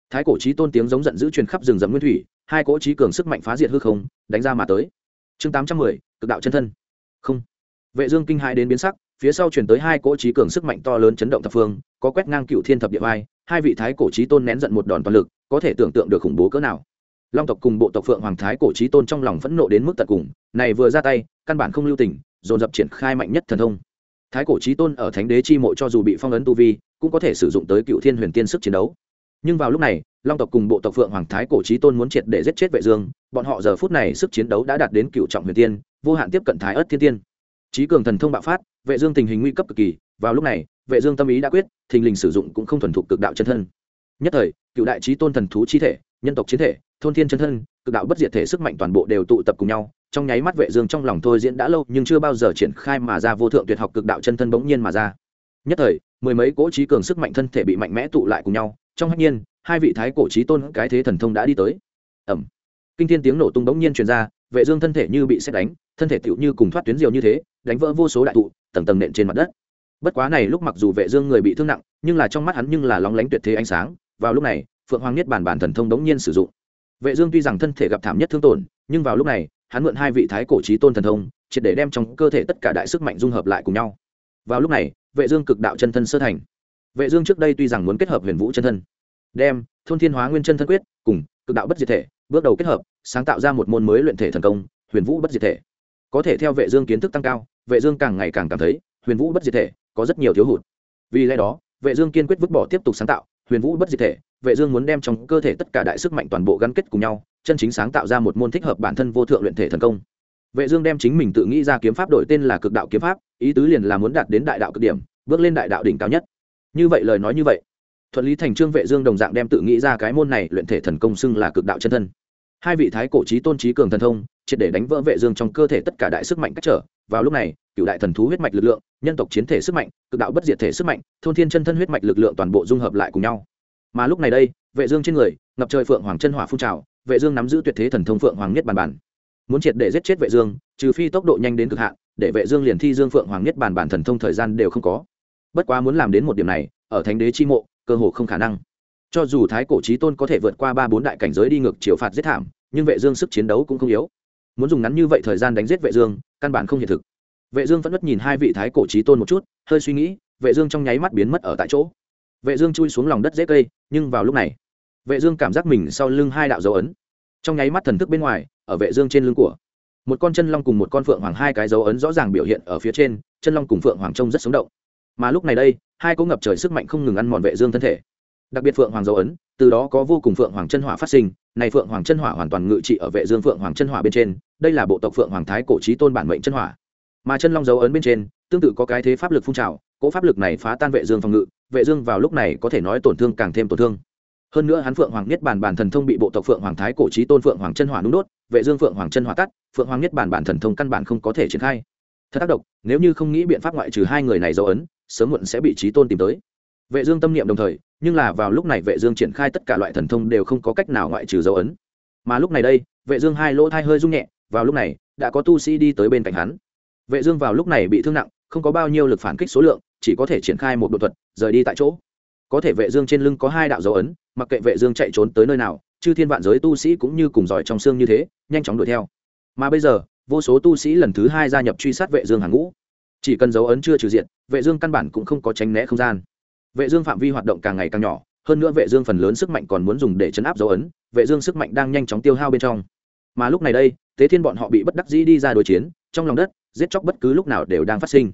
Thái cổ chí tôn tiếng giống giận dữ truyền khắp rừng rậm nguyên thủy hai cỗ chí cường sức mạnh phá diệt hư không đánh ra mà tới. Chương 810, cực đạo chân thân. Không. Vệ dương kinh hãi đến biến sắc phía sau truyền tới hai cỗ chí cường sức mạnh to lớn chấn động thập phương có quét ngang cựu thiên thập địa vai hai vị thái cổ trí tôn nén giận một đòn toàn lực, có thể tưởng tượng được khủng bố cỡ nào. Long tộc cùng bộ tộc phượng hoàng thái cổ trí tôn trong lòng phẫn nộ đến mức tận cùng, này vừa ra tay, căn bản không lưu tình, dồn dập triển khai mạnh nhất thần thông. Thái cổ trí tôn ở thánh đế chi mộ cho dù bị phong ấn tu vi, cũng có thể sử dụng tới cựu thiên huyền tiên sức chiến đấu. Nhưng vào lúc này, long tộc cùng bộ tộc phượng hoàng thái cổ trí tôn muốn triệt để giết chết vệ dương, bọn họ giờ phút này sức chiến đấu đã đạt đến cựu trọng huyền tiên, vô hạn tiếp cận thái ất thiên tiên. Trí cường thần thông bạo phát, vệ dương tình hình nguy cấp cực kỳ vào lúc này vệ dương tâm ý đã quyết thình lình sử dụng cũng không thuần thục cực đạo chân thân. Nhất thời cựu đại trí tôn thần thú chi thể nhân tộc chiến thể thôn thiên chân thân cực đạo bất diệt thể sức mạnh toàn bộ đều tụ tập cùng nhau. Trong nháy mắt vệ dương trong lòng thôi diễn đã lâu nhưng chưa bao giờ triển khai mà ra vô thượng tuyệt học cực đạo chân thân bỗng nhiên mà ra. Nhất thời mười mấy cỗ trí cường sức mạnh thân thể bị mạnh mẽ tụ lại cùng nhau. Trong hắc nhiên hai vị thái cổ trí tôn cái thế thần thông đã đi tới. Ầm, kinh thiên tiếng nổ tung bỗng nhiên truyền ra vệ dương thân thể như bị xét đánh thân thể tựu như cùng thoát tuyến diều như thế đánh vỡ vô số đại thụ tầng tầng nện trên mặt đất bất quá này lúc mặc dù vệ dương người bị thương nặng, nhưng là trong mắt hắn nhưng là lóng lánh tuyệt thế ánh sáng. Vào lúc này, phượng hoàng niết bản bản thần thông đống nhiên sử dụng. Vệ dương tuy rằng thân thể gặp thảm nhất thương tổn, nhưng vào lúc này, hắn mượn hai vị thái cổ chí tôn thần thông, triệt để đem trong cơ thể tất cả đại sức mạnh dung hợp lại cùng nhau. Vào lúc này, vệ dương cực đạo chân thân sơ thành. Vệ dương trước đây tuy rằng muốn kết hợp huyền vũ chân thân, đem thôn thiên hóa nguyên chân thân quyết cùng cực đạo bất diệt thể, bước đầu kết hợp, sáng tạo ra một môn mới luyện thể thần công, huyền vũ bất diệt thể. Có thể theo vệ dương kiến thức tăng cao, vệ dương càng ngày càng cảm thấy huyền vũ bất diệt thể có rất nhiều thiếu hụt. Vì lẽ đó, vệ dương kiên quyết vứt bỏ tiếp tục sáng tạo, huyền vũ bất diệt thể, vệ dương muốn đem trong cơ thể tất cả đại sức mạnh toàn bộ gắn kết cùng nhau, chân chính sáng tạo ra một môn thích hợp bản thân vô thượng luyện thể thần công. Vệ dương đem chính mình tự nghĩ ra kiếm pháp đổi tên là cực đạo kiếm pháp, ý tứ liền là muốn đạt đến đại đạo cực điểm, bước lên đại đạo đỉnh cao nhất. Như vậy lời nói như vậy, thuận lý thành trương vệ dương đồng dạng đem tự nghĩ ra cái môn này luyện thể thần công xưng là cực đạo chân thân. Hai vị thái cổ trí tôn trí cường thần thông, triệt để đánh vỡ vệ dương trong cơ thể tất cả đại sức mạnh cách trở. Vào lúc này cựu đại thần thú huyết mạch lực lượng nhân tộc chiến thể sức mạnh, cực đạo bất diệt thể sức mạnh, thôn thiên chân thân huyết mạch lực lượng toàn bộ dung hợp lại cùng nhau. Mà lúc này đây, vệ dương trên người, ngập trời phượng hoàng chân hỏa phun trào, vệ dương nắm giữ tuyệt thế thần thông phượng hoàng nhất bản bản muốn triệt để giết chết vệ dương, trừ phi tốc độ nhanh đến cực hạn, để vệ dương liền thi dương phượng hoàng nhất bản bản thần thông thời gian đều không có. Bất quá muốn làm đến một điểm này, ở thánh đế chi mộ, cơ hồ không khả năng. Cho dù thái cổ chí tôn có thể vượt qua ba bốn đại cảnh giới đi ngược chiều phạt giết thảm, nhưng vệ dương sức chiến đấu cũng không yếu. Muốn dùng ngắn như vậy thời gian đánh giết vệ dương, căn bản không hiện thực vệ dương vẫn bất nhìn hai vị thái cổ chí tôn một chút, hơi suy nghĩ, vệ dương trong nháy mắt biến mất ở tại chỗ. Vệ dương chui xuống lòng đất dễ cây, nhưng vào lúc này, vệ dương cảm giác mình sau lưng hai đạo dấu ấn. Trong nháy mắt thần thức bên ngoài, ở vệ dương trên lưng của, một con chân long cùng một con phượng hoàng hai cái dấu ấn rõ ràng biểu hiện ở phía trên, chân long cùng phượng hoàng trông rất sống động. Mà lúc này đây, hai cỗ ngập trời sức mạnh không ngừng ăn mòn vệ dương thân thể. Đặc biệt phượng hoàng dấu ấn, từ đó có vô cùng phượng hoàng chân hỏa phát sinh, này phượng hoàng chân hỏa hoàn toàn ngự trị ở vệ dương phượng hoàng chân hỏa bên trên, đây là bộ tộc phượng hoàng thái cổ chí tôn bản mệnh chân hỏa mà chân long dấu ấn bên trên, tương tự có cái thế pháp lực phun trào, cỗ pháp lực này phá tan vệ dương phòng ngự, vệ dương vào lúc này có thể nói tổn thương càng thêm tổn thương. Hơn nữa hắn phượng hoàng nhất bàn bản thần thông bị bộ tộc phượng hoàng thái cổ chí tôn phượng hoàng chân hỏa nung đốt, vệ dương phượng hoàng chân hỏa tắt, phượng hoàng nhất bàn bản thần thông căn bản không có thể triển khai. Thật tác động nếu như không nghĩ biện pháp ngoại trừ hai người này dấu ấn, sớm muộn sẽ bị chí tôn tìm tới. Vệ dương tâm niệm đồng thời, nhưng là vào lúc này vệ dương triển khai tất cả loại thần thông đều không có cách nào ngoại trừ dấu ấn. Mà lúc này đây, vệ dương hai lỗ thay hơi rung nhẹ, vào lúc này, đã có tu sĩ đi tới bên cạnh hắn vệ dương vào lúc này bị thương nặng, không có bao nhiêu lực phản kích số lượng, chỉ có thể triển khai một độ thuật, rời đi tại chỗ. Có thể vệ dương trên lưng có hai đạo dấu ấn, mặc kệ vệ dương chạy trốn tới nơi nào, chư thiên vạn giới tu sĩ cũng như cùng giỏi trong xương như thế, nhanh chóng đuổi theo. Mà bây giờ, vô số tu sĩ lần thứ hai gia nhập truy sát vệ dương hàng ngũ. Chỉ cần dấu ấn chưa trừ diện, vệ dương căn bản cũng không có tránh né không gian. Vệ dương phạm vi hoạt động càng ngày càng nhỏ, hơn nữa vệ dương phần lớn sức mạnh còn muốn dùng để chấn áp dấu ấn, vệ dương sức mạnh đang nhanh chóng tiêu hao bên trong. Mà lúc này đây, tế thiên bọn họ bị bất đắc dĩ đi ra đối chiến, trong lòng đất giết chóc bất cứ lúc nào đều đang phát sinh.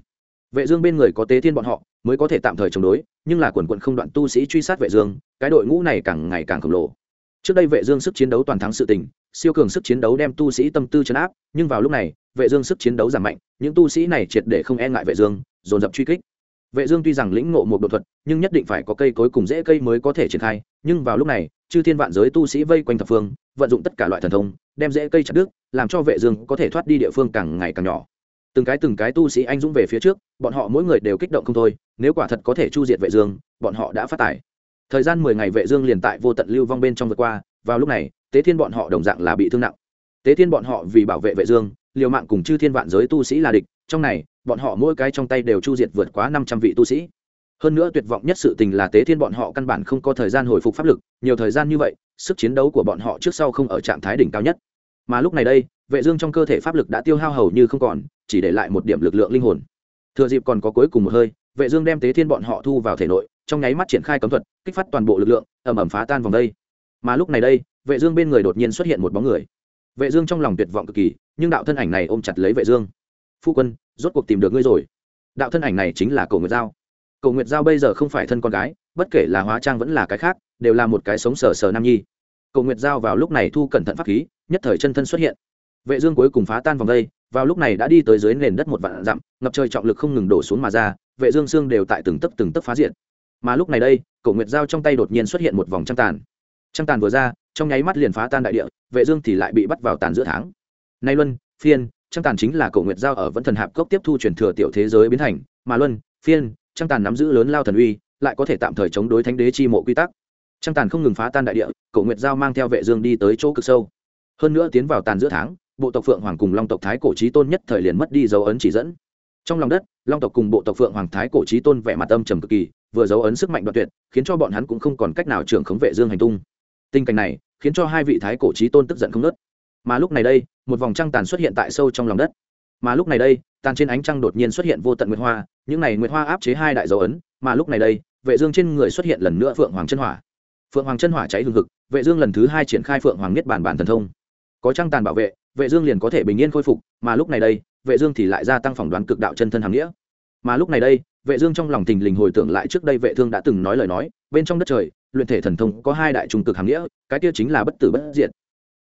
Vệ dương bên người có tế thiên bọn họ, mới có thể tạm thời chống đối, nhưng là quần quần không đoạn tu sĩ truy sát vệ dương, cái đội ngũ này càng ngày càng khổng lồ. Trước đây vệ dương sức chiến đấu toàn thắng sự tình, siêu cường sức chiến đấu đem tu sĩ tâm tư chấn áp, nhưng vào lúc này, vệ dương sức chiến đấu giảm mạnh, những tu sĩ này triệt để không e ngại vệ dương, dồn dập truy kích. Vệ dương tuy rằng lĩnh ngộ một độ thuật, nhưng nhất định phải có cây cối cùng rễ cây mới có thể triển khai, nhưng vào lúc này, chư thiên vạn giới tu sĩ vây quanh thập phương, vận dụng tất cả loại thần thông, đem rễ cây chặt đứt, làm cho vệ dương có thể thoát đi địa phương càng ngày càng nhỏ từng cái từng cái tu sĩ anh dũng về phía trước, bọn họ mỗi người đều kích động không thôi, nếu quả thật có thể chu diệt vệ dương, bọn họ đã phát tải thời gian mười ngày vệ dương liền tại vô tận lưu vong bên trong vượt qua, vào lúc này, tế thiên bọn họ đồng dạng là bị thương nặng. Tế thiên bọn họ vì bảo vệ vệ dương, liều mạng cùng chư thiên vạn giới tu sĩ là địch, trong này, bọn họ mỗi cái trong tay đều chu diệt vượt quá 500 vị tu sĩ. Hơn nữa tuyệt vọng nhất sự tình là tế thiên bọn họ căn bản không có thời gian hồi phục pháp lực, nhiều thời gian như vậy, sức chiến đấu của bọn họ trước sau không ở trạng thái đỉnh cao nhất. Mà lúc này đây, vệ dương trong cơ thể pháp lực đã tiêu hao hầu như không còn chỉ để lại một điểm lực lượng linh hồn. Thừa dịp còn có cuối cùng một hơi, vệ dương đem tế thiên bọn họ thu vào thể nội, trong nháy mắt triển khai cấm thuật, kích phát toàn bộ lực lượng, ầm ầm phá tan vòng đây. Mà lúc này đây, vệ dương bên người đột nhiên xuất hiện một bóng người. Vệ dương trong lòng tuyệt vọng cực kỳ, nhưng đạo thân ảnh này ôm chặt lấy vệ dương. Phu quân, rốt cuộc tìm được ngươi rồi. Đạo thân ảnh này chính là cổ nguyệt giao. Cổ nguyệt giao bây giờ không phải thân con gái, bất kể là hóa trang vẫn là cái khác, đều là một cái sống sờ sờ nam nhi. Cổ nguyệt giao vào lúc này thu cẩn thận pháp khí, nhất thời chân thân xuất hiện. Vệ dương cuối cùng phá tan vòng đây vào lúc này đã đi tới dưới nền đất một vạn dặm, ngập trời trọng lực không ngừng đổ xuống mà ra, vệ dương xương đều tại từng tấc từng tấc phá diện mà lúc này đây, cổ nguyệt giao trong tay đột nhiên xuất hiện một vòng trăng tàn. Trăng tàn vừa ra, trong nháy mắt liền phá tan đại địa, vệ dương thì lại bị bắt vào tàn giữa tháng. Nay luân, phiên, trăng tàn chính là cổ nguyệt giao ở vẫn thần hạp cốc tiếp thu truyền thừa tiểu thế giới biến thành. Mà luân, phiên, trăng tàn nắm giữ lớn lao thần uy, lại có thể tạm thời chống đối thánh đế chi mộ quy tắc. Trăng tàn không ngừng phá tan đại địa, cổ nguyệt giao mang theo vệ dương đi tới chỗ cực sâu. Hơn nữa tiến vào tàn giữa tháng bộ tộc phượng hoàng cùng long tộc thái cổ trí tôn nhất thời liền mất đi dấu ấn chỉ dẫn. Trong lòng đất, long tộc cùng bộ tộc phượng hoàng thái cổ trí tôn vẻ mặt âm trầm cực kỳ, vừa dấu ấn sức mạnh đoạt tuyệt, khiến cho bọn hắn cũng không còn cách nào trưởng khống vệ dương hành tung. Tình cảnh này, khiến cho hai vị thái cổ trí tôn tức giận không nớt mà lúc này đây, một vòng trăng tàn xuất hiện tại sâu trong lòng đất. Mà lúc này đây, tàn trên ánh trăng đột nhiên xuất hiện vô tận nguyệt hoa, những này nguyệt hoa áp chế hai đại dấu ấn, mà lúc này đây, vệ dương trên người xuất hiện lần nữa phượng hoàng chân hỏa. Phượng hoàng chân hỏa cháy hừng hực, vệ dương lần thứ hai triển khai phượng hoàng niết bản bản thần thông. Có trăng tàn bảo vệ vệ dương liền có thể bình yên khôi phục, mà lúc này đây, vệ dương thì lại gia tăng phỏng đoán cực đạo chân thân hàng nghĩa. Mà lúc này đây, vệ dương trong lòng tình lình hồi tưởng lại trước đây vệ thương đã từng nói lời nói, bên trong đất trời, luyện thể thần thông có hai đại trung cực hàng nghĩa, cái kia chính là bất tử bất diệt